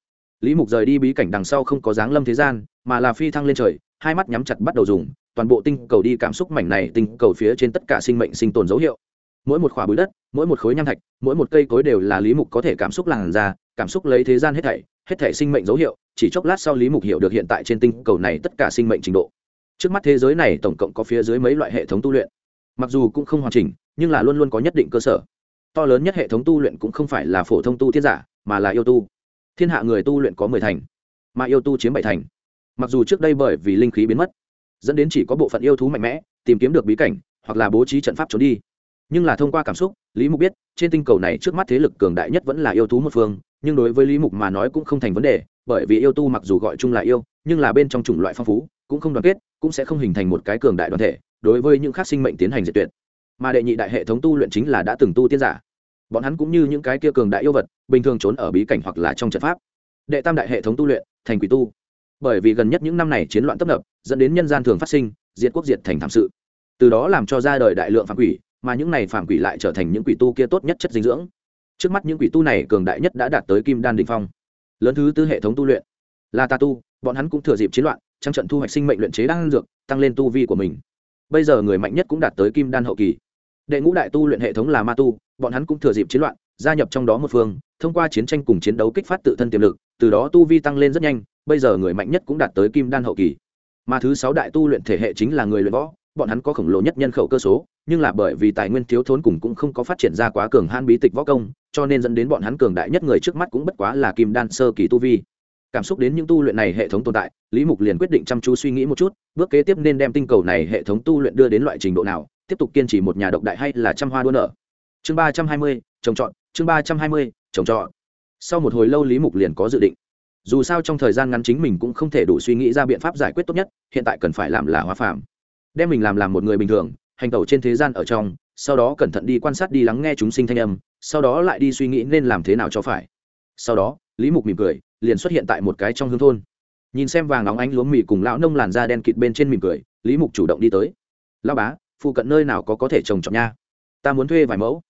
[SPEAKER 1] Lý mục rời đi bí cảnh đằng sau không có dáng lâm thế gian, mà là phi thăng lên trời, hai mắt nhắm chặt bắt đầu dùng, toàn bộ tinh cầu đi cảm xúc mảnh này tinh cầu phía trên tất cả sinh mệnh sinh tồn dấu hiệu. Mỗi một khỏa bụi đất, mỗi một khối nham thạch, mỗi một cây cối đều là lý mục có thể cảm xúc làn ra cảm xúc lấy thế gian hết thảy hết thảy sinh mệnh dấu hiệu, chỉ chốc lát sau lý mục hiểu được hiện tại trên tinh cầu này tất cả sinh mệnh trình độ. Trước mắt thế giới này tổng cộng có phía dưới mấy loại hệ thống tu luyện. Mặc dù cũng không hoàn chỉnh, nhưng là luôn luôn có nhất định cơ sở. To lớn nhất hệ thống tu luyện cũng không phải là phổ thông tu thiên giả mà là yêu tu. Thiên hạ người tu luyện có mười thành, mà yêu tu chiếm bảy thành. Mặc dù trước đây bởi vì linh khí biến mất, dẫn đến chỉ có bộ phận yêu thú mạnh mẽ, tìm kiếm được bí cảnh, hoặc là bố trí trận pháp trốn đi. Nhưng là thông qua cảm xúc, lý mục biết, trên tinh cầu này trước mắt thế lực cường đại nhất vẫn là yêu thú một phương, nhưng đối với lý mục mà nói cũng không thành vấn đề, bởi vì yêu tu mặc dù gọi chung là yêu, nhưng là bên trong chủng loại phong phú, cũng không đoàn kết, cũng sẽ không hình thành một cái cường đại đoàn thể, đối với những khác sinh mệnh tiến hành diệt tuyệt. Mà đệ nhị đại hệ thống tu luyện chính là đã từng tu tiên giả bọn hắn cũng như những cái kia cường đại yêu vật, bình thường trốn ở bí cảnh hoặc là trong trận pháp. Đệ tam đại hệ thống tu luyện, thành quỷ tu. Bởi vì gần nhất những năm này chiến loạn tấp nập, dẫn đến nhân gian thường phát sinh, diệt quốc diệt thành thảm sự. Từ đó làm cho ra đời đại lượng phạm quỷ, mà những này phạm quỷ lại trở thành những quỷ tu kia tốt nhất chất dinh dưỡng. Trước mắt những quỷ tu này cường đại nhất đã đạt tới kim đan đình phong. Lớn thứ tư hệ thống tu luyện. Là ta tu, bọn hắn cũng thừa dịp chiến loạn trong trận thu hoạch sinh mệnh luyện chế đan dược, tăng lên tu vi của mình. Bây giờ người mạnh nhất cũng đạt tới kim đan hậu kỳ đệ ngũ đại tu luyện hệ thống là ma tu, bọn hắn cũng thừa dịp chiến loạn, gia nhập trong đó một phương, thông qua chiến tranh cùng chiến đấu kích phát tự thân tiềm lực, từ đó tu vi tăng lên rất nhanh, bây giờ người mạnh nhất cũng đạt tới kim đan hậu kỳ. Mà thứ sáu đại tu luyện thể hệ chính là người luyện võ, bọn hắn có khổng lồ nhất nhân khẩu cơ số, nhưng là bởi vì tài nguyên thiếu thốn cùng cũng không có phát triển ra quá cường han bí tịch võ công, cho nên dẫn đến bọn hắn cường đại nhất người trước mắt cũng bất quá là kim đan sơ kỳ tu vi. Cảm xúc đến những tu luyện này hệ thống tồn tại, lý mục liền quyết định chăm chú suy nghĩ một chút, bước kế tiếp nên đem tinh cầu này hệ thống tu luyện đưa đến loại trình độ nào tiếp tục kiên trì một nhà độc đại hay là trăm hoa đua nở. Chương ba trăm hai mươi, trồng trọt, chương ba trăm hai mươi, trồng trọt. Sau một hồi lâu lý mục liền có dự định. Dù sao trong thời gian ngắn chính mình cũng không thể đủ suy nghĩ ra biện pháp giải quyết tốt nhất, hiện tại cần phải làm là hóa phạm đem mình làm làm một người bình thường, hành tẩu trên thế gian ở trong, sau đó cẩn thận đi quan sát đi lắng nghe chúng sinh thanh âm, sau đó lại đi suy nghĩ nên làm thế nào cho phải. Sau đó, lý mục mỉm cười, liền xuất hiện tại một cái trong hương thôn. Nhìn xem vàng óng ánh lúa mì cùng lão nông làn da đen kịt bên trên mỉm cười, lý mục chủ động đi tới. Lão bá phụ cận nơi nào có có thể trồng trọt nha. Ta muốn thuê vài mẫu.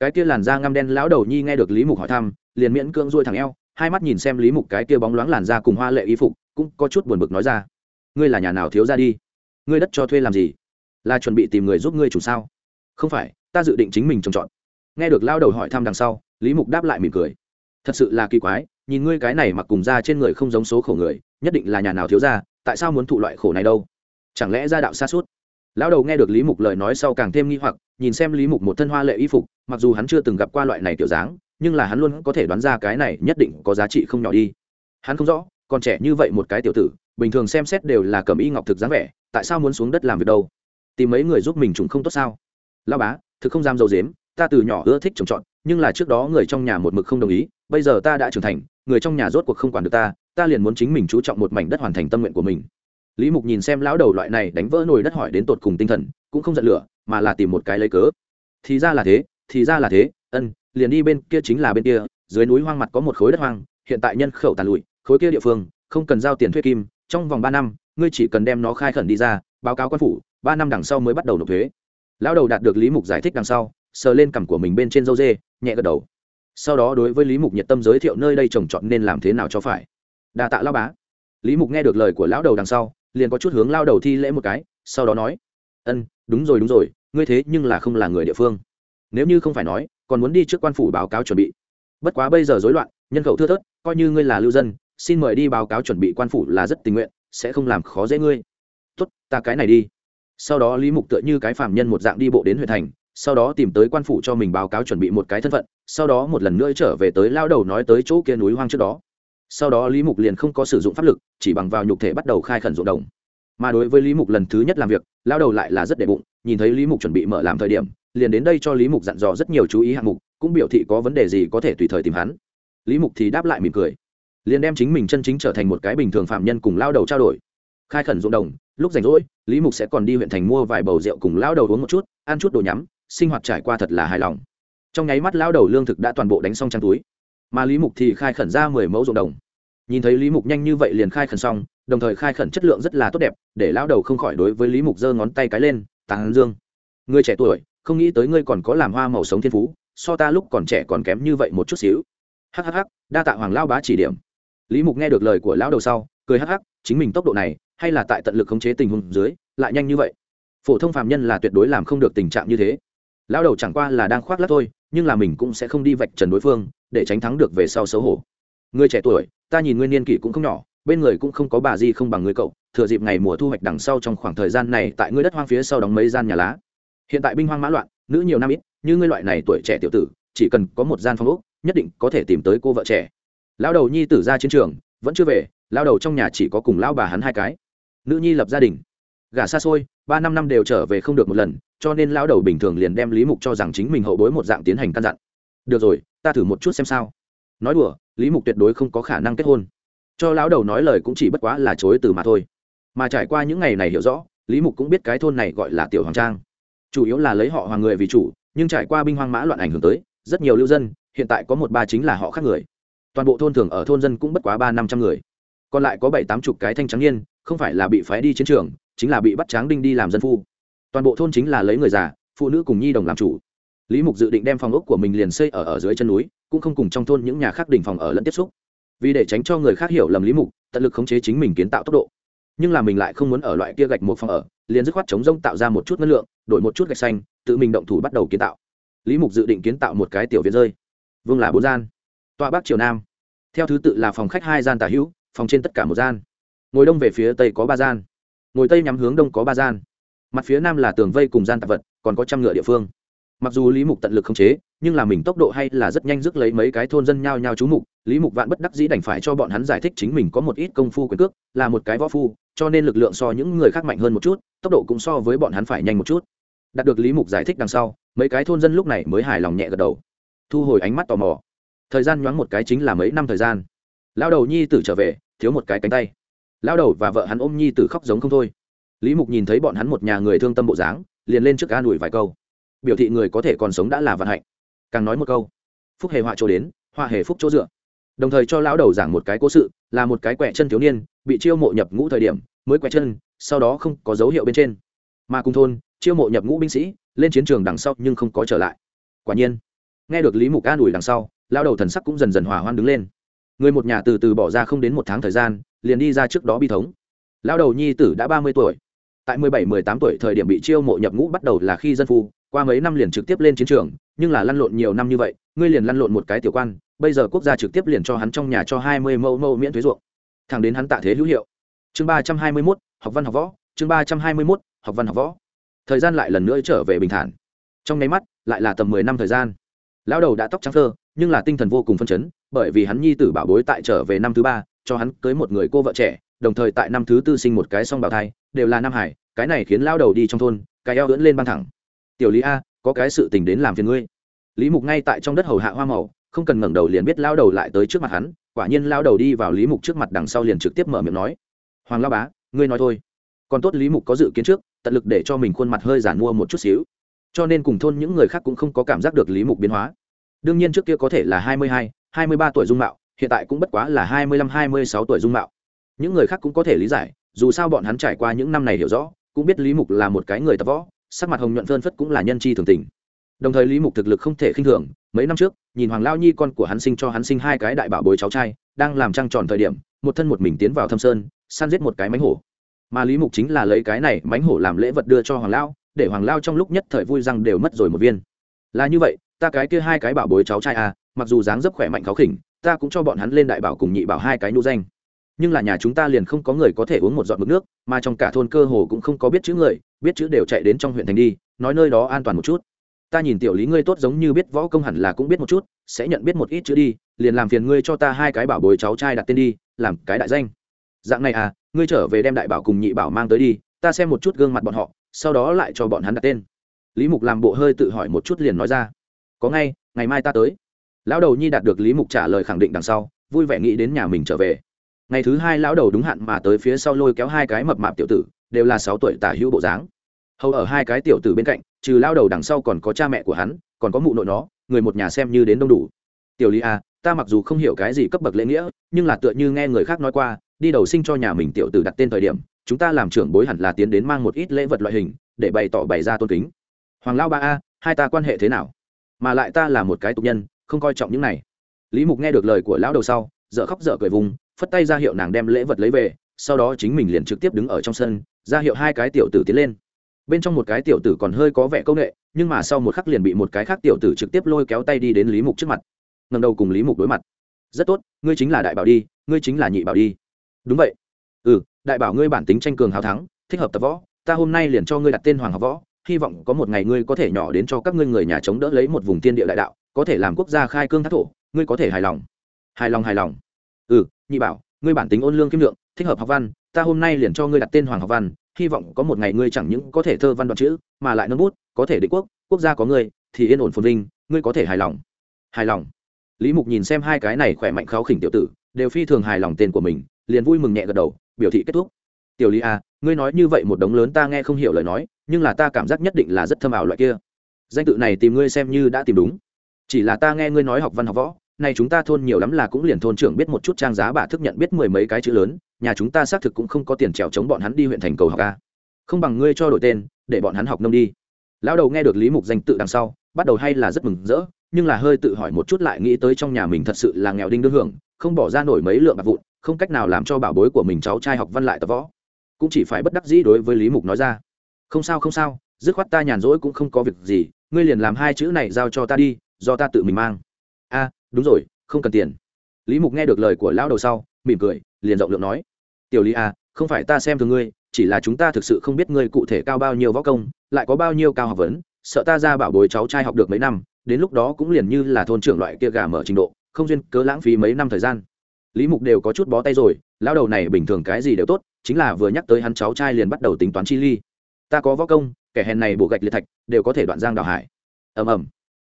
[SPEAKER 1] Cái kia làn da ngăm đen lão đầu nhi nghe được lý mục hỏi thăm, liền miễn cưỡng ruôi thẳng eo, hai mắt nhìn xem lý mục cái kia bóng loáng làn da cùng hoa lệ y phục, cũng có chút buồn bực nói ra, ngươi là nhà nào thiếu ra đi? Ngươi đất cho thuê làm gì? Là chuẩn bị tìm người giúp ngươi chủ sao? Không phải, ta dự định chính mình trồng trọt. Nghe được lao đầu hỏi thăm đằng sau, lý mục đáp lại mỉm cười, thật sự là kỳ quái, nhìn ngươi cái này mặc cùng da trên người không giống số khổ người, nhất định là nhà nào thiếu ra, tại sao muốn thụ loại khổ này đâu? Chẳng lẽ gia đạo xa suốt? Lão đầu nghe được lý mục lời nói sau càng thêm nghi hoặc, nhìn xem lý mục một thân hoa lệ y phục, mặc dù hắn chưa từng gặp qua loại này kiểu dáng, nhưng là hắn luôn có thể đoán ra cái này nhất định có giá trị không nhỏ đi. Hắn không rõ, còn trẻ như vậy một cái tiểu tử, bình thường xem xét đều là cầm y ngọc thực dáng vẻ, tại sao muốn xuống đất làm việc đâu? Tìm mấy người giúp mình trùng không tốt sao? Lao bá, thực không dám dầu dếm, ta từ nhỏ ưa thích trồng trọt, nhưng là trước đó người trong nhà một mực không đồng ý, bây giờ ta đã trưởng thành, người trong nhà rốt cuộc không quản được ta ta liền muốn chính mình chú trọng một mảnh đất hoàn thành tâm nguyện của mình lý mục nhìn xem lão đầu loại này đánh vỡ nồi đất hỏi đến tột cùng tinh thần, cũng không giận lửa, mà là tìm một cái lấy cớ. Thì ra là thế, thì ra là thế, ân, liền đi bên kia chính là bên kia, dưới núi hoang mặt có một khối đất hoang, hiện tại nhân khẩu tàn lụi, khối kia địa phương, không cần giao tiền thuê kim, trong vòng ba năm, ngươi chỉ cần đem nó khai khẩn đi ra, báo cáo quan phủ, ba năm đằng sau mới bắt đầu nộp thuế. Lão đầu đạt được lý mục giải thích đằng sau, sờ lên cằm của mình bên trên dâu dê, nhẹ gật đầu. Sau đó đối với lý mục nhiệt tâm giới thiệu nơi đây trồng trọt nên làm thế nào cho phải. Đà tạ lao bá. Lý mục nghe được lời của lão đầu đằng sau liền có chút hướng lao đầu thi lễ một cái, sau đó nói, ân, đúng rồi đúng rồi, ngươi thế nhưng là không là người địa phương. Nếu như không phải nói, còn muốn đi trước quan phủ báo cáo chuẩn bị. Bất quá bây giờ rối loạn, nhân khẩu thưa thớt, coi như ngươi là lưu dân, xin mời đi báo cáo chuẩn bị quan phủ là rất tình nguyện, sẽ không làm khó dễ ngươi. Tốt, ta cái này đi. Sau đó lý mục tựa như cái phạm nhân một dạng đi bộ đến huyện thành, sau đó tìm tới quan phủ cho mình báo cáo chuẩn bị một cái thân phận, sau đó một lần nữa trở về tới lao đầu nói tới chỗ kia núi hoang trước đó sau đó lý mục liền không có sử dụng pháp lực, chỉ bằng vào nhục thể bắt đầu khai khẩn ruộng đồng. Mà đối với lý mục lần thứ nhất làm việc lao đầu lại là rất đệ bụng, nhìn thấy lý mục chuẩn bị mở làm thời điểm, liền đến đây cho lý mục dặn dò rất nhiều chú ý hạng mục, cũng biểu thị có vấn đề gì có thể tùy thời tìm hắn. Lý mục thì đáp lại mỉm cười, liền đem chính mình chân chính trở thành một cái bình thường phạm nhân cùng lao đầu trao đổi. Khai khẩn ruộng đồng, lúc rảnh rỗi, lý mục sẽ còn đi huyện thành mua vài bầu rượu cùng lao đầu uống một chút, ăn chút đồ nhắm, sinh hoạt trải qua thật là hài lòng. Trong nháy mắt lao đầu lương thực đã toàn bộ đánh xong trang túi mà lý mục thì khai khẩn ra mười mẫu ruộng đồng. Nhìn thấy lý mục nhanh như vậy liền khai khẩn xong, đồng thời khai khẩn chất lượng rất là tốt đẹp, để lao đầu không khỏi đối với lý mục giơ ngón tay cái lên tàng dương, người trẻ tuổi, không nghĩ tới ngươi còn có làm hoa màu sống thiên phú, so ta lúc còn trẻ còn kém như vậy một chút xíu. Hhh đa tạ hoàng lao bá chỉ điểm. Lý mục nghe được lời của lão đầu sau, cười hắc hắc, chính mình tốc độ này, hay là tại tận lực khống chế tình huống dưới, lại nhanh như vậy. Phổ thông phàm nhân là tuyệt đối làm không được tình trạng như thế. Lão đầu chẳng qua là đang khoác lắc thôi, nhưng là mình cũng sẽ không đi vạch trần đối phương để tránh thắng được về sau xấu hổ. Người trẻ tuổi, ta nhìn nguyên niên kỷ cũng không nhỏ, bên người cũng không có bà gì không bằng người cậu. Thừa dịp ngày mùa thu hoạch đằng sau trong khoảng thời gian này tại ngươi đất hoang phía sau đóng mấy gian nhà lá. Hiện tại binh hoang mã loạn, nữ nhiều năm ít, như ngươi loại này tuổi trẻ tiểu tử, chỉ cần có một gian phòng úc nhất định có thể tìm tới cô vợ trẻ. Lão đầu nhi tử ra chiến trường, vẫn chưa về, lão đầu trong nhà chỉ có cùng lão bà hắn hai cái. Nữ nhi lập gia đình. Gả xa xôi, ba năm năm đều trở về không được một lần, cho nên lão đầu bình thường liền đem lý mục cho rằng chính mình hậu bối một dạng tiến hành căn dặn được rồi, ta thử một chút xem sao. Nói đùa, lý mục tuyệt đối không có khả năng kết hôn. Cho lão đầu nói lời cũng chỉ bất quá là chối từ mà thôi. Mà trải qua những ngày này hiểu rõ, lý mục cũng biết cái thôn này gọi là tiểu hoàng trang. Chủ yếu là lấy họ hoàng người vì chủ, nhưng trải qua binh hoang mã loạn ảnh hưởng tới, rất nhiều lưu dân, hiện tại có một ba chính là họ khác người. Toàn bộ thôn thường ở thôn dân cũng bất quá ba năm trăm người. Còn lại có bảy tám chục cái thanh trắng niên, không phải là bị phái đi chiến trường, chính là bị bắt tráng đinh đi làm dân phu. Toàn bộ thôn chính là lấy người già, phụ nữ cùng nhi đồng làm chủ lý mục dự định đem phòng ốc của mình liền xây ở ở dưới chân núi, cũng không cùng trong thôn những nhà khác đỉnh phòng ở lẫn tiếp xúc. Vì để tránh cho người khác hiểu lầm lý mục, tận lực khống chế chính mình kiến tạo tốc độ. Nhưng là mình lại không muốn ở loại kia gạch một phòng ở, liền dứt khoát chống rông tạo ra một chút năng lượng, đổi một chút gạch xanh, tự mình động thủ bắt đầu kiến tạo. Lý mục dự định kiến tạo một cái tiểu viện rơi. Vương là bốn gian. Tọa bắc triều nam. Theo thứ tự là phòng khách hai gian tả hữu, phòng trên tất cả một gian. Ngồi đông về phía tây có ba gian. Ngồi tây nhắm hướng đông có ba gian. Mặt phía nam là tường vây cùng gian tạp vật, còn có trăm ngựa địa phương mặc dù lý mục tận lực không chế, nhưng là mình tốc độ hay là rất nhanh rước lấy mấy cái thôn dân nhao nhao chú mục. Lý mục vạn bất đắc dĩ đành phải cho bọn hắn giải thích chính mình có một ít công phu quyền cước, là một cái võ phu, cho nên lực lượng so những người khác mạnh hơn một chút, tốc độ cũng so với bọn hắn phải nhanh một chút. Đạt được lý mục giải thích đằng sau, mấy cái thôn dân lúc này mới hài lòng nhẹ gật đầu. Thu hồi ánh mắt tò mò. Thời gian nhoáng một cái chính là mấy năm thời gian. Lao đầu nhi tử trở về, thiếu một cái cánh tay. Lao đầu và vợ hắn ôm nhi tử khóc giống không thôi. Lý mục nhìn thấy bọn hắn một nhà người thương tâm bộ dáng, liền lên trước an ủi vài câu biểu thị người có thể còn sống đã là vận hạnh. Càng nói một câu, phúc hề họa chỗ đến, họa hề phúc chỗ dựa. Đồng thời cho lão đầu giảng một cái cố sự, là một cái quẻ chân thiếu niên, bị chiêu mộ nhập ngũ thời điểm, mới quẻ chân, sau đó không có dấu hiệu bên trên. Mà cùng thôn, chiêu mộ nhập ngũ binh sĩ, lên chiến trường đằng sau nhưng không có trở lại. Quả nhiên, nghe được lý mục an ủi đằng sau, lão đầu thần sắc cũng dần dần hòa hoan đứng lên. Người một nhà từ từ bỏ ra không đến một tháng thời gian, liền đi ra trước đó bi thống. Lão đầu nhi tử đã ba mươi tuổi. Tại mười bảy, mười tám tuổi thời điểm bị chiêu mộ nhập ngũ bắt đầu là khi dân phu qua mấy năm liền trực tiếp lên chiến trường, nhưng là lăn lộn nhiều năm như vậy, ngươi liền lăn lộn một cái tiểu quan, bây giờ quốc gia trực tiếp liền cho hắn trong nhà cho hai mươi mẫu mẫu miễn thuế ruộng. Thẳng đến hắn tạ thế hữu hiệu. Chương ba trăm hai mươi mốt, học văn học võ. Chương ba trăm hai mươi mốt, học văn học võ. Thời gian lại lần nữa trở về bình thản. Trong nháy mắt, lại là tầm mười năm thời gian. Lão đầu đã tóc trắng thơ, nhưng là tinh thần vô cùng phân chấn, bởi vì hắn nhi tử bảo bối tại trở về năm thứ ba, cho hắn cưới một người cô vợ trẻ, đồng thời tại năm thứ tư sinh một cái song bào thai, đều là nam hải, cái này khiến lao đầu đi trong thôn, cái eo ưỡn lên băng thẳng tiểu lý a, có cái sự tình đến làm phiền ngươi. Lý mục ngay tại trong đất hầu hạ hoa màu, không cần ngẩng đầu liền biết lao đầu lại tới trước mặt hắn, quả nhiên lao đầu đi vào lý mục trước mặt đằng sau liền trực tiếp mở miệng nói. Hoàng lao bá, ngươi nói thôi. Còn tốt lý mục có dự kiến trước, tận lực để cho mình khuôn mặt hơi giản mua một chút xíu. Cho nên cùng thôn những người khác cũng không có cảm giác được lý mục biến hóa. Đương nhiên trước kia có thể là hai mươi hai hai mươi ba tuổi dung mạo, hiện tại cũng bất quá là hai mươi lăm, hai mươi sáu tuổi dung mạo. Những người khác cũng có thể lý giải, dù sao bọn hắn trải qua những năm này hiểu rõ, cũng biết lý mục là một cái người tập võ sắc mặt hồng nhuận phơn phất cũng là nhân chi thường tình. Đồng thời lý mục thực lực không thể khinh thường, mấy năm trước, nhìn hoàng lao nhi con của hắn sinh cho hắn sinh hai cái đại bảo bối cháu trai, đang làm trăng tròn thời điểm, một thân một mình tiến vào thâm sơn, săn giết một cái mánh hổ. Mà lý mục chính là lấy cái này mánh hổ làm lễ vật đưa cho hoàng lao, để hoàng lao trong lúc nhất thời vui răng đều mất rồi một viên. Là như vậy, ta cái kia hai cái bảo bối cháu trai à mặc dù dáng dấp khỏe mạnh khó khỉnh, ta cũng cho bọn hắn lên đại bảo cùng nhị bảo hai cái nhu danh nhưng là nhà chúng ta liền không có người có thể uống một giọt mực nước, mà trong cả thôn cơ hồ cũng không có biết chữ người, biết chữ đều chạy đến trong huyện thành đi, nói nơi đó an toàn một chút. Ta nhìn tiểu lý ngươi tốt giống như biết võ công hẳn là cũng biết một chút, sẽ nhận biết một ít chữ đi, liền làm phiền ngươi cho ta hai cái bảo bồi cháu trai đặt tên đi, làm cái đại danh. Dạng này à ngươi trở về đem đại bảo cùng nhị bảo mang tới đi, ta xem một chút gương mặt bọn họ, sau đó lại cho bọn hắn đặt tên. Lý mục làm bộ hơi tự hỏi một chút liền nói ra. Có ngay, ngày mai ta tới. Lão đầu nhi đạt được lý mục trả lời khẳng định đằng sau, vui vẻ nghĩ đến nhà mình trở về ngày thứ hai lão đầu đúng hạn mà tới phía sau lôi kéo hai cái mập mạp tiểu tử đều là sáu tuổi tả hữu bộ dáng. Hầu ở hai cái tiểu tử bên cạnh trừ lao đầu đằng sau còn có cha mẹ của hắn còn có mụ nội nó người một nhà xem như đến đông đủ. Tiểu lý a à, ta mặc dù không hiểu cái gì cấp bậc lễ nghĩa nhưng là tựa như nghe người khác nói qua đi đầu sinh cho nhà mình tiểu tử đặt tên thời điểm chúng ta làm trưởng bối hẳn là tiến đến mang một ít lễ vật loại hình để bày tỏ bày ra tôn kính. Hoàng lao ba a hai ta quan hệ thế nào? Mà lại ta là một cái tục nhân không coi trọng những này. Lý mục nghe được lời của lão đầu sau dợ khóc dợ cười vùng phất tay ra hiệu nàng đem lễ vật lấy về, sau đó chính mình liền trực tiếp đứng ở trong sân, ra hiệu hai cái tiểu tử tiến lên. Bên trong một cái tiểu tử còn hơi có vẻ công nghệ, nhưng mà sau một khắc liền bị một cái khác tiểu tử trực tiếp lôi kéo tay đi đến lý mục trước mặt. Ngầm đầu cùng lý mục đối mặt. Rất tốt, ngươi chính là đại bảo đi, ngươi chính là nhị bảo đi. Đúng vậy. Ừ đại bảo ngươi bản tính tranh cường hào thắng, thích hợp tập võ, ta hôm nay liền cho ngươi đặt tên hoàng học võ, hy vọng có một ngày ngươi có thể nhỏ đến cho các ngươi người nhà chống đỡ lấy một vùng tiên địa đại đạo, có thể làm quốc gia khai cương thác thổ, ngươi có thể hài lòng. Hài lòng hài lòng nhị bảo ngươi bản tính ôn lương kim lượng thích hợp học văn ta hôm nay liền cho ngươi đặt tên hoàng học văn hy vọng có một ngày ngươi chẳng những có thể thơ văn đoạn chữ mà lại nâng bút có thể định quốc quốc gia có ngươi thì yên ổn phồn vinh ngươi có thể hài lòng. Hài lòng. Lý mục nhìn xem hai cái này khỏe mạnh kháo khỉnh tiểu tử đều phi thường hài lòng tên của mình liền vui mừng nhẹ gật đầu biểu thị kết thúc. Tiểu lý a à, ngươi nói như vậy một đống lớn ta nghe không hiểu lời nói nhưng là ta cảm giác nhất định là rất thâm ảo loại kia. Danh tự này tìm ngươi xem như đã tìm đúng. Chỉ là ta nghe ngươi nói học văn học võ nay chúng ta thôn nhiều lắm là cũng liền thôn trưởng biết một chút trang giá bà thức nhận biết mười mấy cái chữ lớn, nhà chúng ta xác thực cũng không có tiền trèo chống bọn hắn đi huyện thành cầu học ca không bằng ngươi cho đổi tên, để bọn hắn học nông đi. Lão đầu nghe được lý mục danh tự đằng sau, bắt đầu hay là rất mừng rỡ, nhưng là hơi tự hỏi một chút lại nghĩ tới trong nhà mình thật sự là nghèo đinh đương hưởng, không bỏ ra nổi mấy lượng bạc vụn, không cách nào làm cho bảo bối của mình cháu trai học văn lại tập võ. Cũng chỉ phải bất đắc dĩ đối với lý mục nói ra. Không sao không sao, dứt khoát ta nhàn rỗi cũng không có việc gì, ngươi liền làm hai chữ này giao cho ta đi, do ta tự mình mang đúng rồi không cần tiền. Lý mục nghe được lời của lão đầu sau mỉm cười liền rộng lượng nói tiểu lý à, không phải ta xem thường ngươi chỉ là chúng ta thực sự không biết ngươi cụ thể cao bao nhiêu võ công lại có bao nhiêu cao học vấn sợ ta ra bảo bối cháu trai học được mấy năm đến lúc đó cũng liền như là thôn trưởng loại kia gà mở trình độ không duyên cớ lãng phí mấy năm thời gian. Lý mục đều có chút bó tay rồi lão đầu này bình thường cái gì đều tốt chính là vừa nhắc tới hắn cháu trai liền bắt đầu tính toán chi ly. Ta có võ công kẻ hèn này bổ gạch liệt thạch đều có thể đoạn giang đào hải. Ầm ầm.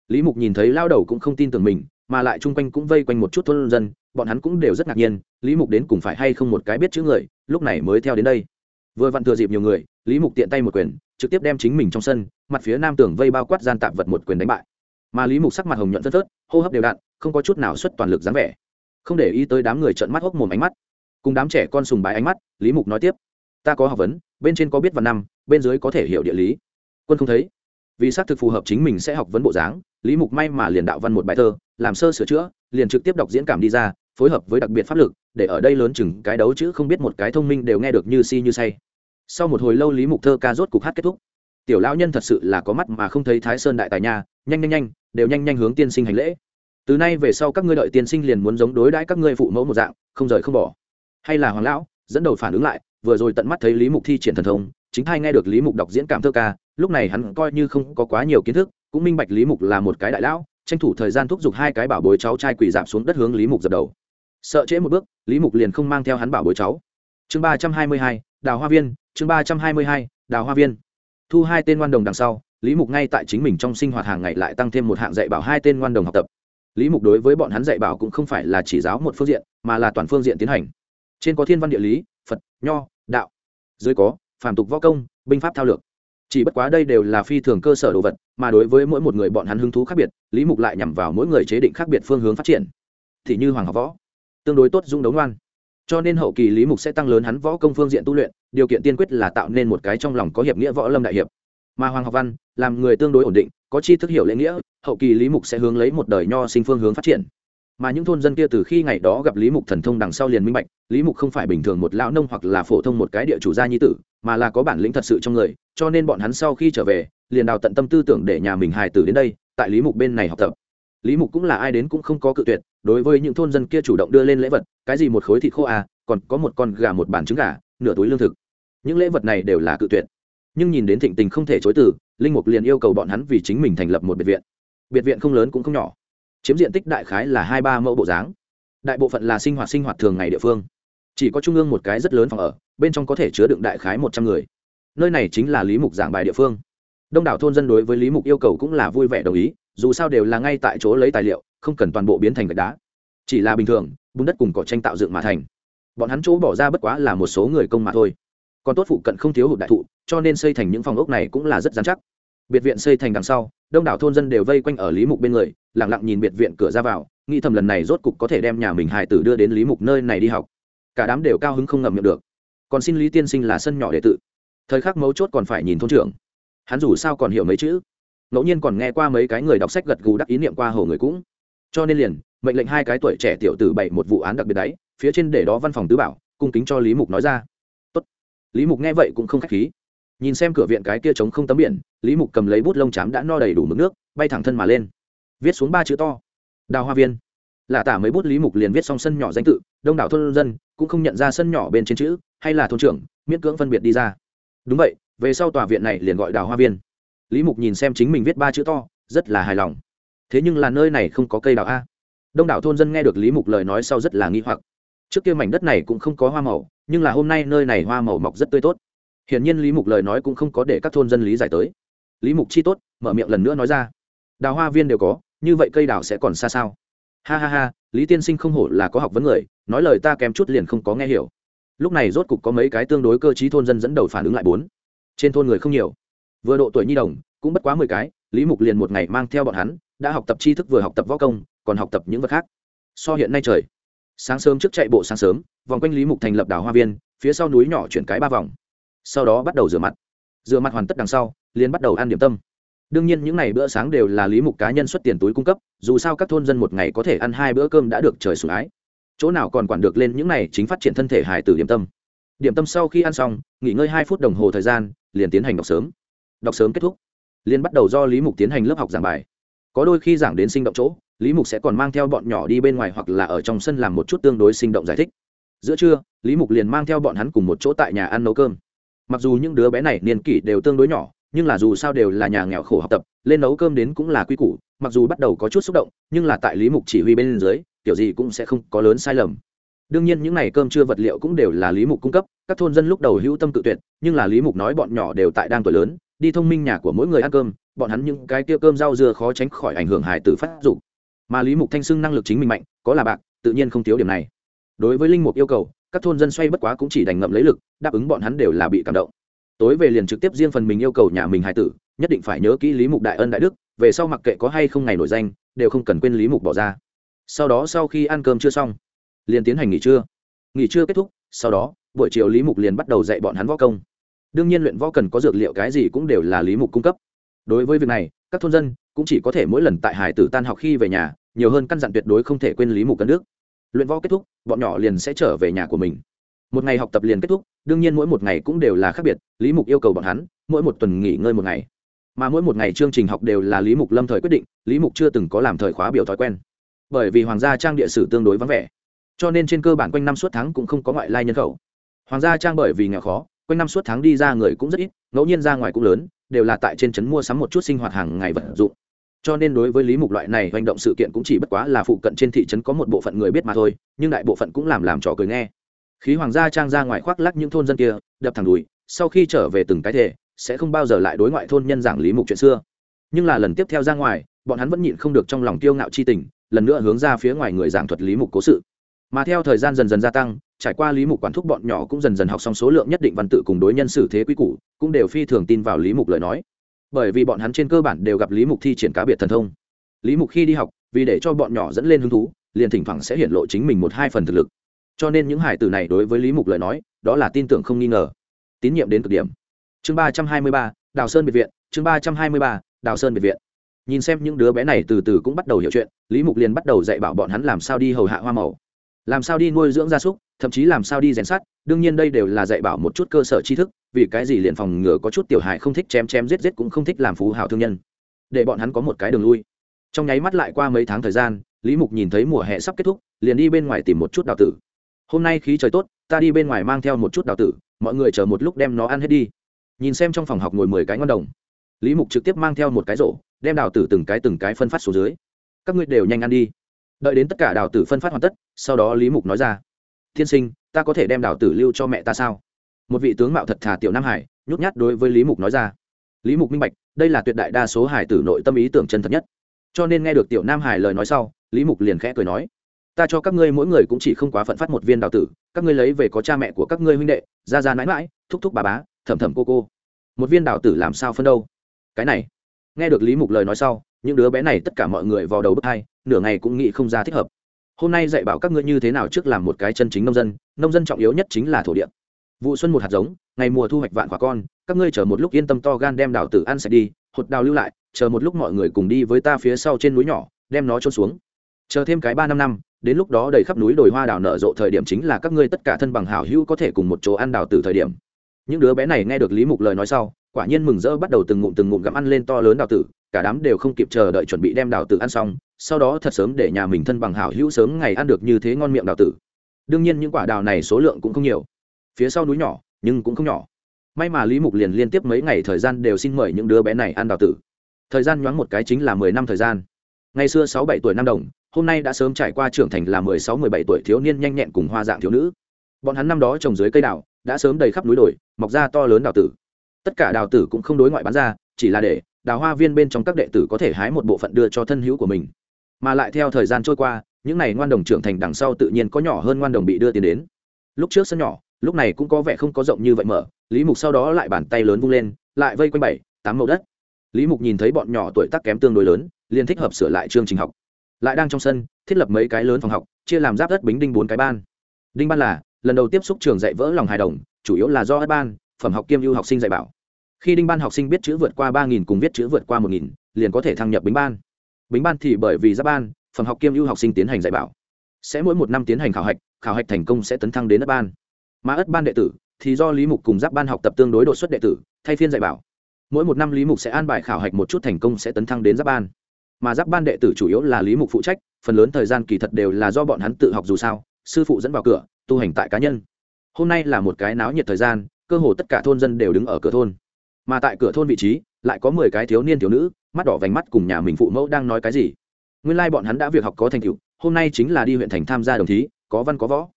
[SPEAKER 1] Lý mục nhìn thấy lao đầu cũng không tin tưởng mình mà lại chung quanh cũng vây quanh một chút thôn dân, bọn hắn cũng đều rất ngạc nhiên, lý mục đến cùng phải hay không một cái biết chữ người, lúc này mới theo đến đây. Vừa vặn thừa dịp nhiều người, lý mục tiện tay một quyền, trực tiếp đem chính mình trong sân, mặt phía nam tường vây bao quát gian tạm vật một quyền đánh bại. Mà lý mục sắc mặt hồng nhuận phân phớt, hô hấp đều đặn, không có chút nào xuất toàn lực dáng vẻ. Không để ý tới đám người trợn mắt hốc mồm ánh mắt. Cùng đám trẻ con sùng bái ánh mắt, lý mục nói tiếp. Ta có học vấn, bên trên có biết văn năm, bên dưới có thể hiểu địa lý. Quân không thấy. Vì xác thực phù hợp chính mình sẽ học vấn bộ dáng lý mục may mà liền đạo văn một bài thơ, làm sơ sửa chữa, liền trực tiếp đọc diễn cảm đi ra, phối hợp với đặc biệt pháp lực, để ở đây lớn chừng cái đấu chữ không biết một cái thông minh đều nghe được như si như say. Sau một hồi lâu lý mục thơ ca rốt cục hát kết thúc. Tiểu lão nhân thật sự là có mắt mà không thấy thái sơn đại tài nha, nhanh nhanh nhanh, đều nhanh nhanh hướng tiên sinh hành lễ. Từ nay về sau các ngươi đợi tiên sinh liền muốn giống đối đãi các ngươi phụ mẫu một dạng, không rời không bỏ. Hay là hoàng lão, dẫn đầu phản ứng lại, vừa rồi tận mắt thấy lý mục thi triển thần thông, chính thay nghe được lý mục đọc diễn cảm thơ ca, lúc này hắn coi như không có quá nhiều kiến thức cũng minh bạch lý mục là một cái đại lão, tranh thủ thời gian thúc giục hai cái bảo bối cháu trai quỳ giảm xuống đất hướng lý mục dập đầu. Sợ trễ một bước, lý mục liền không mang theo hắn bảo bối cháu. Chương ba trăm hai mươi hai, đào hoa viên, chương ba trăm hai mươi hai, đào hoa viên. Thu hai tên ngoan đồng đằng sau, lý mục ngay tại chính mình trong sinh hoạt hàng ngày lại tăng thêm một hạng dạy bảo hai tên ngoan đồng học tập. Lý mục đối với bọn hắn dạy bảo cũng không phải là chỉ giáo một phương diện, mà là toàn phương diện tiến hành. Trên có thiên văn địa lý, phật, nho, đạo. Dưới có, phàm tục võ công, binh pháp thao lược chỉ bất quá đây đều là phi thường cơ sở đồ vật, mà đối với mỗi một người bọn hắn hứng thú khác biệt, lý mục lại nhằm vào mỗi người chế định khác biệt phương hướng phát triển. Thì như hoàng học võ, tương đối tốt dung đấu ngoan. Cho nên hậu kỳ lý mục sẽ tăng lớn hắn võ công phương diện tu luyện, điều kiện tiên quyết là tạo nên một cái trong lòng có hiệp nghĩa võ lâm đại hiệp. Mà hoàng học văn, làm người tương đối ổn định, có chi thức hiểu lễ nghĩa, hậu kỳ lý mục sẽ hướng lấy một đời nho sinh phương hướng phát triển. Mà những thôn dân kia từ khi ngày đó gặp lý mục thần thông đằng sau liền minh bạch, lý mục không phải bình thường một lão nông hoặc là phổ thông một cái địa chủ gia nhi tử mà là có bản lĩnh thật sự trong người, cho nên bọn hắn sau khi trở về, liền đào tận tâm tư tưởng để nhà mình hài tử đến đây, tại lý mục bên này học tập. Lý mục cũng là ai đến cũng không có cự tuyệt, đối với những thôn dân kia chủ động đưa lên lễ vật, cái gì một khối thịt khô à còn có một con gà một bản trứng gà, nửa túi lương thực. Những lễ vật này đều là cự tuyệt. Nhưng nhìn đến thịnh tình không thể chối từ, linh mục liền yêu cầu bọn hắn vì chính mình thành lập một biệt viện. Biệt viện không lớn cũng không nhỏ. Chiếm diện tích đại khái là hai ba mẫu bộ dáng. Đại bộ phận là sinh hoạt sinh hoạt thường ngày địa phương chỉ có trung ương một cái rất lớn phòng ở, bên trong có thể chứa đựng đại khái một trăm người. Nơi này chính là lý mục giảng bài địa phương. Đông đảo thôn dân đối với lý mục yêu cầu cũng là vui vẻ đồng ý, dù sao đều là ngay tại chỗ lấy tài liệu, không cần toàn bộ biến thành gạch đá. Chỉ là bình thường, bùn đất cùng cỏ tranh tạo dựng mà thành. Bọn hắn chỗ bỏ ra bất quá là một số người công mà thôi. Còn tốt phụ cận không thiếu hụt đại thụ, cho nên xây thành những phòng ốc này cũng là rất dán chắc. Biệt viện xây thành đằng sau, đông đảo thôn dân đều vây quanh ở lý mục bên người lẳng lặng nhìn biệt viện cửa ra vào, nghĩ thầm lần này rốt cục có thể đem nhà mình hài tử đưa đến lý mục nơi này đi học cả đám đều cao hứng không ngậm miệng được. Còn xin lý tiên sinh là sân nhỏ đệ tử. Thời khắc mấu chốt còn phải nhìn thôn trưởng. Hắn dù sao còn hiểu mấy chữ. Ngẫu nhiên còn nghe qua mấy cái người đọc sách gật gù đắc ý niệm qua hồ người cũng. Cho nên liền, mệnh lệnh hai cái tuổi trẻ tiểu tử bảy một vụ án đặc biệt đấy, phía trên để đó văn phòng tứ bảo, cung kính cho lý mục nói ra. Tốt. lý mục nghe vậy cũng không k h á c h khí. Nhìn xem cửa viện cái kia trống không tấm biển, lý mục cầm lấy bút lông chám đã no đầy đủ mực nước, bay thẳng thân mà lên. Viết xuống ba chữ to. Đào hoa viên. Lạ tả mấy bút lý mục liền viết xong sân nhỏ danh tự, đông đảo thôn dân cũng không nhận ra sân nhỏ bên trên chữ, hay là thôn trưởng, miễn cưỡng phân biệt đi ra. Đúng vậy, về sau tòa viện này liền gọi đào hoa viên. Lý mục nhìn xem chính mình viết ba chữ to, rất là hài lòng. Thế nhưng là nơi này không có cây đào a. Đông đảo thôn dân nghe được lý mục lời nói sau rất là nghi hoặc. Trước kia mảnh đất này cũng không có hoa màu, nhưng là hôm nay nơi này hoa màu mọc rất tươi tốt. Hiển nhiên lý mục lời nói cũng không có để các thôn dân lý giải tới. Lý mục chi tốt, mở miệng lần nữa nói ra. Đào hoa viên đều có, như vậy cây đào sẽ còn xa sao? Ha ha ha lý tiên sinh không hổ là có học vấn người, nói lời ta kém chút liền không có nghe hiểu. Lúc này rốt cục có mấy cái tương đối cơ t thôn dân dẫn đầu phản ứng lại bốn. Trên thôn người không nhiều. Vừa độ tuổi nhi đồng, cũng bất quá mười cái, lý mục liền một ngày mang theo bọn hắn, đã học tập tri thức vừa học tập võ công, còn học tập những vật khác. So hiện nay trời, sáng sớm trước chạy bộ sáng sớm, vòng quanh lý mục thành lập đảo hoa viên, phía sau núi nhỏ chuyển cái ba vòng. Sau đó bắt đầu rửa mặt. Rửa mặt hoàn tất đằng sau, liền bắt đầu ăn điểm tâm đương nhiên những ngày bữa sáng đều là lý mục cá nhân xuất tiền túi cung cấp, dù sao các thôn dân một ngày có thể ăn hai bữa cơm đã được trời sủng ái. Chỗ nào còn quản được lên những ngày chính phát triển thân thể hài tử điểm tâm. Điểm tâm sau khi ăn xong, nghỉ ngơi hai phút đồng hồ thời gian, liền tiến hành đọc sớm. Đọc sớm kết thúc, liền bắt đầu do lý mục tiến hành lớp học giảng bài. Có đôi khi giảng đến sinh động chỗ, lý mục sẽ còn mang theo bọn nhỏ đi bên ngoài hoặc là ở trong sân làm một chút tương đối sinh động giải thích. Giữa trưa, lý mục liền mang theo bọn hắn cùng một chỗ tại nhà ăn nấu cơm. Mặc dù những đứa bé này niên kỷ đều tương đối nhỏ nhưng là dù sao đều là nhà nghèo khổ học tập, lên nấu cơm đến cũng là quy củ, mặc dù bắt đầu có chút xúc động, nhưng là tại lý mục chỉ huy bên dưới, kiểu gì cũng sẽ không có lớn sai lầm. Đương nhiên những n à y cơm chưa vật liệu cũng đều là lý mục cung cấp, các thôn dân lúc đầu hữu tâm tự tuyệt, nhưng là lý mục nói bọn nhỏ đều tại đang tuổi lớn, đi thông minh nhà của mỗi người ăn cơm, bọn hắn những cái tia cơm rau dưa khó tránh khỏi ảnh hưởng hài tử phát dục. Mà lý mục thanh xưng năng lực chính mình mạnh, có là bạc, tự nhiên không thiếu điểm này. Đối với linh mục yêu cầu, các thôn dân xoay bất quá cũng chỉ đành ngậm lấy lực, đáp ứng bọn hắn đều là bị cảm động tối về liền trực tiếp riêng phần mình yêu cầu nhà mình hải tử, nhất định phải nhớ kỹ lý mục đại ân đại đức, về sau mặc kệ có hay không ngày nổi danh, đều không cần quên lý mục bỏ ra. Sau đó sau khi ăn cơm chưa xong, liền tiến hành nghỉ trưa. Nghỉ trưa kết thúc, sau đó, buổi chiều lý mục liền bắt đầu dạy bọn hắn võ công. Đương nhiên luyện võ cần có dược liệu cái gì cũng đều là lý mục cung cấp. Đối với việc này, các thôn dân cũng chỉ có thể mỗi lần tại hải tử tan học khi về nhà, nhiều hơn căn dặn tuyệt đối không thể quên lý mục cân nước luyện võ kết thúc, bọn nhỏ liền sẽ trở về nhà của mình một ngày học tập liền kết thúc, đương nhiên mỗi một ngày cũng đều là khác biệt, lý mục yêu cầu bọn hắn, mỗi một tuần nghỉ ngơi một ngày. Mà mỗi một ngày chương trình học đều là lý mục lâm thời quyết định, lý mục chưa từng có làm thời khóa biểu thói quen. Bởi vì hoàng gia trang địa sử tương đối vắng vẻ, cho nên trên cơ bản quanh năm suốt tháng cũng không có ngoại lai nhân khẩu. Hoàng gia trang bởi vì nghèo khó, quanh năm suốt tháng đi ra người cũng rất ít, ngẫu nhiên ra ngoài cũng lớn, đều là tại trên trấn mua sắm một chút sinh hoạt hàng ngày vận dụng. Cho nên đối với lý mục loại này hành động sự kiện cũng chỉ bất quá là phụ cận trên thị trấn có một bộ phận người biết mà thôi, nhưng đại bộ phận cũng làm làm trò cười nghe khí hoàng gia trang ra ngoài khoác lắc những thôn dân kia, đập thẳng đùi, sau khi trở về từng cái thể, sẽ không bao giờ lại đối ngoại thôn nhân giảng lý mục chuyện xưa. Nhưng là lần tiếp theo ra ngoài, bọn hắn vẫn nhịn không được trong lòng tiêu ngạo chi tình, lần nữa hướng ra phía ngoài người giảng thuật lý mục cố sự. Mà theo thời gian dần dần gia tăng, trải qua lý mục quản thúc bọn nhỏ cũng dần dần học xong số lượng nhất định văn tự cùng đối nhân xử thế quý củ, cũng đều phi thường tin vào lý mục lời nói. Bởi vì bọn hắn trên cơ bản đều gặp lý mục thi triển cá biệt thần thông. Lý mục khi đi học, vì để cho bọn nhỏ dẫn lên hứng thú, liền thỉnh thoảng sẽ hiện lộ chính mình một hai phần thực lực cho nên những hải tử này đối với lý mục lời nói, đó là tin tưởng không nghi ngờ. Tín nhiệm đến cực điểm. Chương ba trăm hai mươi ba, đào sơn biệt viện, chương ba trăm hai mươi ba, đào sơn biệt viện. Nhìn xem những đứa bé này từ từ cũng bắt đầu hiểu chuyện, lý mục liền bắt đầu dạy bảo bọn hắn làm sao đi hầu hạ hoa màu. Làm sao đi nuôi dưỡng gia súc, thậm chí làm sao đi rèn sắt, đương nhiên đây đều là dạy bảo một chút cơ sở tri thức, vì cái gì liền phòng ngừa có chút tiểu hại không thích chém chém giết giết cũng không thích làm phú hào thương nhân. Để bọn hắn có một cái đường lui. Trong nháy mắt lại qua mấy tháng thời gian, lý mục nhìn thấy mùa hè sắp kết thúc, liền đi bên ngoài tìm một chút đào tử hôm nay khí trời tốt, ta đi bên ngoài mang theo một chút đào tử, mọi người chờ một lúc đem nó ăn hết đi. Nhìn xem trong phòng học ngồi mười cái ngon đồng. Lý mục trực tiếp mang theo một cái rổ, đem đào tử từng cái từng cái phân phát xuống dưới. Các ngươi đều nhanh ăn đi. Đợi đến tất cả đào tử phân phát hoàn tất, sau đó lý mục nói ra tiên sinh, ta có thể đem đào tử lưu cho mẹ ta sao? Một vị tướng mạo thật thà tiểu nam hải, nhút nhát đối với lý mục nói ra, lý mục minh bạch, đây là tuyệt đại đa số hải tử nội tâm ý tưởng chân thật nhất. Cho nên nghe được tiểu nam hải lời nói sau, lý mục liền khẽ cười nói ta cho các ngươi mỗi người cũng chỉ không quá phận phát một viên đào tử, các ngươi lấy về có cha mẹ của các ngươi huynh đệ, ra ra mãi mãi, thúc thúc bà bá, thầm thầm cô cô. Một viên đào tử làm sao phân đâu? Cái này, nghe được lý mục lời nói sau, những đứa bé này tất cả mọi người vào đầu bước hai, nửa ngày cũng nghĩ không ra thích hợp. Hôm nay dạy bảo các ngươi như thế nào trước làm một cái chân chính nông dân nông dân trọng yếu nhất chính là thổ địa. Vụ xuân một hạt giống, ngày mùa thu hoạch vạn quả con, các ngươi chờ một lúc yên tâm to gan đem đào tử ăn sạch đi, hột đào lưu lại, chờ một lúc mọi người cùng đi với ta phía sau trên núi nhỏ, đem nó trôn xuống. Chờ thêm cái ba năm năm đến lúc đó đầy khắp núi đồi hoa đào nở rộ thời điểm chính là các ngươi tất cả thân bằng hảo hữu có thể cùng một chỗ ăn đào từ thời điểm. Những đứa bé này nghe được lý mục lời nói sau, quả nhiên mừng rỡ bắt đầu từng ngụm từng ngụm gặm ăn lên to lớn đào tử, cả đám đều không kịp chờ đợi chuẩn bị đem đào tử ăn xong, sau đó thật sớm để nhà mình thân bằng hảo hữu sớm ngày ăn được như thế ngon miệng đào tử. Đương nhiên những quả đào này số lượng cũng không nhiều, phía sau núi nhỏ, nhưng cũng không nhỏ. May mà lý mục liền liên tiếp mấy ngày thời gian đều xin mời những đứa bé này ăn đào tử. Thời gian nhoáng một cái chính là mười năm thời gian. Ngày xưa sáu bảy tuổi năm đồng hôm nay đã sớm trải qua trưởng thành là mười sáu, mười bảy tuổi thiếu niên nhanh nhẹn cùng hoa dạng thiếu nữ. Bọn hắn năm đó trồng dưới cây đào, đã sớm đầy khắp núi đồi, mọc ra to lớn đào tử. Tất cả đào tử cũng không đối ngoại bán ra, chỉ là để đào hoa viên bên trong các đệ tử có thể hái một bộ phận đưa cho thân hữu của mình. Mà lại theo thời gian trôi qua, những n à y ngoan đồng trưởng thành đằng sau tự nhiên có nhỏ hơn ngoan đồng bị đưa tiền đến. Lúc trước sân nhỏ, lúc này cũng có vẻ không có rộng như vậy mở, lý mục sau đó lại bàn tay lớn vung lên, lại vây quanh bảy, tám mẫu đất. Lý mục nhìn thấy bọn nhỏ tuổi tác kém tương đối lớn, liền thích hợp sửa lại chương trình học lại đang trong sân, thiết lập mấy cái lớn phòng học, chia làm giáp đất bính đinh bốn cái ban. Đinh ban là, lần đầu tiếp xúc trường dạy vỡ lòng hài đồng, chủ yếu là do ất ban, phẩm học kiêm ưu học sinh dạy bảo. Khi đinh ban học sinh biết chữ vượt qua ba nghìn cùng viết chữ vượt qua một nghìn, liền có thể thăng nhập bính ban. Bính ban thì bởi vì giáp ban, phẩm học kiêm ưu học sinh tiến hành dạy bảo. Sẽ mỗi một năm tiến hành khảo hạch khảo hạch thành công sẽ tấn thăng đến ất ban. Mà ất ban đệ tử thì do lý mục cùng giáp ban học tập tương đối đột xuất đệ tử, thay phiên dạy bảo. Mỗi một năm lý mục sẽ an bài khảo hạch một chút thành công sẽ tấn thăng đến giáp ban mà giáp ban đệ tử chủ yếu là lý mục phụ trách, phần lớn thời gian kỳ thật đều là do bọn hắn tự học dù sao, sư phụ dẫn vào cửa, tu hành tại cá nhân. Hôm nay là một cái náo nhiệt thời gian, cơ hồ tất cả thôn dân đều đứng ở cửa thôn. Mà tại cửa thôn vị trí, lại có mười cái thiếu niên thiếu nữ, mắt đỏ vành mắt cùng nhà mình phụ mẫu đang nói cái gì. Nguyên lai、like、bọn hắn đã việc học có thành tựu, hôm nay chính là đi huyện thành tham gia đồng thí, có văn có võ.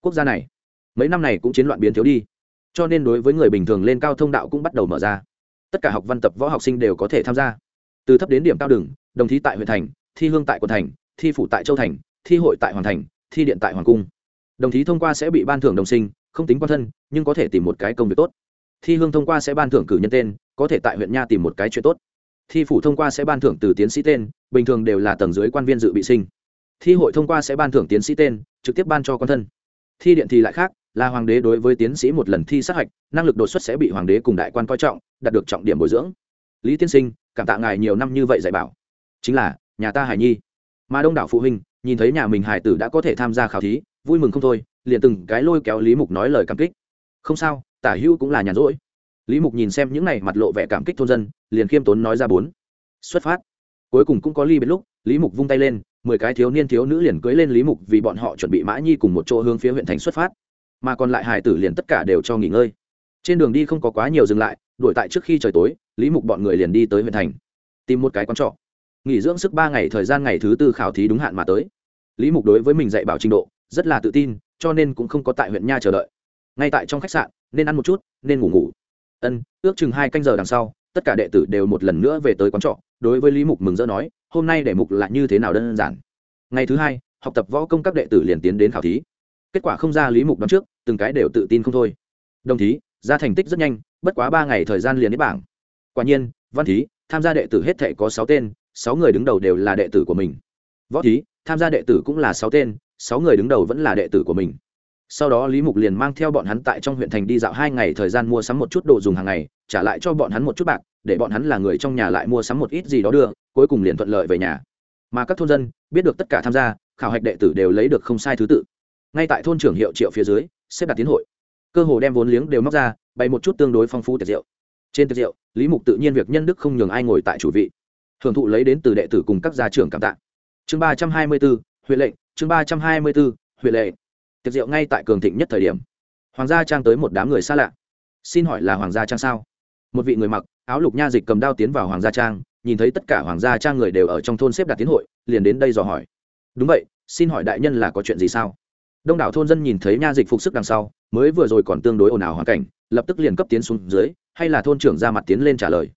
[SPEAKER 1] Quốc gia này, mấy năm này cũng chiến loạn biến thiếu đi. Cho nên đối với người bình thường lên cao thông đạo cũng bắt đầu mở ra. Tất cả học văn tập võ học sinh đều có thể tham gia. Từ thấp đến điểm cao đừng đồng thí tại huyện thành, thi hương tại quận thành, thi phủ tại châu thành, thi hội tại hoàng thành, thi điện tại hoàng cung. Đồng thí thông qua sẽ bị ban thưởng đồng sinh, không tính quan thân, nhưng có thể tìm một cái công việc tốt. Thi hương thông qua sẽ ban thưởng cử nhân tên, có thể tại huyện nha tìm một cái chuyện tốt. Thi phủ thông qua sẽ ban thưởng từ tiến sĩ tên, bình thường đều là tầng dưới quan viên dự bị sinh. Thi hội thông qua sẽ ban thưởng tiến sĩ tên, trực tiếp ban cho quan thân. Thi điện thì lại khác, là hoàng đế đối với tiến sĩ một lần thi sát hạch, năng lực đột xuất sẽ bị hoàng đế cùng đại quan coi trọng, đạt được trọng điểm bồi dưỡng. Lý tiên sinh, cảm tạ ngài nhiều năm như vậy dạy bảo chính là nhà ta hải nhi. Mà đông đảo phụ huynh, nhìn thấy nhà mình hải tử đã có thể tham gia khảo thí, vui mừng không thôi, liền từng cái lôi kéo lý mục nói lời cảm kích. Không sao, tả hữu cũng là nhàn rỗi. Lý mục nhìn xem những này mặt lộ vẻ cảm kích thôn dân, liền khiêm tốn nói ra bốn. Xuất phát. Cuối cùng cũng có ly biệt lúc, lý mục vung tay lên, mười cái thiếu niên thiếu nữ liền cưới lên lý mục vì bọn họ chuẩn bị mã nhi cùng một chỗ hướng phía huyện thành xuất phát. Mà còn lại hải tử liền tất cả đều cho nghỉ ngơi. Trên đường đi không có quá nhiều dừng lại, đuổi tại trước khi trời tối, lý mục bọn người liền đi tới huyện thành, tìm một cái quán trọ nghỉ dưỡng sức ba ngày, thời gian ngày thứ tư khảo thí đúng hạn mà tới. Lý mục đối với mình dạy bảo trình độ rất là tự tin, cho nên cũng không có tại huyện nha chờ đợi. Ngay tại trong khách sạn, nên ăn một chút, nên ngủ ngủ. Ân, ước chừng hai canh giờ đằng sau, tất cả đệ tử đều một lần nữa về tới quán trọ, đối với lý mục mừng rỡ nói, hôm nay để mục là như thế nào đơn giản? Ngày thứ hai, học tập võ công các đệ tử liền tiến đến khảo thí. Kết quả không ra lý mục đón trước, từng cái đều tự tin không thôi. Đồng thí, ra thành tích rất nhanh, bất quá ba ngày thời gian liền đến bảng. Quả nhiên, văn thí, tham gia đệ tử hết thể có sáu tên sáu người đứng đầu đều là đệ tử của mình. Võ thí, tham gia đệ tử cũng là sáu tên, sáu người đứng đầu vẫn là đệ tử của mình. Sau đó lý mục liền mang theo bọn hắn tại trong huyện thành đi dạo hai ngày thời gian mua sắm một chút đồ dùng hàng ngày, trả lại cho bọn hắn một chút bạc, để bọn hắn là người trong nhà lại mua sắm một ít gì đó đưa, cuối cùng liền thuận lợi về nhà. Mà các thôn dân biết được tất cả tham gia, khảo hạch đệ tử đều lấy được không sai thứ tự. Ngay tại thôn trưởng hiệu triệu phía dưới, xếp đặt tiến hội. Cơ hồ đem vốn liếng đều móc ra, bày một chút tương đối phong phú tiệc rượu. Trên tiệc rượu, lý mục tự nhiên việc nhân đức không nhường ai ngồi tại chủ vị hưởng thụ lấy đến từ đệ tử cùng các gia trưởng cảm tạ. Chương ba trăm hai mươi b huệ lệnh, chương ba trăm hai mươi b huệ lệ tiệc rượu ngay tại cường thịnh nhất thời điểm. Hoàng gia trang tới một đám người xa lạ. Xin hỏi là hoàng gia trang sao? Một vị người mặc áo lục nha dịch cầm đao tiến vào hoàng gia trang, nhìn thấy tất cả hoàng gia trang người đều ở trong thôn xếp đặt tiến hội, liền đến đây dò hỏi. Đúng vậy, xin hỏi đại nhân là có chuyện gì sao? Đông đảo thôn dân nhìn thấy nha dịch phục sức đằng sau, mới vừa rồi còn tương đối ồn ào hoàn cảnh, lập tức liền cấp tiến xuống dưới, hay là thôn trưởng ra mặt tiến lên trả lời.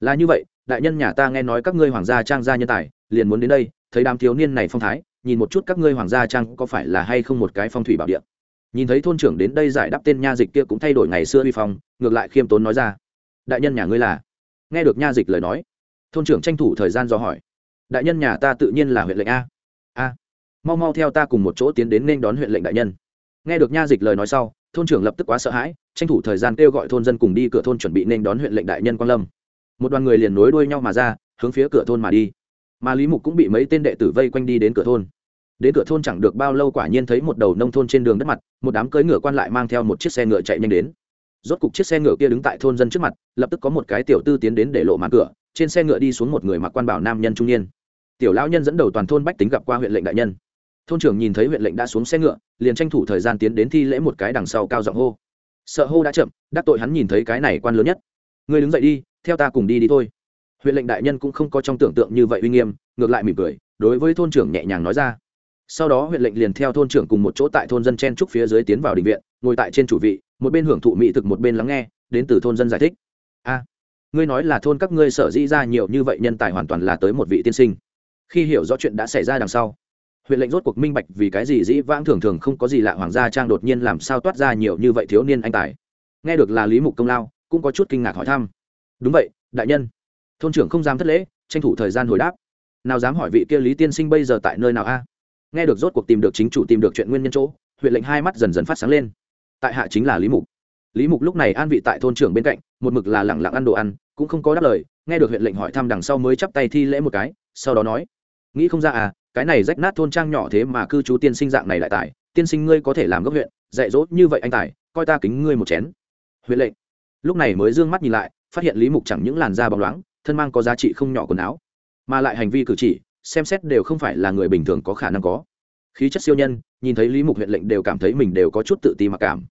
[SPEAKER 1] Là như vậy đại nhân nhà ta nghe nói các ngươi hoàng gia trang gia nhân tài, liền muốn đến đây, thấy đám thiếu niên này phong thái, nhìn một chút các ngươi hoàng gia trang có phải là hay không một cái phong thủy bảo địa. Nhìn thấy thôn trưởng đến đây giải đáp tên nha dịch kia cũng thay đổi ngày xưa uy phong, ngược lại khiêm tốn nói ra. Đại nhân nhà ngươi là? Nghe được nha dịch lời nói, thôn trưởng tranh thủ thời gian do hỏi. Đại nhân nhà ta tự nhiên là huyện lệnh a. A. Mau mau theo ta cùng một chỗ tiến đến nên đón huyện lệnh đại nhân. Nghe được nha dịch lời nói sau, thôn trưởng lập tức quá sợ hãi, tranh thủ thời gian kêu gọi thôn dân cùng đi cửa thôn chuẩn bị nên đón huyện lệnh đại nhân quan lâm một đoàn người liền nối đuôi nhau mà ra, hướng phía cửa thôn mà đi. Mà lý mục cũng bị mấy tên đệ tử vây quanh đi đến cửa thôn. Đến cửa thôn chẳng được bao lâu quả nhiên thấy một đầu nông thôn trên đường đất mặt, một đám cưỡi ngựa quan lại mang theo một chiếc xe ngựa chạy nhanh đến. Rốt cục chiếc xe ngựa kia đứng tại thôn dân trước mặt, lập tức có một cái tiểu tư tiến đến để lộ màn cửa, trên xe ngựa đi xuống một người mặc quan bảo nam nhân trung niên. Tiểu lão nhân dẫn đầu toàn thôn bách tính gặp qua huyện lệnh đại nhân. Thôn trưởng nhìn thấy huyện lệnh đã xuống xe ngựa, liền tranh thủ thời gian tiến đến thi lễ một cái đằng sau cao giọng hô. Sợ hô đã chậm, đắc tội hắn nhìn thấy cái này quan lớn nhất người đứng dậy đi, theo ta cùng đi đi thôi. Huyện lệnh đại nhân cũng không có trong tưởng tượng như vậy uy nghiêm, ngược lại mỉm cười, đối với thôn trưởng nhẹ nhàng nói ra. Sau đó huyện lệnh liền theo thôn trưởng cùng một chỗ tại thôn dân chen trúc phía dưới tiến vào định viện, ngồi tại trên chủ vị, một bên hưởng thụ mỹ thực một bên lắng nghe, đến từ thôn dân giải thích. A, ngươi nói là thôn các ngươi sở dĩ ra nhiều như vậy nhân tài hoàn toàn là tới một vị tiên sinh. Khi hiểu rõ chuyện đã xảy ra đằng sau, huyện lệnh rốt cuộc minh bạch vì cái gì dĩ vãng thường thường không có gì lạ hoàng gia trang đột nhiên làm sao toát ra nhiều như vậy thiếu niên anh tài. Nghe được là lý mục công lao cũng có chút kinh ngạc hỏi thăm. Đúng vậy, đại nhân. Thôn trưởng không dám thất lễ, tranh thủ thời gian hồi đáp. Nào dám hỏi vị kia lý tiên sinh bây giờ tại nơi nào a? Nghe được rốt cuộc tìm được chính chủ tìm được chuyện nguyên nhân chỗ, huyện lệnh hai mắt dần dần phát sáng lên. Tại hạ chính là lý mục. Lý mục lúc này an vị tại thôn trưởng bên cạnh, một mực là lẳng lặng ăn đồ ăn, cũng không có đáp lời, nghe được huyện lệnh hỏi thăm đằng sau mới chắp tay thi lễ một cái, sau đó nói, nghĩ không ra à cái này rách nát thôn trang nhỏ thế mà cư trú tiên sinh dạng này lại tài tiên sinh ngươi có thể làm gốc huyện, dạy dỗ như vậy anh tài, coi ta kính ngươi một chén. Huyện lệnh lúc này mới d ư ơ n g mắt nhìn lại, phát hiện lý mục chẳng những làn da bóng loáng, thân mang có giá trị không nhỏ quần áo, mà lại hành vi cử chỉ, xem xét đều không phải là người bình thường có khả năng có. Khí chất siêu nhân, nhìn thấy lý mục huyện lệnh đều cảm thấy mình đều có chút tự ti mặc cảm.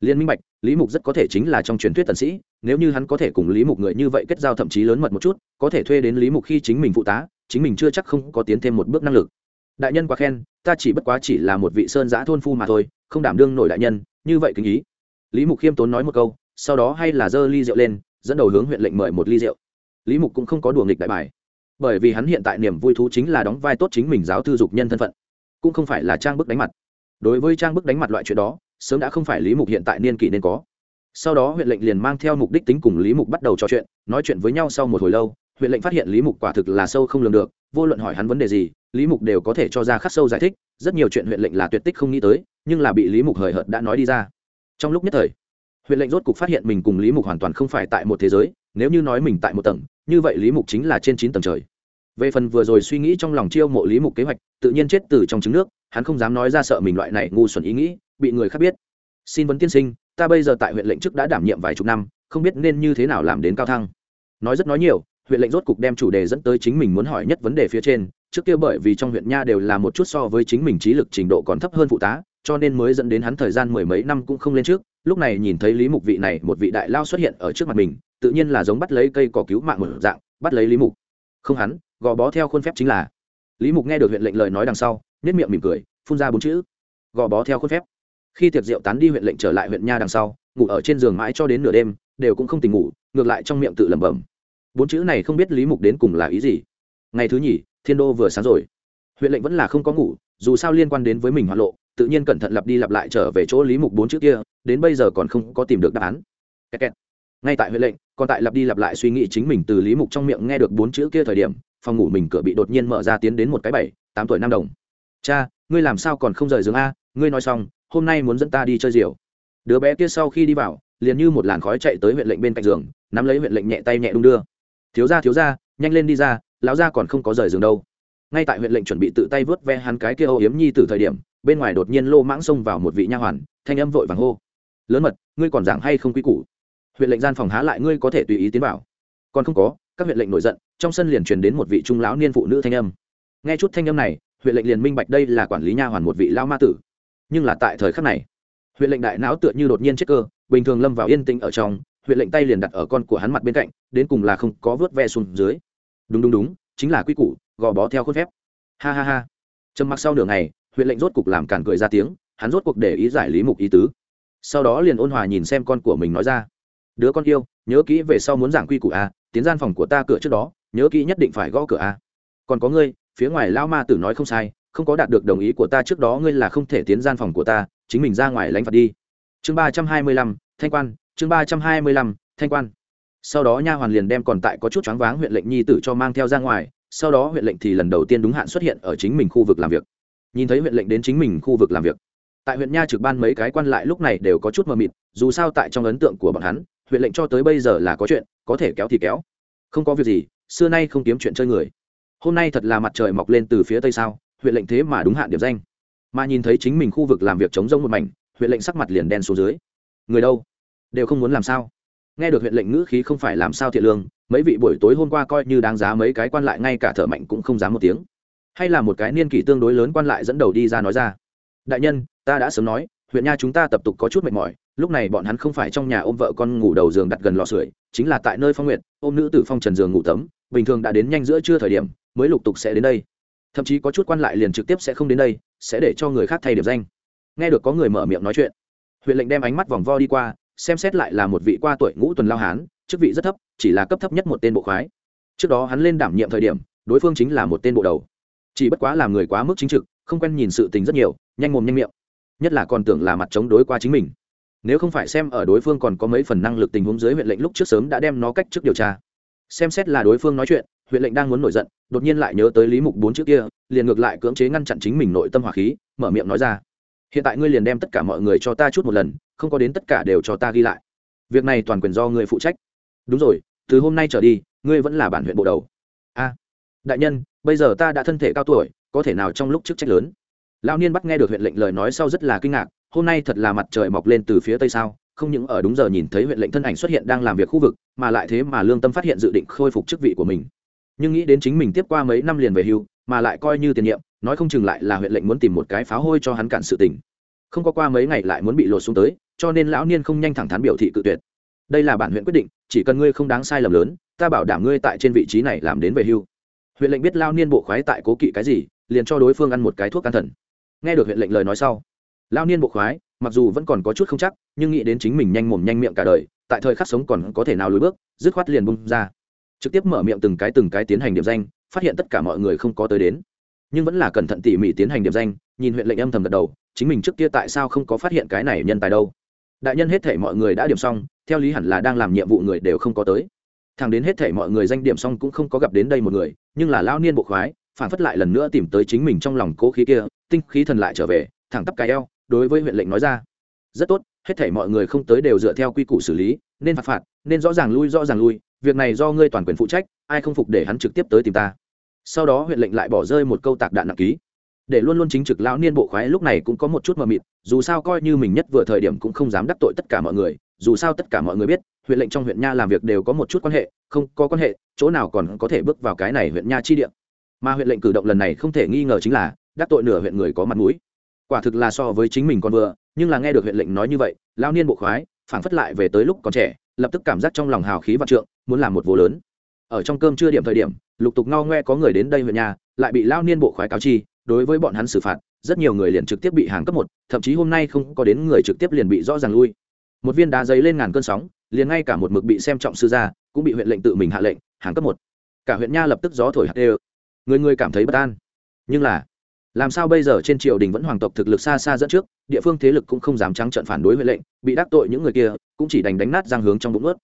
[SPEAKER 1] Liên minh bạch, lý mục rất có thể chính là trong truyền thuyết tần sĩ, nếu như hắn có thể cùng lý mục người như vậy kết giao thậm chí lớn mật một chút, có thể thuê đến lý mục khi chính mình phụ tá, chính mình chưa chắc không có tiến thêm một bước năng lực. Đại nhân quá khen, ta chỉ bất quá chỉ là một vị sơn giã thôn phu mà thôi, không đảm đương nổi đại nhân, như vậy kính ý. Lý mục khiêm tốn nói một câu sau đó hay là giơ ly rượu lên, dẫn đầu hướng huyện lệnh mời một ly rượu. Lý mục cũng không có đùa nghịch đại bài, bởi vì hắn hiện tại niềm vui thú chính là đóng vai tốt chính mình giáo thư dục nhân thân phận, cũng không phải là trang bức đánh mặt. Đối với trang bức đánh mặt loại chuyện đó, sớm đã không phải lý mục hiện tại niên kỷ nên có. Sau đó huyện lệnh liền mang theo mục đích tính cùng lý mục bắt đầu trò chuyện, nói chuyện với nhau sau một hồi lâu, huyện lệnh phát hiện lý mục quả thực là sâu không lường được, vô luận hỏi hắn vấn đề gì, lý mục đều có thể cho ra khắc sâu giải thích, rất nhiều chuyện huyện lệnh là tuyệt tích không nghĩ tới, nhưng là bị lý mục hời hợt đã nói đi ra. Trong lúc nhất thời huyện lệnh rốt cục phát hiện mình cùng lý mục hoàn toàn không phải tại một thế giới, nếu như nói mình tại một tầng, như vậy lý mục chính là trên chín tầng trời. Về phần vừa rồi suy nghĩ trong lòng chiêu mộ lý mục kế hoạch, tự nhiên chết từ trong trứng nước, hắn không dám nói ra sợ mình loại này ngu xuẩn ý nghĩ, bị người khác biết. Xin vấn tiên sinh, ta bây giờ tại huyện lệnh chức đã đảm nhiệm vài chục năm, không biết nên như thế nào làm đến cao thăng. Nói rất nói nhiều, huyện lệnh rốt cục đem chủ đề dẫn tới chính mình muốn hỏi nhất vấn đề phía trên, trước kia bởi vì trong huyện nha đều là một chút so với chính mình trí lực trình độ còn thấp hơn phụ tá, cho nên mới dẫn đến hắn thời gian mười mấy năm cũng không lên trước lúc này nhìn thấy lý mục vị này, một vị đại lao xuất hiện ở trước mặt mình, tự nhiên là giống bắt lấy cây cỏ cứu mạng một dạng, bắt lấy lý mục. Không hắn, gò bó theo khuôn phép chính là. Lý mục nghe được huyện lệnh lời nói đằng sau nhất miệng mỉm cười, phun ra bốn chữ. Gò bó theo khuôn phép. Khi tiệc rượu tán đi huyện lệnh trở lại huyện nha đằng sau, ngủ ở trên giường mãi cho đến nửa đêm, đều cũng không tỉnh ngủ, ngược lại trong miệng tự lẩm bẩm. Bốn chữ này không biết lý mục đến cùng là ý gì. Ngày thứ nhì, thiên đô vừa sáng rồi. Huyện lệnh vẫn là không có ngủ, dù sao liên quan đến với mình hoạn lộ, tự nhiên cẩn thận lặp đi lặp lại trở về chỗ lý mục bốn chữ kia đến bây giờ còn không có tìm được đáp án. Kẹt kẹt. ngay tại huyện lệnh, còn tại lặp đi lặp lại suy nghĩ chính mình từ lý mục trong miệng nghe được bốn chữ kia thời điểm, phòng ngủ mình cửa bị đột nhiên mở ra tiến đến một cái bảy, tám tuổi nam đồng. Cha, ngươi làm sao còn không rời giường a? Ngươi nói xong, hôm nay muốn dẫn ta đi chơi diều đứa bé kia sau khi đi vào, liền như một làn khói chạy tới huyện lệnh bên cạnh giường, nắm lấy huyện lệnh nhẹ tay nhẹ đung đưa. Thiếu ra thiếu ra nhanh lên đi ra, lão ra còn không có rời giường đâu. Ngay tại huyện lệnh chuẩn bị tự tay vớt ve hắn cái kia ô yếm nhi từ thời điểm, bên ngoài đột nhiên lô mãng xông vào một vị nha hoàn, thanh âm vội vàng hô lớn mật, ngươi còn giảng hay không quy củ? Huyện lệnh gian phòng há lại ngươi có thể tùy ý tiến vào? Còn không có, các huyện lệnh nổi giận, trong sân liền truyền đến một vị trung lão niên phụ nữ thanh âm. Nghe chút thanh âm này, huyện lệnh liền minh bạch đây là quản lý nha hoàn một vị lao ma tử. Nhưng là tại thời khắc này, huyện lệnh đại não tựa như đột nhiên chết cơ, bình thường lâm vào yên tĩnh ở trong, huyện lệnh tay liền đặt ở con của hắn mặt bên cạnh, đến cùng là không có vớt ve xuống dưới. Đúng đúng đúng, chính là quy củ, gò bó theo khuôn phép. Ha ha ha. Trầm mặc sau nửa ngày, huyện lệnh rốt cục làm cản cười ra tiếng, hắn rốt cuộc để ý giải lý mục ý tứ sau đó liền ôn hòa nhìn xem con của mình nói ra. Đứa con yêu, nhớ kỹ về sau muốn giảng quy củ a, tiến gian phòng của ta cửa trước đó, nhớ kỹ nhất định phải gõ cửa a. Còn có ngươi, phía ngoài lao ma tử nói không sai, không có đạt được đồng ý của ta trước đó ngươi là không thể tiến gian phòng của ta, chính mình ra ngoài lánh phạt đi. Chương ba trăm hai mươi lăm, thanh quan, chương ba trăm hai mươi lăm, thanh quan. Sau đó nha hoàn liền đem còn tại có chút choáng váng huyện lệnh nhi tử cho mang theo ra ngoài, sau đó huyện lệnh thì lần đầu tiên đúng hạn xuất hiện ở chính mình khu vực làm việc. Nhìn thấy huyện lệnh đến chính mình khu vực làm việc tại huyện nha trực ban mấy cái quan lại lúc này đều có chút mờ mịt, dù sao tại trong ấn tượng của bọn hắn, huyện lệnh cho tới bây giờ là có chuyện, có thể kéo thì kéo. Không có việc gì, xưa nay không kiếm chuyện chơi người. Hôm nay thật là mặt trời mọc lên từ phía tây sao, huyện lệnh thế mà đúng hạn điểm danh. Mà nhìn thấy chính mình khu vực làm việc chống rông một mảnh, huyện lệnh sắc mặt liền đen xuống dưới. Người đâu? Đều không muốn làm sao? Nghe được huyện lệnh ngữ khí không phải làm sao thiện lương, mấy vị buổi tối hôm qua coi như đáng giá mấy cái quan lại ngay cả thợ mạnh cũng không dám một tiếng. Hay là một cái niên kỷ tương đối lớn quan lại dẫn đầu đi ra nói ra. Đại nhân ta đã sớm nói, huyện nha chúng ta tập tục có chút mệt mỏi, lúc này bọn hắn không phải trong nhà ôm vợ con ngủ đầu giường đặt gần lò sưởi, chính là tại nơi phong nguyện, ôm nữ tử phong trần giường ngủ tấm, bình thường đã đến nhanh giữa trưa thời điểm, mới lục tục sẽ đến đây. Thậm chí có chút quan lại liền trực tiếp sẽ không đến đây, sẽ để cho người khác thay điểm danh. Nghe được có người mở miệng nói chuyện, huyện lệnh đem ánh mắt vòng vo đi qua, xem xét lại là một vị qua tuổi ngũ tuần lao hán, chức vị rất thấp, chỉ là cấp thấp nhất một tên bộ khoái. Trước đó hắn lên đảm nhiệm thời điểm, đối phương chính là một tên bộ đầu. Chỉ bất quá làm người quá mức chính trực, không quen nhìn sự tình rất nhiều, nhanh mồm nhanh miệng nhất là còn tưởng là mặt chống đối qua chính mình. Nếu không phải xem ở đối phương còn có mấy phần năng lực tình huống dưới huyện lệnh lúc trước sớm đã đem nó cách trước điều tra. Xem xét là đối phương nói chuyện, huyện lệnh đang muốn nổi giận, đột nhiên lại nhớ tới lý mục bốn chữ kia, liền ngược lại cưỡng chế ngăn chặn chính mình nội tâm hỏa khí, mở miệng nói ra. Hiện tại ngươi liền đem tất cả mọi người cho ta chút một lần, không có đến tất cả đều cho ta ghi lại. Việc này toàn quyền do ngươi phụ trách. Đúng rồi, từ hôm nay trở đi, ngươi vẫn là bản huyện bộ đầu. A, đại nhân, bây giờ ta đã thân thể cao tuổi, có thể nào trong lúc chức trách lớn? Lão niên bắt nghe được huyện lệnh lời nói sau rất là kinh ngạc, hôm nay thật là mặt trời mọc lên từ phía tây sao, không những ở đúng giờ nhìn thấy huyện lệnh thân ảnh xuất hiện đang làm việc khu vực, mà lại thế mà lương tâm phát hiện dự định khôi phục chức vị của mình. Nhưng nghĩ đến chính mình tiếp qua mấy năm liền về hưu, mà lại coi như tiền nhiệm, nói không chừng lại là huyện lệnh muốn tìm một cái pháo hôi cho hắn cản sự tình. Không có qua mấy ngày lại muốn bị lột xuống tới, cho nên lão niên không nhanh thẳng thắn biểu thị cự tuyệt. Đây là bản huyện quyết định, chỉ cần ngươi không đáng sai lầm lớn, ta bảo đảm ngươi tại trên vị trí này làm đến về hưu. Huyện lệnh biết lao niên bộ khoái tại cố kỵ cái gì, liền cho đối phương ăn một cái thuốc an thần nghe được huyện lệnh lời nói sau lao niên bộ khoái, mặc dù vẫn còn có chút không chắc, nhưng nghĩ đến chính mình nhanh mồm nhanh miệng cả đời, tại thời khắc sống còn có thể nào lùi bước, dứt khoát liền bung ra. Trực tiếp mở miệng từng cái từng cái tiến hành điểm danh, phát hiện tất cả mọi người không có tới đến. Nhưng vẫn là cẩn thận tỉ mỉ tiến hành điểm danh, nhìn huyện lệnh âm thầm gật đầu, chính mình trước kia tại sao không có phát hiện cái này nhân tài đâu. Đại nhân hết thể mọi người đã điểm xong, theo lý hẳn là đang làm nhiệm vụ người đều không có tới. Thằng đến hết thể mọi người danh điểm xong cũng không có gặp đến đây một người, nhưng là lao niên bộ khoái, phản phất lại lần nữa tìm tới chính mình trong lòng cố khí kia tinh khí thần lại trở về, thẳng tắp cái eo, đối với huyện lệnh nói ra. Rất tốt, hết thể mọi người không tới đều dựa theo quy củ xử lý, nên phạt phạt, nên rõ ràng lui, rõ ràng lui, việc này do ngươi toàn quyền phụ trách, ai không phục để hắn trực tiếp tới tìm ta. Sau đó huyện lệnh lại bỏ rơi một câu tạc đạn nặng ký. Để luôn luôn chính trực lão niên bộ khoái lúc này cũng có một chút mờ mịt, dù sao coi như mình nhất vừa thời điểm cũng không dám đắc tội tất cả mọi người, dù sao tất cả mọi người biết, huyện lệnh trong huyện nha làm việc đều có một chút quan hệ, không có quan hệ, chỗ nào còn có thể bước vào cái này huyện nha chi địa. Mà huyện lệnh cử động lần này không thể nghi ngờ chính là đắc tội nửa huyện người có mặt mũi. Quả thực là so với chính mình còn vừa, nhưng là nghe được huyện lệnh nói như vậy lao niên bộ khoái, phảng phất lại về tới lúc còn trẻ, lập tức cảm giác trong lòng hào khí và trượng, muốn làm một vô lớn. Ở trong cơm chưa điểm thời điểm, lục tục ngao ngoe có người đến đây huyện nhà, lại bị lao niên bộ khoái cáo chi, đối với bọn hắn xử phạt, rất nhiều người liền trực tiếp bị hàng cấp một, thậm chí hôm nay không có đến người trực tiếp liền bị rõ ràng lui. Một viên đá giấy lên ngàn cơn sóng, liền ngay cả một mực bị xem trọng sư gia, cũng bị huyện lệnh tự mình hạ lệnh, hàng cấp một. Cả huyện nha lập tức gió thổi hạt đều. Người người cảm thấy bất an. Nhưng là làm sao bây giờ trên triều đình vẫn hoàng tộc thực lực xa xa dẫn trước, địa phương thế lực cũng không dám trắng trận phản đối huệ lệnh, bị đắc tội những người kia, cũng chỉ đành đánh nát giang hướng trong bụng ướt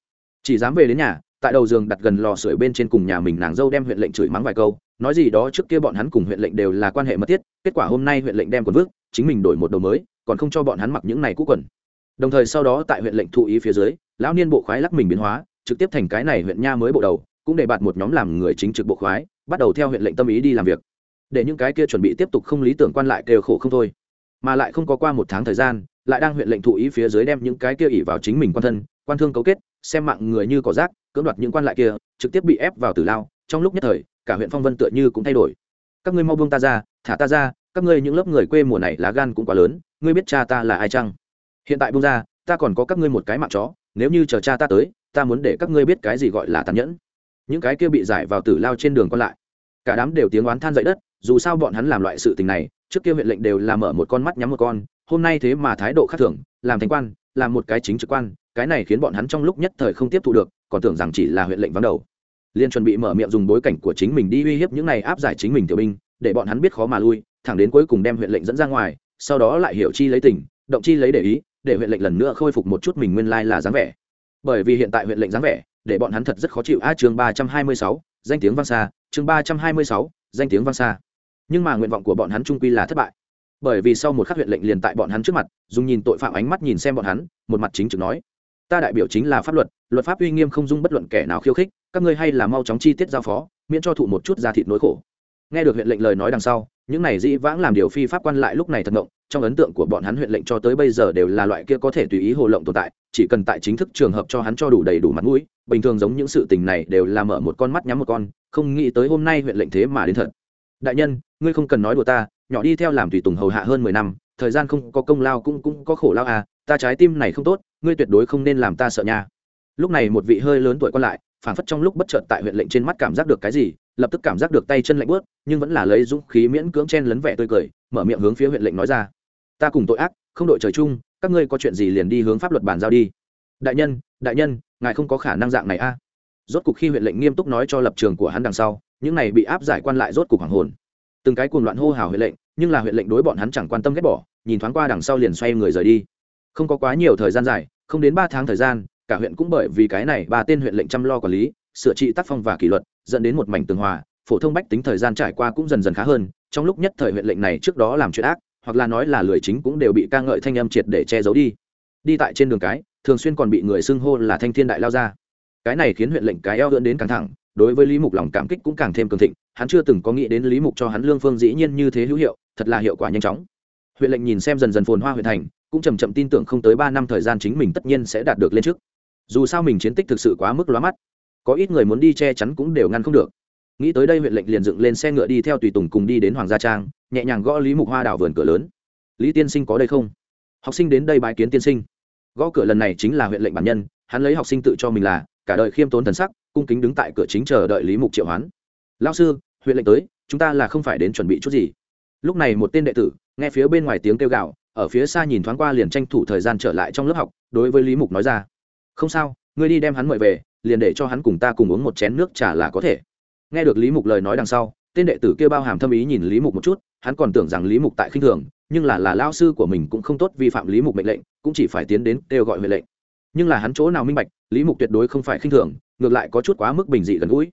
[SPEAKER 1] chỉ dám về đến nhà, tại đầu giường đặt gần lò sưởi bên trên cùng nhà mình nàng dâu đem huyện lệnh chửi mắng vài câu, nói gì đó trước kia bọn hắn cùng huyện lệnh đều là quan hệ mật thiết, kết quả hôm nay huyện lệnh đem quần vước chính mình đổi một đầu mới, còn không cho bọn hắn mặc những này cũ quần. Đồng thời sau đó tại huyện lệnh thụ ý phía dưới, lão niên bộ khoái lắc mình biến hóa, trực tiếp thành cái này huyện nha mới bộ đầu, cũng để bạt một nhóm làm người chính trực bộ khoái, bắt đầu theo huyện lệnh tâm ý đi làm việc để những cái kia chuẩn bị tiếp tục không lý tưởng quan lại đều khổ không thôi. Mà lại không có qua một tháng thời gian, lại đang huyện lệnh thụ ý phía dưới đem những cái kia ỉ vào chính mình quan thân, quan thương cấu kết, xem mạng người như cỏ rác, cưỡng đoạt những quan lại kia, trực tiếp bị ép vào tử lao. Trong lúc nhất thời, cả huyện phong vân tựa như cũng thay đổi. Các ngươi mau buông ta ra, thả ta ra, các ngươi những lớp người quê mùa này lá gan cũng quá lớn, ngươi biết cha ta là ai chăng? Hiện tại buông ra, ta còn có các ngươi một cái mạng chó, nếu như chờ cha ta tới, ta muốn để các ngươi biết cái gì gọi là tàn nhẫn. Những cái kia bị giải vào tử lao trên đường còn lại, cả đám đều tiếng oán than dậy đất dù sao bọn hắn làm loại sự tình này, trước kia huyện lệnh đều làm mở một con mắt nhắm một con, hôm nay thế mà thái độ khác thường, làm thành quan, làm một cái chính trực quan, cái này khiến bọn hắn trong lúc nhất thời không tiếp thu được, còn tưởng rằng chỉ là huyện lệnh vắng đầu. Liên chuẩn bị mở miệng dùng bối cảnh của chính mình đi uy hiếp những này áp giải chính mình tiểu binh, để bọn hắn biết khó mà lui, thẳng đến cuối cùng đem huyện lệnh dẫn ra ngoài, sau đó lại hiểu chi lấy tình, động chi lấy để ý, để huyện lệnh lần nữa khôi phục một chút mình nguyên lai là dáng vẻ. Bởi vì hiện tại huyện lệnh dáng vẻ, để bọn hắn thật rất khó chịu. A chương ba trăm hai mươi sáu, danh tiếng vang xa, chương ba trăm hai mươi sáu, danh tiếng vang xa nhưng mà nguyện vọng của bọn hắn trung quy là thất bại. Bởi vì sau một khắc huyện lệnh liền tại bọn hắn trước mặt, dùng nhìn tội phạm ánh mắt nhìn xem bọn hắn, một mặt chính trực nói, ta đại biểu chính là pháp luật luật pháp uy nghiêm không dung bất luận kẻ nào khiêu khích, các ngươi hay là mau chóng chi tiết giao phó, miễn cho thụ một chút ra thịt nỗi khổ. Nghe được huyện lệnh lời nói đằng sau, những này dĩ vãng làm điều phi pháp quan lại lúc này thật ngộng, trong ấn tượng của bọn hắn huyện lệnh cho tới bây giờ đều là loại kia có thể tùy ý hồ lộng tồn tại, chỉ cần tại chính thức trường hợp cho hắn cho đủ đầy đủ mặt mũi, bình thường giống những sự tình này đều là mở một con mắt nhắm một con, không nghĩ tới hôm nay huyện lệnh thế mà đến thật. Đại nhân ngươi không cần nói đùa ta, nhỏ đi theo làm tùy tùng hầu hạ hơn mười năm, thời gian không có công lao cũng cũng có khổ lao à ta trái tim này không tốt, ngươi tuyệt đối không nên làm ta sợ nha. Lúc này một vị hơi lớn tuổi còn lại phản phất trong lúc bất chợt tại huyện lệnh trên mắt cảm giác được cái gì, lập tức cảm giác được tay chân lạnh bớt nhưng vẫn là lấy dũng khí miễn cưỡng chen lấn vẻ tươi cười, mở miệng hướng phía huyện lệnh nói ra. Ta cùng tội ác, không đội trời chung, các ngươi có chuyện gì liền đi hướng pháp luật bàn giao đi. Đại nhân đại nhân, ngài không có khả năng dạng này a. Rốt cục khi huyện lệnh nghiêm túc nói cho lập trường của hắn đằng sau, những này bị áp giải quan lại rốt cục hoàng hồn từng cái cuồng loạn hô hào huyện lệnh, nhưng là huyện lệnh đối bọn hắn chẳng quan tâm ghét bỏ, nhìn thoáng qua đằng sau liền xoay người rời đi. Không có quá nhiều thời gian dài, không đến ba tháng thời gian, cả huyện cũng bởi vì cái này ba tên huyện lệnh chăm lo quản lý, sửa trị tác phong và kỷ luật, dẫn đến một mảnh tường hòa, phổ thông bách tính thời gian trải qua cũng dần dần khá hơn, trong lúc nhất thời huyện lệnh này trước đó làm chuyện ác, hoặc là nói là lười chính cũng đều bị ca ngợi thanh âm triệt để che giấu đi. Đi tại trên đường cái, thường xuyên còn bị người xưng hô là thanh thiên đại lao ra. Cái này khiến huyện lệnh cái eo lưỡn đến căng thẳng đối với lý mục lòng cảm kích cũng càng thêm cường thịnh, hắn chưa từng có nghĩ đến lý mục cho hắn lương phương dĩ nhiên như thế hữu hiệu, thật là hiệu quả nhanh chóng. Huyện lệnh nhìn xem dần dần phồn hoa huyện thành, cũng chầm chậm tin tưởng không tới ba năm thời gian chính mình tất nhiên sẽ đạt được lên trước. Dù sao mình chiến tích thực sự quá mức lóa mắt, có ít người muốn đi che chắn cũng đều ngăn không được. Nghĩ tới đây huyện lệnh liền dựng lên xe ngựa đi theo tùy tùng cùng đi đến hoàng gia trang, nhẹ nhàng gõ lý mục hoa đảo vườn cửa lớn. Lý tiên sinh có đây không? Học sinh đến đây bái kiến tiên sinh. Gõ cửa lần này chính là huyện lệnh bản nhân, hắn lấy học sinh tự cho mình là cả đời khiêm tốn thần sắc, cung kính đứng tại cửa chính chờ đợi lý mục triệu hoán. Lao sư, huyện lệnh tới, chúng ta là không phải đến chuẩn bị chút gì. Lúc này một tên đệ tử, nghe phía bên ngoài tiếng kêu gạo ở phía xa nhìn thoáng qua liền tranh thủ thời gian trở lại trong lớp học, đối với lý mục nói ra, không sao, ngươi đi đem hắn mời về, liền để cho hắn cùng ta cùng uống một chén nước trà là có thể. Nghe được lý mục lời nói đằng sau, tên đệ tử kia bao hàm thâm ý nhìn lý mục một chút, hắn còn tưởng rằng lý mục tại khinh thường, nhưng là là lao sư của mình cũng không tốt vi phạm lý mục mệnh lệnh, cũng chỉ phải tiến đến kêu gọi mệnh lệnh nhưng là hắn chỗ nào minh bạch, lý mục tuyệt đối không phải khinh thường, ngược lại có chút quá mức bình dị gần gũi.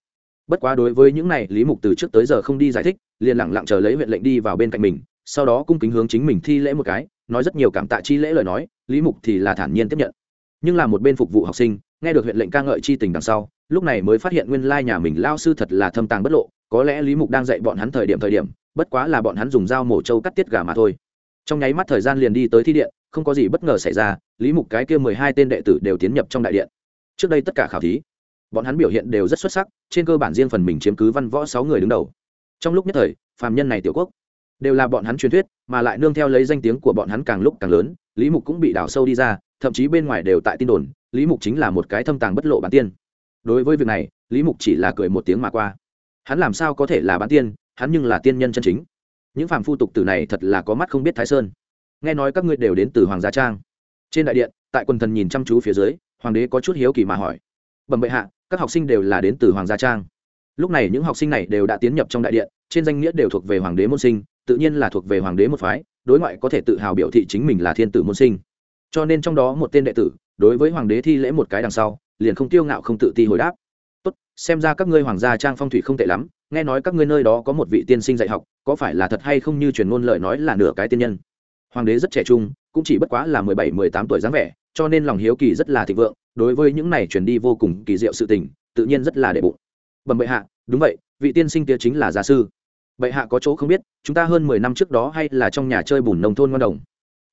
[SPEAKER 1] Bất quá đối với những này, lý mục từ trước tới giờ không đi giải thích, liền lẳng lặng chờ lấy huyện lệnh đi vào bên cạnh mình, sau đó cung kính hướng chính mình thi lễ một cái, nói rất nhiều cảm tạ chi lễ lời nói, lý mục thì là thản nhiên tiếp nhận. Nhưng là một bên phục vụ học sinh, nghe được huyện lệnh ca ngợi chi tình đằng sau, lúc này mới phát hiện nguyên lai nhà mình lao sư thật là thâm tàng bất lộ, có lẽ lý mục đang dạy bọn hắn thời điểm thời điểm, bất quá là bọn hắn dùng dao mổ trâu cắt tiết gà mà thôi trong nháy mắt thời gian liền đi tới thi điện, không có gì bất ngờ xảy ra, lý mục cái kia mười hai tên đệ tử đều tiến nhập trong đại điện. Trước đây tất cả khảo thí, bọn hắn biểu hiện đều rất xuất sắc, trên cơ bản riêng phần mình chiếm cứ văn võ sáu người đứng đầu. Trong lúc nhất thời, phàm nhân này tiểu quốc đều là bọn hắn truyền thuyết, mà lại nương theo lấy danh tiếng của bọn hắn càng lúc càng lớn, lý mục cũng bị đào sâu đi ra, thậm chí bên ngoài đều tại tin đồn, lý mục chính là một cái thâm tàng bất lộ bản tiên. Đối với việc này, lý mục chỉ là cười một tiếng mà qua. Hắn làm sao có thể là bản tiên, hắn nhưng là tiên nhân chân chính những phàm phu tục tử này thật là có mắt không biết thái sơn. Nghe nói các ngươi đều đến từ hoàng gia trang. Trên đại điện, tại quần thần nhìn chăm chú phía dưới, hoàng đế có chút hiếu kỳ mà hỏi. Bẩm bệ hạ, các học sinh đều là đến từ hoàng gia trang. Lúc này những học sinh này đều đã tiến nhập trong đại điện, trên danh nghĩa đều thuộc về hoàng đế môn sinh, tự nhiên là thuộc về hoàng đế một phái, đối ngoại có thể tự hào biểu thị chính mình là thiên tử môn sinh. Cho nên trong đó một tên đệ tử, đối với hoàng đế thi lễ một cái đằng sau, liền không tiêu ngạo không tự ti hồi đáp xem ra các ngươi hoàng gia trang phong thủy không tệ lắm, nghe nói các ngươi nơi đó có một vị tiên sinh dạy học, có phải là thật hay không như truyền ngôn lời nói là nửa cái tiên nhân? Hoàng đế rất trẻ trung, cũng chỉ bất quá là mười bảy, mười tám tuổi dáng vẻ, cho nên lòng hiếu kỳ rất là thịnh vượng, đối với những này truyền đi vô cùng kỳ diệu sự tình, tự nhiên rất là đệ bụng. Bẩm bệ hạ, đúng vậy, vị tiên sinh kia chính là gia sư. Bệ hạ có chỗ không biết, chúng ta hơn mười năm trước đó hay là trong nhà chơi bùn nông thôn ngon đồng.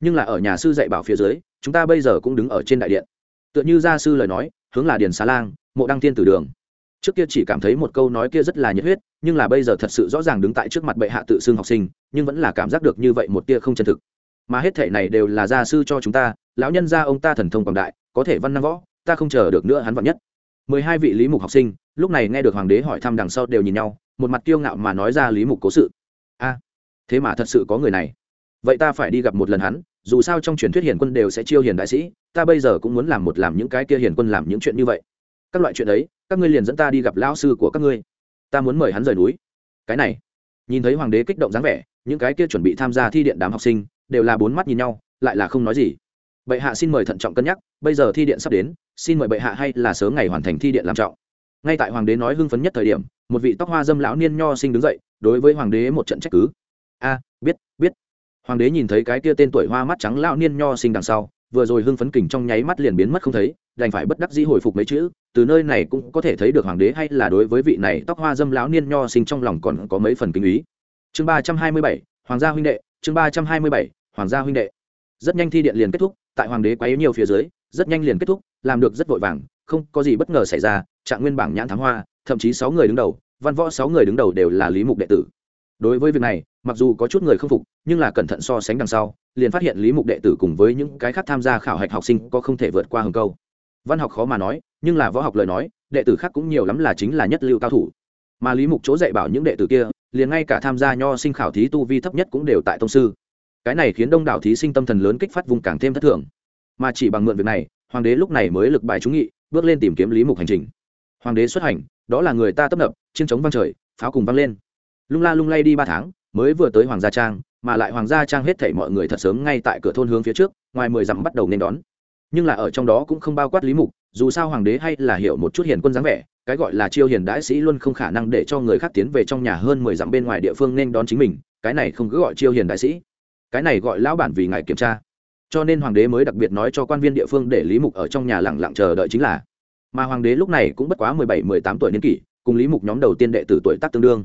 [SPEAKER 1] Nhưng là ở nhà sư dạy bảo phía dưới, chúng ta bây giờ cũng đứng ở trên đại điện. Tựa như gia sư lời nói, hướng là điền xá lang, mộ đăng tiên tử đường trước kia chỉ cảm thấy một câu nói kia rất là nhiệt huyết, nhưng là bây giờ thật sự rõ ràng đứng tại trước mặt bệ hạ tự xưng học sinh, nhưng vẫn là cảm giác được như vậy một tia không chân thực. Mà hết thể này đều là gia sư cho chúng ta, lão nhân gia ông ta thần thông quảng đại, có thể văn năng võ, ta không chờ được nữa hắn vạn nhất. Mười hai vị lý mục học sinh, lúc này nghe được hoàng đế hỏi thăm đằng sau đều nhìn nhau, một mặt kiêu ngạo mà nói ra lý mục cố sự. A, thế mà thật sự có người này. Vậy ta phải đi gặp một lần hắn, dù sao trong truyền thuyết hiền quân đều sẽ chiêu hiền đại sĩ, ta bây giờ cũng muốn làm một làm những cái kia hiền quân làm những chuyện như vậy các loại chuyện ấy, các ngươi liền dẫn ta đi gặp lão sư của các ngươi. Ta muốn mời hắn rời núi. Cái này, nhìn thấy hoàng đế kích động dáng vẻ, những cái kia chuẩn bị tham gia thi điện đám học sinh, đều là bốn mắt nhìn nhau, lại là không nói gì. Bệ hạ xin mời thận trọng cân nhắc, bây giờ thi điện sắp đến, xin mời bệ hạ hay là sớm ngày hoàn thành thi điện làm trọng. Ngay tại hoàng đế nói hưng phấn nhất thời điểm, một vị tóc hoa dâm lão niên nho sinh đứng dậy, đối với hoàng đế một trận trách cứ. A, biết biết. Hoàng đế nhìn thấy cái kia tên tuổi hoa mắt trắng lão niên nho sinh đằng sau, vừa rồi hưng phấn kình trong nháy mắt liền biến mất không thấy đành phải bất đắc dĩ hồi phục mấy chữ, từ nơi này cũng có thể thấy được hoàng đế hay là đối với vị này tóc hoa dâm lão niên nho sinh trong lòng còn có mấy phần kinh ý. Chương ba trăm hai mươi bảy, hoàng gia huynh đệ, chương ba trăm hai mươi bảy, hoàng gia huynh đệ. Rất nhanh thi điện liền kết thúc, tại hoàng đế quá yếu nhiều phía dưới, rất nhanh liền kết thúc, làm được rất vội vàng, không có gì bất ngờ xảy ra, trạng nguyên bảng nhãn thám hoa, thậm chí sáu người đứng đầu, văn võ sáu người đứng đầu đều là lý mục đệ tử. Đối với việc này, mặc dù có chút người không phục, nhưng là cẩn thận so sánh đằng sau, liền phát hiện lý mục đệ tử cùng với những cái khác tham gia khảo hạch học sinh có không thể vượt qua hừng câu văn học khó mà nói, nhưng là võ học lời nói, đệ tử khác cũng nhiều lắm là chính là nhất lưu cao thủ. Mà lý mục chỗ dạy bảo những đệ tử kia, liền ngay cả tham gia nho sinh khảo thí tu vi thấp nhất cũng đều tại tông sư. Cái này khiến đông đảo thí sinh tâm thần lớn kích phát vùng càng thêm thất thường. Mà chỉ bằng mượn việc này, hoàng đế lúc này mới lực bài trúng nghị, bước lên tìm kiếm lý mục hành trình. Hoàng đế xuất hành, đó là người ta tấp nập chiến chống văng trời, pháo cùng văng lên. Lung la lung lay đi ba tháng, mới vừa tới hoàng gia trang, mà lại hoàng gia trang hết thảy mọi người thật sớm ngay tại cửa thôn hướng phía trước, ngoài mười dặm bắt đầu nên đón nhưng là ở trong đó cũng không bao quát lý mục, dù sao hoàng đế hay là hiểu một chút hiền quân dáng vẻ, cái gọi là chiêu hiền đại sĩ luôn không khả năng để cho người khác tiến về trong nhà hơn mười dặm bên ngoài địa phương nên đón chính mình, cái này không cứ gọi chiêu hiền đại sĩ. Cái này gọi lão bản vì ngài kiểm tra. Cho nên hoàng đế mới đặc biệt nói cho quan viên địa phương để lý mục ở trong nhà lẳng lặng chờ đợi chính là. Mà hoàng đế lúc này cũng bất quá mười bảy, mười tám tuổi niên kỷ, cùng lý mục nhóm đầu tiên đệ tử tuổi tác tương đương.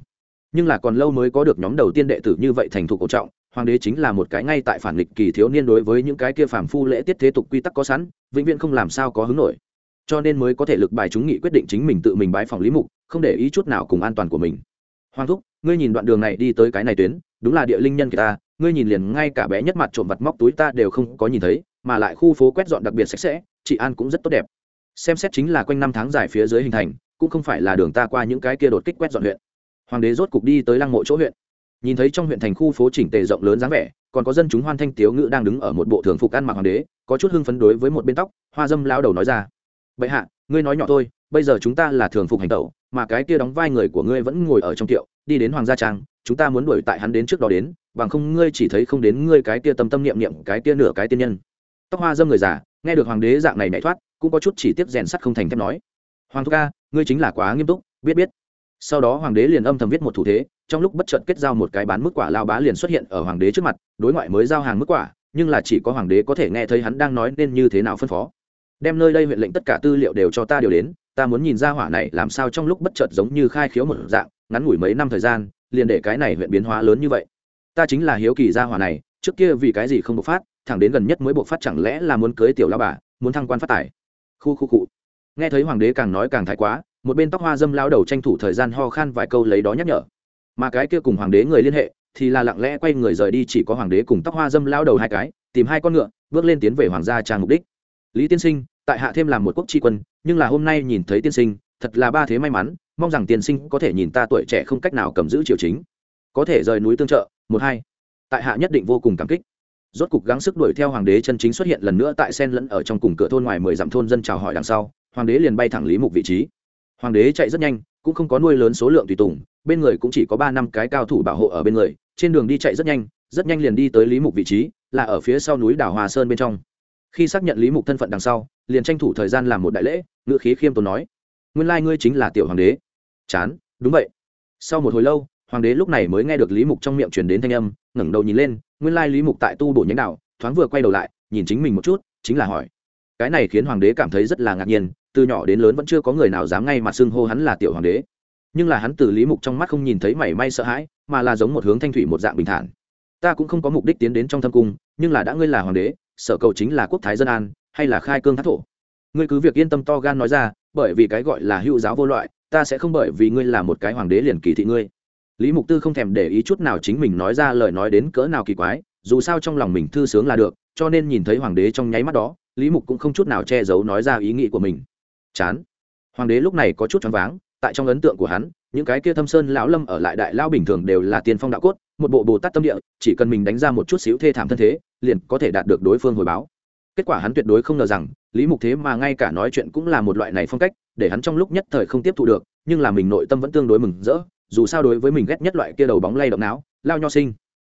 [SPEAKER 1] Nhưng là còn lâu mới có được nhóm đầu tiên đệ tử như vậy thành thục cổ trọng hoàng đế chính là một cái ngay tại phản nghịch kỳ thiếu niên đối với những cái kia phàm phu lễ tiết thế tục quy tắc có sẵn, vĩnh viễn không làm sao có hứng nổi. Cho nên mới có thể lực bài chúng nghị quyết định chính mình tự mình bái phòng lý mục, không để ý chút nào cùng an toàn của mình. Hoàng thúc, ngươi nhìn đoạn đường này đi tới cái này tuyến, đúng là địa linh nhân kỳ ta, ngươi nhìn liền ngay cả bé nhất mặt trộm vặt móc túi ta đều không có nhìn thấy, mà lại khu phố quét dọn đặc biệt sạch sẽ, chị an cũng rất tốt đẹp. Xem xét chính là quanh năm tháng dài phía dưới hình thành, cũng không phải là đường ta qua những cái kia đột kích quét dọn huyện. Hoàng đế rốt cục đi tới lăng mộ chỗ huyện nhìn thấy trong huyện thành khu phố chỉnh tề rộng lớn dáng vẻ, còn có dân chúng hoan thanh tiếu ngữ đang đứng ở một bộ thường phục ăn mặc hoàng đế, có chút hưng phấn đối với một bên tóc, hoa dâm lao đầu nói ra. Bệ hạ, ngươi nói nhỏ thôi, bây giờ chúng ta là thường phục hành tẩu, mà cái kia đóng vai người của ngươi vẫn ngồi ở trong tiệu, đi đến hoàng gia trang, chúng ta muốn đuổi tại hắn đến trước đó đến, bằng không ngươi chỉ thấy không đến ngươi cái kia tâm tâm niệm niệm, cái kia nửa cái tiên nhân. Tóc hoa dâm người già, nghe được hoàng đế dạng này nhảy thoát, cũng có chút chỉ tiếp rèn sắt không thành thép nói. Hoàng thúc ca, ngươi chính là quá nghiêm túc, biết biết sau đó hoàng đế liền âm thầm viết một thủ thế, trong lúc bất chợt kết giao một cái bán mức quả lao bá liền xuất hiện ở hoàng đế trước mặt, đối ngoại mới giao hàng mức quả, nhưng là chỉ có hoàng đế có thể nghe thấy hắn đang nói nên như thế nào phân phó. Đem nơi đây huyện lệnh tất cả tư liệu đều cho ta điều đến, ta muốn nhìn ra hỏa này làm sao trong lúc bất chợt giống như khai khiếu một dạng, ngắn ngủi mấy năm thời gian, liền để cái này huyện biến hóa lớn như vậy. Ta chính là hiếu kỳ ra hỏa này, trước kia vì cái gì không bộc phát, thẳng đến gần nhất mới bộc phát chẳng lẽ là muốn cưới tiểu lao bà, muốn thăng quan phát tài. Khu khu cụ nghe thấy hoàng đế càng nói càng thái quá một bên tóc hoa dâm lao đầu tranh thủ thời gian ho khan vài câu lấy đó nhắc nhở. Mà cái kia cùng hoàng đế người liên hệ, thì là lặng lẽ quay người rời đi chỉ có hoàng đế cùng tóc hoa dâm lao đầu hai cái, tìm hai con ngựa, bước lên tiến về hoàng gia trang mục đích. Lý tiên sinh, tại hạ thêm làm một quốc tri quân, nhưng là hôm nay nhìn thấy tiên sinh, thật là ba thế may mắn, mong rằng tiên sinh có thể nhìn ta tuổi trẻ không cách nào cầm giữ triều chính. Có thể rời núi tương trợ, một hai. Tại hạ nhất định vô cùng cảm kích. Rốt cục gắng sức đuổi theo hoàng đế chân chính xuất hiện lần nữa tại sen lẫn ở trong cùng cửa thôn ngoài mười dặm thôn dân chào hỏi đằng sau, hoàng đế liền bay thẳng lý mục vị trí hoàng đế chạy rất nhanh cũng không có nuôi lớn số lượng tùy tùng bên người cũng chỉ có ba năm cái cao thủ bảo hộ ở bên người trên đường đi chạy rất nhanh rất nhanh liền đi tới lý mục vị trí là ở phía sau núi đảo hòa sơn bên trong. Khi xác nhận lý mục thân phận đằng sau liền tranh thủ thời gian làm một đại lễ ngự khí khiêm tốn nói nguyên lai ngươi chính là tiểu hoàng đế. Chán đúng vậy. Sau một hồi lâu hoàng đế lúc này mới nghe được lý mục trong miệng truyền đến thanh âm ngẩng đầu nhìn lên nguyên lai lý mục tại tu bổ nhánh đảo, thoáng vừa quay đầu lại nhìn chính mình một chút chính là hỏi. Cái này khiến hoàng đế cảm thấy rất là ngạc nhiên từ nhỏ đến lớn vẫn chưa có người nào dám ngay mặt xưng hô hắn là tiểu hoàng đế. Nhưng là hắn từ lý mục trong mắt không nhìn thấy mảy may sợ hãi, mà là giống một hướng thanh thủy một dạng bình thản. Ta cũng không có mục đích tiến đến trong thâm cung, nhưng là đã ngươi là hoàng đế, sở cầu chính là quốc thái dân an, hay là khai cương thác thổ? Ngươi cứ việc yên tâm to gan nói ra, bởi vì cái gọi là hữu giáo vô loại, ta sẽ không bởi vì ngươi là một cái hoàng đế liền kỳ thị ngươi. Lý mục tư không thèm để ý chút nào chính mình nói ra lời nói đến cỡ nào kỳ quái, dù sao trong lòng mình thư sướng là được, cho nên nhìn thấy hoàng đế trong nháy mắt đó, lý mục cũng không chút nào che giấu nói ra ý nghĩ của mình chán. Hoàng đế lúc này có chút choáng váng, tại trong ấn tượng của hắn, những cái kia thâm sơn lão lâm ở lại đại lao bình thường đều là tiên phong đạo cốt, một bộ bồ tát tâm địa, chỉ cần mình đánh ra một chút xíu thê thảm thân thế, liền có thể đạt được đối phương hồi báo. Kết quả hắn tuyệt đối không ngờ rằng, lý mục thế mà ngay cả nói chuyện cũng là một loại này phong cách, để hắn trong lúc nhất thời không tiếp thu được, nhưng là mình nội tâm vẫn tương đối mừng rỡ, dù sao đối với mình ghét nhất loại kia đầu bóng lay động não, lao nho sinh.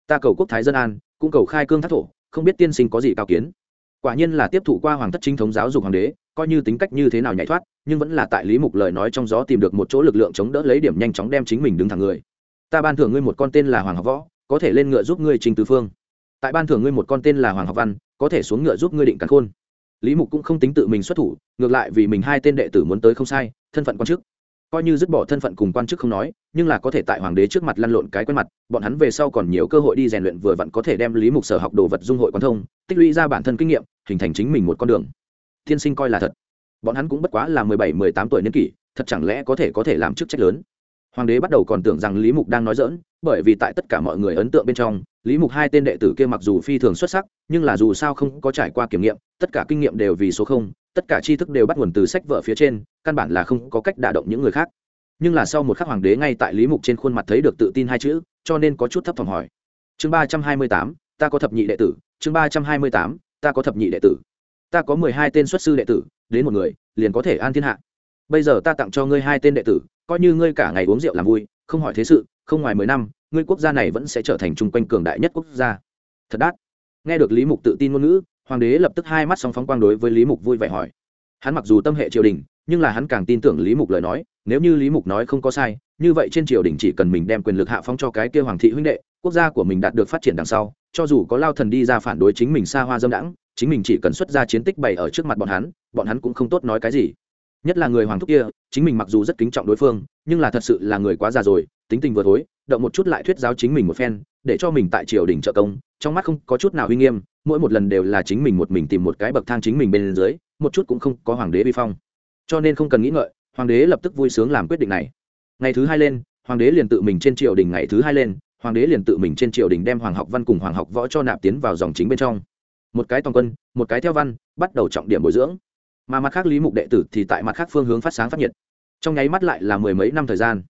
[SPEAKER 1] Ta cầu quốc thái dân an, cũng cầu khai cương thác thổ, không biết tiên sinh có gì cao kiến quả nhiên là tiếp thụ qua hoàng thất chính thống giáo dục hoàng đế, coi như tính cách như thế nào nhảy thoát, nhưng vẫn là tại lý mục lời nói trong gió tìm được một chỗ lực lượng chống đỡ lấy điểm nhanh chóng đem chính mình đứng thẳng người. Ta ban thưởng ngươi một con tên là hoàng học võ, có thể lên ngựa giúp ngươi trình tư phương. Tại ban thưởng ngươi một con tên là hoàng học văn, có thể xuống ngựa giúp ngươi định cắn khôn. Lý mục cũng không tính tự mình xuất thủ, ngược lại vì mình hai tên đệ tử muốn tới không sai, thân phận quan chức coi như dứt bỏ thân phận cùng quan chức không nói, nhưng là có thể tại hoàng đế trước mặt lăn lộn cái quen mặt, bọn hắn về sau còn nhiều cơ hội đi rèn luyện vừa vặn có thể đem lý mục sở học đồ vật dung hội quan thông, tích lũy ra bản thân kinh nghiệm, hình thành chính mình một con đường. Tiên sinh coi là thật. Bọn hắn cũng bất quá là mười bảy, mười tám tuổi niên kỷ, thật chẳng lẽ có thể có thể làm chức trách lớn? Hoàng đế bắt đầu còn tưởng rằng lý mục đang nói dỡn bởi vì tại tất cả mọi người ấn tượng bên trong, lý mục hai tên đệ tử kia mặc dù phi thường xuất sắc, nhưng là dù sao không có trải qua kiểm nghiệm, tất cả kinh nghiệm đều vì số không tất cả tri thức đều bắt nguồn từ sách vở phía trên, căn bản là không có cách đả động những người khác. Nhưng là sau một khắc hoàng đế ngay tại lý mục trên khuôn mặt thấy được tự tin hai chữ, cho nên có chút thấp thỏm hỏi. Chương ba trăm hai mươi tám, ta có thập nhị đệ tử. Chương ba trăm hai mươi tám, ta có thập nhị đệ tử. Ta có mười hai tên xuất sư đệ tử, đến một người, liền có thể an thiên hạ. Bây giờ ta tặng cho ngươi hai tên đệ tử, coi như ngươi cả ngày uống rượu làm vui, không hỏi thế sự, không ngoài mười năm, ngươi quốc gia này vẫn sẽ trở thành chung quanh cường đại nhất quốc gia. Thật đắt. Nghe được lý mục tự tin ngôn ngữ hoàng đế lập tức hai mắt song phóng quang đối với lý mục vui vẻ hỏi. Hắn mặc dù tâm hệ triều đình, nhưng là hắn càng tin tưởng lý mục lời nói, nếu như lý mục nói không có sai, như vậy trên triều đình chỉ cần mình đem quyền lực hạ phong cho cái kêu hoàng thị huynh đệ, quốc gia của mình đạt được phát triển đằng sau, cho dù có lao thần đi ra phản đối chính mình xa hoa dâm đãng, chính mình chỉ cần xuất ra chiến tích bày ở trước mặt bọn hắn bọn hắn cũng không tốt nói cái gì. Nhất là người hoàng thúc kia, chính mình mặc dù rất kính trọng đối phương, nhưng là thật sự là người quá già rồi tính tình vừa thối, động một chút lại thuyết giáo chính mình một phen, để cho mình tại triều đình trợ công, trong mắt không có chút nào uy nghiêm, mỗi một lần đều là chính mình một mình tìm một cái bậc thang chính mình bên dưới, một chút cũng không có hoàng đế vi phong. Cho nên không cần nghĩ ngợi, hoàng đế lập tức vui sướng làm quyết định này. Ngày thứ hai lên, hoàng đế liền tự mình trên triều đình ngày thứ hai lên, hoàng đế liền tự mình trên triều đình đem hoàng học văn cùng hoàng học võ cho nạp tiến vào dòng chính bên trong. Một cái toàn quân, một cái theo văn, bắt đầu trọng điểm bồi dưỡng. Mà mặt khác lý mục đệ tử thì tại mặt khác phương hướng phát sáng phát nhiệt. Trong nháy mắt lại là mười mấy năm thời gian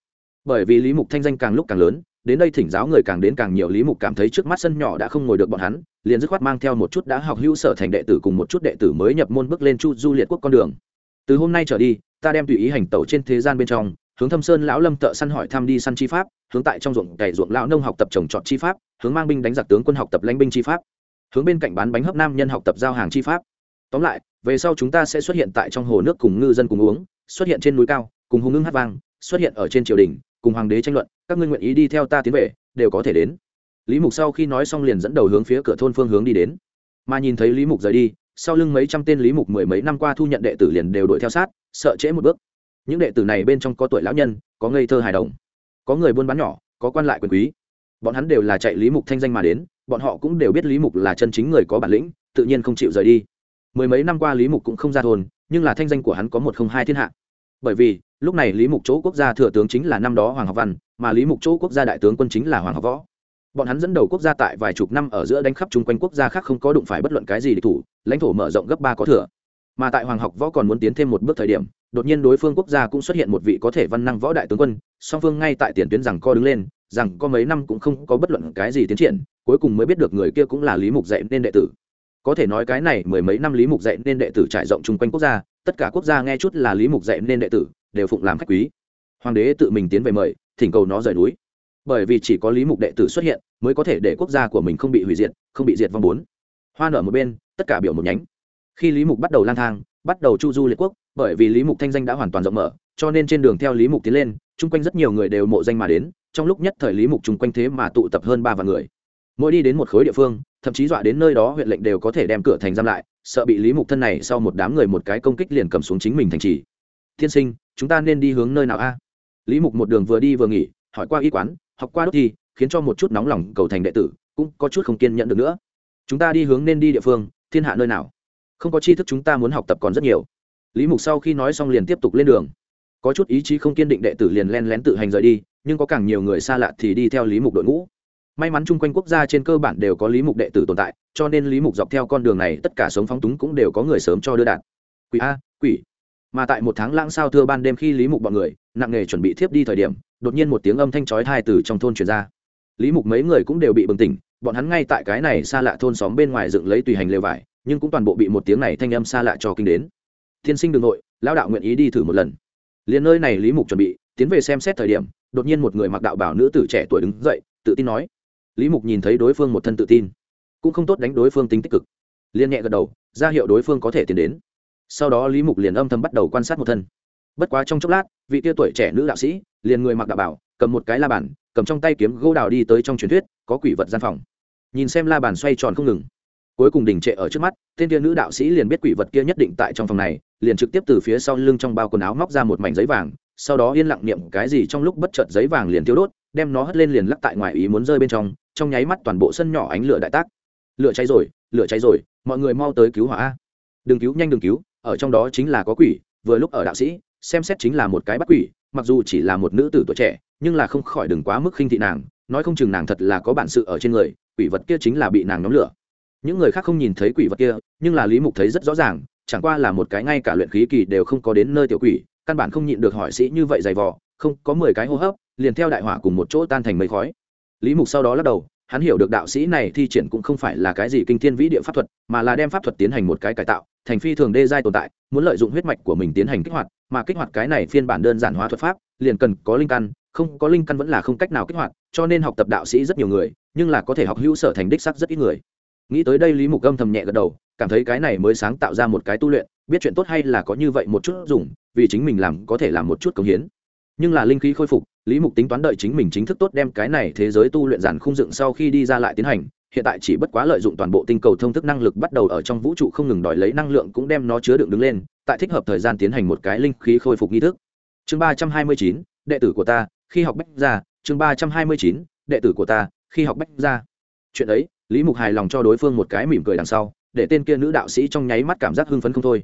[SPEAKER 1] bởi vì lý mục thanh danh càng lúc càng lớn, đến đây thỉnh giáo người càng đến càng nhiều, lý mục cảm thấy trước mắt sân nhỏ đã không ngồi được bọn hắn, liền dứt khoát mang theo một chút đã học hữu sở thành đệ tử cùng một chút đệ tử mới nhập môn bước lên chu du liệt quốc con đường. Từ hôm nay trở đi, ta đem tùy ý hành tẩu trên thế gian bên trong, hướng thâm sơn lão lâm tợ săn hỏi thăm đi săn chi pháp, hướng tại trong ruộng cày ruộng lão nông học tập trồng trọt chi pháp, hướng mang binh đánh giặc tướng quân học tập lãnh binh chi pháp, hướng bên cạnh bán bánh hấp nam nhân học tập giao hàng chi pháp. Tóm lại, về sau chúng ta sẽ xuất hiện tại trong hồ nước cùng ngư dân cùng uống, xuất hiện trên núi cao, cùng hùng ngưng hát vang, xuất hiện ở trên triều đình cùng hoàng đế tranh luận, các ngươi nguyện ý đi theo ta tiến về, đều có thể đến. Lý mục sau khi nói xong liền dẫn đầu hướng phía cửa thôn phương hướng đi đến. Mà nhìn thấy lý mục rời đi, sau lưng mấy trăm tên lý mục mười mấy năm qua thu nhận đệ tử liền đều đuổi theo sát, sợ trễ một bước. Những đệ tử này bên trong có tuổi lão nhân, có ngây thơ hài đồng, có người buôn bán nhỏ, có quan lại quyền quý. Bọn hắn đều là chạy lý mục thanh danh mà đến, bọn họ cũng đều biết lý mục là chân chính người có bản lĩnh, tự nhiên không chịu rời đi. Mười mấy năm qua lý mục cũng không ra thôn, nhưng là thanh danh của hắn có một không hai thiên hạ. Bởi vì lúc này lý mục chỗ quốc gia thừa tướng chính là năm đó hoàng học văn, mà lý mục chỗ quốc gia đại tướng quân chính là hoàng học võ. Bọn hắn dẫn đầu quốc gia tại vài chục năm ở giữa đánh khắp chung quanh quốc gia khác không có đụng phải bất luận cái gì địch thủ, lãnh thổ mở rộng gấp ba có thừa. Mà tại hoàng học võ còn muốn tiến thêm một bước thời điểm, đột nhiên đối phương quốc gia cũng xuất hiện một vị có thể văn năng võ đại tướng quân, song phương ngay tại tiền tuyến rằng co đứng lên, rằng có mấy năm cũng không có bất luận cái gì tiến triển, cuối cùng mới biết được người kia cũng là lý mục dạy nên đệ tử. Có thể nói cái này mười mấy năm lý mục dạy nên đệ tử trải rộng chung quanh quốc gia, tất cả quốc gia nghe chút là lý mục dạy nên đệ tử đều phụng làm khách quý. Hoàng đế tự mình tiến về mời, thỉnh cầu nó rời núi. Bởi vì chỉ có lý mục đệ tử xuất hiện, mới có thể để quốc gia của mình không bị hủy diệt, không bị diệt vong bốn. Hoa nở một bên, tất cả biểu một nhánh. Khi lý mục bắt đầu lang thang, bắt đầu chu du liệt quốc, bởi vì lý mục thanh danh đã hoàn toàn rộng mở, cho nên trên đường theo lý mục tiến lên, chung quanh rất nhiều người đều mộ danh mà đến, trong lúc nhất thời lý mục chung quanh thế mà tụ tập hơn ba vạn người. Mỗi đi đến một khối địa phương, thậm chí dọa đến nơi đó huyện lệnh đều có thể đem cửa thành giam lại, sợ bị lý mục thân này sau một đám người một cái công kích liền cầm xuống chính mình thành trì. Thiên sinh, chúng ta nên đi hướng nơi nào a? Lý mục một đường vừa đi vừa nghỉ, hỏi qua y quán, học qua đốt thi, khiến cho một chút nóng lòng cầu thành đệ tử cũng có chút không kiên nhận được nữa. Chúng ta đi hướng nên đi địa phương, thiên hạ nơi nào? Không có tri thức chúng ta muốn học tập còn rất nhiều. Lý mục sau khi nói xong liền tiếp tục lên đường. Có chút ý chí không kiên định đệ tử liền len lén tự hành rời đi, nhưng có càng nhiều người xa lạ thì đi theo lý mục đội ngũ. May mắn chung quanh quốc gia trên cơ bản đều có lý mục đệ tử tồn tại, cho nên lý mục dọc theo con đường này tất cả sống phóng túng cũng đều có người sớm cho đưa đạt. Quỷ a, quỷ mà tại một tháng lãng sao thưa ban đêm khi lý mục bọn người nặng nghề chuẩn bị thiếp đi thời điểm, đột nhiên một tiếng âm thanh chói thai từ trong thôn truyền ra. Lý mục mấy người cũng đều bị bừng tỉnh, bọn hắn ngay tại cái này xa lạ thôn xóm bên ngoài dựng lấy tùy hành lều vải, nhưng cũng toàn bộ bị một tiếng này thanh âm xa lạ cho kinh đến. Tiên sinh đ ư n g nội, lão đạo nguyện ý đi thử một lần. Liền nơi này lý mục chuẩn bị, tiến về xem xét thời điểm, đột nhiên một người mặc đạo bảo nữ tử trẻ tuổi đứng dậy, tự tin nói. Lý mục nhìn thấy đối phương một thân tự tin, cũng không tốt đánh đối phương tính tích cực. Liên nhẹ gật đầu, ra hiệu đối phương có thể tiến đến sau đó lý mục liền âm thầm bắt đầu quan sát một thân bất quá trong chốc lát vị tia tuổi trẻ nữ đạo sĩ liền người mặc đạo bảo cầm một cái la bàn cầm trong tay kiếm gỗ đào đi tới trong truyền thuyết có quỷ vật gian phòng nhìn xem la bàn xoay tròn không ngừng cuối cùng đình trệ ở trước mắt tên tia nữ đạo sĩ liền biết quỷ vật kia nhất định tại trong phòng này liền trực tiếp từ phía sau lưng trong bao quần áo móc ra một mảnh giấy vàng sau đó yên lặng niệm cái gì trong lúc bất chợt giấy vàng liền tiêu đốt đem nó hất lên liền lắc tại ngoài ý muốn rơi bên trong trong nháy mắt toàn bộ sân nhỏ ánh lửa đại tác lửa cháy rồi lửa cháy rồi mọi người mau tới cứu hỏa đừng cứu nhanh đừng cứu ở trong đó chính là có quỷ, vừa lúc ở đạo sĩ, xem xét chính là một cái bắt quỷ, mặc dù chỉ là một nữ tử tuổi trẻ, nhưng là không khỏi đừng quá mức khinh thị nàng, nói không chừng nàng thật là có bản sự ở trên người, quỷ vật kia chính là bị nàng nhóm lửa. Những người khác không nhìn thấy quỷ vật kia, nhưng là lý mục thấy rất rõ ràng, chẳng qua là một cái ngay cả luyện khí kỳ đều không có đến nơi tiểu quỷ, căn bản không nhịn được hỏi sĩ như vậy dày vò, không, có mười cái hô hấp, liền theo đại hỏa cùng một chỗ tan thành mây khói. Lý mục sau đó lắc đầu, hắn hiểu được đạo sĩ này thi triển cũng không phải là cái gì kinh thiên vĩ địa pháp thuật, mà là đem pháp thuật tiến hành một cái cải tạo thành phi thường đê giai tồn tại, muốn lợi dụng huyết mạch của mình tiến hành kích hoạt, mà kích hoạt cái này phiên bản đơn giản hóa thuật pháp, liền cần có linh căn, không có linh căn vẫn là không cách nào kích hoạt, cho nên học tập đạo sĩ rất nhiều người, nhưng là có thể học hữu sở thành đích sắc rất ít người. Nghĩ tới đây lý mục âm thầm nhẹ gật đầu, cảm thấy cái này mới sáng tạo ra một cái tu luyện, biết chuyện tốt hay là có như vậy một chút dùng, vì chính mình làm có thể làm một chút công hiến. Nhưng là linh khí khôi phục, lý mục tính toán đợi chính mình chính thức tốt đem cái này thế giới tu luyện giản khung dựng sau khi đi ra lại tiến hành hiện tại chỉ bất quá lợi dụng toàn bộ tinh cầu thông thức năng lực bắt đầu ở trong vũ trụ không ngừng đòi lấy năng lượng cũng đem nó chứa đựng đứng lên, tại thích hợp thời gian tiến hành một cái linh khí khôi phục nghi thức. Chương ba trăm hai mươi chín, đệ tử của ta, khi học bách ra chương ba trăm hai mươi chín, đệ tử của ta, khi học bách ra chuyện ấy, lý mục hài lòng cho đối phương một cái mỉm cười đằng sau, để tên kia nữ đạo sĩ trong nháy mắt cảm giác hưng phấn không thôi.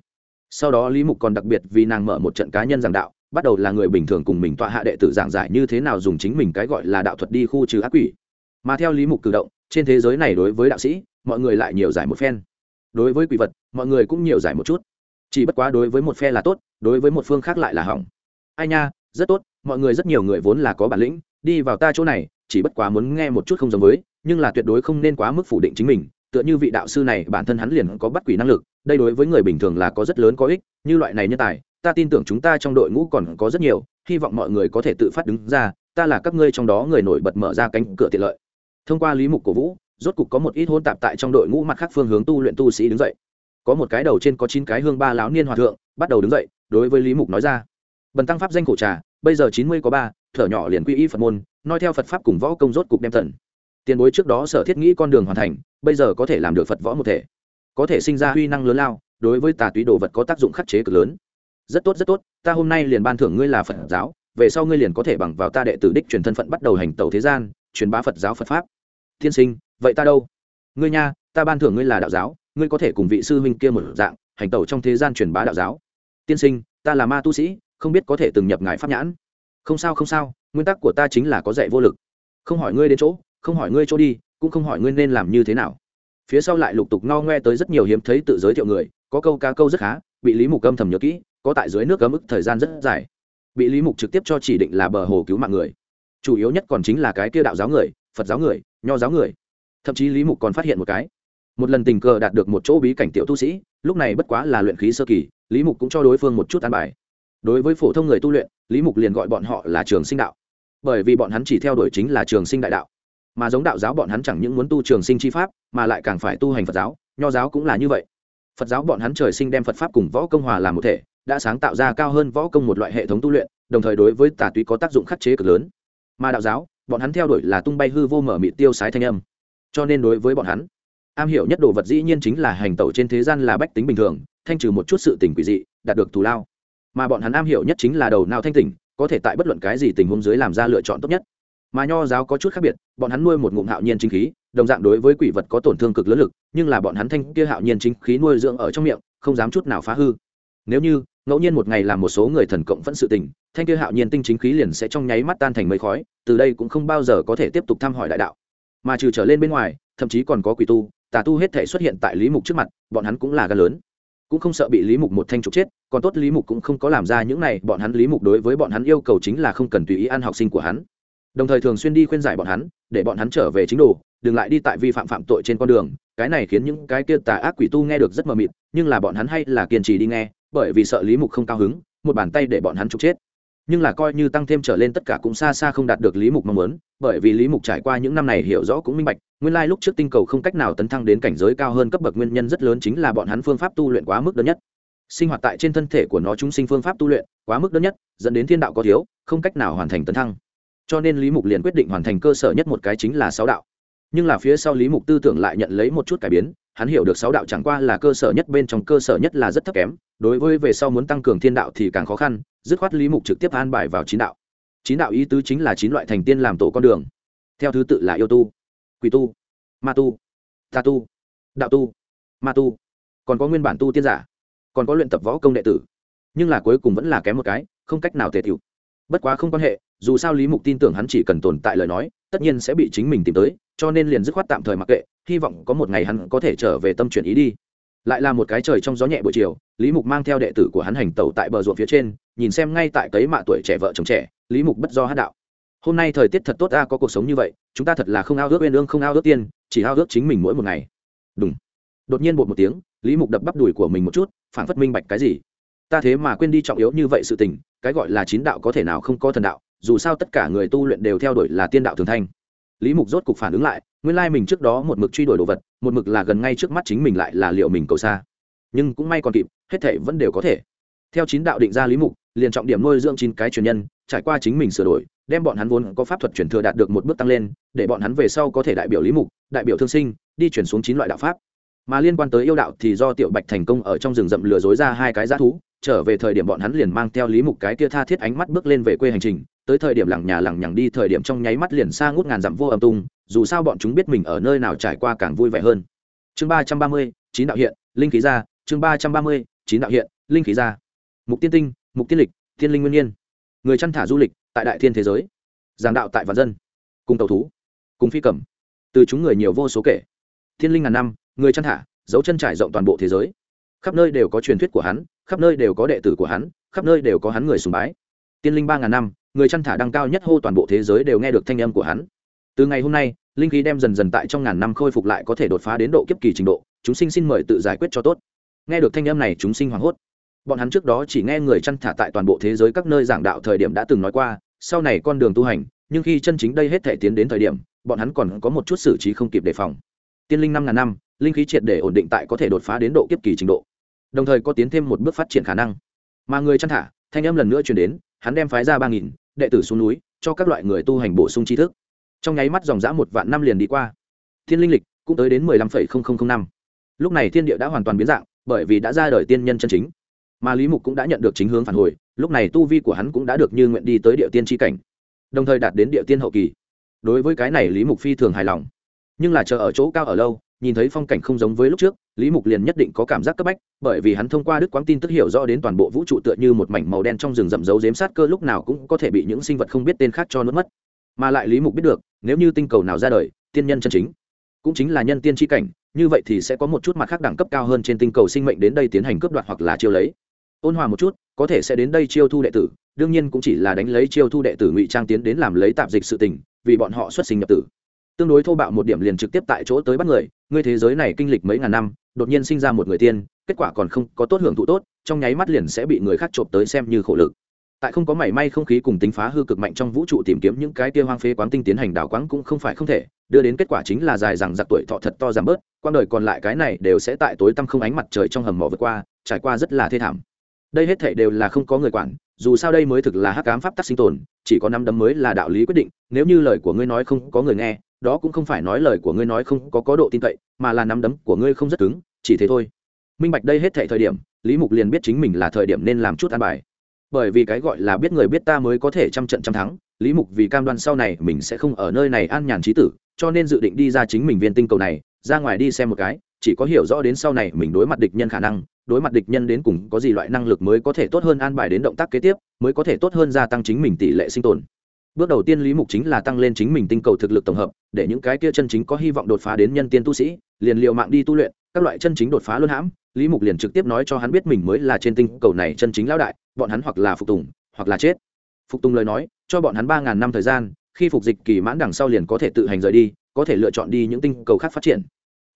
[SPEAKER 1] Sau đó lý mục còn đặc biệt vì nàng mở một trận cá nhân giảng đạo, bắt đầu là người bình thường cùng mình tọa hạ đệ tử giảng giải như thế nào dùng chính mình cái gọi là đạo thuật đi khu trừ ác quỷ. Mà theo lý mục cử động trên thế giới này đối với đạo sĩ, mọi người lại nhiều giải một phen. Đối với quỷ vật, mọi người cũng nhiều giải một chút. Chỉ bất quá đối với một phe là tốt, đối với một phương khác lại là hỏng. Ai nha, rất tốt, mọi người rất nhiều người vốn là có bản lĩnh, đi vào ta chỗ này, chỉ bất quá muốn nghe một chút không giống với, nhưng là tuyệt đối không nên quá mức phủ định chính mình, tựa như vị đạo sư này, bản thân hắn liền có bắt quỷ năng lực, đây đối với người bình thường là có rất lớn có ích, như loại này nhân tài, ta tin tưởng chúng ta trong đội ngũ còn có rất nhiều, hy vọng mọi người có thể tự phát đứng ra, ta là các ngươi trong đó người nổi bật mở ra cánh cửa tiện lợi thông qua lý mục cổ vũ, rốt cục có một ít hôn tạp tại trong đội ngũ mặt khác phương hướng tu luyện tu sĩ đứng dậy. Có một cái đầu trên có chín cái hương ba láo niên hòa thượng, bắt đầu đứng dậy, đối với lý mục nói ra. Bần tăng pháp danh cổ trà, bây giờ chín mươi có ba, thở nhỏ liền quy y phật môn nói theo phật pháp cùng võ công rốt cục đem thần. Tiền bối trước đó sở thiết nghĩ con đường hoàn thành, bây giờ có thể làm được phật võ một thể. Có thể sinh ra huy năng lớn lao, đối với tà túy đồ vật có tác dụng khắc chế cực lớn. Rất tốt rất tốt, ta hôm nay liền ban thưởng ngươi là phật giáo, về sau ngươi liền có thể bằng vào ta đệ tử đích truyền thân phận bắt đầu hành tàu thế gian truyền bá phật giáo phật pháp. Tiên sinh, vậy ta đâu? Ngươi nha, ta ban thưởng ngươi là đạo giáo, ngươi có thể cùng vị sư huynh kia một dạng, hành tẩu trong thế gian truyền bá đạo giáo. Tiên sinh, ta là ma tu sĩ, không biết có thể từng nhập ngài pháp nhãn. Không sao không sao, nguyên tắc của ta chính là có dạy vô lực. Không hỏi ngươi đến chỗ, không hỏi ngươi chỗ đi, cũng không hỏi ngươi nên làm như thế nào. Phía sau lại lục tục no ngoe tới rất nhiều hiếm thấy tự giới thiệu người, có câu cá câu rất khá, bị lý mục âm thầm nhớ kỹ, có tại dưới nước cấm ức thời gian rất dài. Bị lý mục trực tiếp cho chỉ định là bờ hồ cứu mạng người chủ yếu nhất còn chính là cái kia đạo giáo người, phật giáo người, nho giáo người. Thậm chí lý mục còn phát hiện một cái. Một lần tình cờ đạt được một chỗ bí cảnh tiểu tu sĩ, lúc này bất quá là luyện khí sơ kỳ, lý mục cũng cho đối phương một chút an bài. Đối với phổ thông người tu luyện, lý mục liền gọi bọn họ là trường sinh đạo. Bởi vì bọn hắn chỉ theo đuổi chính là trường sinh đại đạo. Mà giống đạo giáo bọn hắn chẳng những muốn tu trường sinh chi pháp, mà lại càng phải tu hành phật giáo, nho giáo cũng là như vậy. Phật giáo bọn hắn trời sinh đem phật pháp cùng võ công hòa làm một thể, đã sáng tạo ra cao hơn võ công một loại hệ thống tu luyện, đồng thời đối với tà túy có tác dụng khắc chế cực lớn mà đạo giáo, bọn hắn theo đuổi là tung bay hư vô mở mị tiêu sái thanh âm. Cho nên đối với bọn hắn, am hiểu nhất đồ vật dĩ nhiên chính là hành tẩu trên thế gian là bách tính bình thường, thanh trừ một chút sự tình quỷ dị, đạt được thù lao. Mà bọn hắn am hiểu nhất chính là đầu não thanh tỉnh, có thể tại bất luận cái gì tình huống dưới làm ra lựa chọn tốt nhất. Mà nho giáo có chút khác biệt, bọn hắn nuôi một ngụm hạo nhiên chính khí, đồng dạng đối với quỷ vật có tổn thương cực lớn lực, nhưng là bọn hắn thanh kia hạo nhiên chính khí nuôi dưỡng ở trong miệng, không dám chút nào phá hư. Nếu như, ngẫu nhiên một ngày làm một số người thần cộng vẫn sự tình thanh kia hạo nhiên tinh chính khí liền sẽ trong nháy mắt tan thành mây khói, từ đây cũng không bao giờ có thể tiếp tục thăm hỏi đại đạo. Mà trừ trở lên bên ngoài, thậm chí còn có quỷ tu, tà tu hết thể xuất hiện tại lý mục trước mặt, bọn hắn cũng là gan lớn. Cũng không sợ bị lý mục một thanh trục chết, còn tốt lý mục cũng không có làm ra những này, bọn hắn lý mục đối với bọn hắn yêu cầu chính là không cần tùy ý ăn học sinh của hắn. Đồng thời thường xuyên đi khuyên giải bọn hắn, để bọn hắn trở về chính đồ, đừng lại đi tại vi phạm phạm tội trên con đường, cái này khiến những cái kia tà ác quỷ tu nghe được rất mờ mịt, nhưng là bọn hắn hay là kiên trì đi nghe, bởi vì sợ lý mục không cao hứng, một bàn tay để bọn hắn trục chết nhưng là coi như tăng thêm trở lên tất cả cũng xa xa không đạt được lý mục mong muốn, bởi vì lý mục trải qua những năm này hiểu rõ cũng minh bạch, nguyên lai lúc trước tinh cầu không cách nào tấn thăng đến cảnh giới cao hơn cấp bậc nguyên nhân rất lớn chính là bọn hắn phương pháp tu luyện quá mức đơn nhất. Sinh hoạt tại trên thân thể của nó chúng sinh phương pháp tu luyện quá mức đơn nhất, dẫn đến thiên đạo có thiếu, không cách nào hoàn thành tấn thăng. Cho nên lý mục liền quyết định hoàn thành cơ sở nhất một cái chính là sáu đạo. Nhưng là phía sau lý mục tư tưởng lại nhận lấy một chút cải biến, hắn hiểu được sáu đạo chẳng qua là cơ sở nhất bên trong cơ sở nhất là rất thấp kém, đối với về sau muốn tăng cường thiên đạo thì càng khó khăn dứt khoát lý mục trực tiếp an bài vào chín đạo. Chín đạo ý tứ chính là chín loại thành tiên làm tổ con đường. Theo thứ tự là yêu tu, quỷ tu, ma tu, tà tu, đạo tu, ma tu. Còn có nguyên bản tu tiên giả, còn có luyện tập võ công đệ tử. Nhưng là cuối cùng vẫn là kém một cái, không cách nào tề thiệu bất quá không quan hệ, dù sao lý mục tin tưởng hắn chỉ cần tồn tại lời nói, tất nhiên sẽ bị chính mình tìm tới, cho nên liền dứt khoát tạm thời mặc kệ, hy vọng có một ngày hắn có thể trở về tâm chuyển ý đi. Lại là một cái trời trong gió nhẹ buổi chiều lý mục mang theo đệ tử của hắn hành tẩu tại bờ ruộng phía trên, nhìn xem ngay tại cấy mạ tuổi trẻ vợ chồng trẻ, lý mục bất do hát đạo. Hôm nay thời tiết thật tốt ta có cuộc sống như vậy, chúng ta thật là không ao ước uyên ương, không ao ước tiên, chỉ ao ước chính mình mỗi một ngày. Đúng đột nhiên bột một tiếng, lý mục đập bắp đùi của mình một chút phản phất minh bạch cái gì. Ta thế mà quên đi trọng yếu như vậy sự tình, cái gọi là chín đạo có thể nào không có thần đạo, dù sao tất cả người tu luyện đều theo đuổi là tiên đạo thường thanh. Lý mục rốt cục phản ứng lại, nguyên lai mình trước đó một mực truy đuổi đồ vật, một mực là gần ngay trước mắt chính mình lại là liệu mình cầu xa. Nhưng cũng may còn kịp hết thể vẫn đều có thể. Theo chín đạo định ra lý mục, liền trọng điểm nuôi dưỡng chín cái truyền nhân, trải qua chính mình sửa đổi, đem bọn hắn vốn có pháp thuật truyền thừa đạt được một bước tăng lên, để bọn hắn về sau có thể đại biểu lý mục, đại biểu thương sinh, đi chuyển xuống chín loại đạo pháp. Mà liên quan tới yêu đạo thì do tiểu bạch thành công ở trong rừng rậm lừa dối ra hai cái g thú, trở về thời điểm bọn hắn liền mang theo lý mục cái kia tha thiết ánh mắt bước lên về quê hành trình, tới thời điểm lẳng nhà lẳng nhằng đi thời điểm trong nháy mắt liền xa ngút ngàn dặm vô âm tung, dù sao bọn chúng biết mình ở nơi nào trải qua càng vui vẻ hơn. Chương ba trăm ba mươi, chín đạo hiện, linh khí ra, chương ba trăm ba mươi chín đạo hiện, linh khí ra. Mục tiên tinh, mục tiên lịch, tiên linh nguyên nhiên. Người chăn thả du lịch tại đại thiên thế giới. Giảng đạo tại vạn dân. Cùng tàu thú, cùng phi cẩm từ chúng người nhiều vô số kể. Thiên linh ngàn năm, người chăn thả, dấu chân trải rộng toàn bộ thế giới. Khắp nơi đều có truyền thuyết của hắn, khắp nơi đều có đệ tử của hắn, khắp nơi đều có hắn người sùng bái. Tiên linh ba ngàn năm, người chăn thả đăng cao nhất hô toàn bộ thế giới đều nghe được thanh âm của hắn. Từ ngày hôm nay, linh khí đem dần dần tại trong ngàn năm khôi phục lại có thể đột phá đến độ kiếp kỳ trình độ, chúng sinh xin mời tự giải quyết cho tốt nghe được thanh âm này chúng sinh hoảng hốt. Bọn hắn trước đó chỉ nghe người chăn thả tại toàn bộ thế giới các nơi giảng đạo thời điểm đã từng nói qua, sau này con đường tu hành, nhưng khi chân chính đây hết thể tiến đến thời điểm, bọn hắn còn có một chút xử trí không kịp đề phòng. Tiên linh năm ngàn năm, linh khí triệt để ổn định tại có thể đột phá đến độ kiếp kỳ trình độ. Đồng thời có tiến thêm một bước phát triển khả năng. Mà người chăn thả, thanh âm lần nữa chuyển đến, hắn đem phái ra ba nghìn, đệ tử xuống núi, cho các loại người tu hành bổ sung tri thức. Trong nháy mắt dòng dã một vạn năm liền đi qua. Thiên linh lịch cũng tới đến mười lăm phẩy không không không năm. Lúc này thiên địa đã hoàn toàn biến dạng bởi vì đã ra đời tiên nhân chân chính. Mà lý mục cũng đã nhận được chính hướng phản hồi, lúc này tu vi của hắn cũng đã được như nguyện đi tới địa tiên tri cảnh, đồng thời đạt đến địa tiên hậu kỳ. Đối với cái này lý mục phi thường hài lòng. Nhưng là chờ ở chỗ cao ở lâu, nhìn thấy phong cảnh không giống với lúc trước, lý mục liền nhất định có cảm giác cấp bách, bởi vì hắn thông qua đức quáng tin tức hiểu rõ đến toàn bộ vũ trụ tựa như một mảnh màu đen trong rừng rậm giấu giếm sát cơ lúc nào cũng có thể bị những sinh vật không biết tên khác cho nuốt mất. Mà lại lý mục biết được, nếu như tinh cầu nào ra đời, tiên nhân chân chính, cũng chính là nhân tiên tri cảnh như vậy thì sẽ có một chút mặt khác đẳng cấp cao hơn trên tinh cầu sinh mệnh đến đây tiến hành cướp đoạt hoặc là chiêu lấy. Ôn hòa một chút, có thể sẽ đến đây chiêu thu đệ tử, đương nhiên cũng chỉ là đánh lấy chiêu thu đệ tử ngụy trang tiến đến làm lấy tạp dịch sự tình, vì bọn họ xuất sinh nhập tử. Tương đối thô bạo một điểm liền trực tiếp tại chỗ tới bắt người người thế giới này kinh lịch mấy ngàn năm, đột nhiên sinh ra một người tiên, kết quả còn không có tốt hưởng thụ tốt, trong nháy mắt liền sẽ bị người khác trộm tới xem như khổ lực tại không có mảy may không khí cùng tính phá hư cực mạnh trong vũ trụ tìm kiếm những cái kia hoang phế quáng tinh tiến hành đảo quáng cũng không phải không thể, đưa đến kết quả chính là dài rằng giặc tuổi thọ thật to giảm bớt quang đời còn lại cái này đều sẽ tại tối tăm không ánh mặt trời trong hầm mỏ vượt qua, trải qua rất là thê thảm. Đây hết thể đều là không có người quản, dù sao đây mới thực là hắc ám pháp tắc sinh tồn, chỉ có năm đấm mới là đạo lý quyết định, nếu như lời của ngươi nói không có người nghe, đó cũng không phải nói lời của ngươi nói không có có độ tin cậy, mà là năm đấm của ngươi không rất cứng, chỉ thế thôi. Minh bạch đây hết thể thời điểm, lý mục liền biết chính mình là thời điểm nên làm chút an bài bởi vì cái gọi là biết người biết ta mới có thể trăm trận trăm thắng, lý mục vì cam đoan sau này mình sẽ không ở nơi này an nhàn trí tử, cho nên dự định đi ra chính mình viên tinh cầu này, ra ngoài đi xem một cái, chỉ có hiểu rõ đến sau này mình đối mặt địch nhân khả năng, đối mặt địch nhân đến cùng có gì loại năng lực mới có thể tốt hơn an bài đến động tác kế tiếp, mới có thể tốt hơn gia tăng chính mình tỷ lệ sinh tồn. Bước đầu tiên lý mục chính là tăng lên chính mình tinh cầu thực lực tổng hợp, để những cái kia chân chính có hy vọng đột phá đến nhân tiên tu sĩ, liền liệu mạng đi tu luyện, các loại chân chính đột phá luôn hãm lý mục liền trực tiếp nói cho hắn biết mình mới là trên tinh cầu này chân chính lão đại, bọn hắn hoặc là phục tùng, hoặc là chết. Phục tùng lời nói, cho bọn hắn ba ngàn năm thời gian, khi phục dịch kỳ mãn đằng sau liền có thể tự hành rời đi, có thể lựa chọn đi những tinh cầu khác phát triển.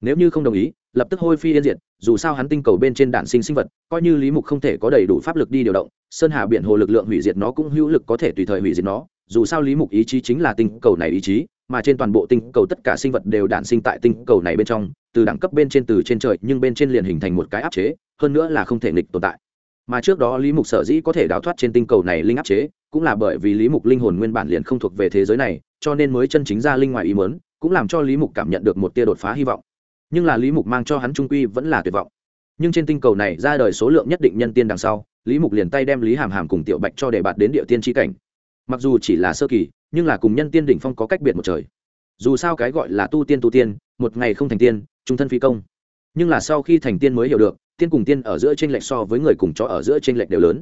[SPEAKER 1] Nếu như không đồng ý, lập tức hôi phi yên diệt, dù sao hắn tinh cầu bên trên đản sinh sinh vật, coi như lý mục không thể có đầy đủ pháp lực đi điều động, sơn hà biển hồ lực lượng hủy diệt nó cũng hữu lực có thể tùy thời hủy diệt nó, dù sao lý mục ý chí chính là tinh cầu này ý chí mà trên toàn bộ tinh cầu tất cả sinh vật đều đản sinh tại tinh cầu này bên trong, từ đẳng cấp bên trên từ trên trời, nhưng bên trên liền hình thành một cái áp chế, hơn nữa là không thể nghịch tồn tại. Mà trước đó lý mục sở dĩ có thể đào thoát trên tinh cầu này linh áp chế, cũng là bởi vì lý mục linh hồn nguyên bản liền không thuộc về thế giới này, cho nên mới chân chính ra linh ngoài ý mớn cũng làm cho lý mục cảm nhận được một tia đột phá hy vọng. Nhưng là lý mục mang cho hắn trung quy vẫn là tuyệt vọng. Nhưng trên tinh cầu này ra đời số lượng nhất định nhân tiên đằng sau, lý mục liền tay đem lý hàm hàm cùng tiểu bạch cho để bạt đến địa tiên tri cảnh mặc dù chỉ là sơ kỳ, nhưng là cùng nhân tiên đỉnh phong có cách biệt một trời. Dù sao cái gọi là tu tiên tu tiên, một ngày không thành tiên, trung thân phi công. Nhưng là sau khi thành tiên mới hiểu được, tiên cùng tiên ở giữa t r ê n lệch so với người cùng chó ở giữa t r ê n lệch đều lớn.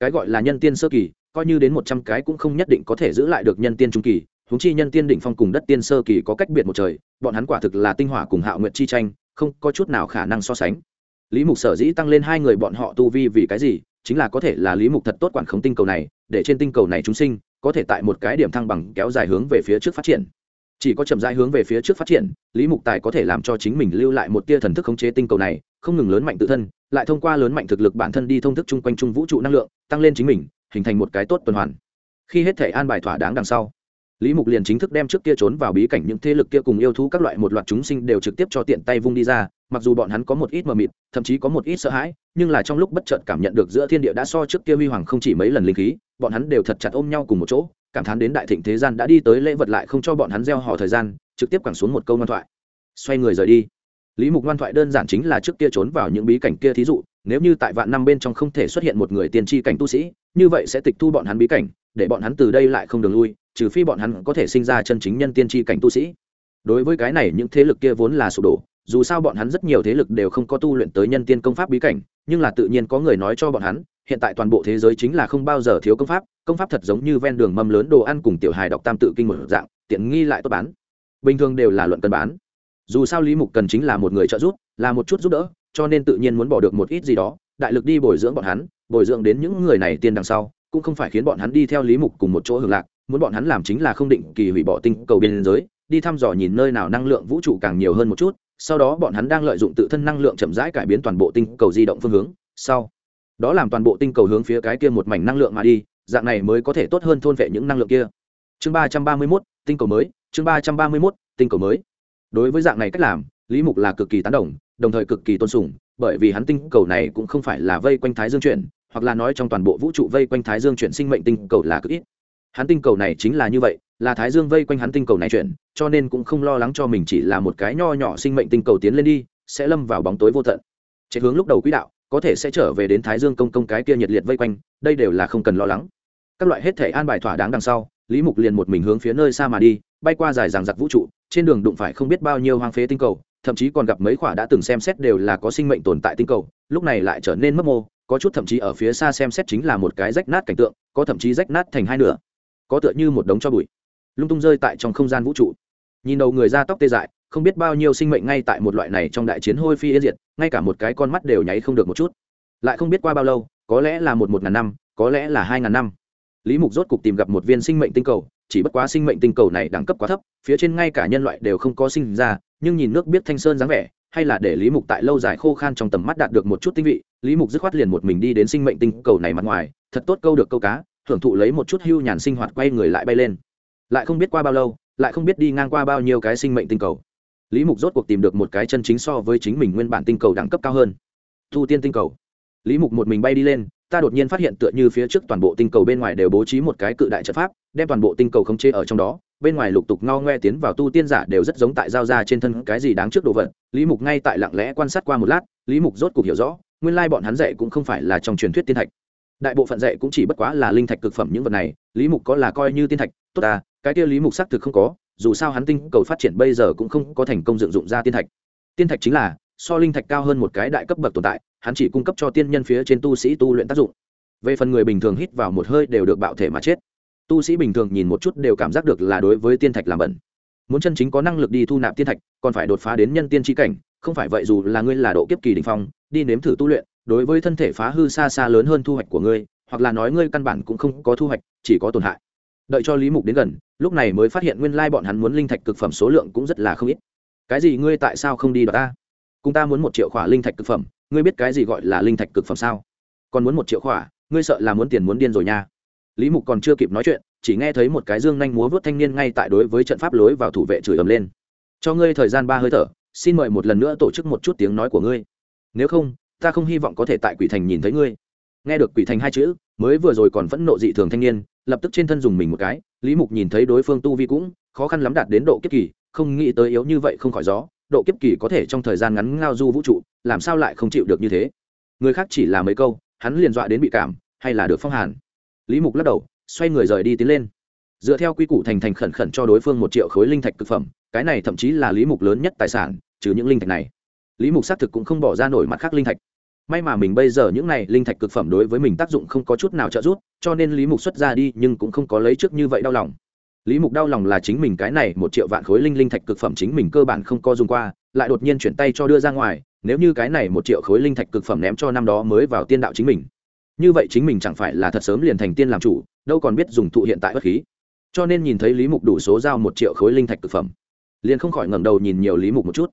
[SPEAKER 1] Cái gọi là nhân tiên sơ kỳ, coi như đến một trăm cái cũng không nhất định có thể giữ lại được nhân tiên trung kỳ. Húng chi nhân tiên đỉnh phong cùng đất tiên sơ kỳ có cách biệt một trời, bọn hắn quả thực là tinh hỏa cùng hạo nguyện chi tranh, không có chút nào khả năng so sánh. Lý mục sở dĩ tăng lên hai người bọn họ tu vi vì cái gì? Chính là có thể là lý mục thật tốt quản khống tinh cầu này, để trên tinh cầu này chúng sinh, có thể tại một cái điểm thăng bằng kéo dài hướng về phía trước phát triển. Chỉ có chậm rãi hướng về phía trước phát triển, lý mục tài có thể làm cho chính mình lưu lại một tia thần thức khống chế tinh cầu này, không ngừng lớn mạnh tự thân, lại thông qua lớn mạnh thực lực bản thân đi thông thức chung quanh trung vũ trụ năng lượng, tăng lên chính mình, hình thành một cái tốt tuần hoàn. Khi hết thể an bài thỏa đáng đằng sau lý mục liền chính thức đem trước kia trốn vào bí cảnh những thế lực kia cùng yêu thú các loại một loạt chúng sinh đều trực tiếp cho tiện tay vung đi ra, mặc dù bọn hắn có một ít mờ mịt, thậm chí có một ít sợ hãi, nhưng là trong lúc bất chợt cảm nhận được giữa thiên địa đã so trước kia huy hoàng không chỉ mấy lần linh khí, bọn hắn đều thật chặt ôm nhau cùng một chỗ, cảm thán đến đại thịnh thế gian đã đi tới lễ vật lại không cho bọn hắn gieo họ thời gian, trực tiếp quẳng xuống một câu ngoan thoại. Xoay người rời đi. Lý mục ngoan thoại đơn giản chính là trước kia trốn vào những bí cảnh kia thí dụ, nếu như tại vạn năm bên trong không thể xuất hiện một người tiên tri cảnh tu sĩ, như vậy sẽ tịch thu bọn hắn bí cảnh, để bọn hắn từ đây lại không đường lui trừ phi bọn hắn có thể sinh ra chân chính nhân tiên tri cảnh tu sĩ. Đối với cái này, những thế lực kia vốn là sụp đổ, dù sao bọn hắn rất nhiều thế lực đều không có tu luyện tới nhân tiên công pháp bí cảnh, nhưng là tự nhiên có người nói cho bọn hắn, hiện tại toàn bộ thế giới chính là không bao giờ thiếu công pháp công pháp thật giống như ven đường mâm lớn đồ ăn cùng tiểu hài đọc tam tự kinh một dạng, tiện nghi lại tốt bán. Bình thường đều là luận cân bán. Dù sao lý mục cần chính là một người trợ giúp, là một chút giúp đỡ, cho nên tự nhiên muốn bỏ được một ít gì đó, đại lực đi bồi dưỡng bọn hắn, bồi dưỡng đến những người này tiên đằng sau, cũng không phải khiến bọn hắn đi theo lý mục cùng một chỗ hưởng lạc muốn bọn hắn làm chính là không định kỳ hủy bỏ tinh cầu biên giới, đi thăm dò nhìn nơi nào năng lượng vũ trụ càng nhiều hơn một chút, sau đó bọn hắn đang lợi dụng tự thân năng lượng chậm rãi cải biến toàn bộ tinh cầu di động phương hướng. Sau, đó làm toàn bộ tinh cầu hướng phía cái kia một mảnh năng lượng mà đi, dạng này mới có thể tốt hơn thôn vệ những năng lượng kia. Chương ba trăm ba mươi mốt, tinh cầu mới, chương ba trăm ba mươi mốt, tinh cầu mới. Đối với dạng này cách làm, lý mục là cực kỳ tán đồng đồng thời cực kỳ tôn sùng, bởi vì hắn tinh cầu này cũng không phải là vây quanh thái dương chuyển, hoặc là nói trong toàn bộ vũ trụ vây quanh thái dương chuyển sinh mệnh tinh cầu là cực ít hắn tinh cầu này chính là như vậy, là thái dương vây quanh hắn tinh cầu này chuyển cho nên cũng không lo lắng cho mình chỉ là một cái nho nhỏ sinh mệnh tinh cầu tiến lên đi, sẽ lâm vào bóng tối vô tận. Chạy hướng lúc đầu quỹ đạo, có thể sẽ trở về đến thái dương công công cái kia nhiệt liệt vây quanh, đây đều là không cần lo lắng. Các loại hết thể an bài thỏa đáng đằng sau, lý mục liền một mình hướng phía nơi xa mà đi, bay qua dài ràng giặc vũ trụ, trên đường đụng phải không biết bao nhiêu hoang phế tinh cầu, thậm chí còn gặp mấy khoả đã từng xem xét đều là có sinh mệnh tồn tại tinh cầu, lúc này lại trở nên mất mô, có chút thậm chí ở phía xa xem xét chính là một cái rách nát cảnh tượng, có thậm chí rách nát thành hai nửa có tựa như một đống cho bụi. Lung tung rơi tại trong không gian vũ trụ. Nhìn đầu người da tóc tê dại, không biết bao nhiêu sinh mệnh ngay tại một loại này trong đại chiến hôi phi yên diệt, ngay cả một cái con mắt đều nháy không được một chút. Lại không biết qua bao lâu, có lẽ là một một ngàn năm, có lẽ là hai ngàn năm. Lý mục rốt cục tìm gặp một viên sinh mệnh tinh cầu, chỉ bất quá sinh mệnh tinh cầu này đẳng cấp quá thấp, phía trên ngay cả nhân loại đều không có sinh ra, nhưng nhìn nước biết thanh sơn dáng vẻ, hay là để lý mục tại lâu dài khô khan trong tầm mắt đạt được một chút tinh vị, lý mục dứt khoát liền một mình đi đến sinh mệnh tinh cầu này mặt ngoài, thật tốt câu được câu cá thưởng thụ lấy một chút hưu nhàn sinh hoạt quay người lại bay lên. Lại không biết qua bao lâu, lại không biết đi ngang qua bao nhiêu cái sinh mệnh tinh cầu. Lý mục rốt cuộc tìm được một cái chân chính so với chính mình nguyên bản tinh cầu đẳng cấp cao hơn. Thu tiên tinh cầu. Lý mục một mình bay đi lên, ta đột nhiên phát hiện tựa như phía trước toàn bộ tinh cầu bên ngoài đều bố trí một cái cự đại trận pháp, đem toàn bộ tinh cầu không chê ở trong đó, bên ngoài lục tục ngao ngoe tiến vào tu tiên giả đều rất giống tại giao ra trên thân cái gì đáng trước đồ vật. Lý mục ngay tại lặng lẽ quan sát qua một lát, lý mục rốt cuộc hiểu rõ, nguyên lai bọn hắn dạy cũng không phải là trong truyền thuyết tiên thạch đại bộ phận dạy cũng chỉ bất quá là linh thạch cực phẩm những vật này, lý mục có là coi như tiên thạch, tốt à cái kia lý mục xác thực không có, dù sao hắn tinh cầu phát triển bây giờ cũng không có thành công dựng dụng ra tiên thạch. Tiên thạch chính là, so linh thạch cao hơn một cái đại cấp bậc tồn tại, hắn chỉ cung cấp cho tiên nhân phía trên tu sĩ tu luyện tác dụng. Về phần người bình thường hít vào một hơi đều được bạo thể mà chết. Tu sĩ bình thường nhìn một chút đều cảm giác được là đối với tiên thạch làm bẩn. Muốn chân chính có năng lực đi thu nạp tiên thạch, còn phải đột phá đến nhân tiên tri cảnh, không phải vậy dù là ngươi là độ kiếp kỳ đình phong, đi nếm thử tu luyện đối với thân thể phá hư xa xa lớn hơn thu hoạch của ngươi, hoặc là nói ngươi căn bản cũng không có thu hoạch, chỉ có tổn hại. Đợi cho lý mục đến gần, lúc này mới phát hiện nguyên lai bọn hắn muốn linh thạch cực phẩm số lượng cũng rất là không ít. Cái gì ngươi tại sao không đi đọc ta? Cùng ta muốn một triệu khỏa linh thạch cực phẩm, ngươi biết cái gì gọi là linh thạch cực phẩm sao? Còn muốn một triệu khỏa, ngươi sợ là muốn tiền muốn điên rồi nha. Lý mục còn chưa kịp nói chuyện, chỉ nghe thấy một cái dương nhanh múa vớt thanh niên ngay tại đối với trận pháp lối vào thủ vệ chửi ầm lên. Cho ngươi thời gian ba hơi thở, xin mời một lần nữa tổ chức một chút tiếng nói của ngươi. Nếu không ta không hy vọng có thể tại quỷ thành nhìn thấy ngươi. Nghe được quỷ thành hai chữ, mới vừa rồi còn phẫn nộ dị thường thanh niên, lập tức trên thân dùng mình một cái, lý mục nhìn thấy đối phương tu vi cũng khó khăn lắm đạt đến độ kiếp kỳ, không nghĩ tới yếu như vậy không khỏi gió, độ kiếp kỳ có thể trong thời gian ngắn ngao du vũ trụ, làm sao lại không chịu được như thế? Người khác chỉ là mấy câu, hắn liền dọa đến bị cảm, hay là được phong hàn? Lý mục lắc đầu, xoay người rời đi tiến lên. Dựa theo quy củ thành thành khẩn khẩn cho đối phương một triệu khối linh thạch thực phẩm, cái này thậm chí là lý mục lớn nhất tài sản, trừ những linh thạch này. Lý mục xác thực cũng không bỏ ra nổi mặt khác linh thạch may mà mình bây giờ những này linh thạch cực phẩm đối với mình tác dụng không có chút nào trợ giúp, cho nên lý mục xuất ra đi nhưng cũng không có lấy trước như vậy đau lòng. Lý mục đau lòng là chính mình cái này một triệu vạn khối linh linh thạch cực phẩm chính mình cơ bản không có dùng qua, lại đột nhiên chuyển tay cho đưa ra ngoài, nếu như cái này một triệu khối linh thạch cực phẩm ném cho năm đó mới vào tiên đạo chính mình. Như vậy chính mình chẳng phải là thật sớm liền thành tiên làm chủ, đâu còn biết dùng thụ hiện tại bất khí. Cho nên nhìn thấy lý mục đủ số giao một triệu khối linh thạch cực phẩm, liền không khỏi ngẩng đầu nhìn nhiều lý mục một chút.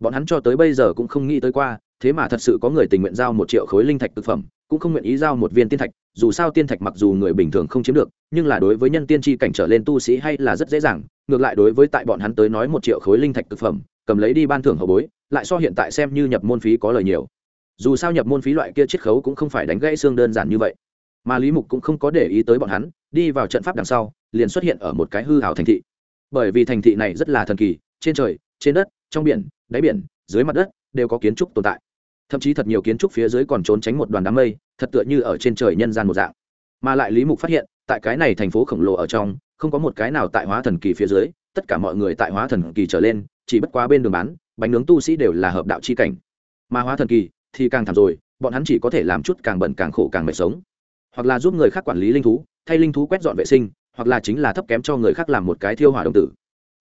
[SPEAKER 1] Bọn hắn cho tới bây giờ cũng không nghĩ tới qua thế mà thật sự có người tình nguyện giao một triệu khối linh thạch thực phẩm, cũng không nguyện ý giao một viên tiên thạch, dù sao tiên thạch mặc dù người bình thường không chiếm được, nhưng là đối với nhân tiên tri cảnh trở lên tu sĩ hay là rất dễ dàng, ngược lại đối với tại bọn hắn tới nói một triệu khối linh thạch thực phẩm, cầm lấy đi ban thưởng hậu bối, lại so hiện tại xem như nhập môn phí có lời nhiều. Dù sao nhập môn phí loại kia chiết khấu cũng không phải đánh gãy xương đơn giản như vậy. Mà lý mục cũng không có để ý tới bọn hắn, đi vào trận pháp đằng sau, liền xuất hiện ở một cái hư hảo thành thị. Bởi vì thành thị này rất là thần kỳ, trên trời, trên đất, trong biển, đáy biển, dưới mặt đất, đều có kiến trúc tồn tại thậm chí thật nhiều kiến trúc phía dưới còn trốn tránh một đoàn đám mây, thật tựa như ở trên trời nhân gian một dạng. Mà lại lý mục phát hiện, tại cái này thành phố khổng lồ ở trong, không có một cái nào tại hóa thần kỳ phía dưới, tất cả mọi người tại hóa thần kỳ trở lên, chỉ bất quá bên đường bán, bánh nướng tu sĩ đều là hợp đạo c h i cảnh. Mà hóa thần kỳ thì càng thảm rồi, bọn hắn chỉ có thể làm chút càng bẩn càng khổ càng mệt sống. Hoặc là giúp người khác quản lý linh thú, thay linh thú quét dọn vệ sinh, hoặc là chính là thấp kém cho người khác làm một cái thiêu hỏa đồng tử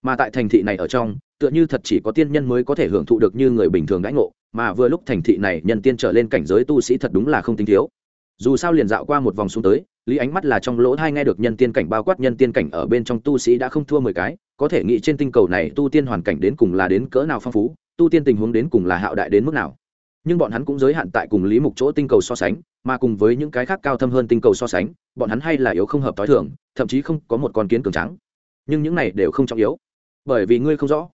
[SPEAKER 1] mà tại thành thị này ở trong, tựa như thật chỉ có tiên nhân mới có thể hưởng thụ được như người bình thường đãi ngộ, mà vừa lúc thành thị này nhân tiên trở lên cảnh giới tu sĩ thật đúng là không tính thiếu. Dù sao liền dạo qua một vòng xuống tới, lý ánh mắt là trong lỗ thai nghe được nhân tiên cảnh bao quát nhân tiên cảnh ở bên trong tu sĩ đã không thua mười cái, có thể nghĩ trên tinh cầu này tu tiên hoàn cảnh đến cùng là đến cỡ nào phong phú, tu tiên tình huống đến cùng là hạo đại đến mức nào. Nhưng bọn hắn cũng giới hạn tại cùng lý mục chỗ tinh cầu so sánh, mà cùng với những cái khác cao thâm hơn tinh cầu so sánh, bọn hắn hay là yếu không hợp t h i thường, thậm chí không có một con kiến cường trắng nhưng những này đều không trọng yếu bởi vì ngươi không rõ.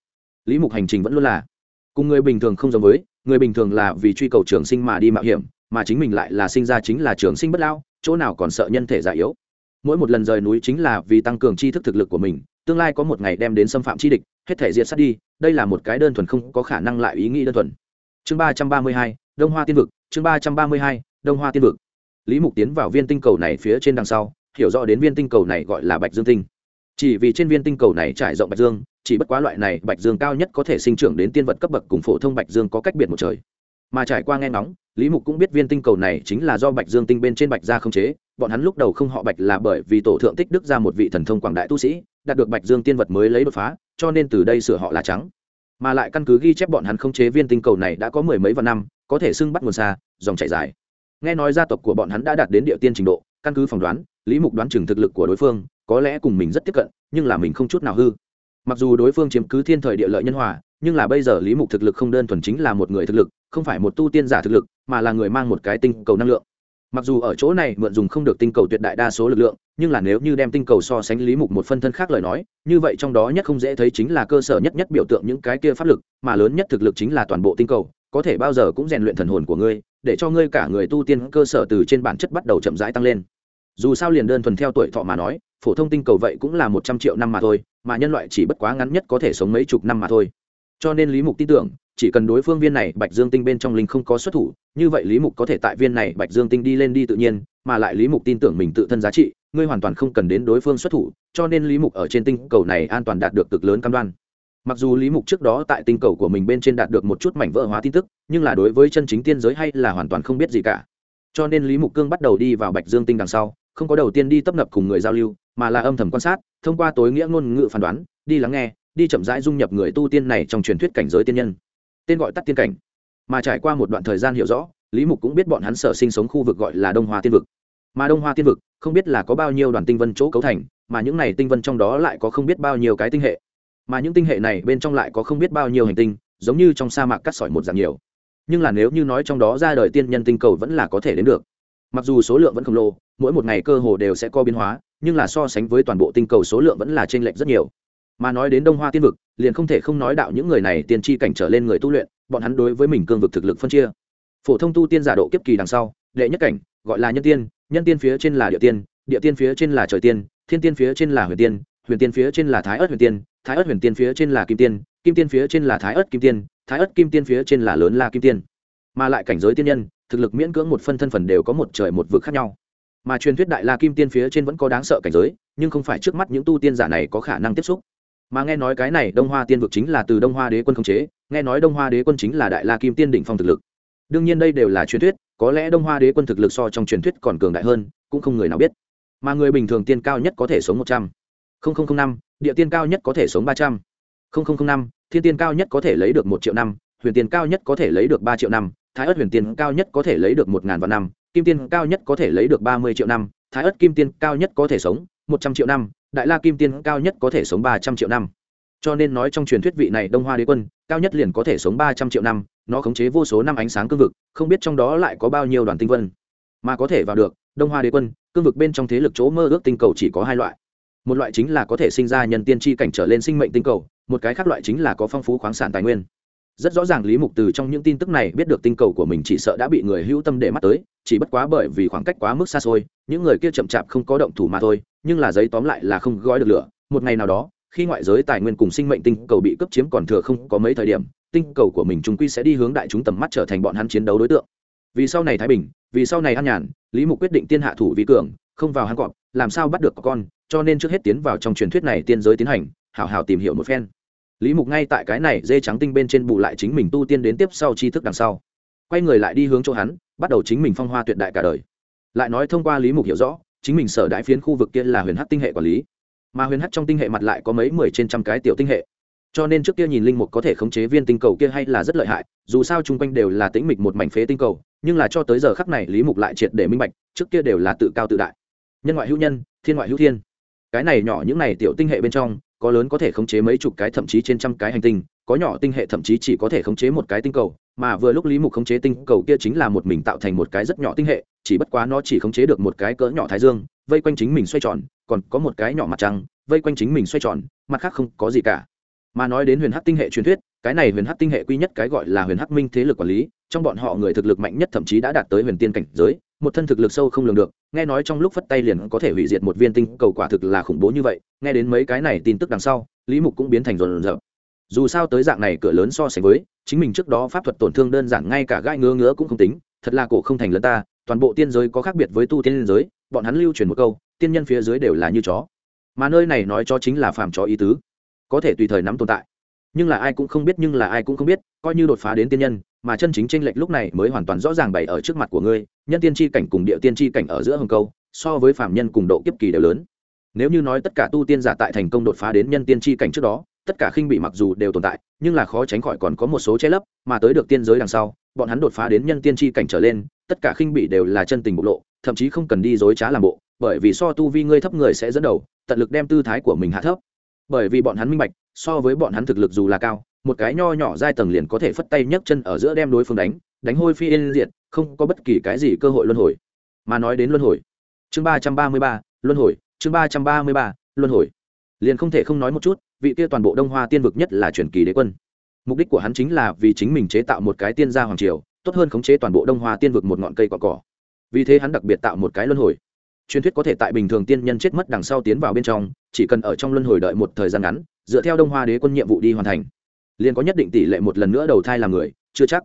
[SPEAKER 1] Lý mục hành trình vẫn luôn là cùng người bình thường không giống với, người bình thường là vì truy cầu trường sinh mà đi mạo hiểm, mà chính mình lại là sinh ra chính là trường sinh bất lao, chỗ nào còn sợ nhân thể già yếu. Mỗi một lần rời núi chính là vì tăng cường tri thức thực lực của mình, tương lai có một ngày đem đến xâm phạm chi địch, hết thể diệt sát đi, đây là một cái đơn thuần không có khả năng lại ý nghĩ đơn thuần. Chương ba trăm ba mươi hai, đông hoa tiên vực, chương ba trăm ba mươi hai, đông hoa tiên vực. Lý mục tiến vào viên tinh cầu này phía trên đằng sau, hiểu rõ đến viên tinh cầu này gọi là bạch dương tinh. Chỉ vì trên viên tinh cầu này trải rộng bạch dương chỉ bất quá loại này bạch dương cao nhất có thể sinh trưởng đến tiên vật cấp bậc cùng phổ thông bạch dương có cách biệt một trời. Mà trải qua nghe ngóng, lý mục cũng biết viên tinh cầu này chính là do bạch dương tinh bên trên bạch gia không chế, bọn hắn lúc đầu không họ bạch là bởi vì tổ thượng tích đức ra một vị thần thông quảng đại tu sĩ, đạt được bạch dương tiên vật mới lấy đột phá, cho nên từ đây sửa họ là trắng. Mà lại căn cứ ghi chép bọn hắn không chế viên tinh cầu này đã có mười mấy vạn năm, có thể xưng bắt nguồn xa, dòng chảy dài. Nghe nói gia tộc của bọn hắn đã đạt đến địa tiên trình độ, căn cứ phỏng đoán, lý mục đoán chừng thực lực của đối phương có lẽ cùng mình rất tiếp cận, nhưng là mình không chút nào hư mặc dù đối phương chiếm cứ thiên thời địa lợi nhân hòa, nhưng là bây giờ lý mục thực lực không đơn thuần chính là một người thực lực, không phải một tu tiên giả thực lực, mà là người mang một cái tinh cầu năng lượng. Mặc dù ở chỗ này mượn dùng không được tinh cầu tuyệt đại đa số lực lượng, nhưng là nếu như đem tinh cầu so sánh lý mục một phân thân khác lời nói, như vậy trong đó nhất không dễ thấy chính là cơ sở nhất nhất biểu tượng những cái kia pháp lực, mà lớn nhất thực lực chính là toàn bộ tinh cầu, có thể bao giờ cũng rèn luyện thần hồn của ngươi, để cho ngươi cả người tu tiên cơ sở từ trên bản chất bắt đầu chậm rãi tăng lên dù sao liền đơn thuần theo tuổi thọ mà nói, phổ thông tinh cầu vậy cũng là một trăm triệu năm mà thôi, mà nhân loại chỉ bất quá ngắn nhất có thể sống mấy chục năm mà thôi. Cho nên lý mục tin tưởng, chỉ cần đối phương viên này bạch dương tinh bên trong linh không có xuất thủ, như vậy lý mục có thể tại viên này bạch dương tinh đi lên đi tự nhiên, mà lại lý mục tin tưởng mình tự thân giá trị, ngươi hoàn toàn không cần đến đối phương xuất thủ, cho nên lý mục ở trên tinh cầu này an toàn đạt được cực lớn cam đoan. Mặc dù lý mục trước đó tại tinh cầu của mình bên trên đạt được một chút mảnh vỡ hóa tin tức, nhưng là đối với chân chính tiên giới hay là hoàn toàn không biết gì cả. Cho nên lý mục cương bắt đầu đi vào bạch dương tinh đằng sau không có đầu tiên đi tấp nập cùng người giao lưu, mà là âm thầm quan sát, thông qua tối nghĩa ngôn ngữ phán đoán, đi lắng nghe, đi chậm rãi dung nhập người tu tiên này trong truyền thuyết cảnh giới tiên nhân. Tên gọi tắt tiên cảnh. Mà trải qua một đoạn thời gian hiểu rõ, lý mục cũng biết bọn hắn sở sinh sống khu vực gọi là đông hoa tiên vực. Mà đông hoa tiên vực, không biết là có bao nhiêu đoàn tinh vân chỗ cấu thành, mà những này tinh vân trong đó lại có không biết bao nhiêu cái tinh hệ. Mà những tinh hệ này bên trong lại có không biết bao nhiêu hành tinh, giống như trong sa mạc cắt sỏi một dạng nhiều. Nhưng là nếu như nói trong đó ra đời tiên nhân tinh cầu vẫn là có thể đến được mặc dù số lượng vẫn khổng lồ, mỗi một ngày cơ hồ đều sẽ có biến hóa, nhưng là so sánh với toàn bộ tinh cầu số lượng vẫn là t r ê n lệch rất nhiều. Mà nói đến đông hoa tiên vực, liền không thể không nói đạo những người này tiên tri cảnh trở lên người tu luyện, bọn hắn đối với mình cương vực thực lực phân chia. Phổ thông tu tiên giả độ kiếp kỳ đằng sau, đệ nhất cảnh, gọi là nhân tiên nhân tiên phía trên là địa tiên địa tiên phía trên là trời tiên, thiên tiên phía trên là huyền tiên huyền tiên phía trên là thái ớt huyền tiên, thái ớt huyền tiên phía trên là kim tiên kim tiên phía trên là thái ớt kim tiên, thái ớt kim tiên phía trên là lớn la kim tiên mà lại cảnh giới tiên nhân, thực lực miễn cưỡng một phân thân phần đều có một trời một vực khác nhau. Mà truyền thuyết đại la kim tiên phía trên vẫn có đáng sợ cảnh giới, nhưng không phải trước mắt những tu tiên giả này có khả năng tiếp xúc. Mà nghe nói cái này đông hoa tiên vực chính là từ đông hoa đế quân khống chế, nghe nói đông hoa đế quân chính là đại la kim tiên đỉnh phong thực lực. Đương nhiên đây đều là truyền thuyết, có lẽ đông hoa đế quân thực lực so trong truyền thuyết còn cường đại hơn, cũng không người nào biết. Mà người bình thường tiên cao nhất có thể sống một trăm. Linh năm, địa tiên cao nhất có thể sống ba trăm. Linh năm, thiên tiên cao nhất có thể lấy được một triệu năm, huyền tiên cao nhất có thể lấy được ba triệu năm thái ớt huyền tiên cao nhất có thể lấy được một ngàn vạn năm, kim tiên cao nhất có thể lấy được ba mươi triệu năm, thái ớt kim tiên cao nhất có thể sống một trăm triệu năm, đại la kim tiên cao nhất có thể sống ba trăm triệu năm. Cho nên nói trong truyền thuyết vị này đông hoa đế quân, cao nhất liền có thể sống ba trăm triệu năm, nó khống chế vô số năm ánh sáng cương vực, không biết trong đó lại có bao nhiêu đoàn tinh vân. Mà có thể vào được, đông hoa đế quân, cương vực bên trong thế lực chỗ mơ ước tinh cầu chỉ có hai loại. Một loại chính là có thể sinh ra nhân tiên tri cảnh trở lên sinh mệnh tinh cầu, một cái khác loại chính là có phong phú khoáng sản tài nguyên rất rõ ràng lý mục từ trong những tin tức này biết được tinh cầu của mình chỉ sợ đã bị người hữu tâm để mắt tới, chỉ bất quá bởi vì khoảng cách quá mức xa xôi, những người kia chậm chạp không có động thủ mà thôi, nhưng là giấy tóm lại là không gói được lửa. Một ngày nào đó, khi ngoại giới tài nguyên cùng sinh mệnh tinh cầu bị cấp chiếm còn thừa không có mấy thời điểm, tinh cầu của mình chúng quy sẽ đi hướng đại chúng tầm mắt trở thành bọn hắn chiến đấu đối tượng. Vì sau này thái bình, vì sau này an nhàn, lý mục quyết định tiên hạ thủ vi cường, không vào hắn cọp, làm sao bắt được con, cho nên trước hết tiến vào trong truyền thuyết này tiên giới tiến hành hảo hảo tìm hiểu một phen lý mục ngay tại cái này dê trắng tinh bên trên bù lại chính mình tu tiên đến tiếp sau tri thức đằng sau. Quay người lại đi hướng chỗ hắn, bắt đầu chính mình phong hoa tuyệt đại cả đời. Lại nói thông qua lý mục hiểu rõ, chính mình sở đại phiến khu vực kia là huyền hắc tinh hệ quản lý. Mà huyền hắc trong tinh hệ mặt lại có mấy mười trên trăm cái tiểu tinh hệ. Cho nên trước kia nhìn linh mục có thể khống chế viên tinh cầu kia hay là rất lợi hại, dù sao chung quanh đều là tĩnh mịch một mảnh phế tinh cầu, nhưng là cho tới giờ khắc này lý mục lại triệt để minh bạch, trước kia đều là tự cao tự đại. Nhân ngoại hữu nhân, thiên ngoại hữu thiên. Cái này nhỏ những này tiểu tinh hệ bên trong có lớn có thể khống chế mấy chục cái, thậm chí trên trăm cái hành tinh, có nhỏ tinh hệ, thậm chí chỉ có thể khống chế một cái tinh cầu, mà vừa lúc lý mục khống chế tinh cầu kia chính là một mình tạo thành một cái rất nhỏ tinh hệ, chỉ bất quá nó chỉ khống chế được một cái cỡ nhỏ thái dương, vây quanh chính mình xoay tròn, còn có một cái nhỏ mặt trăng, vây quanh chính mình xoay tròn, mặt khác không có gì cả. Mà nói đến huyền hắc tinh hệ truyền thuyết, cái này huyền hắc tinh hệ quy nhất cái gọi là huyền hắc minh thế lực quản lý, trong bọn họ người thực lực mạnh nhất thậm chí đã đạt tới huyền tiên cảnh giới một thân thực lực sâu không lường được, nghe nói trong lúc phất tay liền có thể hủy diệt một viên tinh cầu quả thực là khủng bố như vậy, nghe đến mấy cái này tin tức đằng sau, lý mục cũng biến thành rồn rợn. Dù sao tới dạng này cửa lớn so sánh với, chính mình trước đó pháp thuật tổn thương đơn giản ngay cả gai ngứa ngứa cũng không tính, thật là cổ không thành lớn ta, toàn bộ tiên giới có khác biệt với tu tiên giới, bọn hắn lưu truyền một câu, tiên nhân phía dưới đều là như chó. Mà nơi này nói cho chính là phàm chó ý tứ, có thể tùy thời nắm tồn tại. Nhưng là ai cũng không biết, nhưng là ai cũng không biết, coi như đột phá đến tiên nhân mà chân chính chênh lệch lúc này mới hoàn toàn rõ ràng bày ở trước mặt của ngươi, nhân tiên chi cảnh cùng địa tiên chi cảnh ở giữa hồng câu, so với phạm nhân cùng độ kiếp kỳ đều lớn. Nếu như nói tất cả tu tiên giả tại thành công đột phá đến nhân tiên chi cảnh trước đó, tất cả khinh bị mặc dù đều tồn tại, nhưng là khó tránh khỏi còn có một số che lấp, mà tới được tiên giới đằng sau, bọn hắn đột phá đến nhân tiên chi cảnh trở lên, tất cả khinh bị đều là chân tình bộc lộ, thậm chí không cần đi dối trá làm bộ, bởi vì so tu vi ngươi thấp người sẽ dẫn đầu, tận lực đem tư thái của mình hạ thấp. Bởi vì bọn hắn minh bạch, so với bọn hắn thực lực dù là cao một cái nho nhỏ giai tầng liền có thể phất tay nhấc chân ở giữa đem đối phương đánh đánh hôi phi yên diệt, không có bất kỳ cái gì cơ hội luân hồi. Mà nói đến luân hồi. Chương ba trăm ba mươi ba, luân hồi, chương ba trăm ba mươi ba, luân hồi. Liền không thể không nói một chút, vị kia toàn bộ đông hoa tiên vực nhất là truyền kỳ đế quân. Mục đích của hắn chính là vì chính mình chế tạo một cái tiên gia hoàng triều, tốt hơn khống chế toàn bộ đông hoa tiên vực một ngọn cây cỏ cỏ. Vì thế hắn đặc biệt tạo một cái luân hồi. Truyền thuyết có thể tại bình thường tiên nhân chết mất đằng sau tiến vào bên trong, chỉ cần ở trong luân hồi đợi một thời gian ngắn, dựa theo đông hoa đế quân nhiệm vụ đi hoàn thành liền có nhất định tỷ lệ một lần nữa đầu thai làm người, chưa chắc.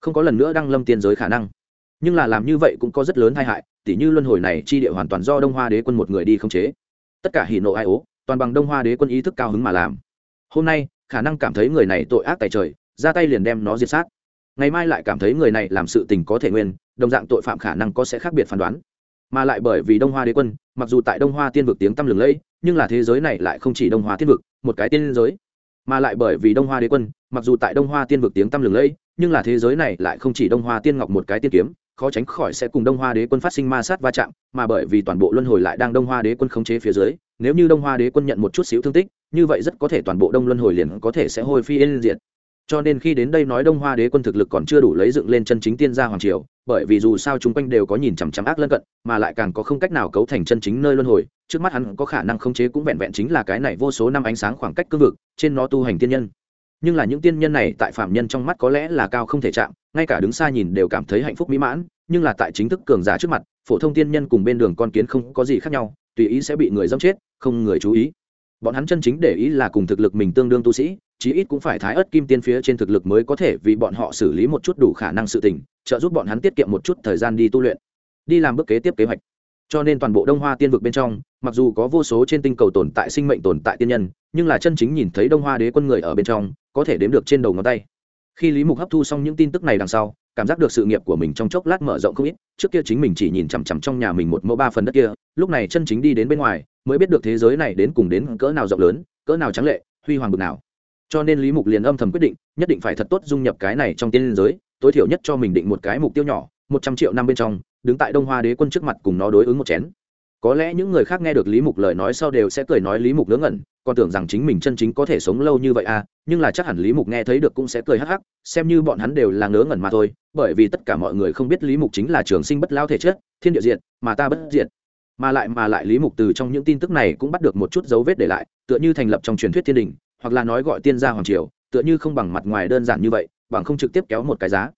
[SPEAKER 1] Không có lần nữa đăng lâm tiên giới khả năng. Nhưng là làm như vậy cũng có rất lớn tai hại tỷ như luân hồi này chi địa hoàn toàn do đông hoa đế quân một người đi không chế. Tất cả hỉ nộ ai ố, toàn bằng đông hoa đế quân ý thức cao hứng mà làm. Hôm nay, khả năng cảm thấy người này tội ác tại trời, ra tay liền đem nó diệt sát. Ngày mai lại cảm thấy người này làm sự tình có thể nguyên, đồng dạng tội phạm khả năng có sẽ khác biệt phán đoán. Mà lại bởi vì đông hoa đế quân, mặc dù tại đông hoa tiên vực tiếng tăm lừng lẫy, nhưng là thế giới này lại không chỉ đông hoa tiên vực, một cái tiên giới mà lại bởi vì đông hoa đế quân, mặc dù tại đông hoa tiên vực tiếng tăm lừng lẫy, nhưng là thế giới này lại không chỉ đông hoa tiên ngọc một cái tiên kiếm, khó tránh khỏi sẽ cùng đông hoa đế quân phát sinh ma sát va chạm, mà bởi vì toàn bộ luân hồi lại đang đông hoa đế quân khống chế phía dưới, nếu như đông hoa đế quân nhận một chút xíu thương tích, như vậy rất có thể toàn bộ đông luân hồi liền có thể sẽ hôi phi yên diệt cho nên khi đến đây nói đông hoa đế quân thực lực còn chưa đủ lấy dựng lên chân chính tiên gia hoàng triều, bởi vì dù sao chúng quanh đều có nhìn chằm chằm ác lân cận, mà lại càng có không cách nào cấu thành chân chính nơi luân hồi, trước mắt hắn có khả năng khống chế cũng vẹn vẹn chính là cái này vô số năm ánh sáng khoảng cách cương vực, trên nó tu hành tiên nhân. Nhưng là những tiên nhân này tại phạm nhân trong mắt có lẽ là cao không thể chạm, ngay cả đứng xa nhìn đều cảm thấy hạnh phúc mỹ mãn, nhưng là tại chính thức cường giả trước mặt, phổ thông tiên nhân cùng bên đường con kiến không có gì khác nhau, tùy ý sẽ bị người dâm chết, không người chú ý bọn hắn chân chính để ý là cùng thực lực mình tương đương tu sĩ, chí ít cũng phải thái ớt kim tiên phía trên thực lực mới có thể vì bọn họ xử lý một chút đủ khả năng sự tình, trợ giúp bọn hắn tiết kiệm một chút thời gian đi tu luyện, đi làm bước kế tiếp kế hoạch. Cho nên toàn bộ đông hoa tiên vực bên trong, mặc dù có vô số trên tinh cầu tồn tại sinh mệnh tồn tại tiên nhân, nhưng là chân chính nhìn thấy đông hoa đế quân người ở bên trong, có thể đếm được trên đầu ngón tay. Khi lý mục hấp thu xong những tin tức này đằng sau, cảm giác được sự nghiệp của mình trong chốc lát mở rộng không ít, trước kia chính mình chỉ nhìn chằm chằm trong nhà mình một mẫu ba phần đất kia, lúc này chân chính đi đến bên ngoài mới biết được thế giới này đến cùng đến cỡ nào rộng lớn, cỡ nào trắng lệ, huy hoàng bực nào. Cho nên lý mục liền âm thầm quyết định, nhất định phải thật tốt dung nhập cái này trong tiên giới, tối thiểu nhất cho mình định một cái mục tiêu nhỏ, một trăm triệu năm bên trong, đứng tại đông hoa đế quân trước mặt cùng nó đối ứng một chén. Có lẽ những người khác nghe được lý mục lời nói sau đều sẽ cười nói lý mục ngớ ngẩn, còn tưởng rằng chính mình chân chính có thể sống lâu như vậy à nhưng là chắc hẳn lý mục nghe thấy được cũng sẽ cười hắc hắc, xem như bọn hắn đều là ngớ ngẩn mà thôi, bởi vì tất cả mọi người không biết lý mục chính là trường sinh bất lao thể chất, thiên địa diện mà ta bất diệt mà lại mà lại lý mục từ trong những tin tức này cũng bắt được một chút dấu vết để lại, tựa như thành lập trong truyền thuyết thiên đình, hoặc là nói gọi tiên gia hoàng triều, tựa như không bằng mặt ngoài đơn giản như vậy, bằng không trực tiếp kéo một cái giá.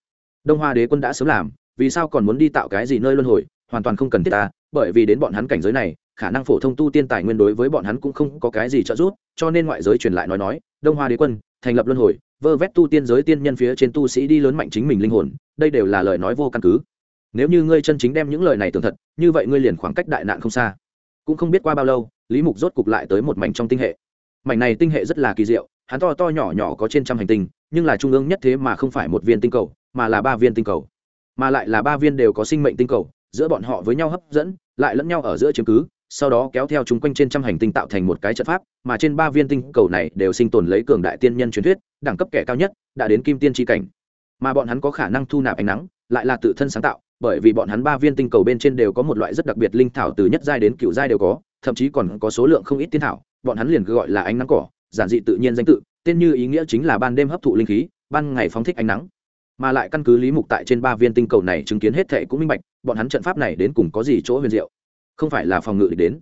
[SPEAKER 1] Đông hoa đế quân đã sớm làm, vì sao còn muốn đi tạo cái gì nơi luân hồi, hoàn toàn không cần thiết ta, bởi vì đến bọn hắn cảnh giới này, khả năng phổ thông tu tiên tài nguyên đối với bọn hắn cũng không có cái gì trợ giúp, cho nên ngoại giới truyền lại nói nói, đông hoa đế quân, thành lập luân hồi, vơ vét tu tiên giới tiên nhân phía trên tu sĩ đi lớn mạnh chính mình linh hồn, đây đều là lời nói vô căn cứ nếu như ngươi chân chính đem những lời này tưởng thật, như vậy ngươi liền khoảng cách đại nạn không xa. Cũng không biết qua bao lâu, lý mục rốt cục lại tới một mảnh trong tinh hệ. Mảnh này tinh hệ rất là kỳ diệu, hắn to to nhỏ nhỏ có trên trăm hành tinh, nhưng là trung ương nhất thế mà không phải một viên tinh cầu, mà là ba viên tinh cầu. Mà lại là ba viên đều có sinh mệnh tinh cầu, giữa bọn họ với nhau hấp dẫn, lại lẫn nhau ở giữa chứng cứ, sau đó kéo theo chúng quanh trên trăm hành tinh tạo thành một cái trận pháp, mà trên ba viên tinh cầu này đều sinh tồn lấy cường đại tiên nhân truyền thuyết, đẳng cấp kẻ cao nhất, đã đến kim tiên tri cảnh. Mà bọn hắn có khả năng thu nạp ánh nắng lại là tự thân sáng tạo, bởi vì bọn hắn ba viên tinh cầu bên trên đều có một loại rất đặc biệt linh thảo từ nhất giai đến cựu giai đều có, thậm chí còn có số lượng không ít tiên thảo, bọn hắn liền gọi là ánh nắng cỏ, giản dị tự nhiên danh tự, tên như ý nghĩa chính là ban đêm hấp thụ linh khí, ban ngày phóng thích ánh nắng. Mà lại căn cứ lý mục tại trên ba viên tinh cầu này chứng kiến hết thệ cũng minh bạch, bọn hắn trận pháp này đến cùng có gì chỗ huyền diệu, không phải là phòng ngự đến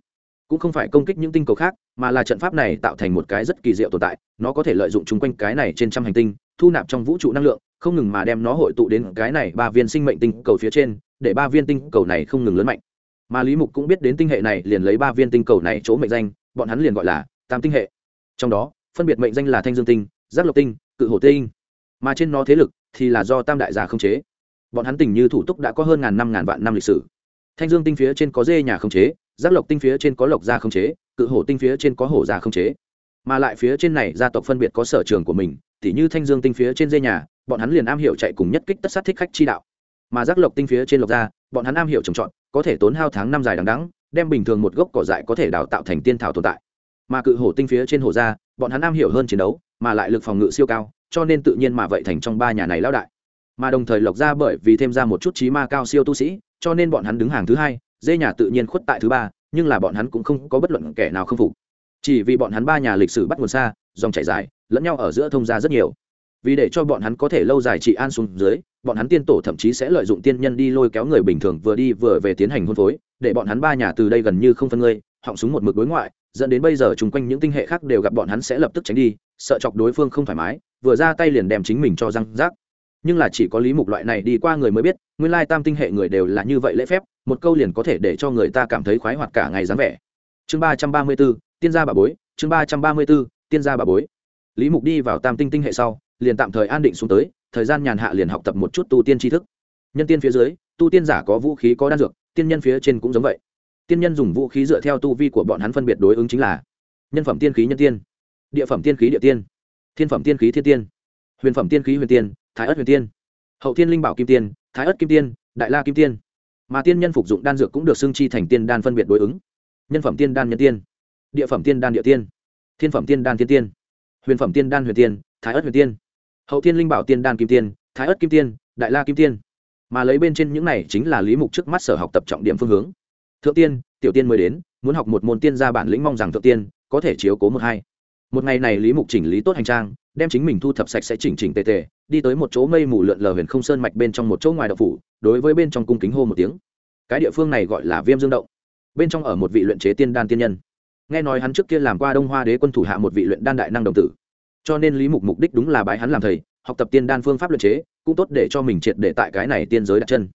[SPEAKER 1] cũng không phải công kích những tinh cầu khác, mà là trận pháp này tạo thành một cái rất kỳ diệu tồn tại, nó có thể lợi dụng chung quanh cái này trên trăm hành tinh, thu nạp trong vũ trụ năng lượng, không ngừng mà đem nó hội tụ đến cái này ba viên sinh mệnh tinh cầu phía trên, để ba viên tinh cầu này không ngừng lớn mạnh. Mà lý mục cũng biết đến tinh hệ này liền lấy ba viên tinh cầu này chỗ mệnh danh, bọn hắn liền gọi là tam tinh hệ. Trong đó, phân biệt mệnh danh là thanh dương tinh, giác lộc tinh, cự hổ tinh. Mà trên nó thế lực thì là do tam đại gia không chế. Bọn hắn tình như thủ túc đã có hơn ngàn năm, ngàn vạn năm lịch sử. Thanh dương tinh phía trên có dê nhà không chế giác lộc tinh phía trên có lộc gia không chế, cự hổ tinh phía trên có hổ gia không chế. Mà lại phía trên này gia tộc phân biệt có sở trường của mình, tỉ như thanh dương tinh phía trên dây nhà, bọn hắn liền am hiểu chạy cùng nhất kích tất sát thích khách chi đạo. Mà giác lộc tinh phía trên lộc gia, bọn hắn am hiểu trồng trọt, có thể tốn hao tháng năm dài đằng đắng đem bình thường một gốc cỏ dại có thể đào tạo thành tiên thảo tồn tại. Mà cự hổ tinh phía trên hổ gia, bọn hắn am hiểu hơn chiến đấu, mà lại lực phòng ngự siêu cao, cho nên tự nhiên mà vậy thành trong ba nhà này lão đại. Mà đồng thời lộc ra bởi vì thêm ra một chút trí ma cao siêu tu sĩ, cho nên bọn hắn đứng hàng thứ hai dê nhà tự nhiên khuất tại thứ ba, nhưng là bọn hắn cũng không có bất luận kẻ nào không phục. Chỉ vì bọn hắn ba nhà lịch sử bắt nguồn xa, dòng chảy dài, lẫn nhau ở giữa thông gia rất nhiều. Vì để cho bọn hắn có thể lâu dài trị an xuống dưới, bọn hắn tiên tổ thậm chí sẽ lợi dụng tiên nhân đi lôi kéo người bình thường vừa đi vừa về tiến hành hôn phối, để bọn hắn ba nhà từ đây gần như không phân ngươi, họng súng một mực đối ngoại, dẫn đến bây giờ chung quanh những tinh hệ khác đều gặp bọn hắn sẽ lập tức tránh đi, sợ chọc đối phương không thoải mái, vừa ra tay liền đem chính mình cho răng rác nhưng là chỉ có lý mục loại này đi qua người mới biết, nguyên lai tam tinh hệ người đều là như vậy lễ phép, một câu liền có thể để cho người ta cảm thấy khoái hoạt cả ngày dáng vẻ. Chương ba trăm ba mươi b ố tiên gia bà bối, chương ba trăm ba mươi b ố tiên gia bà bối. Lý mục đi vào tam tinh tinh hệ sau, liền tạm thời an định xuống tới, thời gian nhàn hạ liền học tập một chút tu tiên tri thức. Nhân tiên phía dưới, tu tiên giả có vũ khí có đan dược, tiên nhân phía trên cũng giống vậy. Tiên nhân dùng vũ khí dựa theo tu vi của bọn hắn phân biệt đối ứng chính là nhân phẩm tiên khí nhân tiên, địa phẩm tiên khí địa tiên, thiên phẩm tiên khí thiên tiên, huyền phẩm tiên khí huyền tiên thái ất huyền tiên. Hậu tiên linh bảo kim tiên, thái ất kim tiên, đại la kim tiên. Mà tiên nhân phục dụng đan dược cũng được xưng chi thành tiên đan phân biệt đối ứng. Nhân phẩm tiên đan nhân tiên, địa phẩm tiên đan địa tiên, thiên phẩm tiên đan thiên tiên, huyền phẩm tiên đan huyền tiên, thái ất huyền tiên. Hậu tiên linh bảo tiên đan kim tiên, thái ất kim tiên, đại la kim tiên. Mà lấy bên trên những này chính là lý mục trước mắt sở học tập trọng điểm phương hướng. Thượng tiên, tiểu tiên mới đến, muốn học một môn tiên gia bản lĩnh mong rằng thượng tiên có thể chiếu cố một hai. Một ngày này lý mục chỉnh lý tốt hành trang, đem chính mình thu thập sạch sẽ chỉnh chỉnh tề tề đi tới một chỗ mây mù lượn lờ huyền không sơn mạch bên trong một chỗ ngoài đậu phủ, đối với bên trong cung kính hô một tiếng. Cái địa phương này gọi là viêm dương động. Bên trong ở một vị luyện chế tiên đan tiên nhân. Nghe nói hắn trước kia làm qua đông hoa đế quân thủ hạ một vị luyện đan đại năng đồng tử. Cho nên lý mục mục đích đúng là bái hắn làm thầy, học tập tiên đan phương pháp luyện chế, cũng tốt để cho mình triệt để tại cái này tiên giới đặt chân.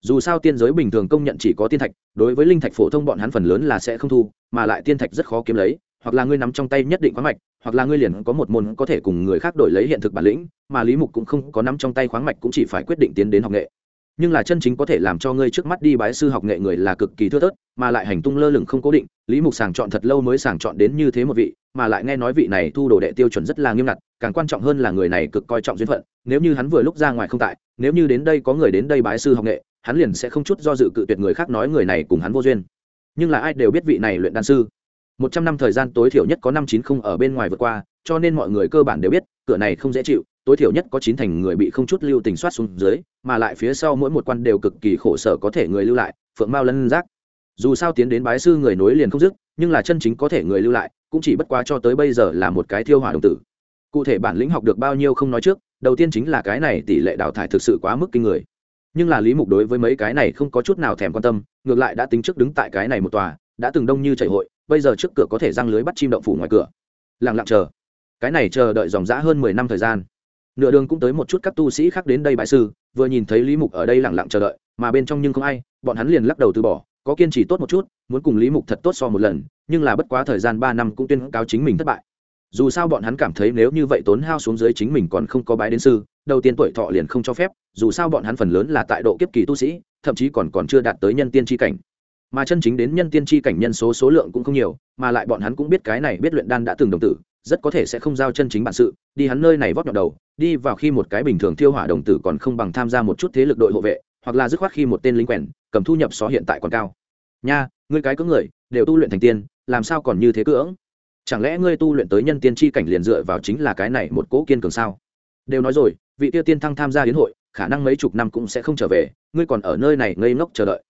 [SPEAKER 1] Dù sao tiên giới bình thường công nhận chỉ có tiên thạch, đối với linh thạch phổ thông bọn hắn phần lớn là sẽ không thu, mà lại tiên thạch rất khó kiếm lấy, hoặc là ngươi nắm trong tay nhất định khoáng mạch hoặc là ngươi liền có một môn có thể cùng người khác đổi lấy hiện thực bản lĩnh, mà lý mục cũng không có nắm trong tay khoáng mạch cũng chỉ phải quyết định tiến đến học nghệ. Nhưng là chân chính có thể làm cho ngươi trước mắt đi bái sư học nghệ người là cực kỳ thưa thớt, mà lại hành tung lơ lửng không cố định, lý mục sàng chọn thật lâu mới sàng chọn đến như thế một vị, mà lại nghe nói vị này thu đồ đệ tiêu chuẩn rất là nghiêm ngặt, càng quan trọng hơn là người này cực coi trọng duyên phận, nếu như hắn vừa lúc ra ngoài không tại, nếu như đến đây có người đến đây bái sư học nghệ, hắn liền sẽ không chút do dự cự tuyệt người khác nói người này cùng hắn vô duyên. Nhưng là ai đều biết vị này luyện đan sư một trăm năm thời gian tối thiểu nhất có năm chín không ở bên ngoài vượt qua, cho nên mọi người cơ bản đều biết, cửa này không dễ chịu, tối thiểu nhất có chín thành người bị không chút lưu tình soát xuống dưới, mà lại phía sau mỗi một quan đều cực kỳ khổ sở có thể người lưu lại, phượng mao lân giác. Dù sao tiến đến bái sư người nối liền không dứt, nhưng là chân chính có thể người lưu lại, cũng chỉ bất quá cho tới bây giờ là một cái thiêu hỏa đồng tử. Cụ thể bản lĩnh học được bao nhiêu không nói trước, đầu tiên chính là cái này tỷ lệ đào thải thực sự quá mức kinh người. Nhưng là lý mục đối với mấy cái này không có chút nào thèm quan tâm, ngược lại đã tính trước đứng tại cái này một tòa, đã từng đông như chảy hội bây giờ trước cửa có thể răng lưới bắt chim động phủ ngoài cửa. Lặng lặng chờ. Cái này chờ đợi dòng dã hơn mười năm thời gian. Nửa đường cũng tới một chút các tu sĩ khác đến đây bại sư, vừa nhìn thấy lý mục ở đây lặng lặng chờ đợi, mà bên trong nhưng không ai, bọn hắn liền lắc đầu từ bỏ, có kiên trì tốt một chút, muốn cùng lý mục thật tốt so một lần, nhưng là bất quá thời gian ba năm cũng tuyên cáo chính mình thất bại. Dù sao bọn hắn cảm thấy nếu như vậy tốn hao xuống dưới chính mình còn không có bái đến sư, đầu tiên tuổi thọ liền không cho phép, dù sao bọn hắn phần lớn là tại độ kiếp kỳ tu sĩ, thậm chí còn còn chưa đạt tới nhân tiên tri cảnh mà chân chính đến nhân tiên tri cảnh nhân số số lượng cũng không nhiều, mà lại bọn hắn cũng biết cái này biết luyện đan đã từng đồng tử, rất có thể sẽ không giao chân chính bản sự, đi hắn nơi này vót nhọn đầu, đi vào khi một cái bình thường tiêu hỏa đồng tử còn không bằng tham gia một chút thế lực đội hộ vệ, hoặc là dứt khoát khi một tên lính quèn, cầm thu nhập xó hiện tại còn cao. Nha, ngươi cái cưỡng người, đều tu luyện thành tiên, làm sao còn như thế cưỡng? Chẳng lẽ ngươi tu luyện tới nhân tiên tri cảnh liền dựa vào chính là cái này một cỗ kiên cường sao? Đều nói rồi, vị tiêu tiên thăng tham gia hiến hội, khả năng mấy chục năm cũng sẽ không trở về, ngươi còn ở nơi này ngây ngốc chờ đợi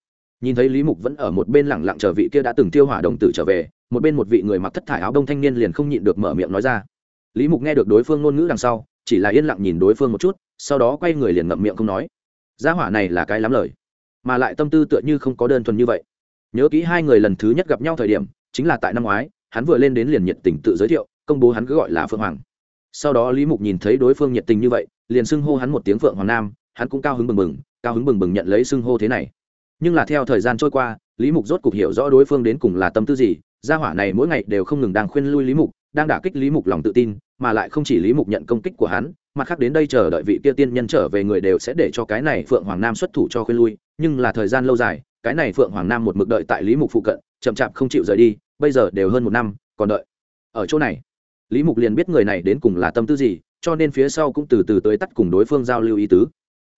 [SPEAKER 1] nhìn thấy lý mục vẫn ở một bên lẳng lặng chờ vị kia đã từng tiêu hỏa đồng tử trở về, một bên một vị người mặc thất thải áo đông thanh niên liền không nhịn được mở miệng nói ra. Lý mục nghe được đối phương ngôn ngữ đằng sau, chỉ là yên lặng nhìn đối phương một chút, sau đó quay người liền ngậm miệng không nói. Gia hỏa này là cái lắm lời, mà lại tâm tư tựa như không có đơn thuần như vậy. Nhớ kỹ hai người lần thứ nhất gặp nhau thời điểm, chính là tại năm ngoái, hắn vừa lên đến liền nhiệt tình tự giới thiệu, công bố hắn cứ gọi là phượng hoàng. Sau đó lý mục nhìn thấy đối phương nhiệt tình như vậy, liền xưng hô hắn một tiếng phượng hoàng nam, hắn cũng cao hứng bừng bừng, cao hứng bừng bừng nhận lấy xưng hô thế này nhưng là theo thời gian trôi qua, lý mục rốt cục hiểu rõ đối phương đến cùng là tâm tư gì, gia hỏa này mỗi ngày đều không ngừng đang khuyên lui lý mục, đang đả kích lý mục lòng tự tin, mà lại không chỉ lý mục nhận công kích của hắn mặt khác đến đây chờ đợi vị kia tiên nhân trở về người đều sẽ để cho cái này phượng hoàng nam xuất thủ cho khuyên lui. Nhưng là thời gian lâu dài, cái này phượng hoàng nam một mực đợi tại lý mục phụ cận, chậm chạp không chịu rời đi, bây giờ đều hơn một năm, còn đợi ở chỗ này. Lý mục liền biết người này đến cùng là tâm tư gì, cho nên phía sau cũng từ từ tới tắt cùng đối phương giao lưu ý tứ.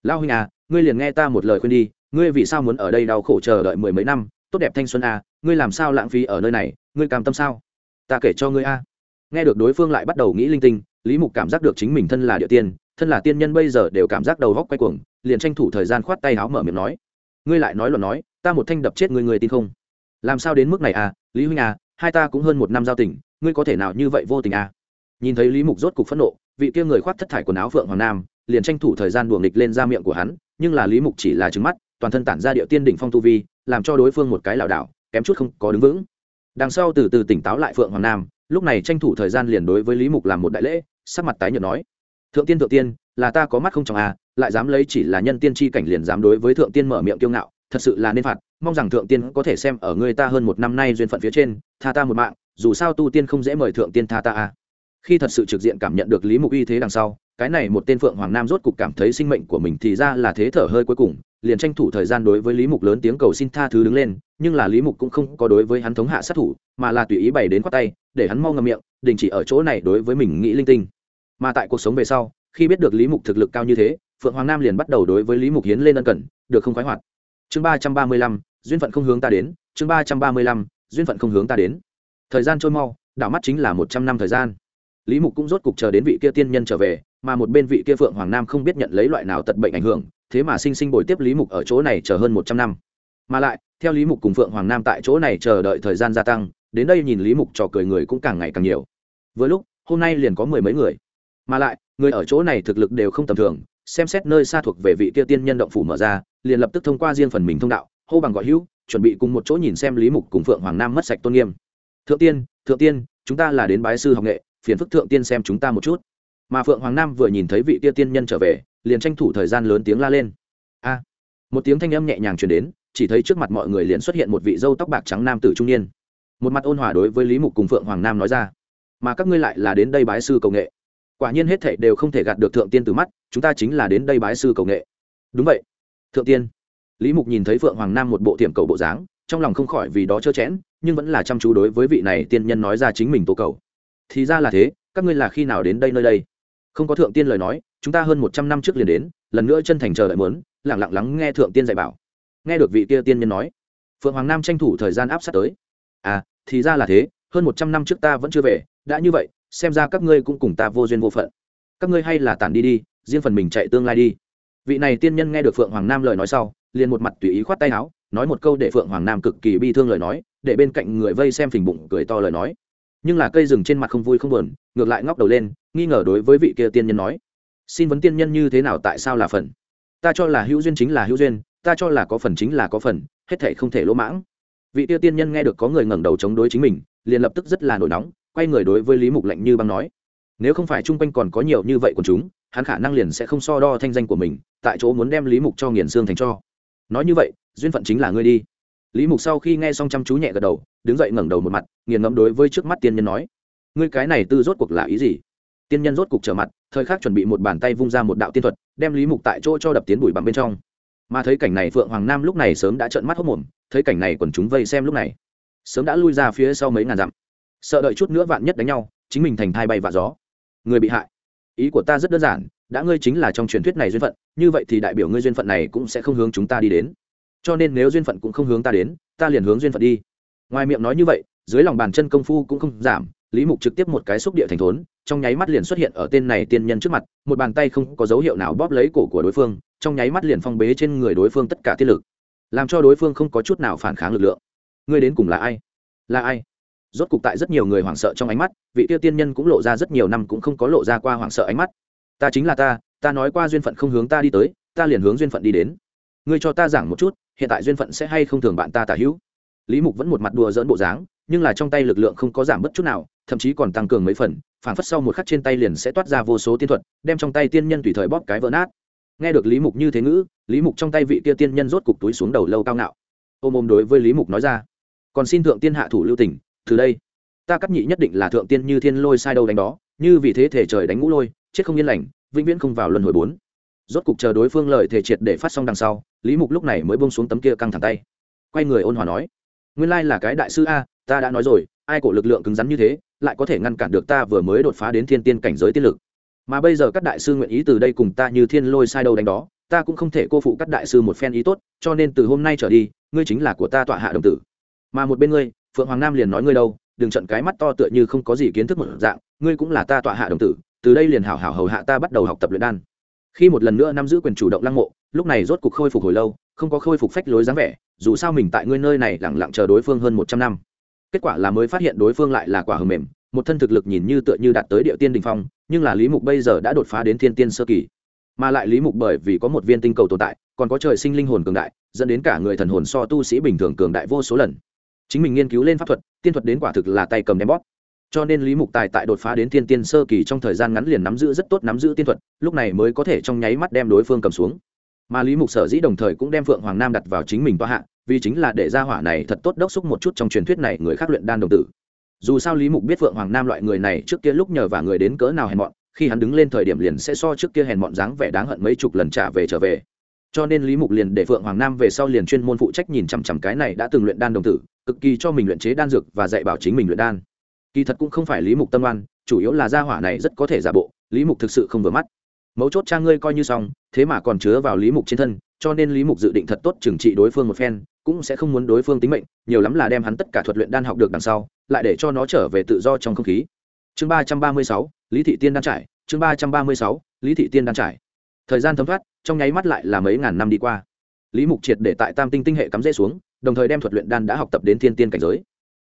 [SPEAKER 1] Lao huynh à ngươi liền nghe ta một lời khuyên đi ngươi vì sao muốn ở đây đau khổ chờ đợi mười mấy năm? Tốt đẹp thanh xuân à ngươi làm sao lãng phí ở nơi này? Ngươi cam tâm sao? Ta kể cho ngươi a. Nghe được đối phương lại bắt đầu nghĩ linh tinh, lý mục cảm giác được chính mình thân là địa tiên, thân là tiên nhân bây giờ đều cảm giác đầu góc quay cuồng, liền tranh thủ thời gian khoát tay áo mở miệng nói. Ngươi lại nói luận nói, ta một thanh đập chết ngươi người tin không? Làm sao đến mức này à lý huynh à hai ta cũng hơn một năm giao tình, ngươi có thể nào như vậy vô tình à? Nhìn thấy lý mục rốt cục phẫn nộ, vị kia người khoát thất thải quần áo phượng hoàng nam, liền tranh thủ thời gian đuồng nghịch lên ra miệng của hắn, nhưng là lý mục chỉ là trứng mắt toàn thân tản ra địa tiên đỉnh phong tu vi, làm cho đối phương một cái lảo đảo, kém chút không có đứng vững. Đằng sau từ từ tỉnh táo lại phượng hoàng nam, lúc này tranh thủ thời gian liền đối với lý mục làm một đại lễ, sắc mặt tái nhợt nói, thượng tiên thượng tiên, là ta có mắt không chồng à lại dám lấy chỉ là nhân tiên tri cảnh liền dám đối với thượng tiên mở miệng kiêu ngạo, thật sự là nên phạt, mong rằng thượng tiên có thể xem ở ngươi ta hơn một năm nay duyên phận phía trên, tha ta một mạng, dù sao tu tiên không dễ mời thượng tiên tha ta à. Khi thật sự trực diện cảm nhận được lý mục uy thế đằng sau, cái này một tên phượng hoàng nam rốt cục cảm thấy sinh mệnh của mình thì ra là thế thở hơi cuối cùng liền tranh thủ thời gian đối với lý mục lớn tiếng cầu xin tha thứ đứng lên, nhưng là lý mục cũng không có đối với hắn thống hạ sát thủ, mà là tùy ý bày đến quát tay, để hắn mau ngầm miệng, đình chỉ ở chỗ này đối với mình nghĩ linh tinh. Mà tại cuộc sống về sau, khi biết được lý mục thực lực cao như thế, phượng hoàng nam liền bắt đầu đối với lý mục hiến lên ân cần, được không khoái hoạt. Chương ba trăm ba mươi lăm, duyên phận không hướng ta đến, chương ba trăm ba mươi lăm, duyên phận không hướng ta đến. Thời gian trôi mau, đảo mắt chính là một trăm năm thời gian. Lý mục cũng rốt cục chờ đến vị kia tiên nhân trở về, mà một bên vị kia phượng hoàng nam không biết nhận lấy loại nào tật bệnh ảnh hưởng thế mà sinh sinh bồi tiếp lý mục ở chỗ này chờ hơn một trăm năm. Mà lại, theo lý mục cùng phượng hoàng nam tại chỗ này chờ đợi thời gian gia tăng, đến đây nhìn lý mục trò cười người cũng càng ngày càng nhiều. Với lúc, hôm nay liền có mười mấy người. Mà lại, người ở chỗ này thực lực đều không tầm thường, xem xét nơi xa thuộc về vị kia tiên nhân động phủ mở ra, liền lập tức thông qua riêng phần mình thông đạo, hô bằng gọi hữu, chuẩn bị cùng một chỗ nhìn xem lý mục cùng phượng hoàng nam mất sạch tôn nghiêm. Thượng tiên thượng tiên, chúng ta là đến bái sư học nghệ, phiền phức thượng tiên xem chúng ta một chút mà phượng hoàng nam vừa nhìn thấy vị tia tiên nhân trở về, liền tranh thủ thời gian lớn tiếng la lên. A! Một tiếng thanh âm nhẹ nhàng chuyển đến, chỉ thấy trước mặt mọi người liền xuất hiện một vị dâu tóc bạc trắng nam tử trung niên. Một mặt ôn hòa đối với lý mục cùng phượng hoàng nam nói ra. Mà các ngươi lại là đến đây bái sư cầu nghệ. Quả nhiên hết thảy đều không thể gạt được thượng tiên từ mắt, chúng ta chính là đến đây bái sư cầu nghệ. Đúng vậy, thượng tiên. Lý mục nhìn thấy phượng hoàng nam một bộ tiệm cầu bộ dáng, trong lòng không khỏi vì đó trơ chẽn, nhưng vẫn là chăm chú đối với vị này tiên nhân nói ra chính mình tố cầu. Thì ra là thế, các ngươi là khi nào đến đây nơi đây? Không có thượng tiên lời nói, chúng ta hơn một trăm năm trước liền đến, lần nữa chân thành chờ đợi mớn lẳng lặng lắng nghe thượng tiên dạy bảo. Nghe được vị kia tiên nhân nói, phượng hoàng nam tranh thủ thời gian áp sát tới. À thì ra là thế, hơn một trăm năm trước ta vẫn chưa về, đã như vậy, xem ra các ngươi cũng cùng ta vô duyên vô phận. Các ngươi hay là tản đi đi, riêng phần mình chạy tương lai đi. Vị này tiên nhân nghe được phượng hoàng nam lời nói sau, liền một mặt tùy ý khoát tay áo, nói một câu để phượng hoàng nam cực kỳ bi thương lời nói, để bên cạnh người vây xem phình bụng cười to lời nói. Nhưng là cây rừng trên mặt không vui không buồn, ngược lại ngóc đầu lên nghi ngờ đối với vị kia tiên nhân nói. Xin vấn tiên nhân như thế nào tại sao là phần? Ta cho là hữu duyên chính là hữu duyên, ta cho là có phần chính là có phần, hết thể không thể lỗ mãng. Vị tiêu tiên nhân nghe được có người ngẩng đầu chống đối chính mình, liền lập tức rất là nổi nóng, quay người đối với lý mục lạnh như băng nói. Nếu không phải chung quanh còn có nhiều như vậy của chúng, hắn khả năng liền sẽ không so đo thanh danh của mình, tại chỗ muốn đem lý mục cho nghiền xương thành cho. Nói như vậy, duyên phận chính là ngươi đi. Lý mục sau khi nghe xong chăm chú nhẹ gật đầu, đứng dậy ngẩng đầu một mặt, nghiền ngẫm đối với trước mắt tiên nhân nói. Ngươi cái này tư rốt cuộc là ý gì? Tiên nhân rốt cục trở mặt, thời khắc chuẩn bị một bàn tay vung ra một đạo tiên thuật, đem lý mục tại chỗ cho đập tiến bụi bằng bên trong. Mà thấy cảnh này phượng hoàng nam lúc này sớm đã trợn mắt hốc mồm, thấy cảnh này quần chúng vây xem lúc này, sớm đã lui ra phía sau mấy ngàn dặm. Sợ đợi chút nữa vạn nhất đánh nhau, chính mình thành thai bay vạ gió. Người bị hại. Ý của ta rất đơn giản, đã ngươi chính là trong truyền thuyết này duyên phận, như vậy thì đại biểu ngươi duyên phận này cũng sẽ không hướng chúng ta đi đến. Cho nên nếu duyên phận cũng không hướng ta đến, ta liền hướng duyên phận đi. Ngoài miệng nói như vậy, dưới lòng bàn chân công phu cũng không giảm lý mục trực tiếp một cái xúc địa thành thốn, trong nháy mắt liền xuất hiện ở tên này tiên nhân trước mặt, một bàn tay không có dấu hiệu nào bóp lấy cổ của đối phương, trong nháy mắt liền phong bế trên người đối phương tất cả tiết lực, làm cho đối phương không có chút nào phản kháng lực lượng. Ngươi đến cùng là ai? Là ai? Rốt cục tại rất nhiều người hoảng sợ trong ánh mắt, vị tiêu tiên nhân cũng lộ ra rất nhiều năm cũng không có lộ ra qua hoảng sợ ánh mắt. Ta chính là ta ta nói qua duyên phận không hướng ta đi tới, ta liền hướng duyên phận đi đến. Ngươi cho ta giảng một chút, hiện tại duyên phận sẽ hay không thường bạn ta tả hữu? Lý mục vẫn một mặt đùa dỡn bộ dáng nhưng là trong tay lực lượng không có giảm bất chút nào, thậm chí còn tăng cường mấy phần phản phất sau một khắc trên tay liền sẽ toát ra vô số tiên thuật, đem trong tay tiên nhân tùy thời bóp cái vỡ nát. Nghe được lý mục như thế ngữ, lý mục trong tay vị kia tiên nhân rốt cục túi xuống đầu lâu cao ngạo. Ôm ôm đối với lý mục nói ra, còn xin thượng tiên hạ thủ lưu tỉnh từ đây, ta cắt nhị nhất định là thượng tiên như thiên lôi sai đâu đánh đó, như vì thế thể trời đánh ngũ lôi, chết không yên lành, vĩnh viễn không vào luân hồi bốn. Rốt cục chờ đối phương lợi thể triệt để phát xong đằng sau, lý mục lúc này mới bông xuống tấm kia căng thẳng tay. Quay người ôn hòa nói, nguyên lai là cái đại sư a ta đã nói rồi, ai cổ lực lượng cứng rắn như thế, lại có thể ngăn cản được ta vừa mới đột phá đến thiên tiên cảnh giới tiên lực. Mà bây giờ các đại sư nguyện ý từ đây cùng ta như thiên lôi sai đâu đánh đó, ta cũng không thể cô phụ các đại sư một phen ý tốt, cho nên từ hôm nay trở đi, ngươi chính là của ta tọa hạ đồng tử. Mà một bên ngươi, phượng hoàng nam liền nói ngươi đâu, đừng trận cái mắt to tựa như không có gì kiến thức một dạng, ngươi cũng là ta tọa hạ đồng tử, từ đây liền hảo hảo hầu hạ ta bắt đầu học tập luyện đan. Khi một lần nữa nắm giữ quyền chủ động lăng mộ, lúc này rốt cuộc khôi phục hồi lâu, không có khôi phục phách lối dáng vẻ, dù sao mình tại ngươi nơi này lẳng lặng chờ đối phương hơn một trăm năm kết quả là mới phát hiện đối phương lại là quả hầm mềm, một thân thực lực nhìn như tựa như đạt tới địa tiên đình phong, nhưng là lý mục bây giờ đã đột phá đến thiên tiên sơ kỳ. Mà lại lý mục bởi vì có một viên tinh cầu tồn tại, còn có trời sinh linh hồn cường đại, dẫn đến cả người thần hồn so tu sĩ bình thường cường đại vô số lần. Chính mình nghiên cứu lên pháp thuật, tiên thuật đến quả thực là tay cầm đem bóp. Cho nên lý mục tài tại đột phá đến thiên tiên sơ kỳ trong thời gian ngắn liền nắm giữ rất tốt nắm giữ tiên thuật, lúc này mới có thể trong nháy mắt đem đối phương cầm xuống. Mà lý mục sở dĩ đồng thời cũng đem phượng hoàng nam đặt vào chính mình toa hạ vì chính là để ra hỏa này thật tốt đốc xúc một chút trong truyền thuyết này người khác luyện đan đồng tử. Dù sao lý mục biết phượng hoàng nam loại người này trước kia lúc nhờ và người đến cỡ nào hèn mọn, khi hắn đứng lên thời điểm liền sẽ so trước kia hèn mọn dáng vẻ đáng hận mấy chục lần trả về trở về. Cho nên lý mục liền để phượng hoàng nam về sau liền chuyên môn phụ trách nhìn chằm chằm cái này đã từng luyện đan đồng tử, cực kỳ cho mình luyện chế đan dược và dạy bảo chính mình luyện đan. Kỳ thật cũng không phải lý mục tâm oan, chủ yếu là gia hỏa này rất có thể giả bộ, lý mục thực sự không vừa mắt. Mấu chốt cha ngươi coi như xong, thế mà còn chứa vào lý mục trên thân, cho nên lý mục dự định thật tốt trừng trị đối phương một phen cũng sẽ không muốn đối phương tính mệnh, nhiều lắm là đem hắn tất cả thuật luyện đan học được đằng sau, lại để cho nó trở về tự do trong không khí. Chương ba trăm ba mươi sáu, lý thị tiên đan trải, chương ba trăm ba mươi sáu, lý thị tiên đan trải. Thời gian thấm thoát, trong nháy mắt lại là mấy ngàn năm đi qua. Lý mục triệt để tại tam tinh tinh hệ cắm rễ xuống, đồng thời đem thuật luyện đan đã học tập đến thiên tiên cảnh giới.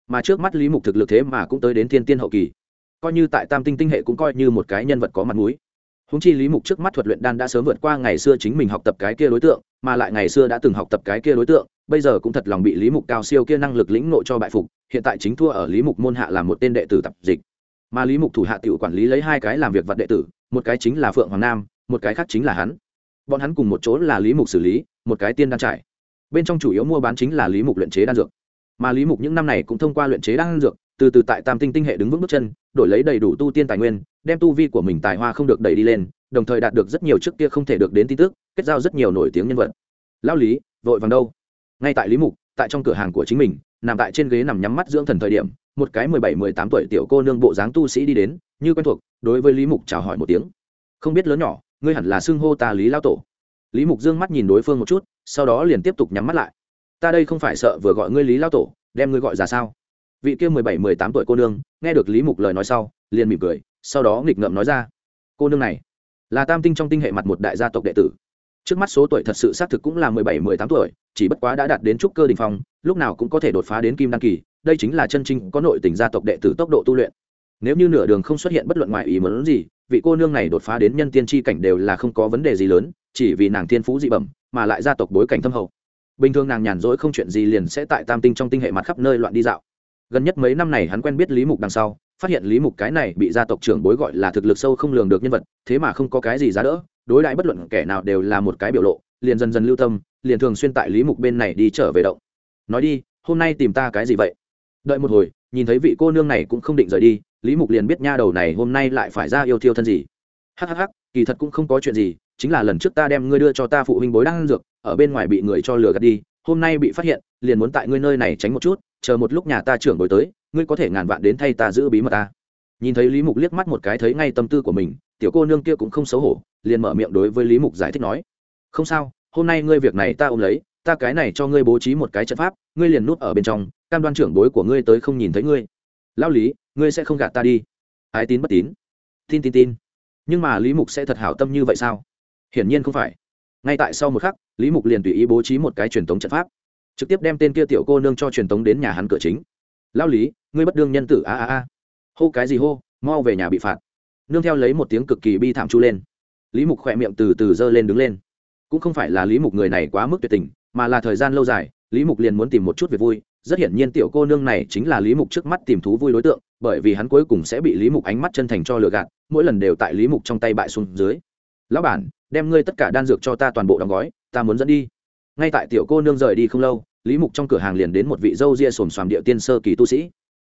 [SPEAKER 1] Mà trước mắt lý mục thực lực thế mà cũng tới đến thiên tiên hậu kỳ. Coi như tại tam tinh tinh hệ cũng coi như một cái nhân vật có mặt mũi. Húng chi lý mục trước mắt thuật luyện đan đã sớm vượt qua ngày xưa chính mình học tập cái kia đối tượng, mà lại ngày xưa đã từng học tập cái kia đối tượng bây giờ cũng thật lòng bị lý mục cao siêu kia năng lực lĩnh nộ cho bại phục, hiện tại chính thua ở lý mục môn hạ là một tên đệ tử tập dịch. Mà lý mục thủ hạ tiểu quản lý lấy hai cái làm việc vật đệ tử, một cái chính là phượng hoàng nam, một cái khác chính là hắn. Bọn hắn cùng một chỗ là lý mục xử lý, một cái tiên đan trải. Bên trong chủ yếu mua bán chính là lý mục luyện chế đan dược. Mà lý mục những năm này cũng thông qua luyện chế đan dược, từ từ tại tam tinh tinh hệ đứng vững bước chân, đổi lấy đầy đủ tu tiên tài nguyên, đem tu vi của mình tài hoa không được đẩy đi lên, đồng thời đạt được rất nhiều trước kia không thể được đến tin tức, kết giao rất nhiều nổi tiếng nhân vật. Lao lý, vội vàng đâu? Ngay tại lý mục, tại trong cửa hàng của chính mình, nằm tại trên ghế nằm nhắm mắt dưỡng thần thời điểm, một cái mười bảy, mười tám tuổi tiểu cô nương bộ dáng tu sĩ đi đến, như quen thuộc, đối với lý mục chào hỏi một tiếng. Không biết lớn nhỏ, ngươi hẳn là xưng hô ta lý lao tổ. Lý mục dương mắt nhìn đối phương một chút, sau đó liền tiếp tục nhắm mắt lại. Ta đây không phải sợ vừa gọi ngươi lý lao tổ, đem ngươi gọi ra sao? Vị kia mười bảy, mười tám tuổi cô nương, nghe được lý mục lời nói sau, liền mỉm cười, sau đó nghịch ngợm nói ra. Cô nương này, là tam tinh trong tinh hệ mặt một đại gia tộc đệ tử trước mắt số tuổi thật sự xác thực cũng là mười bảy, mười tám tuổi, chỉ bất quá đã đạt đến trúc cơ đình phong, lúc nào cũng có thể đột phá đến kim đăng kỳ, đây chính là chân chính có nội tình gia tộc đệ tử tốc độ tu luyện. Nếu như nửa đường không xuất hiện bất luận ngoài ý muốn gì, vị cô nương này đột phá đến nhân tiên tri cảnh đều là không có vấn đề gì lớn, chỉ vì nàng thiên phú dị bẩm, mà lại gia tộc bối cảnh thâm hậu. Bình thường nàng nhàn rỗi không chuyện gì liền sẽ tại tam tinh trong tinh hệ mặt khắp nơi loạn đi dạo. Gần nhất mấy năm này hắn quen biết lý mục đằng sau, phát hiện lý mục cái này bị gia tộc trưởng bối gọi là thực lực sâu không lường được nhân vật, thế mà không có cái gì giá đỡ đối đãi bất luận kẻ nào đều là một cái biểu lộ, liền dần dần lưu tâm, liền thường xuyên tại lý mục bên này đi trở về động. Nói đi, hôm nay tìm ta cái gì vậy? Đợi một hồi, nhìn thấy vị cô nương này cũng không định rời đi, lý mục liền biết nha đầu này hôm nay lại phải ra yêu thiêu thân gì. Hhh kỳ thật cũng không có chuyện gì, chính là lần trước ta đem ngươi đưa cho ta phụ huynh bối đang ăn dược, ở bên ngoài bị người cho lừa gạt đi, hôm nay bị phát hiện, liền muốn tại ngươi nơi này tránh một chút, chờ một lúc nhà ta trưởng bối tới, ngươi có thể ngàn vạn đến thay ta giữ bí mật ta. Nhìn thấy lý mục liếc mắt một cái thấy ngay tâm tư của mình, tiểu cô nương kia cũng không xấu hổ liền mở miệng đối với lý mục giải thích nói, không sao, hôm nay ngươi việc này ta ôm lấy, ta cái này cho ngươi bố trí một cái trận pháp, ngươi liền nút ở bên trong, cam đoan trưởng bối của ngươi tới không nhìn thấy ngươi. Lao lý, ngươi sẽ không gạt ta đi. Ái tín bất tín. Tin tin tin. Nhưng mà lý mục sẽ thật hảo tâm như vậy sao? Hiển nhiên không phải. Ngay tại sau một khắc, lý mục liền tùy ý bố trí một cái truyền thống trận pháp, trực tiếp đem tên kia tiểu cô nương cho truyền thống đến nhà hắn cửa chính. Lao lý, ngươi bất đương nhân tử, a a a. Hô cái gì hô, mau về nhà bị phạt. Nương theo lấy một tiếng cực kỳ bi thảm chu lên lý mục khỏe miệng từ từ giơ lên đứng lên. Cũng không phải là lý mục người này quá mức tuyệt tình, mà là thời gian lâu dài, lý mục liền muốn tìm một chút việc vui. Rất hiển nhiên tiểu cô nương này chính là lý mục trước mắt tìm thú vui đối tượng, bởi vì hắn cuối cùng sẽ bị lý mục ánh mắt chân thành cho lừa gạt, mỗi lần đều tại lý mục trong tay bại xuống dưới. Lão bản, đem ngươi tất cả đan dược cho ta toàn bộ đóng gói, ta muốn dẫn đi. Ngay tại tiểu cô nương rời đi không lâu, lý mục trong cửa hàng liền đến một vị dâu ria xồm xoàm địa tiên sơ kỳ tu sĩ.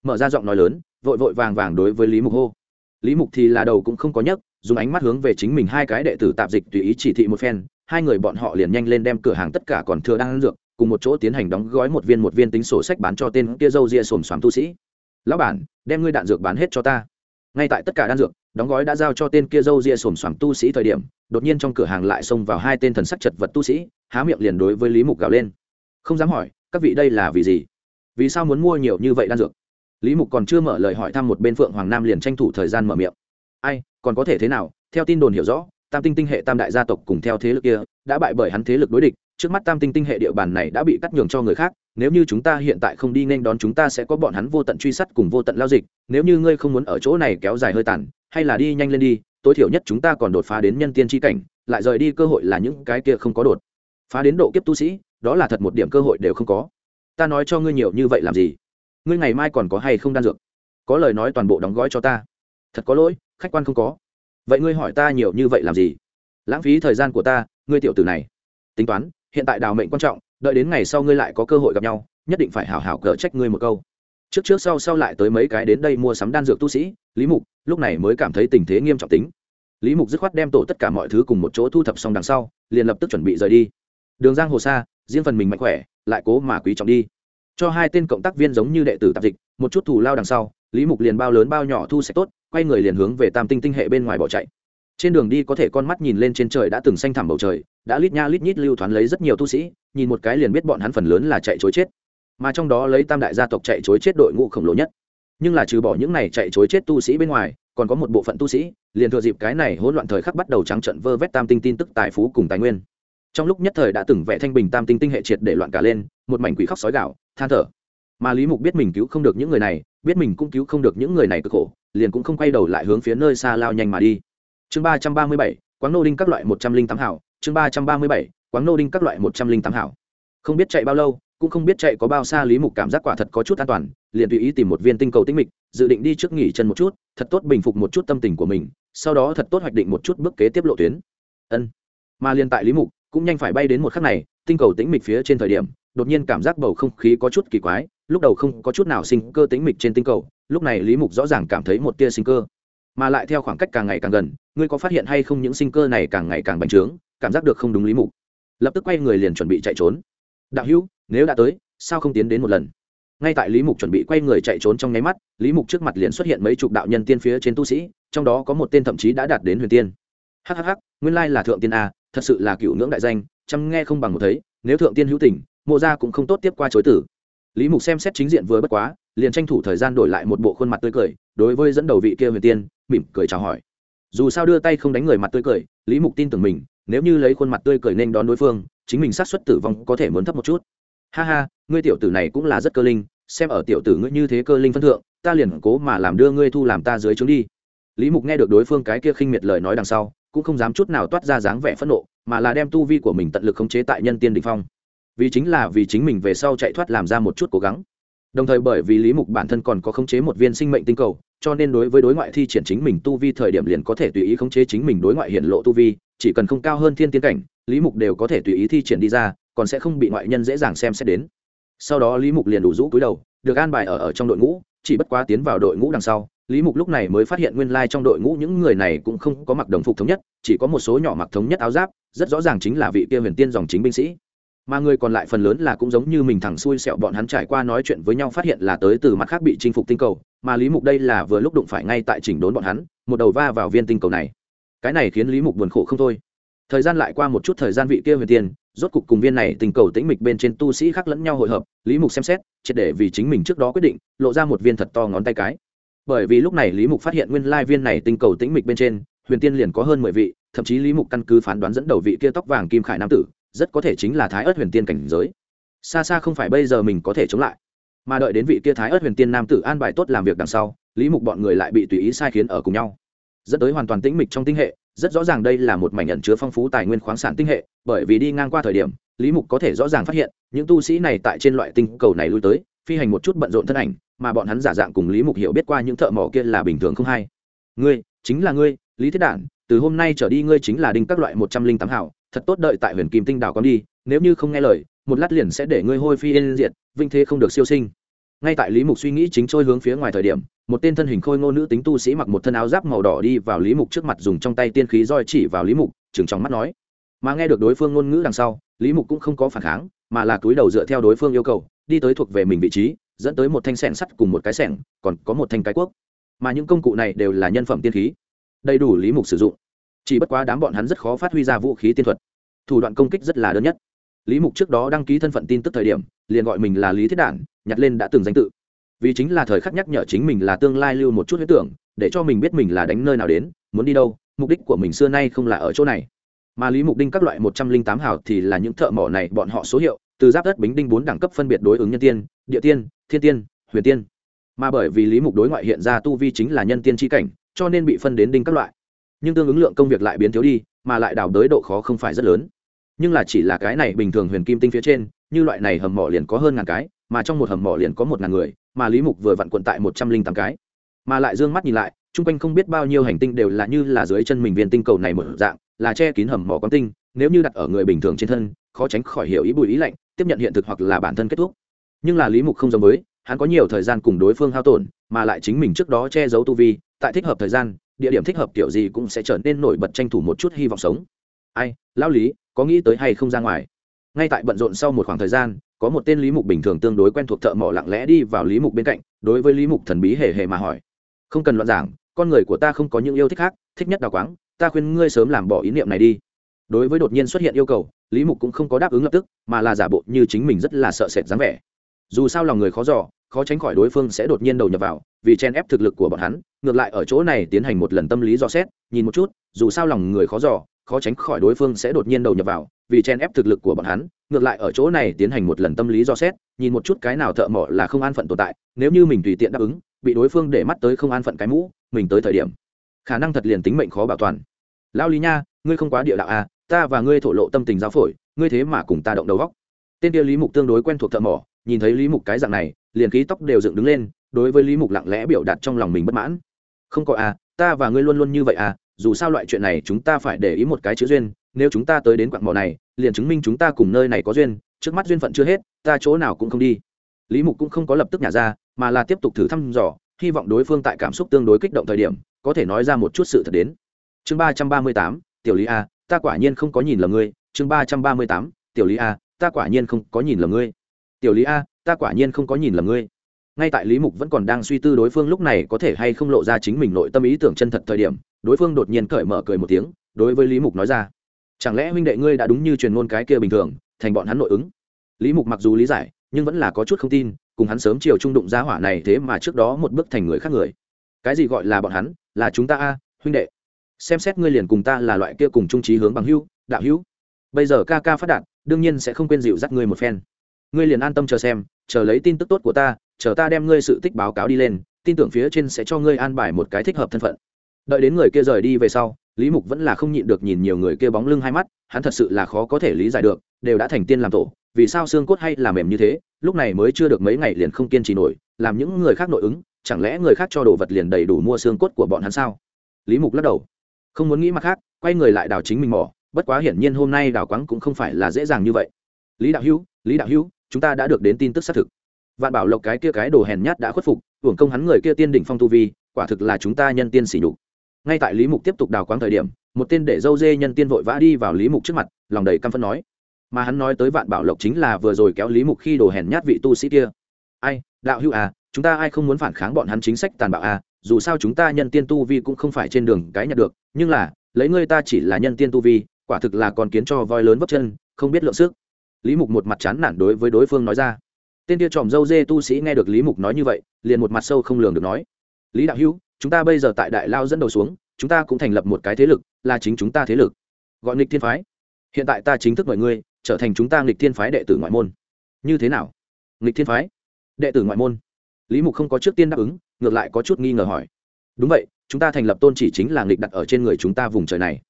[SPEAKER 1] Mở ra giọng nói lớn, vội vội vàng vàng đối với lý mục hô. Lý mục thì là đầu cũng không có nhấc dùng ánh mắt hướng về chính mình hai cái đệ tử tạp dịch tùy ý chỉ thị một phen, hai người bọn họ liền nhanh lên đem cửa hàng tất cả còn thừa đang ăn dược, cùng một chỗ tiến hành đóng gói một viên một viên tính sổ sách bán cho tên kia dâu ria xồm xoàm tu sĩ. Lão bản, đem ngươi đạn dược bán hết cho ta. Ngay tại tất cả đan dược, đóng gói đã giao cho tên kia dâu ria xồm xoàm tu sĩ thời điểm, đột nhiên trong cửa hàng lại xông vào hai tên thần sắc chật vật tu sĩ, há miệng liền đối với lý mục gào lên. Không dám hỏi, các vị đây là vì gì? Vì sao muốn mua nhiều như vậy đan dược? Lý mục còn chưa mở lời hỏi thăm một bên phượng hoàng nam liền tranh thủ thời gian mở miệng ai, còn có thể thế nào? Theo tin đồn hiểu rõ, tam tinh tinh hệ tam đại gia tộc cùng theo thế lực kia đã bại bởi hắn thế lực đối địch. Trước mắt tam tinh tinh hệ địa bàn này đã bị cắt nhường cho người khác. Nếu như chúng ta hiện tại không đi nên đón chúng ta sẽ có bọn hắn vô tận truy sát cùng vô tận lao dịch. Nếu như ngươi không muốn ở chỗ này kéo dài hơi tàn, hay là đi nhanh lên đi, tối thiểu nhất chúng ta còn đột phá đến nhân tiên tri cảnh, lại rời đi cơ hội là những cái kia không có đột phá đến độ kiếp tu sĩ, đó là thật một điểm cơ hội đều không có. Ta nói cho ngươi nhiều như vậy làm gì? Ngươi ngày mai còn có hay không đan dược? Có lời nói toàn bộ đóng gói cho ta. Thật có lỗi khách quan không có. Vậy ngươi hỏi ta nhiều như vậy làm gì? Lãng phí thời gian của ta, ngươi tiểu tử này. Tính toán, hiện tại đào mệnh quan trọng, đợi đến ngày sau ngươi lại có cơ hội gặp nhau, nhất định phải hảo hảo cờ trách ngươi một câu. Trước trước sau sau lại tới mấy cái đến đây mua sắm đan dược tu sĩ, lý mục, lúc này mới cảm thấy tình thế nghiêm trọng tính. Lý mục dứt khoát đem tổ tất cả mọi thứ cùng một chỗ thu thập xong đằng sau, liền lập tức chuẩn bị rời đi. Đường giang hồ xa riêng phần mình mạnh khỏe, lại cố mà quý trọng đi. Cho hai tên cộng tác viên giống như đệ tử tạp dịch, một chút thủ lao đằng sau, lý mục liền bao lớn bao nhỏ thu sạch tốt quay người liền hướng về tam tinh tinh hệ bên ngoài bỏ chạy. Trên đường đi có thể con mắt nhìn lên trên trời đã từng xanh thẳm bầu trời, đã lít nha lít nhít lưu thoáng lấy rất nhiều tu sĩ, nhìn một cái liền biết bọn hắn phần lớn là chạy chối chết. Mà trong đó lấy tam đại gia tộc chạy chối chết đội ngũ khổng lồ nhất. Nhưng là trừ bỏ những này chạy chối chết tu sĩ bên ngoài, còn có một bộ phận tu sĩ, liền thừa dịp cái này hỗn loạn thời khắc bắt đầu trắng trận vơ vét tam tinh tin tức tài phú cùng tài nguyên. Trong lúc nhất thời đã từng vẽ thanh bình tam tinh tinh hệ triệt để loạn cả lên, một mảnh quỷ khóc sói gạo, than thở. Mà lý mục biết mình cứu không được những người này, biết mình cũng cứu không được những người này cực khổ liền cũng không quay đầu lại hướng phía nơi xa lao nhanh mà đi. Chương ba trăm ba mươi bảy, quáng nô đinh các loại một trăm linh tám hảo. Chương ba trăm ba mươi bảy, quáng nô đinh các loại một trăm linh tám hảo. Không biết chạy bao lâu, cũng không biết chạy có bao xa lý mục cảm giác quả thật có chút an toàn, liền tùy ý tìm một viên tinh cầu tinh mịch, dự định đi trước nghỉ chân một chút, thật tốt bình phục một chút tâm tình của mình, sau đó thật tốt hoạch định một chút bước kế tiếp lộ tuyến. Ân. Mà liền tại lý mục, cũng nhanh phải bay đến một khắc này, tinh cầu tĩnh mịch phía trên thời điểm, đột nhiên cảm giác bầu không khí có chút kỳ quái lúc đầu không có chút nào sinh cơ tĩnh mịch trên tinh cầu, lúc này lý mục rõ ràng cảm thấy một tia sinh cơ. Mà lại theo khoảng cách càng ngày càng gần, ngươi có phát hiện hay không những sinh cơ này càng ngày càng bành trướng, cảm giác được không đúng lý mục. Lập tức quay người liền chuẩn bị chạy trốn. Đạo hữu, nếu đã tới, sao không tiến đến một lần? Ngay tại lý mục chuẩn bị quay người chạy trốn trong nháy mắt, lý mục trước mặt liền xuất hiện mấy chục đạo nhân tiên phía trên tu sĩ, trong đó có một tên thậm chí đã đạt đến huyền tiên. Hhh nguyên lai là thượng tiên a, thật sự là cựu ngưỡng đại danh, chăm nghe không bằng một thấy, nếu thượng tiên hữu tình, mộ gia cũng không tốt tiếp qua chối tử lý mục xem xét chính diện vừa bất quá, liền tranh thủ thời gian đổi lại một bộ khuôn mặt tươi cười, đối với dẫn đầu vị kia huyền tiên, mỉm cười chào hỏi. Dù sao đưa tay không đánh người mặt tươi cười, lý mục tin tưởng mình, nếu như lấy khuôn mặt tươi cười nên đón đối phương, chính mình sát xuất tử vong có thể muốn thấp một chút. Ha ha, ngươi tiểu tử này cũng là rất cơ linh, xem ở tiểu tử ngươi như thế cơ linh phân thượng, ta liền cố mà làm đưa ngươi thu làm ta dưới trướng đi. Lý mục nghe được đối phương cái kia khinh miệt lời nói đằng sau, cũng không dám chút nào toát ra dáng vẻ phẫn nộ, mà là đem tu vi của mình tận lực khống chế tại nhân tiên đ phong vì chính là vì chính mình về sau chạy thoát làm ra một chút cố gắng. Đồng thời bởi vì lý mục bản thân còn có khống chế một viên sinh mệnh tinh cầu cho nên đối với đối ngoại thi triển chính mình tu vi thời điểm liền có thể tùy ý khống chế chính mình đối ngoại hiện lộ tu vi chỉ cần không cao hơn thiên tiến cảnh lý mục đều có thể tùy ý thi triển đi ra còn sẽ không bị ngoại nhân dễ dàng xem xét đến. Sau đó lý mục liền đủ rũ cúi đầu được an bài ở, ở trong đội ngũ chỉ bất quá tiến vào đội ngũ đằng sau lý mục lúc này mới phát hiện nguyên lai trong đội ngũ những người này cũng không có mặc đồng phục thống nhất chỉ có một số nhỏ mặc thống nhất áo giáp rất rõ ràng chính là vị kia huyền tiên dòng chính binh sĩ mà người còn lại phần lớn là cũng giống như mình thẳng xuôi sẹo bọn hắn trải qua nói chuyện với nhau phát hiện là tới từ mặt khác bị chinh phục tinh cầu, mà lý mục đây là vừa lúc đụng phải ngay tại chỉnh đốn bọn hắn, một đầu va vào viên tinh cầu này. Cái này khiến lý mục buồn khổ không thôi. Thời gian lại qua một chút thời gian vị kia huyền tiên, rốt cục cùng viên này tình cầu tĩnh mịch bên trên tu sĩ khác lẫn nhau hội hợp, lý mục xem xét, triệt để vì chính mình trước đó quyết định, lộ ra một viên thật to ngón tay cái. Bởi vì lúc này lý mục phát hiện nguyên lai viên này tinh cầu tĩnh mịch bên trên, huyền tiên liền có hơn mười vị, thậm chí lý mục căn cứ phán đoán dẫn đầu vị kia tóc vàng kim khải nam tử rất có thể chính là thái ớt huyền tiên cảnh giới. Xa xa không phải bây giờ mình có thể chống lại, mà đợi đến vị kia thái ớt huyền tiên nam tử an bài tốt làm việc đằng sau, lý mục bọn người lại bị tùy ý sai khiến ở cùng nhau. Dẫn tới hoàn toàn tĩnh mịch trong tinh hệ, rất rõ ràng đây là một mảnh nhận chứa phong phú tài nguyên khoáng sản tinh hệ, bởi vì đi ngang qua thời điểm, lý mục có thể rõ ràng phát hiện, những tu sĩ này tại trên loại tinh cầu này lui tới, phi hành một chút bận rộn thân ảnh, mà bọn hắn giả dạng cùng lý mục hiểu biết qua những thợ mỏ kia là bình thường không hay. Ngươi, chính là ngươi, lý thiết đản, từ hôm nay trở đi ngươi chính là đinh các loại một trăm linh tám hảo thật tốt đợi tại huyền kim tinh đảo con đi, nếu như không nghe lời, một lát liền sẽ để ngươi hôi phi yên diệt, vinh thế không được siêu sinh. Ngay tại lý mục suy nghĩ chính trôi hướng phía ngoài thời điểm, một tên thân hình khôi ngô nữ tính tu sĩ mặc một thân áo giáp màu đỏ đi vào lý mục trước mặt dùng trong tay tiên khí roi chỉ vào lý mục chừng trong mắt nói. Mà nghe được đối phương ngôn ngữ đằng sau, lý mục cũng không có phản kháng, mà là túi đầu dựa theo đối phương yêu cầu, đi tới thuộc về mình vị trí, dẫn tới một thanh sẻng sắt cùng một cái sẻng, còn có một thanh cái cuốc. Mà những công cụ này đều là nhân phẩm tiên khí. Đầy đủ lý mục sử dụng chỉ bất quá đám bọn hắn rất khó phát huy ra vũ khí tiên thuật. Thủ đoạn công kích rất là đơn nhất. Lý mục trước đó đăng ký thân phận tin tức thời điểm, liền gọi mình là lý thiết đản, nhặt lên đã từng danh tự. Vì chính là thời khắc nhắc nhở chính mình là tương lai lưu một chút huyết tưởng, để cho mình biết mình là đánh nơi nào đến, muốn đi đâu, mục đích của mình xưa nay không là ở chỗ này. Mà lý mục đinh các loại một trăm linh tám hào thì là những thợ mỏ này bọn họ số hiệu, từ giáp đất bính đinh bốn đẳng cấp phân biệt đối ứng nhân tiên, địa tiên, thiên tiên, huyền tiên. Mà bởi vì lý mục đối ngoại hiện ra tu vi chính là nhân tiên tri cảnh, cho nên bị phân đến đinh các loại nhưng tương ứng lượng công việc lại biến thiếu đi, mà lại đào đới độ khó không phải rất lớn. Nhưng là chỉ là cái này bình thường huyền kim tinh phía trên, như loại này hầm mỏ liền có hơn ngàn cái, mà trong một hầm mỏ liền có một ngàn người, mà lý mục vừa vặn quận tại một trăm linh tám cái. Mà lại d ư ơ n g mắt nhìn lại, chung quanh không biết bao nhiêu hành tinh đều là như là dưới chân mình viên tinh cầu này một dạng, là che kín hầm mỏ con tinh, nếu như đặt ở người bình thường trên thân, khó tránh khỏi hiểu ý bùi ý lạnh, tiếp nhận hiện thực hoặc là bản thân kết thúc. Nhưng là lý mục không giống với, hắn có nhiều thời gian cùng đối phương hao tổn, mà lại chính mình trước đó che giấu tu vi, tại thích hợp thời gian địa điểm thích hợp kiểu gì cũng sẽ trở nên nổi bật tranh thủ một chút hy vọng sống. Ai, lão lý, có nghĩ tới hay không ra ngoài? Ngay tại bận rộn sau một khoảng thời gian, có một tên lý mục bình thường tương đối quen thuộc thợ mỏ lặng lẽ đi vào lý mục bên cạnh, đối với lý mục thần bí hề hề mà hỏi. Không cần loạn giảng, con người của ta không có những yêu thích khác, thích nhất đào quáng, ta khuyên ngươi sớm làm bỏ ý niệm này đi. Đối với đột nhiên xuất hiện yêu cầu, lý mục cũng không có đáp ứng lập tức, mà là giả bộ như chính mình rất là sợ sệt dáng vẻ. Dù sao lòng người khó giỏ khó tránh khỏi đối phương sẽ đột nhiên đầu nhập vào, vì chen ép thực lực của bọn hắn, ngược lại ở chỗ này tiến hành một lần tâm lý dò xét, nhìn một chút, dù sao lòng người khó dò, khó tránh khỏi đối phương sẽ đột nhiên đầu nhập vào, vì chen ép thực lực của bọn hắn, ngược lại ở chỗ này tiến hành một lần tâm lý do xét, nhìn một chút cái nào thợ mỏ là không an phận tồn tại, nếu như mình tùy tiện đáp ứng, bị đối phương để mắt tới không an phận cái mũ, mình tới thời điểm, khả năng thật liền tính mệnh khó bảo toàn. Lao lý nha, ngươi không quá địa đạo à ta và ngươi thổ lộ tâm tình giao phổi, ngươi thế mà cùng ta động đầu góc. Tên kia lý mục tương đối quen thuộc thợ mỏ, nhìn thấy lý mục cái dạng này liền khí tóc đều dựng đứng lên, đối với lý mục lặng lẽ biểu đạt trong lòng mình bất mãn. Không có à ta và ngươi luôn luôn như vậy à dù sao loại chuyện này chúng ta phải để ý một cái chữ duyên, nếu chúng ta tới đến quặng mỏ này, liền chứng minh chúng ta cùng nơi này có duyên, trước mắt duyên phận chưa hết, ta chỗ nào cũng không đi. Lý mục cũng không có lập tức nhả ra, mà là tiếp tục thử thăm dò, hy vọng đối phương tại cảm xúc tương đối kích động thời điểm, có thể nói ra một chút sự thật đến. Chương ba trăm ba mươi tám, tiểu lý a, ta quả nhiên không có nhìn lầm ngươi. Chương ba trăm ba mươi tám, tiểu lý a, ta quả nhiên không có nhìn lầm ngươi. Tiểu lý a ta quả nhiên không có nhìn lầm ngươi. Ngay tại lý mục vẫn còn đang suy tư đối phương lúc này có thể hay không lộ ra chính mình nội tâm ý tưởng chân thật thời điểm, đối phương đột nhiên cởi mở cười một tiếng, đối với lý mục nói ra, chẳng lẽ huynh đệ ngươi đã đúng như truyền ngôn cái kia bình thường, thành bọn hắn nội ứng? Lý mục mặc dù lý giải, nhưng vẫn là có chút không tin, cùng hắn sớm chiều trung đụng giá hỏa này thế mà trước đó một bước thành người khác người. Cái gì gọi là bọn hắn? Là chúng ta a, huynh đệ. Xem xét ngươi liền cùng ta là loại kia cùng trung trí hướng bằng hữu, đạo hữu. Bây giờ ca ca phát đạt, đương nhiên sẽ không quên dịu dắt ngươi một phen. Ngươi liền an tâm chờ xem chờ lấy tin tức tốt của ta, chờ ta đem ngươi sự tích báo cáo đi lên, tin tưởng phía trên sẽ cho ngươi an bài một cái thích hợp thân phận. Đợi đến người kia rời đi về sau, lý mục vẫn là không nhịn được nhìn nhiều người kia bóng lưng hai mắt, hắn thật sự là khó có thể lý giải được, đều đã thành tiên làm tổ, vì sao xương cốt hay là mềm như thế, lúc này mới chưa được mấy ngày liền không kiên trì nổi, làm những người khác nội ứng, chẳng lẽ người khác cho đồ vật liền đầy đủ mua xương cốt của bọn hắn sao? Lý mục lắc đầu. Không muốn nghĩ mặt khác, quay người lại đào chính mình mỏ, bất quá hiển nhiên hôm nay đào quáng cũng không phải là dễ dàng như vậy. Lý đạo hữu, lý đạo hữu chúng ta đã được đến tin tức xác thực. Vạn bảo lộc cái kia cái đồ hèn nhát đã khuất phục, hưởng công hắn người kia tiên đỉnh phong tu vi, quả thực là chúng ta nhân tiên xỉ nhục. Ngay tại lý mục tiếp tục đào quáng thời điểm, một tên để dâu dê nhân tiên vội vã đi vào lý mục trước mặt, lòng đầy căm phẫn nói. Mà hắn nói tới vạn bảo lộc chính là vừa rồi kéo lý mục khi đồ hèn nhát vị tu sĩ kia. Ai, đạo hữu à chúng ta ai không muốn phản kháng bọn hắn chính sách tàn bạo à dù sao chúng ta nhân tiên tu vi cũng không phải trên đường cái nhặt được, nhưng là, lấy ngươi ta chỉ là nhân tiên tu vi, quả thực là còn kiến cho voi lớn vấp chân, không biết lượng sức lý mục một mặt chán nản đối với đối phương nói ra. Tên kia tròm dâu dê tu sĩ nghe được lý mục nói như vậy, liền một mặt sâu không lường được nói. Lý đạo hữu, chúng ta bây giờ tại đại lao dẫn đầu xuống, chúng ta cũng thành lập một cái thế lực, là chính chúng ta thế lực. Gọi nghịch thiên phái. Hiện tại ta chính thức mời ngươi, trở thành chúng ta nghịch thiên phái đệ tử ngoại môn. Như thế nào? Nghịch thiên phái? Đệ tử ngoại môn. Lý mục không có trước tiên đáp ứng, ngược lại có chút nghi ngờ hỏi. Đúng vậy, chúng ta thành lập tôn chỉ chính là nghịch đặt ở trên người chúng ta vùng trời này.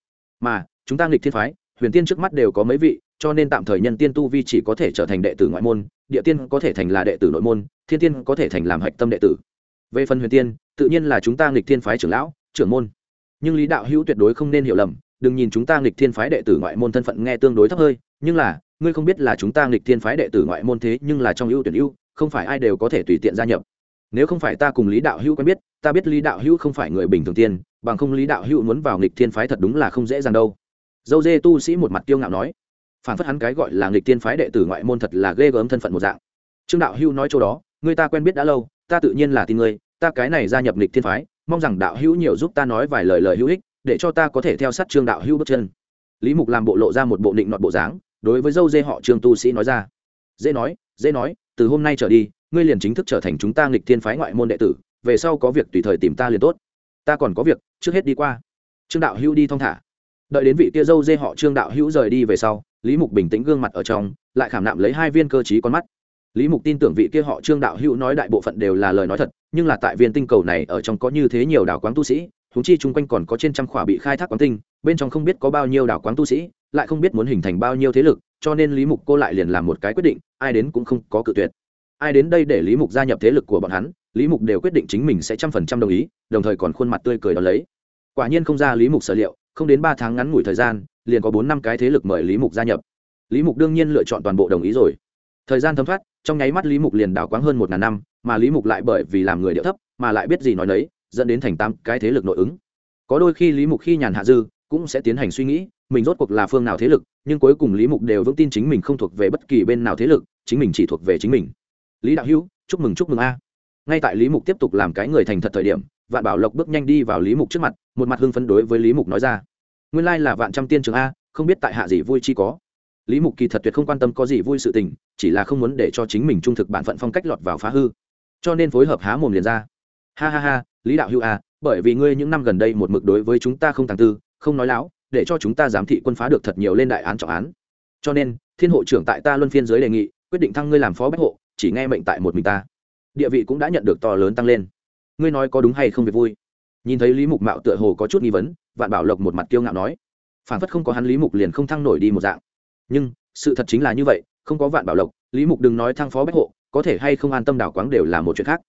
[SPEAKER 1] Mà, chúng ta nghịch thiên phái, huyền tiên trước mắt đều có mấy vị cho nên tạm thời nhân tiên tu vi chỉ có thể trở thành đệ tử ngoại môn, địa tiên có thể thành là đệ tử nội môn, thiên tiên có thể thành làm hạch tâm đệ tử. Về phần huyền tiên, tự nhiên là chúng ta nghịch thiên phái trưởng lão, trưởng môn. Nhưng lý đạo hữu tuyệt đối không nên hiểu lầm, đừng nhìn chúng ta nghịch thiên phái đệ tử ngoại môn thân phận nghe tương đối thấp hơi, nhưng là, ngươi không biết là chúng ta nghịch thiên phái đệ tử ngoại môn thế nhưng là trong ưu tuyển ưu, không phải ai đều có thể tùy tiện gia nhập. Nếu không phải ta cùng lý đạo hữu quen biết, ta biết lý đạo hữu không phải người bình thường tiên, bằng không lý đạo hữu muốn vào nghịch thiên phái thật đúng là không dễ dàng đâu. Dâu dê tu sĩ một mặt kiêu ngạo nói phản phất hắn cái gọi là nghịch tiên phái đệ tử ngoại môn thật là ghê gớm thân phận một dạng. Trương đạo hữu nói chỗ đó, người ta quen biết đã lâu, ta tự nhiên là tin ngươi, ta cái này gia nhập nghịch tiên phái, mong rằng đạo hữu nhiều giúp ta nói vài lời lời hữu ích, để cho ta có thể theo sát trương đạo hữu bước chân. Lý mục làm bộ lộ ra một bộ định nọt bộ dáng, đối với dâu dê họ trương tu sĩ nói ra. Dễ nói dễ nói, từ hôm nay trở đi, ngươi liền chính thức trở thành chúng ta nghịch thiên phái ngoại môn đệ tử, về sau có việc tùy thời tìm ta liền tốt. Ta còn có việc, trước hết đi qua. Trương đạo hữu đi thong thả. Đợi đến vị kia dâu dê họ trương đạo hữu rời đi về sau lý mục bình tĩnh gương mặt ở trong, lại khảm nạm lấy hai viên cơ t con mắt. Lý mục tin tưởng vị kia họ trương đạo hữu nói đại bộ phận đều là lời nói thật, nhưng là tại viên tinh cầu này ở trong có như thế nhiều đảo quán tu sĩ thúng chi chung quanh còn có trên trăm khỏa bị khai thác quán tinh, bên trong không biết có bao nhiêu đảo quán tu sĩ, lại không biết muốn hình thành bao nhiêu thế lực, cho nên lý mục cô lại liền làm một cái quyết định, ai đến cũng không có cự tuyệt. Ai đến đây để lý mục gia nhập thế lực của bọn hắn, lý mục đều quyết định chính mình sẽ trăm phần trăm đồng ý, đồng thời còn khuôn mặt tươi cười đ ó lấy. Quả nhiên không ra lý mục sở liệu, không đến ba tháng ngắn ngủi thời gian liền có bốn năm cái thế lực mời lý mục gia nhập. Lý mục đương nhiên lựa chọn toàn bộ đồng ý rồi. Thời gian thấm thoát, trong nháy mắt lý mục liền đảo quáng hơn một ngàn năm, mà lý mục lại bởi vì làm người điệu thấp, mà lại biết gì nói đấy dẫn đến thành tám cái thế lực nội ứng. Có đôi khi lý mục khi nhàn hạ dư, cũng sẽ tiến hành suy nghĩ, mình rốt cuộc là phương nào thế lực, nhưng cuối cùng lý mục đều vững tin chính mình không thuộc về bất kỳ bên nào thế lực, chính mình chỉ thuộc về chính mình. Lý đạo hữu, chúc mừng chúc mừng a. Ngay tại lý mục tiếp tục làm cái người thành thật thời điểm, vạn bảo lộc bước nhanh đi vào lý mục trước mặt, một mặt hưng phấn đối với lý mục nói ra nguyên lai là vạn trăm tiên trường a, không biết tại hạ gì vui chi có. Lý mục kỳ thật tuyệt không quan tâm có gì vui sự tình, chỉ là không muốn để cho chính mình trung thực bản phận phong cách lọt vào phá hư. Cho nên phối hợp há mồm liền ra. Ha ha ha, lý đạo hữu a, bởi vì ngươi những năm gần đây một mực đối với chúng ta không thằng tư, không nói láo, để cho chúng ta giám thị quân phá được thật nhiều lên đại án trọng án. Cho nên, thiên hộ trưởng tại ta luân phiên giới đề nghị, quyết định thăng ngươi làm phó bách hộ, chỉ nghe mệnh tại một mình ta. Địa vị cũng đã nhận được to lớn tăng lên. Ngươi nói có đúng hay không việc vui? Nhìn thấy lý mục mạo tựa hồ có chút nghi vấn vạn bảo lộc một mặt kiêu ngạo nói. Phản phất không có hắn lý mục liền không thăng nổi đi một dạng. Nhưng, sự thật chính là như vậy, không có vạn bảo lộc, lý mục đừng nói thăng phó bách hộ, có thể hay không an tâm đảo quáng đều là một chuyện khác.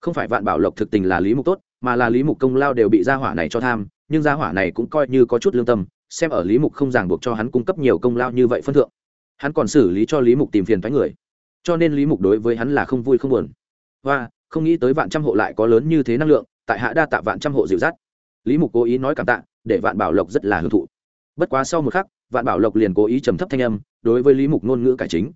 [SPEAKER 1] Không phải vạn bảo lộc thực tình là lý mục tốt, mà là lý mục công lao đều bị gia hỏa này cho tham, nhưng gia hỏa này cũng coi như có chút lương tâm, xem ở lý mục không ràng buộc cho hắn cung cấp nhiều công lao như vậy phân thượng. Hắn còn xử lý cho lý mục tìm phiền thoái người. Cho nên lý mục đối với hắn là không vui không buồn. Và không nghĩ tới vạn trăm hộ lại có lớn như thế năng lượng, tại hạ đa tạ vạn trăm hộ dịu dắt. Lý mục cố ý nói cảm tạ để vạn bảo lộc rất là hưởng thụ. Bất quá sau một khắc, vạn bảo lộc liền cố ý trầm thấp thanh âm, đối với lý mục ngôn ngữ cải chính.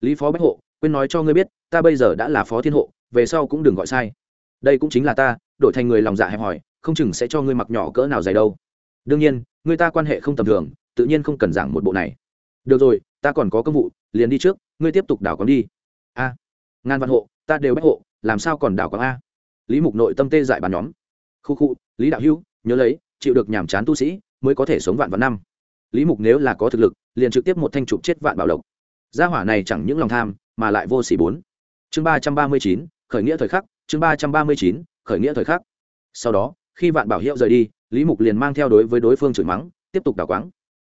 [SPEAKER 1] Lý phó bách hộ, quên nói cho ngươi biết, ta bây giờ đã là phó thiên hộ, về sau cũng đừng gọi sai. Đây cũng chính là ta, đổi thành người lòng dạ hẹp hòi, không chừng sẽ cho ngươi mặc nhỏ cỡ nào dày đâu. Đương nhiên người ta quan hệ không tầm thường, tự nhiên không cần giảng một bộ này. Được rồi, ta còn có công vụ, liền đi trước, ngươi tiếp tục đảo quán đi. A, ngàn văn hộ, ta đều bách hộ, làm sao còn đảo quán a? Lý mục nội tâm tê dại bàn nhóm. Khu khu, lý đạo hữu, nhớ lấy chịu được nhàm chán tu sĩ, mới có thể sống vạn vạn năm. Lý mục nếu là có thực lực, liền trực tiếp một thanh trục chết vạn bảo lộc. Gia hỏa này chẳng những lòng tham, mà lại vô sĩ bốn. Chương ba trăm ba mươi chín, khởi nghĩa thời khắc, chương ba trăm ba mươi chín, khởi nghĩa thời khắc. Sau đó, khi vạn bảo hiệu rời đi, lý mục liền mang theo đối với đối phương chửi mắng, tiếp tục đào quáng.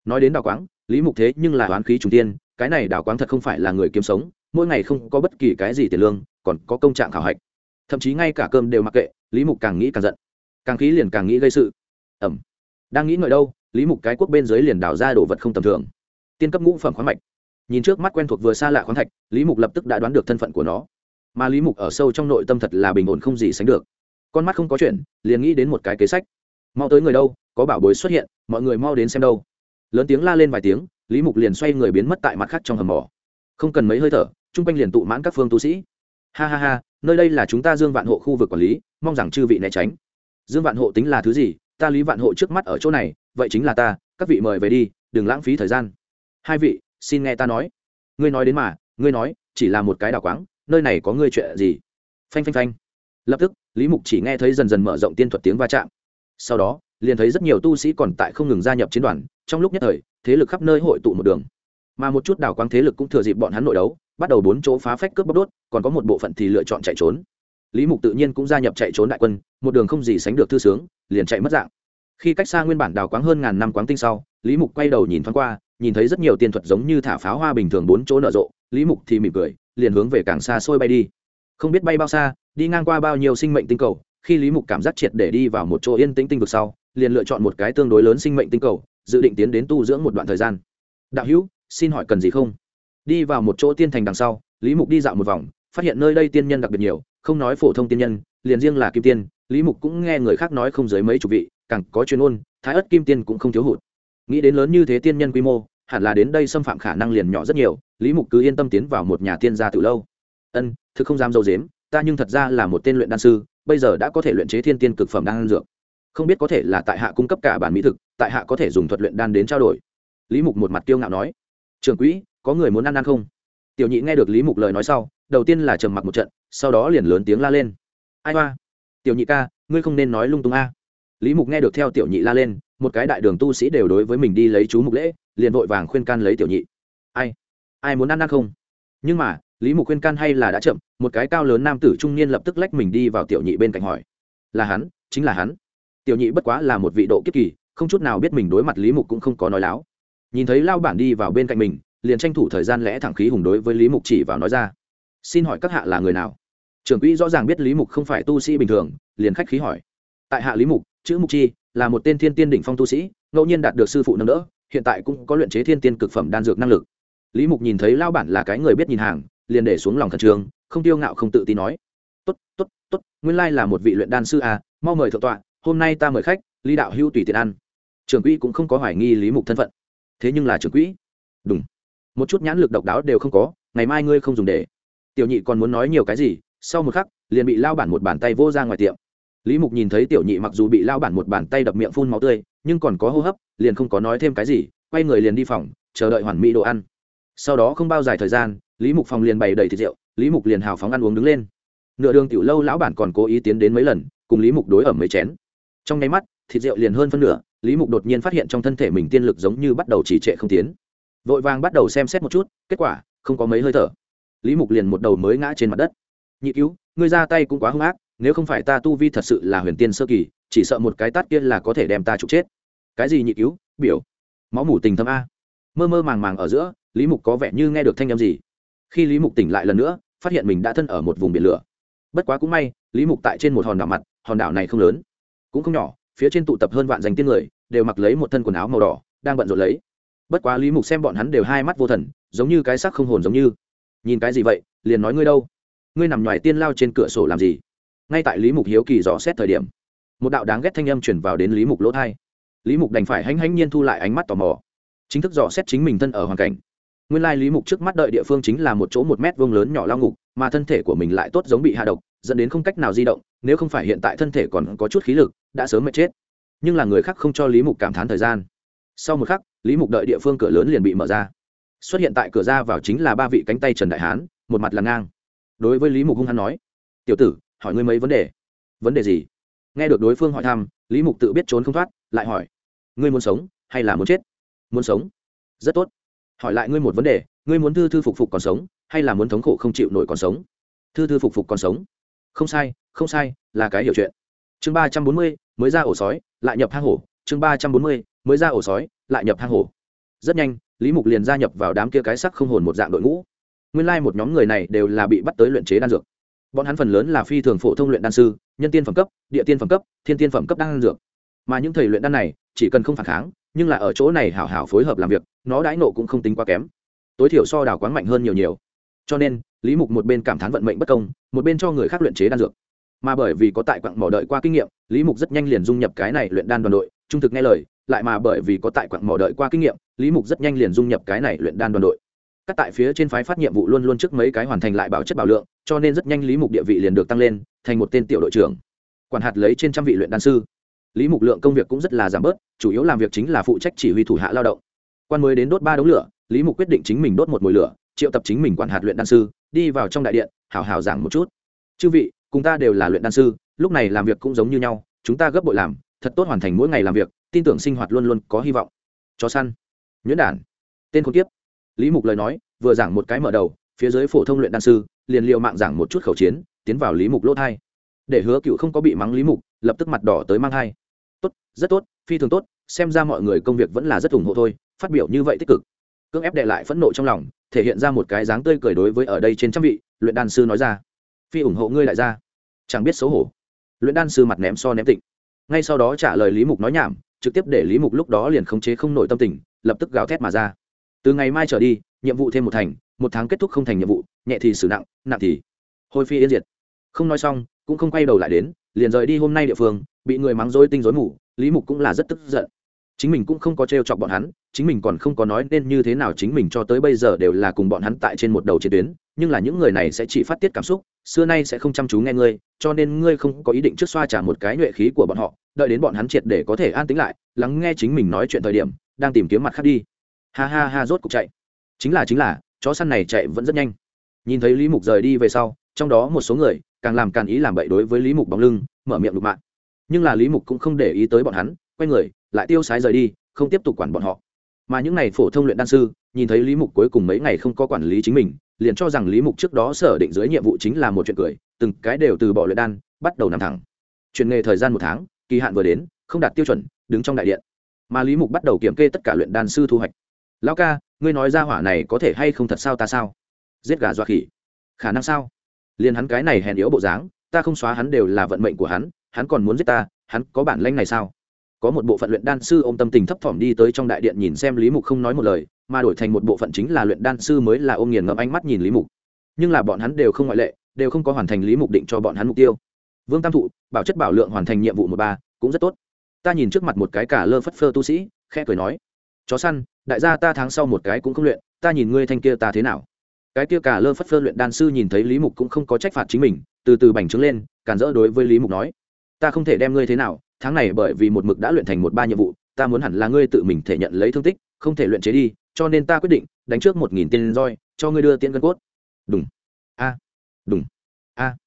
[SPEAKER 1] Nói đến đào quáng, lý mục thế nhưng là oán khí trùng tiên, cái này đào quáng thật không phải là người kiếm sống, mỗi ngày không có bất kỳ cái gì tiền lương, còn có công trạng khảo hạch. Thậm chí ngay cả cơm đều mặc kệ, lý mục càng nghĩ càng giận. Càng khí liền càng nghĩ gây sự ẩm. Đang nghĩ ngợi đâu, lý mục cái quốc bên dưới liền đào ra đồ vật không tầm thường. Tiên cấp ngũ phẩm khoáng mạch. Nhìn trước mắt quen thuộc vừa xa lạ khoáng thạch, lý mục lập tức đã đoán được thân phận của nó. Mà lý mục ở sâu trong nội tâm thật là bình ổn không gì sánh được. Con mắt không có chuyện, liền nghĩ đến một cái kế sách. Mau tới người đâu, có bảo bối xuất hiện, mọi người mau đến xem đâu. Lớn tiếng la lên vài tiếng, lý mục liền xoay người biến mất tại mặt khác trong hầm mỏ. Không cần mấy hơi thở, chung quanh liền tụ mãn các phương tu sĩ. Ha ha ha, nơi đây là chúng ta dương vạn hộ khu vực quản lý, mong rằng chư vị né tránh. Dương vạn hộ tính là thứ gì ta lý vạn hộ trước mắt ở chỗ này, vậy chính là ta, các vị mời về đi, đừng lãng phí thời gian. Hai vị, xin nghe ta nói. Ngươi nói đến mà, ngươi nói, chỉ là một cái đào quáng, nơi này có ngươi chuyện gì? Phanh phanh phanh. Lập tức, lý mục chỉ nghe thấy dần dần mở rộng tiên thuật tiếng va chạm. Sau đó, liền thấy rất nhiều tu sĩ còn tại không ngừng gia nhập chiến đoàn, trong lúc nhất thời, thế lực khắp nơi hội tụ một đường. Mà một chút đào quáng thế lực cũng thừa dịp bọn hắn nội đấu, bắt đầu bốn chỗ phá phách cướp bóc đốt, còn có một bộ phận thì lựa chọn chạy trốn lý mục tự nhiên cũng gia nhập chạy trốn đại quân, một đường không gì sánh được thư sướng, liền chạy mất dạng. Khi cách xa nguyên bản đào quáng hơn ngàn năm quáng tinh sau, lý mục quay đầu nhìn thoáng qua, nhìn thấy rất nhiều tiên thuật giống như thả pháo hoa bình thường bốn chỗ nở rộ, lý mục thì mỉm cười, liền hướng về càng xa xôi bay đi. Không biết bay bao xa, đi ngang qua bao nhiêu sinh mệnh tinh cầu, khi lý mục cảm giác triệt để đi vào một chỗ yên tĩnh tinh vực sau, liền lựa chọn một cái tương đối lớn sinh mệnh tinh cầu, dự định tiến đến tu dưỡng một đoạn thời gian. Đạo hữu, xin hỏi cần gì không? Đi vào một chỗ tiên thành đằng sau, lý mục đi dạo một vòng, phát hiện nơi đây tiên nhân đặc biệt nhiều không nói phổ thông tiên nhân, liền riêng là kim tiên, lý mục cũng nghe người khác nói không dưới mấy chục vị, càng có chuyên môn, thái ất kim tiên cũng không thiếu hụt. Nghĩ đến lớn như thế tiên nhân quy mô, hẳn là đến đây xâm phạm khả năng liền nhỏ rất nhiều, lý mục cứ yên tâm tiến vào một nhà tiên gia từ lâu. Ân, thực không dám dâu dếm, ta nhưng thật ra là một tên luyện đan sư, bây giờ đã có thể luyện chế thiên tiên cực phẩm đan dược. Không biết có thể là tại hạ cung cấp cả bản mỹ thực, tại hạ có thể dùng thuật luyện đan đến trao đổi. Lý mục một mặt kiêu ngạo nói. Trưởng quỹ, có người muốn ăn ăn không? Tiểu nhị nghe được lý mục lời nói sau đầu tiên là trầm mặc một trận, sau đó liền lớn tiếng la lên. Ai hoa? Tiểu nhị ca, ngươi không nên nói lung tung a. Lý mục nghe được theo tiểu nhị la lên, một cái đại đường tu sĩ đều đối với mình đi lấy chú mục lễ, liền vội vàng khuyên can lấy tiểu nhị. Ai? Ai muốn ăn ăn không? Nhưng mà, lý mục khuyên can hay là đã chậm, một cái cao lớn nam tử trung niên lập tức lách mình đi vào tiểu nhị bên cạnh hỏi. Là hắn, chính là hắn. Tiểu nhị bất quá là một vị độ kiếp kỳ, không chút nào biết mình đối mặt lý mục cũng không có nói láo. Nhìn thấy lao bản đi vào bên cạnh mình, liền tranh thủ thời gian lẽ thẳng khí hùng đối với lý mục chỉ vào nói ra xin hỏi các hạ là người nào? Trưởng quỹ rõ ràng biết lý mục không phải tu sĩ bình thường, liền khách khí hỏi. Tại hạ lý mục, chữ mục chi, là một tên thiên tiên đỉnh phong tu sĩ, ngẫu nhiên đạt được sư phụ nâng đỡ, hiện tại cũng có luyện chế thiên tiên cực phẩm đan dược năng lực. Lý mục nhìn thấy lao bản là cái người biết nhìn hàng, liền để xuống lòng thần trường không tiêu ngạo không tự tin nói. Tốt tốt tốt, nguyên lai là một vị luyện đan sư à mau mời thượng tọa, hôm nay ta mời khách, lý đạo hưu tùy tiện ăn. Trưởng quỹ cũng không có hoài nghi lý mục thân phận. Thế nhưng là trưởng quỹ? Đúng, một chút nhãn lực độc đáo đều không có, ngày mai ngươi không dùng để tiểu nhị còn muốn nói nhiều cái gì, sau một khắc, liền bị lao bản một bàn tay vô ra ngoài tiệm. Lý mục nhìn thấy tiểu nhị mặc dù bị lao bản một bàn tay đập miệng phun máu tươi, nhưng còn có hô hấp, liền không có nói thêm cái gì, quay người liền đi phòng, chờ đợi hoàn mỹ đồ ăn. Sau đó không bao dài thời gian, lý mục phòng liền bày đầy thịt rượu, lý mục liền hào phóng ăn uống đứng lên. Nửa đường tiểu lâu lão bản còn cố ý tiến đến mấy lần, cùng lý mục đối ở mấy chén. Trong nháy mắt, thịt rượu liền hơn phân nửa, lý mục đột nhiên phát hiện trong thân thể mình tiên lực giống như bắt đầu chỉ trệ không tiến. Vội vàng bắt đầu xem xét một chút, kết quả, không có mấy hơi thở lý mục liền một đầu mới ngã trên mặt đất. Nhị cứu, ngươi ra tay cũng quá hung ác, nếu không phải ta tu vi thật sự là huyền tiên sơ kỳ, chỉ sợ một cái tát kia là có thể đem ta trục chết. Cái gì nhị cứu, biểu? Máu mủ tình thâm a. Mơ mơ màng màng ở giữa, lý mục có vẻ như nghe được thanh âm gì. Khi lý mục tỉnh lại lần nữa, phát hiện mình đã thân ở một vùng biển lửa. Bất quá cũng may, lý mục tại trên một hòn đảo mặt, hòn đảo này không lớn, cũng không nhỏ, phía trên tụ tập hơn vạn danh tiên người, đều mặc lấy một thân quần áo màu đỏ, đang bận rộn lấy. Bất quá lý mục xem bọn hắn đều hai mắt vô thần, giống như cái sắc không hồn giống như nhìn cái gì vậy, liền nói ngươi đâu? Ngươi nằm ngoài tiên lao trên cửa sổ làm gì? Ngay tại lý mục hiếu kỳ dò xét thời điểm, một đạo đáng ghét thanh âm chuyển vào đến lý mục lỗ thai lý mục đành phải hãnh hãnh nhiên thu lại ánh mắt tò mò. Chính thức dò xét chính mình thân ở hoàn cảnh. Nguyên lai lý mục trước mắt đợi địa phương chính là một chỗ một mét vuông lớn nhỏ lao ngục, mà thân thể của mình lại tốt giống bị hạ độc, dẫn đến không cách nào di động, nếu không phải hiện tại thân thể còn có chút khí lực, đã sớm mệt chết. Nhưng là người khác không cho lý mục cảm thán thời gian. Sau một khắc, lý mục đợi địa phương cửa lớn liền bị mở ra xuất hiện tại cửa ra vào chính là ba vị cánh tay trần đại hán, một mặt là ngang. Đối với lý mục hung hăng nói, tiểu tử, hỏi ngươi mấy vấn đề? Vấn đề gì? Nghe được đối phương hỏi thăm, lý mục tự biết trốn không thoát, lại hỏi, ngươi muốn sống hay là muốn chết? Muốn sống. Rất tốt. Hỏi lại ngươi một vấn đề, ngươi muốn thư thư phục phục còn sống hay là muốn thống khổ không chịu nổi còn sống? Thư thư phục phục còn sống. Không sai không sai, là cái hiểu chuyện. Chương ba trăm bốn mươi, mới ra ổ sói, lại nhập hang hổ. Chương ba trăm bốn mươi, mới ra ổ sói, lại nhập hang hổ rất nhanh, lý mục liền gia nhập vào đám kia cái sắc không hồn một dạng đội ngũ. Nguyên lai、like、một nhóm người này đều là bị bắt tới luyện chế đan dược. Bọn hắn phần lớn là phi thường phổ thông luyện đan sư, nhân tiên phẩm cấp, địa tiên phẩm cấp, thiên tiên phẩm cấp đan dược. Mà những thầy luyện đan này, chỉ cần không phản kháng, nhưng là ở chỗ này hảo hảo phối hợp làm việc, nó đãi nộ cũng không tính quá kém. Tối thiểu so đào quán mạnh hơn nhiều nhiều. Cho nên, lý mục một bên cảm thán vận mệnh bất công, một bên cho người khác luyện chế đan dược. Mà bởi vì có tại quặng mỏ đợi qua kinh nghiệm, lý mục rất nhanh liền dung nhập cái này luyện đan đoàn đội, trung thực nghe lời lại mà bởi vì có tại quặng mỏ đợi qua kinh nghiệm, lý mục rất nhanh liền dung nhập cái này luyện đan đoàn đội. Các tại phía trên phái phát nhiệm vụ luôn luôn trước mấy cái hoàn thành lại bảo chất bảo lượng, cho nên rất nhanh lý mục địa vị liền được tăng lên, thành một tên tiểu đội trưởng. Quản hạt lấy trên trăm vị luyện đan sư. Lý mục lượng công việc cũng rất là giảm bớt, chủ yếu làm việc chính là phụ trách chỉ huy thủ hạ lao động. Quan mới đến đốt ba đống lửa, lý mục quyết định chính mình đốt một mồi lửa, triệu tập chính mình quản hạt luyện đan sư, đi vào trong đại điện, hào hào giảng một chút. Chư vị, cùng ta đều là luyện đan sư, lúc này làm việc cũng giống như nhau, chúng ta gấp bội làm, thật tốt hoàn thành mỗi ngày làm việc tin tưởng sinh hoạt luôn luôn có hy vọng. Chó săn. Nhuyễn đản. Tên khốn kiếp. Lý mục lời nói, vừa giảng một cái mở đầu, phía dưới phổ thông luyện đan sư, liền liệu mạng giảng một chút khẩu chiến, tiến vào lý mục lỗ thai. Để hứa cựu không có bị mắng lý mục, lập tức mặt đỏ tới mang thai. Tốt, rất tốt, phi thường tốt, xem ra mọi người công việc vẫn là rất ủng hộ thôi, phát biểu như vậy tích cực. Cưỡng ép đệ lại phẫn nộ trong lòng, thể hiện ra một cái dáng tươi cười đối với ở đây trên trăm vị, luyện đan sư nói ra. Phi ủng hộ ngươi đại gia. Chẳng biết xấu hổ. Luyện đan sư mặt ném so ném tịnh. Ngay sau đó trả lời lý mục nói nhảm trực tiếp để lý mục lúc đó liền khống chế không nổi tâm tình, lập tức gào thét mà ra. Từ ngày mai trở đi, nhiệm vụ thêm một thành, một tháng kết thúc không thành nhiệm vụ, nhẹ thì xử nặng nặng thì hồi phi yên diệt. Không nói xong, cũng không quay đầu lại đến, liền rời đi hôm nay địa phương, bị người mắng rối tinh rối mù, lý mục cũng là rất tức giận. Chính mình cũng không có t chọc bọn hắn, chính mình còn không có nói nên như thế nào chính mình cho tới bây giờ đều là cùng bọn hắn tại trên một đầu chiến tuyến, nhưng là những người này sẽ chỉ phát tiết cảm xúc, xưa nay sẽ không chăm chú nghe ngươi, cho nên ngươi không có ý định trước xoa trả một cái nhuệ khí của bọn họ đợi đến bọn hắn triệt để có thể an tĩnh lại, lắng nghe chính mình nói chuyện thời điểm, đang tìm kiếm mặt khác đi. Ha ha ha, rốt cục chạy. Chính là chính là, chó săn này chạy vẫn rất nhanh. Nhìn thấy lý mục rời đi về sau, trong đó một số người, càng làm càng ý làm bậy đối với lý mục bóng lưng, mở miệng đục mạng. Nhưng là lý mục cũng không để ý tới bọn hắn, quay người, lại tiêu sái rời đi, không tiếp tục quản bọn họ. Mà những n à y phổ thông luyện đan sư, nhìn thấy lý mục cuối cùng mấy ngày không có quản lý chính mình, liền cho rằng lý mục trước đó sở định dưới nhiệm vụ chính là một chuyện cười, từng cái đều từ bỏ luyện đan, bắt đầu nằm thẳng. Chuyển nghề thời gian một tháng kỳ hạn vừa đến, không đạt tiêu chuẩn, đứng trong đại điện. Mà lý mục bắt đầu kiểm kê tất cả luyện đan sư thu hoạch. Lão ca, ngươi nói ra hỏa này có thể hay không thật sao ta sao? Giết gà dọa khỉ. Khả năng sao? Liền hắn cái này hèn yếu bộ dáng, ta không xóa hắn đều là vận mệnh của hắn hắn còn muốn giết ta, hắn có bản lanh này sao? Có một bộ phận luyện đan sư ô m tâm tình thấp thỏm đi tới trong đại điện nhìn xem lý mục không nói một lời, mà đổi thành một bộ phận chính là luyện đan sư mới là ôm nghiền ngẫm ánh mắt nhìn lý mục. Nhưng là bọn hắn đều không ngoại lệ, đều không có hoàn thành lý mục định cho bọn hắn mục tiêu vương tam thụ, bảo chất bảo lượng hoàn thành nhiệm vụ một ba, cũng rất tốt. Ta nhìn trước mặt một cái cả lơ phất phơ tu sĩ, khẽ cười nói, chó săn, đại gia ta tháng sau một cái cũng không luyện, ta nhìn ngươi thanh kia ta thế nào? Cái kia cả lơ phất phơ luyện đan sư nhìn thấy lý mục cũng không có trách phạt chính mình, từ từ bành trướng lên, cản rỡ đối với lý mục nói, ta không thể đem ngươi thế nào, tháng này bởi vì một mực đã luyện thành một ba nhiệm vụ, ta muốn hẳn là ngươi tự mình thể nhận lấy thương tích, không thể luyện chế đi, cho nên ta quyết định đánh trước một nghìn tiền roi, cho ngươi đưa tiền gân cốt. Đúng a. Đúng a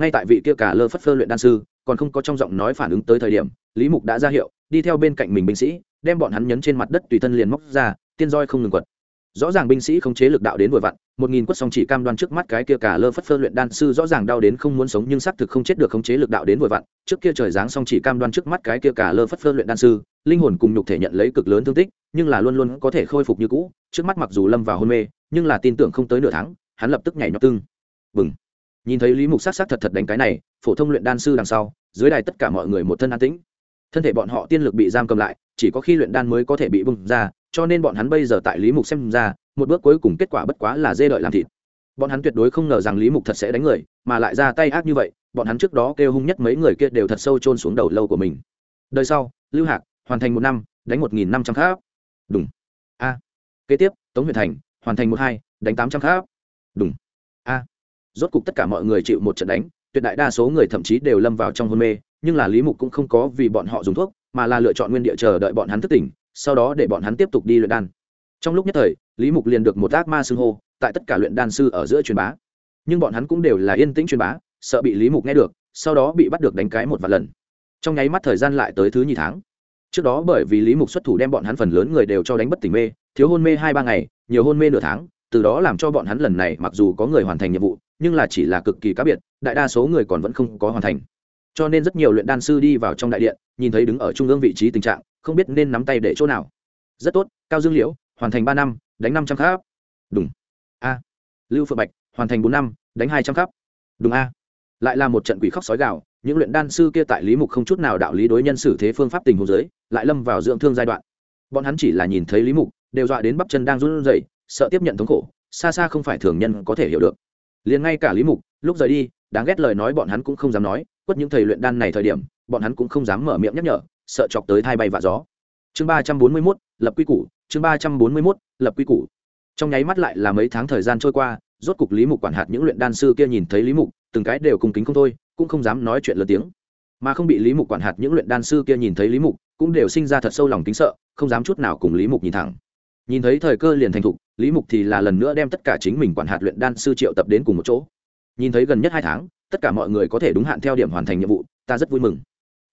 [SPEAKER 1] ngay tại vị kia cả lơ phất phơ luyện đan sư, còn không có trong giọng nói phản ứng tới thời điểm, lý mục đã ra hiệu, đi theo bên cạnh mình binh sĩ, đem bọn hắn nhấn trên mặt đất tùy thân liền móc ra, tiên roi không ngừng quật. Rõ ràng binh sĩ không chế lực đạo đến vội vặn, một nghìn quất song chỉ cam đoan trước mắt cái kia cả lơ phất phơ luyện đan sư rõ ràng đau đến không muốn sống nhưng xác thực không chết được khống chế lực đạo đến vội vặn, trước kia trời giáng song chỉ cam đoan trước mắt cái kia cả lơ phất phơ luyện đan sư, linh hồn cùng nhục thể nhận lấy cực lớn thương tích, nhưng là luôn luôn có thể khôi phục như cũ, trước mắt mặc dù lâm vào hôn mê, nhưng là tin tưởng không tới nửa tháng, hắn lập tức nhảy nhót tưng. Bừng nhìn thấy lý mục sát sát thật thật đánh cái này, phổ thông luyện đan sư đằng sau, dưới đài tất cả mọi người một thân an tĩnh. Thân thể bọn họ tiên lực bị giam cầm lại, chỉ có khi luyện đan mới có thể bị bung ra, cho nên bọn hắn bây giờ tại lý mục xem ra, một bước cuối cùng kết quả bất quá là dê đợi làm thịt. Bọn hắn tuyệt đối không ngờ rằng lý mục thật sẽ đánh người, mà lại ra tay ác như vậy, bọn hắn trước đó kêu hung nhất mấy người kia đều thật sâu chôn xuống đầu lâu của mình. Đời sau, lưu hạc, hoàn thành một năm, đánh một nghìn năm trăm khác đúng a. Kế tiếp, tống huyền thành, hoàn thành một hai, đánh tám trăm khác đúng rốt cục tất cả mọi người chịu một trận đánh, tuyệt đại đa số người thậm chí đều lâm vào trong hôn mê, nhưng là lý mục cũng không có vì bọn họ dùng thuốc, mà là lựa chọn nguyên địa chờ đợi bọn hắn thức tỉnh, sau đó để bọn hắn tiếp tục đi luyện đan. Trong lúc nhất thời, lý mục liền được một ác ma xưng hô, tại tất cả luyện đan sư ở giữa truyền bá. Nhưng bọn hắn cũng đều là yên tĩnh truyền bá, sợ bị lý mục nghe được, sau đó bị bắt được đánh cái một vài lần. Trong nháy mắt thời gian lại tới thứ nhì tháng. Trước đó bởi vì lý mục xuất thủ đem bọn hắn phần lớn người đều cho đánh bất tỉnh mê, thiếu hôn mê hai ba ngày, nhiều hôn mê nửa tháng, từ đó làm cho bọn hắn lần này mặc dù có người hoàn thành nhiệm vụ nhưng là chỉ là cực kỳ cá biệt, đại đa số người còn vẫn không có hoàn thành. Cho nên rất nhiều luyện đan sư đi vào trong đại điện, nhìn thấy đứng ở trung ương vị trí tình trạng, không biết nên nắm tay để chỗ nào. Rất tốt, cao dương liễu, hoàn thành ba năm, đánh năm trăm khắp. Đúng a. Lưu phượng bạch, hoàn thành bốn năm, đánh hai trăm khắp. Đúng a. Lại là một trận quỷ khóc sói gạo những luyện đan sư kia tại lý mục không chút nào đạo lý đối nhân xử thế phương pháp tình hồ giới lại lâm vào dưỡng thương giai đoạn. Bọn hắn chỉ là nhìn thấy lý mục, đều dọa đến bắp chân đang run rẩy, sợ tiếp nhận thống khổ, xa xa không phải thường nhân có thể hiểu được liền ngay cả lý mục, lúc rời đi, đáng ghét lời nói bọn hắn cũng không dám nói, quất những thầy luyện đan này thời điểm, bọn hắn cũng không dám mở miệng nhắc nhở, sợ chọc tới thai bay và gió. Chương ba trăm bốn mươi mốt, lập quy củ, chương ba trăm bốn mươi mốt, lập quy củ. Trong nháy mắt lại là mấy tháng thời gian trôi qua, rốt cục lý mục quản hạt những luyện đan sư kia nhìn thấy lý mục, từng cái đều cùng kính không thôi, cũng không dám nói chuyện lớn tiếng. Mà không bị lý mục quản hạt những luyện đan sư kia nhìn thấy lý mục, cũng đều sinh ra thật sâu lòng kính sợ, không dám chút nào cùng lý mục nhìn thẳng. Nhìn thấy thời cơ liền thành thục lý mục thì là lần nữa đem tất cả chính mình quản hạt luyện đan sư triệu tập đến cùng một chỗ. Nhìn thấy gần nhất hai tháng, tất cả mọi người có thể đúng hạn theo điểm hoàn thành nhiệm vụ, ta rất vui mừng.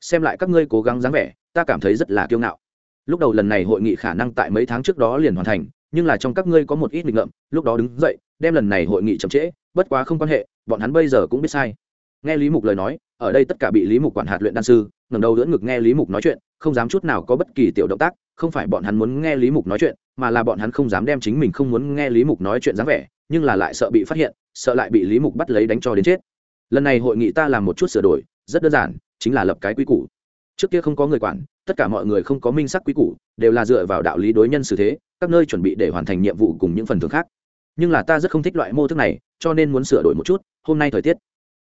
[SPEAKER 1] Xem lại các ngươi cố gắng dáng vẻ, ta cảm thấy rất là kiêu ngạo. Lúc đầu lần này hội nghị khả năng tại mấy tháng trước đó liền hoàn thành, nhưng là trong các ngươi có một ít nghịch ngợm, lúc đó đứng dậy, đem lần này hội nghị chậm trễ, bất quá không quan hệ, bọn hắn bây giờ cũng biết sai. Nghe lý mục lời nói, ở đây tất cả bị lý mục quản hạt luyện đan sư, ngẩng đầu đỡ ngực nghe lý mục nói chuyện, không dám chút nào có bất kỳ tiểu động tác không phải bọn hắn muốn nghe lý mục nói chuyện, mà là bọn hắn không dám đem chính mình không muốn nghe lý mục nói chuyện dáng vẻ, nhưng là lại sợ bị phát hiện, sợ lại bị lý mục bắt lấy đánh cho đến chết. Lần này hội nghị ta làm một chút sửa đổi, rất đơn giản, chính là lập cái quy củ. Trước kia không có người quản, tất cả mọi người không có minh sắc quy củ, đều là dựa vào đạo lý đối nhân xử thế, các nơi chuẩn bị để hoàn thành nhiệm vụ cùng những phần thưởng khác. Nhưng là ta rất không thích loại mô thức này, cho nên muốn sửa đổi một chút, hôm nay thời tiết.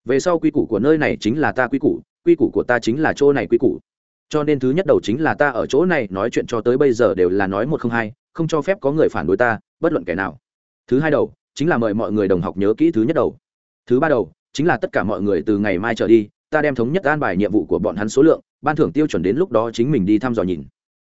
[SPEAKER 1] Về sau quy củ của nơi này chính là ta quy củ quy củ của ta chính là chỗ này quy củ cho nên thứ nhất đầu chính là ta ở chỗ này nói chuyện cho tới bây giờ đều là nói một không hai, không cho phép có người phản đối ta, bất luận kẻ nào. Thứ hai đầu chính là mời mọi người đồng học nhớ kỹ thứ nhất đầu. Thứ ba đầu chính là tất cả mọi người từ ngày mai trở đi, ta đem thống nhất an bài nhiệm vụ của bọn hắn số lượng, ban thưởng tiêu chuẩn đến lúc đó chính mình đi thăm dò nhìn.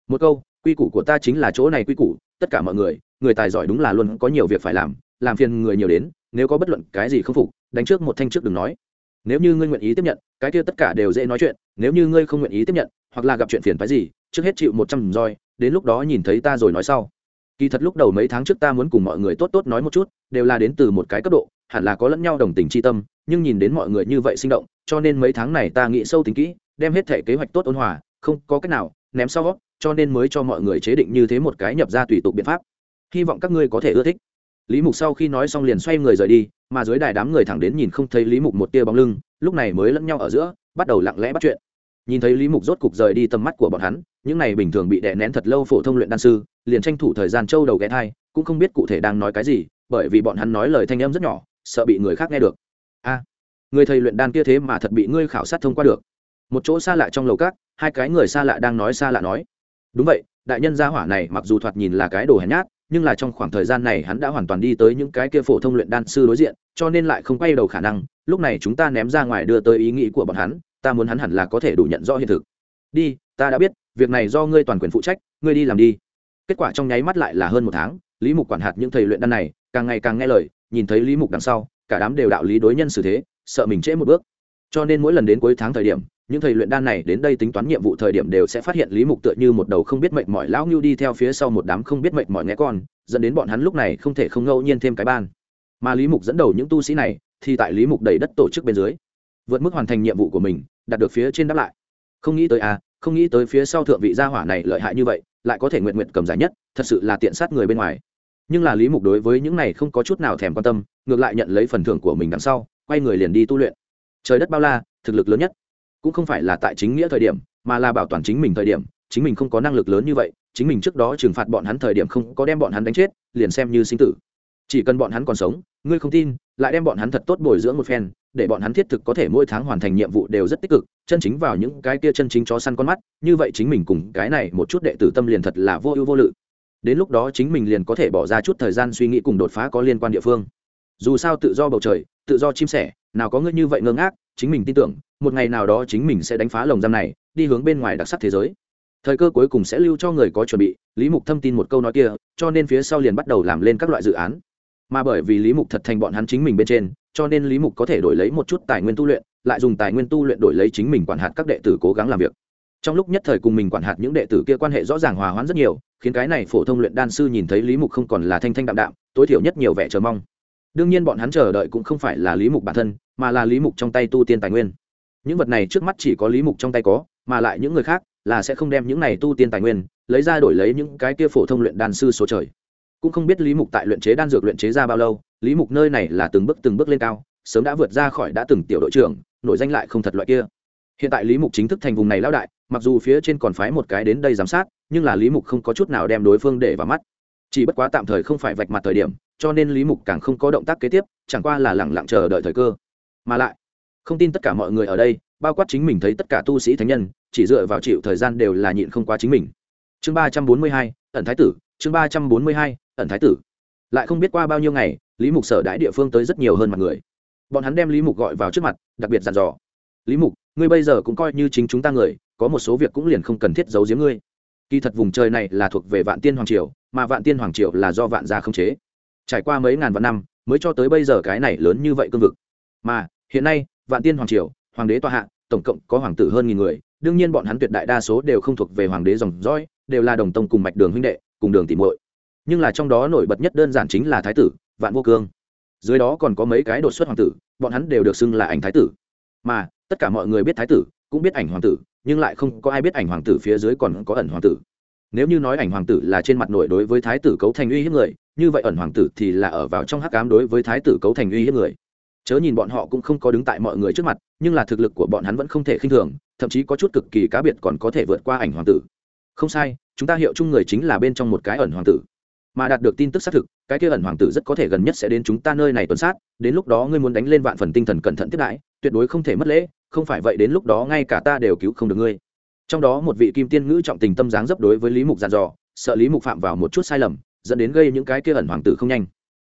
[SPEAKER 1] Một câu, quy củ của ta chính là chỗ này quy củ, tất cả mọi người người tài giỏi đúng là luôn có nhiều việc phải làm làm phiền người nhiều đến, nếu có bất luận cái gì không phục, đánh trước một thanh trước đừng nói nếu như ngươi nguyện ý tiếp nhận, cái kia tất cả đều dễ nói chuyện, nếu như ngươi không nguyện ý tiếp nhận, hoặc là gặp chuyện phiền phái gì, trước hết chịu một trăm roi, đến lúc đó nhìn thấy ta rồi nói sau. Kỳ thật lúc đầu mấy tháng trước ta muốn cùng mọi người tốt tốt nói một chút, đều là đến từ một cái cấp độ, hẳn là có lẫn nhau đồng tình tri tâm, nhưng nhìn đến mọi người như vậy sinh động, cho nên mấy tháng này ta nghĩ sâu tính kỹ, đem hết thể kế hoạch tốt ôn hòa, không có cách nào ném sau cho nên mới cho mọi người chế định như thế một cái nhập ra tùy tục biện pháp. Hy vọng các ngươi có thể ưa thích lý mục sau khi nói xong liền xoay người rời đi, mà dưới đài đám người thẳng đến nhìn không thấy lý mục một tia bóng lưng, lúc này mới lẫn nhau ở giữa, bắt đầu lặng lẽ bắt chuyện. Nhìn thấy lý mục rốt cục rời đi tầm mắt của bọn hắn, những này bình thường bị đè nén thật lâu phổ thông luyện đan sư, liền tranh thủ thời gian trâu đầu ghé thai, cũng không biết cụ thể đang nói cái gì, bởi vì bọn hắn nói lời thanh âm rất nhỏ, sợ bị người khác nghe được. A, người thầy luyện đan kia thế mà thật bị ngươi khảo sát thông qua được. Một chỗ xa lạ trong lầu cát hai cái người xa lạ đang nói xa lạ nói. Đúng vậy, đại nhân gia hỏa này mặc dù thoạt nhìn là cái đồ hèn nhát nhưng là trong khoảng thời gian này hắn đã hoàn toàn đi tới những cái kia phổ thông luyện đan sư đối diện, cho nên lại không quay đầu khả năng, lúc này chúng ta ném ra ngoài đưa tới ý nghĩ của bọn hắn, ta muốn hắn hẳn là có thể đủ nhận rõ hiện thực. Đi, ta đã biết, việc này do ngươi toàn quyền phụ trách, ngươi đi làm đi. Kết quả trong nháy mắt lại là hơn một tháng, lý mục quản hạt những thầy luyện đan này, càng ngày càng nghe lời, nhìn thấy lý mục đằng sau, cả đám đều đạo lý đối nhân xử thế, sợ mình trễ một bước. Cho nên mỗi lần đến cuối tháng thời điểm những thầy luyện đan này đến đây tính toán nhiệm vụ thời điểm đều sẽ phát hiện lý mục tựa như một đầu không biết mệnh mọi lão ngưu đi theo phía sau một đám không biết mệnh mọi nghe con, dẫn đến bọn hắn lúc này không thể không ngẫu nhiên thêm cái ban. Mà lý mục dẫn đầu những tu sĩ này thì tại lý mục đầy đất tổ chức bên dưới, vượt mức hoàn thành nhiệm vụ của mình, đạt được phía trên đáp lại. Không nghĩ tới à không nghĩ tới phía sau thượng vị gia hỏa này lợi hại như vậy, lại có thể nguyện nguyện cầm giải nhất, thật sự là tiện sát người bên ngoài. Nhưng là lý mục đối với những này không có chút nào thèm quan tâm, ngược lại nhận lấy phần thưởng của mình đằng sau, quay người liền đi tu luyện. Trời đất bao la, thực lực lớn nhất cũng không phải là tại chính nghĩa thời điểm, mà là bảo toàn chính mình thời điểm. Chính mình không có năng lực lớn như vậy, chính mình trước đó trừng phạt bọn hắn thời điểm không có đem bọn hắn đánh chết, liền xem như sinh tử. Chỉ cần bọn hắn còn sống, ngươi không tin, lại đem bọn hắn thật tốt bồi dưỡng một phen, để bọn hắn thiết thực có thể mỗi tháng hoàn thành nhiệm vụ đều rất tích cực, chân chính vào những cái kia chân chính chó săn con mắt, như vậy chính mình cùng cái này một chút đệ tử tâm liền thật là vô ưu vô lự. Đến lúc đó chính mình liền có thể bỏ ra chút thời gian suy nghĩ cùng đột phá có liên quan địa phương. Dù sao tự do bầu trời, tự do chim sẻ, nào có ngươi như vậy ngơ ngác, chính mình tin tưởng một ngày nào đó chính mình sẽ đánh phá lồng giam này, đi hướng bên ngoài đặc sắc thế giới. Thời cơ cuối cùng sẽ lưu cho người có chuẩn bị, lý mục thâm tin một câu nói kia, cho nên phía sau liền bắt đầu làm lên các loại dự án. Mà bởi vì lý mục thật thành bọn hắn chính mình bên trên, cho nên lý mục có thể đổi lấy một chút tài nguyên tu luyện, lại dùng tài nguyên tu luyện đổi lấy chính mình quản hạt các đệ tử cố gắng làm việc. Trong lúc nhất thời cùng mình quản hạt những đệ tử kia quan hệ rõ ràng hòa hoãn rất nhiều, khiến cái này phổ thông luyện đan sư nhìn thấy lý mục không còn là thanh thanh đạm đạm, tối thiểu nhất nhiều vẻ chờ mong. Đương nhiên bọn hắn chờ đợi cũng không phải là lý mục bản thân, mà là lý mục trong tay tu tiên tài nguyên những vật này trước mắt chỉ có lý mục trong tay có, mà lại những người khác là sẽ không đem những này tu tiên tài nguyên lấy ra đổi lấy những cái kia phổ thông luyện đan sư số trời. Cũng không biết lý mục tại luyện chế đan dược luyện chế ra bao lâu, lý mục nơi này là từng bước từng bước lên cao, sớm đã vượt ra khỏi đã từng tiểu đội trưởng, nổi danh lại không thật loại kia. Hiện tại lý mục chính thức thành vùng này lão đại, mặc dù phía trên còn phái một cái đến đây giám sát, nhưng là lý mục không có chút nào đem đối phương để vào mắt. Chỉ bất quá tạm thời không phải vạch mặt thời điểm, cho nên lý mục càng không có động tác kế tiếp, chẳng qua là lẳng lặng chờ đợi thời cơ. Mà lại không tin tất cả mọi người ở đây, bao quát chính mình thấy tất cả tu sĩ thánh nhân, chỉ dựa vào chịu thời gian đều là nhịn không qua chính mình. Chương ba trăm bốn mươi hai, ẩn thái tử, chương ba trăm bốn mươi hai, ẩn thái tử. Lại không biết qua bao nhiêu ngày, lý mục sở đãi địa phương tới rất nhiều hơn mặt người. Bọn hắn đem lý mục gọi vào trước mặt, đặc biệt dặn dò. Lý mục, ngươi bây giờ cũng coi như chính chúng ta người, có một số việc cũng liền không cần thiết giấu giếm ngươi. Kỳ thật vùng trời này là thuộc về vạn tiên hoàng triều, mà vạn tiên hoàng triều là do vạn gia không chế. Trải qua mấy ngàn vạn năm, mới cho tới bây giờ cái này lớn như vậy cương vực. Mà, hiện nay vạn tiên hoàng triều, hoàng đế tòa hạ, tổng cộng có hoàng tử hơn nghìn người, đương nhiên bọn hắn tuyệt đại đa số đều không thuộc về hoàng đế dòng dõi, đều là đồng tông cùng mạch đường huynh đệ, cùng đường tìm muội. Nhưng là trong đó nổi bật nhất đơn giản chính là thái tử, vạn vô cương. Dưới đó còn có mấy cái đột xuất hoàng tử, bọn hắn đều được xưng là ảnh thái tử. Mà, tất cả mọi người biết thái tử, cũng biết ảnh hoàng tử, nhưng lại không có ai biết ảnh hoàng tử phía dưới còn có ẩn hoàng tử. Nếu như nói ảnh hoàng tử là trên mặt nội đối với thái tử cấu thành uy hiếp người, như vậy ẩn hoàng tử thì là ở vào trong hắc cám đối với thái tử cấu thành uy hiếp người chớ nhìn bọn họ cũng không có đứng tại mọi người trước mặt, nhưng là thực lực của bọn hắn vẫn không thể khinh thường, thậm chí có chút cực kỳ cá biệt còn có thể vượt qua ảnh hoàng tử. Không sai, chúng ta hiệu chung người chính là bên trong một cái ẩn hoàng tử. Mà đạt được tin tức xác thực, cái kia ẩn hoàng tử rất có thể gần nhất sẽ đến chúng ta nơi này tuần sát, đến lúc đó ngươi muốn đánh lên vạn phần tinh thần cẩn thận tiếp đãi, tuyệt đối không thể mất lễ, không phải vậy đến lúc đó ngay cả ta đều cứu không được ngươi. Trong đó một vị kim tiên ngữ trọng tình tâm dáng dấp đối với lý mục dàn dò, sợ lý mục phạm vào một chút sai lầm, dẫn đến gây những cái kia ẩn hoàng tử không nhanh.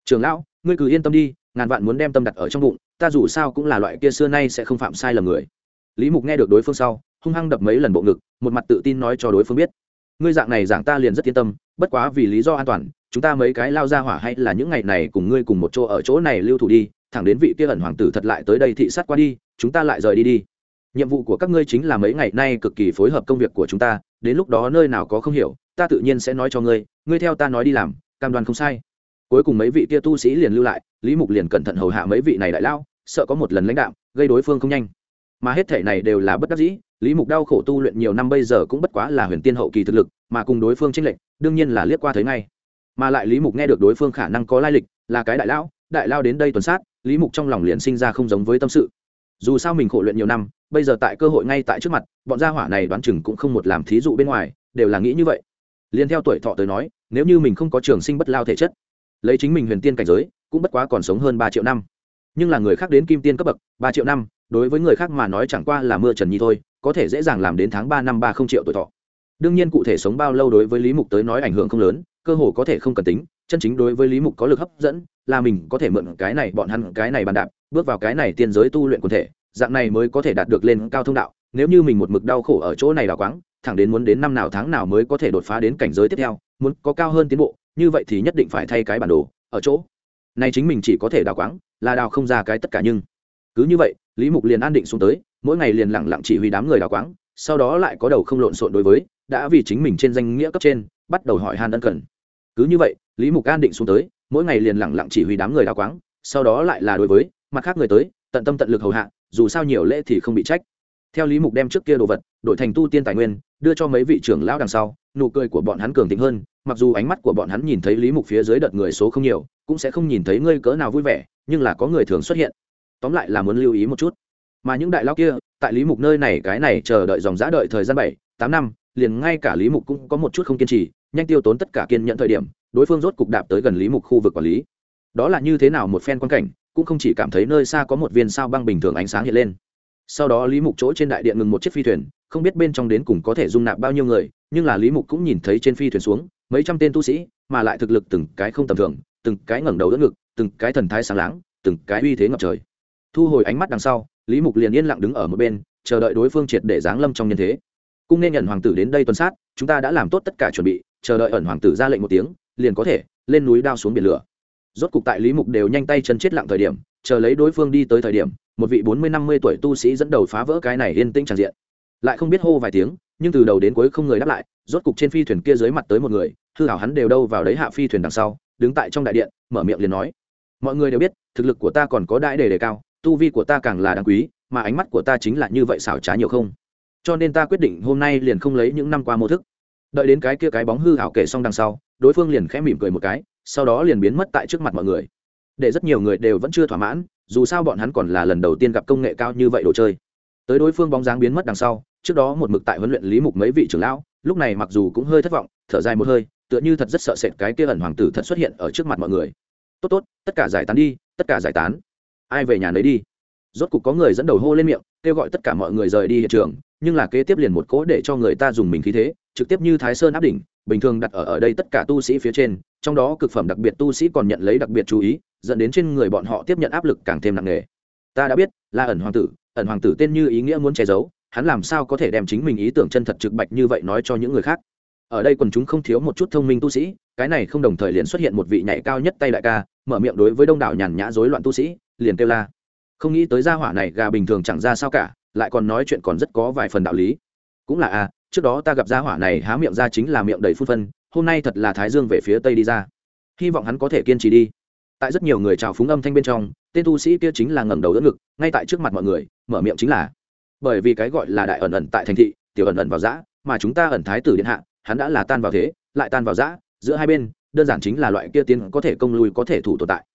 [SPEAKER 1] Trường lão, ngươi cứ yên tâm đi ngàn vạn muốn đem tâm đặt ở trong bụng, ta dù sao cũng là loại kia xưa nay sẽ không phạm sai lầm người. Lý mục nghe được đối phương sau, hung hăng đập mấy lần bộ ngực, một mặt tự tin nói cho đối phương biết. Ngươi dạng này giảng ta liền rất yên tâm, bất quá vì lý do an toàn, chúng ta mấy cái lao ra hỏa hay là những ngày này cùng ngươi cùng một chỗ ở chỗ này lưu thủ đi, thẳng đến vị kia ẩn hoàng tử thật lại tới đây thị sát qua đi, chúng ta lại rời đi đi. Nhiệm vụ của các ngươi chính là mấy ngày nay cực kỳ phối hợp công việc của chúng ta, đến lúc đó nơi nào có không hiểu, ta tự nhiên sẽ nói cho ngươi ngươi theo ta nói đi làm, cam đoan không sai cuối cùng mấy vị kia tu sĩ liền lưu lại, lý mục liền cẩn thận hầu hạ mấy vị này đại lao sợ có một lần lãnh đạo gây đối phương không nhanh. Mà hết thể này đều là bất đắc dĩ, lý mục đau khổ tu luyện nhiều năm bây giờ cũng bất quá là huyền tiên hậu kỳ thực lực, mà cùng đối phương tranh lệch, đương nhiên là liếc qua thấy ngay. Mà lại lý mục nghe được đối phương khả năng có lai lịch, là cái đại lão, đại lao đến đây tuần sát, lý mục trong lòng liền sinh ra không giống với tâm sự. Dù sao mình khổ luyện nhiều năm, bây giờ tại cơ hội ngay tại trước mặt, bọn gia hỏa này đoán chừng cũng không một làm thí dụ bên ngoài, đều là nghĩ như vậy. Liền theo tuổi thọ tới nói, nếu như mình không có trường sinh bất lao thể chất lấy chính mình huyền tiên cảnh giới, cũng bất quá còn sống hơn ba triệu năm. Nhưng là người khác đến kim tiên cấp bậc, ba triệu năm, đối với người khác mà nói chẳng qua là mưa trần nhi thôi, có thể dễ dàng làm đến tháng ba năm ba không triệu tuổi thọ. Đương nhiên cụ thể sống bao lâu đối với lý mục tới nói ảnh hưởng không lớn, cơ hồ có thể không cần tính, chân chính đối với lý mục có lực hấp dẫn, là mình có thể mượn cái này bọn hắn cái này bàn đạp, bước vào cái này tiên giới tu luyện quần thể, dạng này mới có thể đạt được lên cao thông đạo, nếu như mình một mực đau khổ ở chỗ này đào quáng, thẳng đến muốn đến năm nào tháng nào mới có thể đột phá đến cảnh giới tiếp theo, muốn có cao hơn tiến bộ như vậy thì nhất định phải thay cái bản đồ, ở chỗ. Này chính mình chỉ có thể đào quáng, là đào không ra cái tất cả nhưng. Cứ như vậy, lý mục liền an định xuống tới, mỗi ngày liền lẳng lặng chỉ huy đám người đào quáng, sau đó lại có đầu không lộn xộn đối với, đã vì chính mình trên danh nghĩa cấp trên, bắt đầu hỏi han ân cần. Cứ như vậy, lý mục an định xuống tới, mỗi ngày liền lẳng lặng chỉ huy đám người đào quáng, sau đó lại là đối với, mặt khác người tới, tận tâm tận lực hầu hạ, dù sao nhiều lễ thì không bị trách. Theo lý mục đem trước kia đồ vật, đổi thành tu tiên tài nguyên, đưa cho mấy vị trưởng lão đằng sau, nụ cười của bọn hắn cường tính hơn mặc dù ánh mắt của bọn hắn nhìn thấy lý mục phía dưới đợt người số không nhiều, cũng sẽ không nhìn thấy ngươi cỡ nào vui vẻ, nhưng là có người thường xuất hiện. Tóm lại là muốn lưu ý một chút. Mà những đại lão kia, tại lý mục nơi này, cái này chờ đợi dòng giã đợi thời gian bảy, tám năm, liền ngay cả lý mục cũng có một chút không kiên trì, nhanh tiêu tốn tất cả kiên nhẫn thời điểm, đối phương rốt cục đạp tới gần lý mục khu vực quản lý. Đó là như thế nào một phen quan cảnh, cũng không chỉ cảm thấy nơi xa có một viên sao băng bình thường ánh sáng hiện lên. Sau đó lý mục chỗ trên đại điện ngừng một chiếc phi thuyền, không biết bên trong đến cùng có thể dung nạp bao nhiêu người, nhưng là lý mục cũng nhìn thấy trên phi thuyền xuống mấy trăm tên tu sĩ, mà lại thực lực từng cái không tầm thường, từng cái ngẩng đầu đỡ ngực, từng cái thần thái sáng láng, từng cái uy thế ngập trời. Thu hồi ánh mắt đằng sau, lý mục liền yên lặng đứng ở một bên, chờ đợi đối phương triệt để giáng lâm trong nhân thế. Cung nên nhận hoàng tử đến đây tuần sát, chúng ta đã làm tốt tất cả chuẩn bị, chờ đợi ẩn hoàng tử ra lệnh một tiếng, liền có thể lên núi đao xuống biển lửa. Rốt cục tại lý mục đều nhanh tay chân chết lặng thời điểm, chờ lấy đối phương đi tới thời điểm, một vị bốn mươi năm mươi tuổi tu sĩ dẫn đầu phá vỡ cái này yên tĩnh tràn diện. Lại không biết hô vài tiếng nhưng từ đầu đến cuối không người đáp lại, rốt cục trên phi thuyền kia dưới mặt tới một người, hư hảo hắn đều đâu vào đấy hạ phi thuyền đằng sau, đứng tại trong đại điện, mở miệng liền nói. Mọi người đều biết, thực lực của ta còn có đại đề đề cao, tu vi của ta càng là đáng quý, mà ánh mắt của ta chính là như vậy xảo trá nhiều không? Cho nên ta quyết định hôm nay liền không lấy những năm qua mô thức. Đợi đến cái kia cái bóng hư hảo kể xong đằng sau, đối phương liền khẽ mỉm cười một cái, sau đó liền biến mất tại trước mặt mọi người. Để rất nhiều người đều vẫn chưa thỏa mãn, dù sao bọn hắn còn là lần đầu tiên gặp công nghệ cao như vậy đồ chơi. Tới đối phương bóng dáng biến mất đằng sau trước đó một mực tại huấn luyện lý mục mấy vị trưởng lão, lúc này mặc dù cũng hơi thất vọng, thở dài một hơi, tựa như thật rất sợ sệt cái kia ẩn hoàng tử thật xuất hiện ở trước mặt mọi người. Tốt tốt, tất cả giải tán đi, tất cả giải tán. Ai về nhà lấy đi. Rốt cục có người dẫn đầu hô lên miệng, kêu gọi tất cả mọi người rời đi hiện trường, nhưng là kế tiếp liền một cỗ để cho người ta dùng mình khí thế, trực tiếp như thái sơn áp đỉnh, bình thường đặt ở ở đây tất cả tu sĩ phía trên, trong đó cực phẩm đặc biệt tu sĩ còn nhận lấy đặc biệt chú ý, dẫn đến trên người bọn họ tiếp nhận áp lực càng thêm nặng nề. Ta đã biết, là ẩn hoàng tử, ẩn hoàng tử tên như ý nghĩa muốn che giấu hắn làm sao có thể đem chính mình ý tưởng chân thật trực bạch như vậy nói cho những người khác? Ở đây quần chúng không thiếu một chút thông minh tu sĩ cái này không đồng thời liền xuất hiện một vị nhảy cao nhất tay đại ca mở miệng đối với đông đảo nhàn nhã rối loạn tu sĩ liền kêu la. Không nghĩ tới gia hỏa này gà bình thường chẳng ra sao cả lại còn nói chuyện còn rất có vài phần đạo lý. Cũng là a à, trước đó ta gặp gia hỏa này há miệng ra chính là miệng đầy phun phân hôm nay thật là thái dương về phía tây đi ra. Hy vọng hắn có thể kiên trì đi. Tại rất nhiều người chào phúng âm thanh bên trong tên tu sĩ kia chính là ngẩng đầu đỡ ngực ngay tại trước mặt mọi người mở miệng chính là bởi vì cái gọi là đại ẩn ẩn tại thành thị, tiểu ẩn ẩn vào giã mà chúng ta ẩn thái tử điện hạ, hắn đã là tan vào thế, lại tan vào giã giữa hai bên, đơn giản chính là loại kia tiến có thể công lui có thể thủ tồn tại.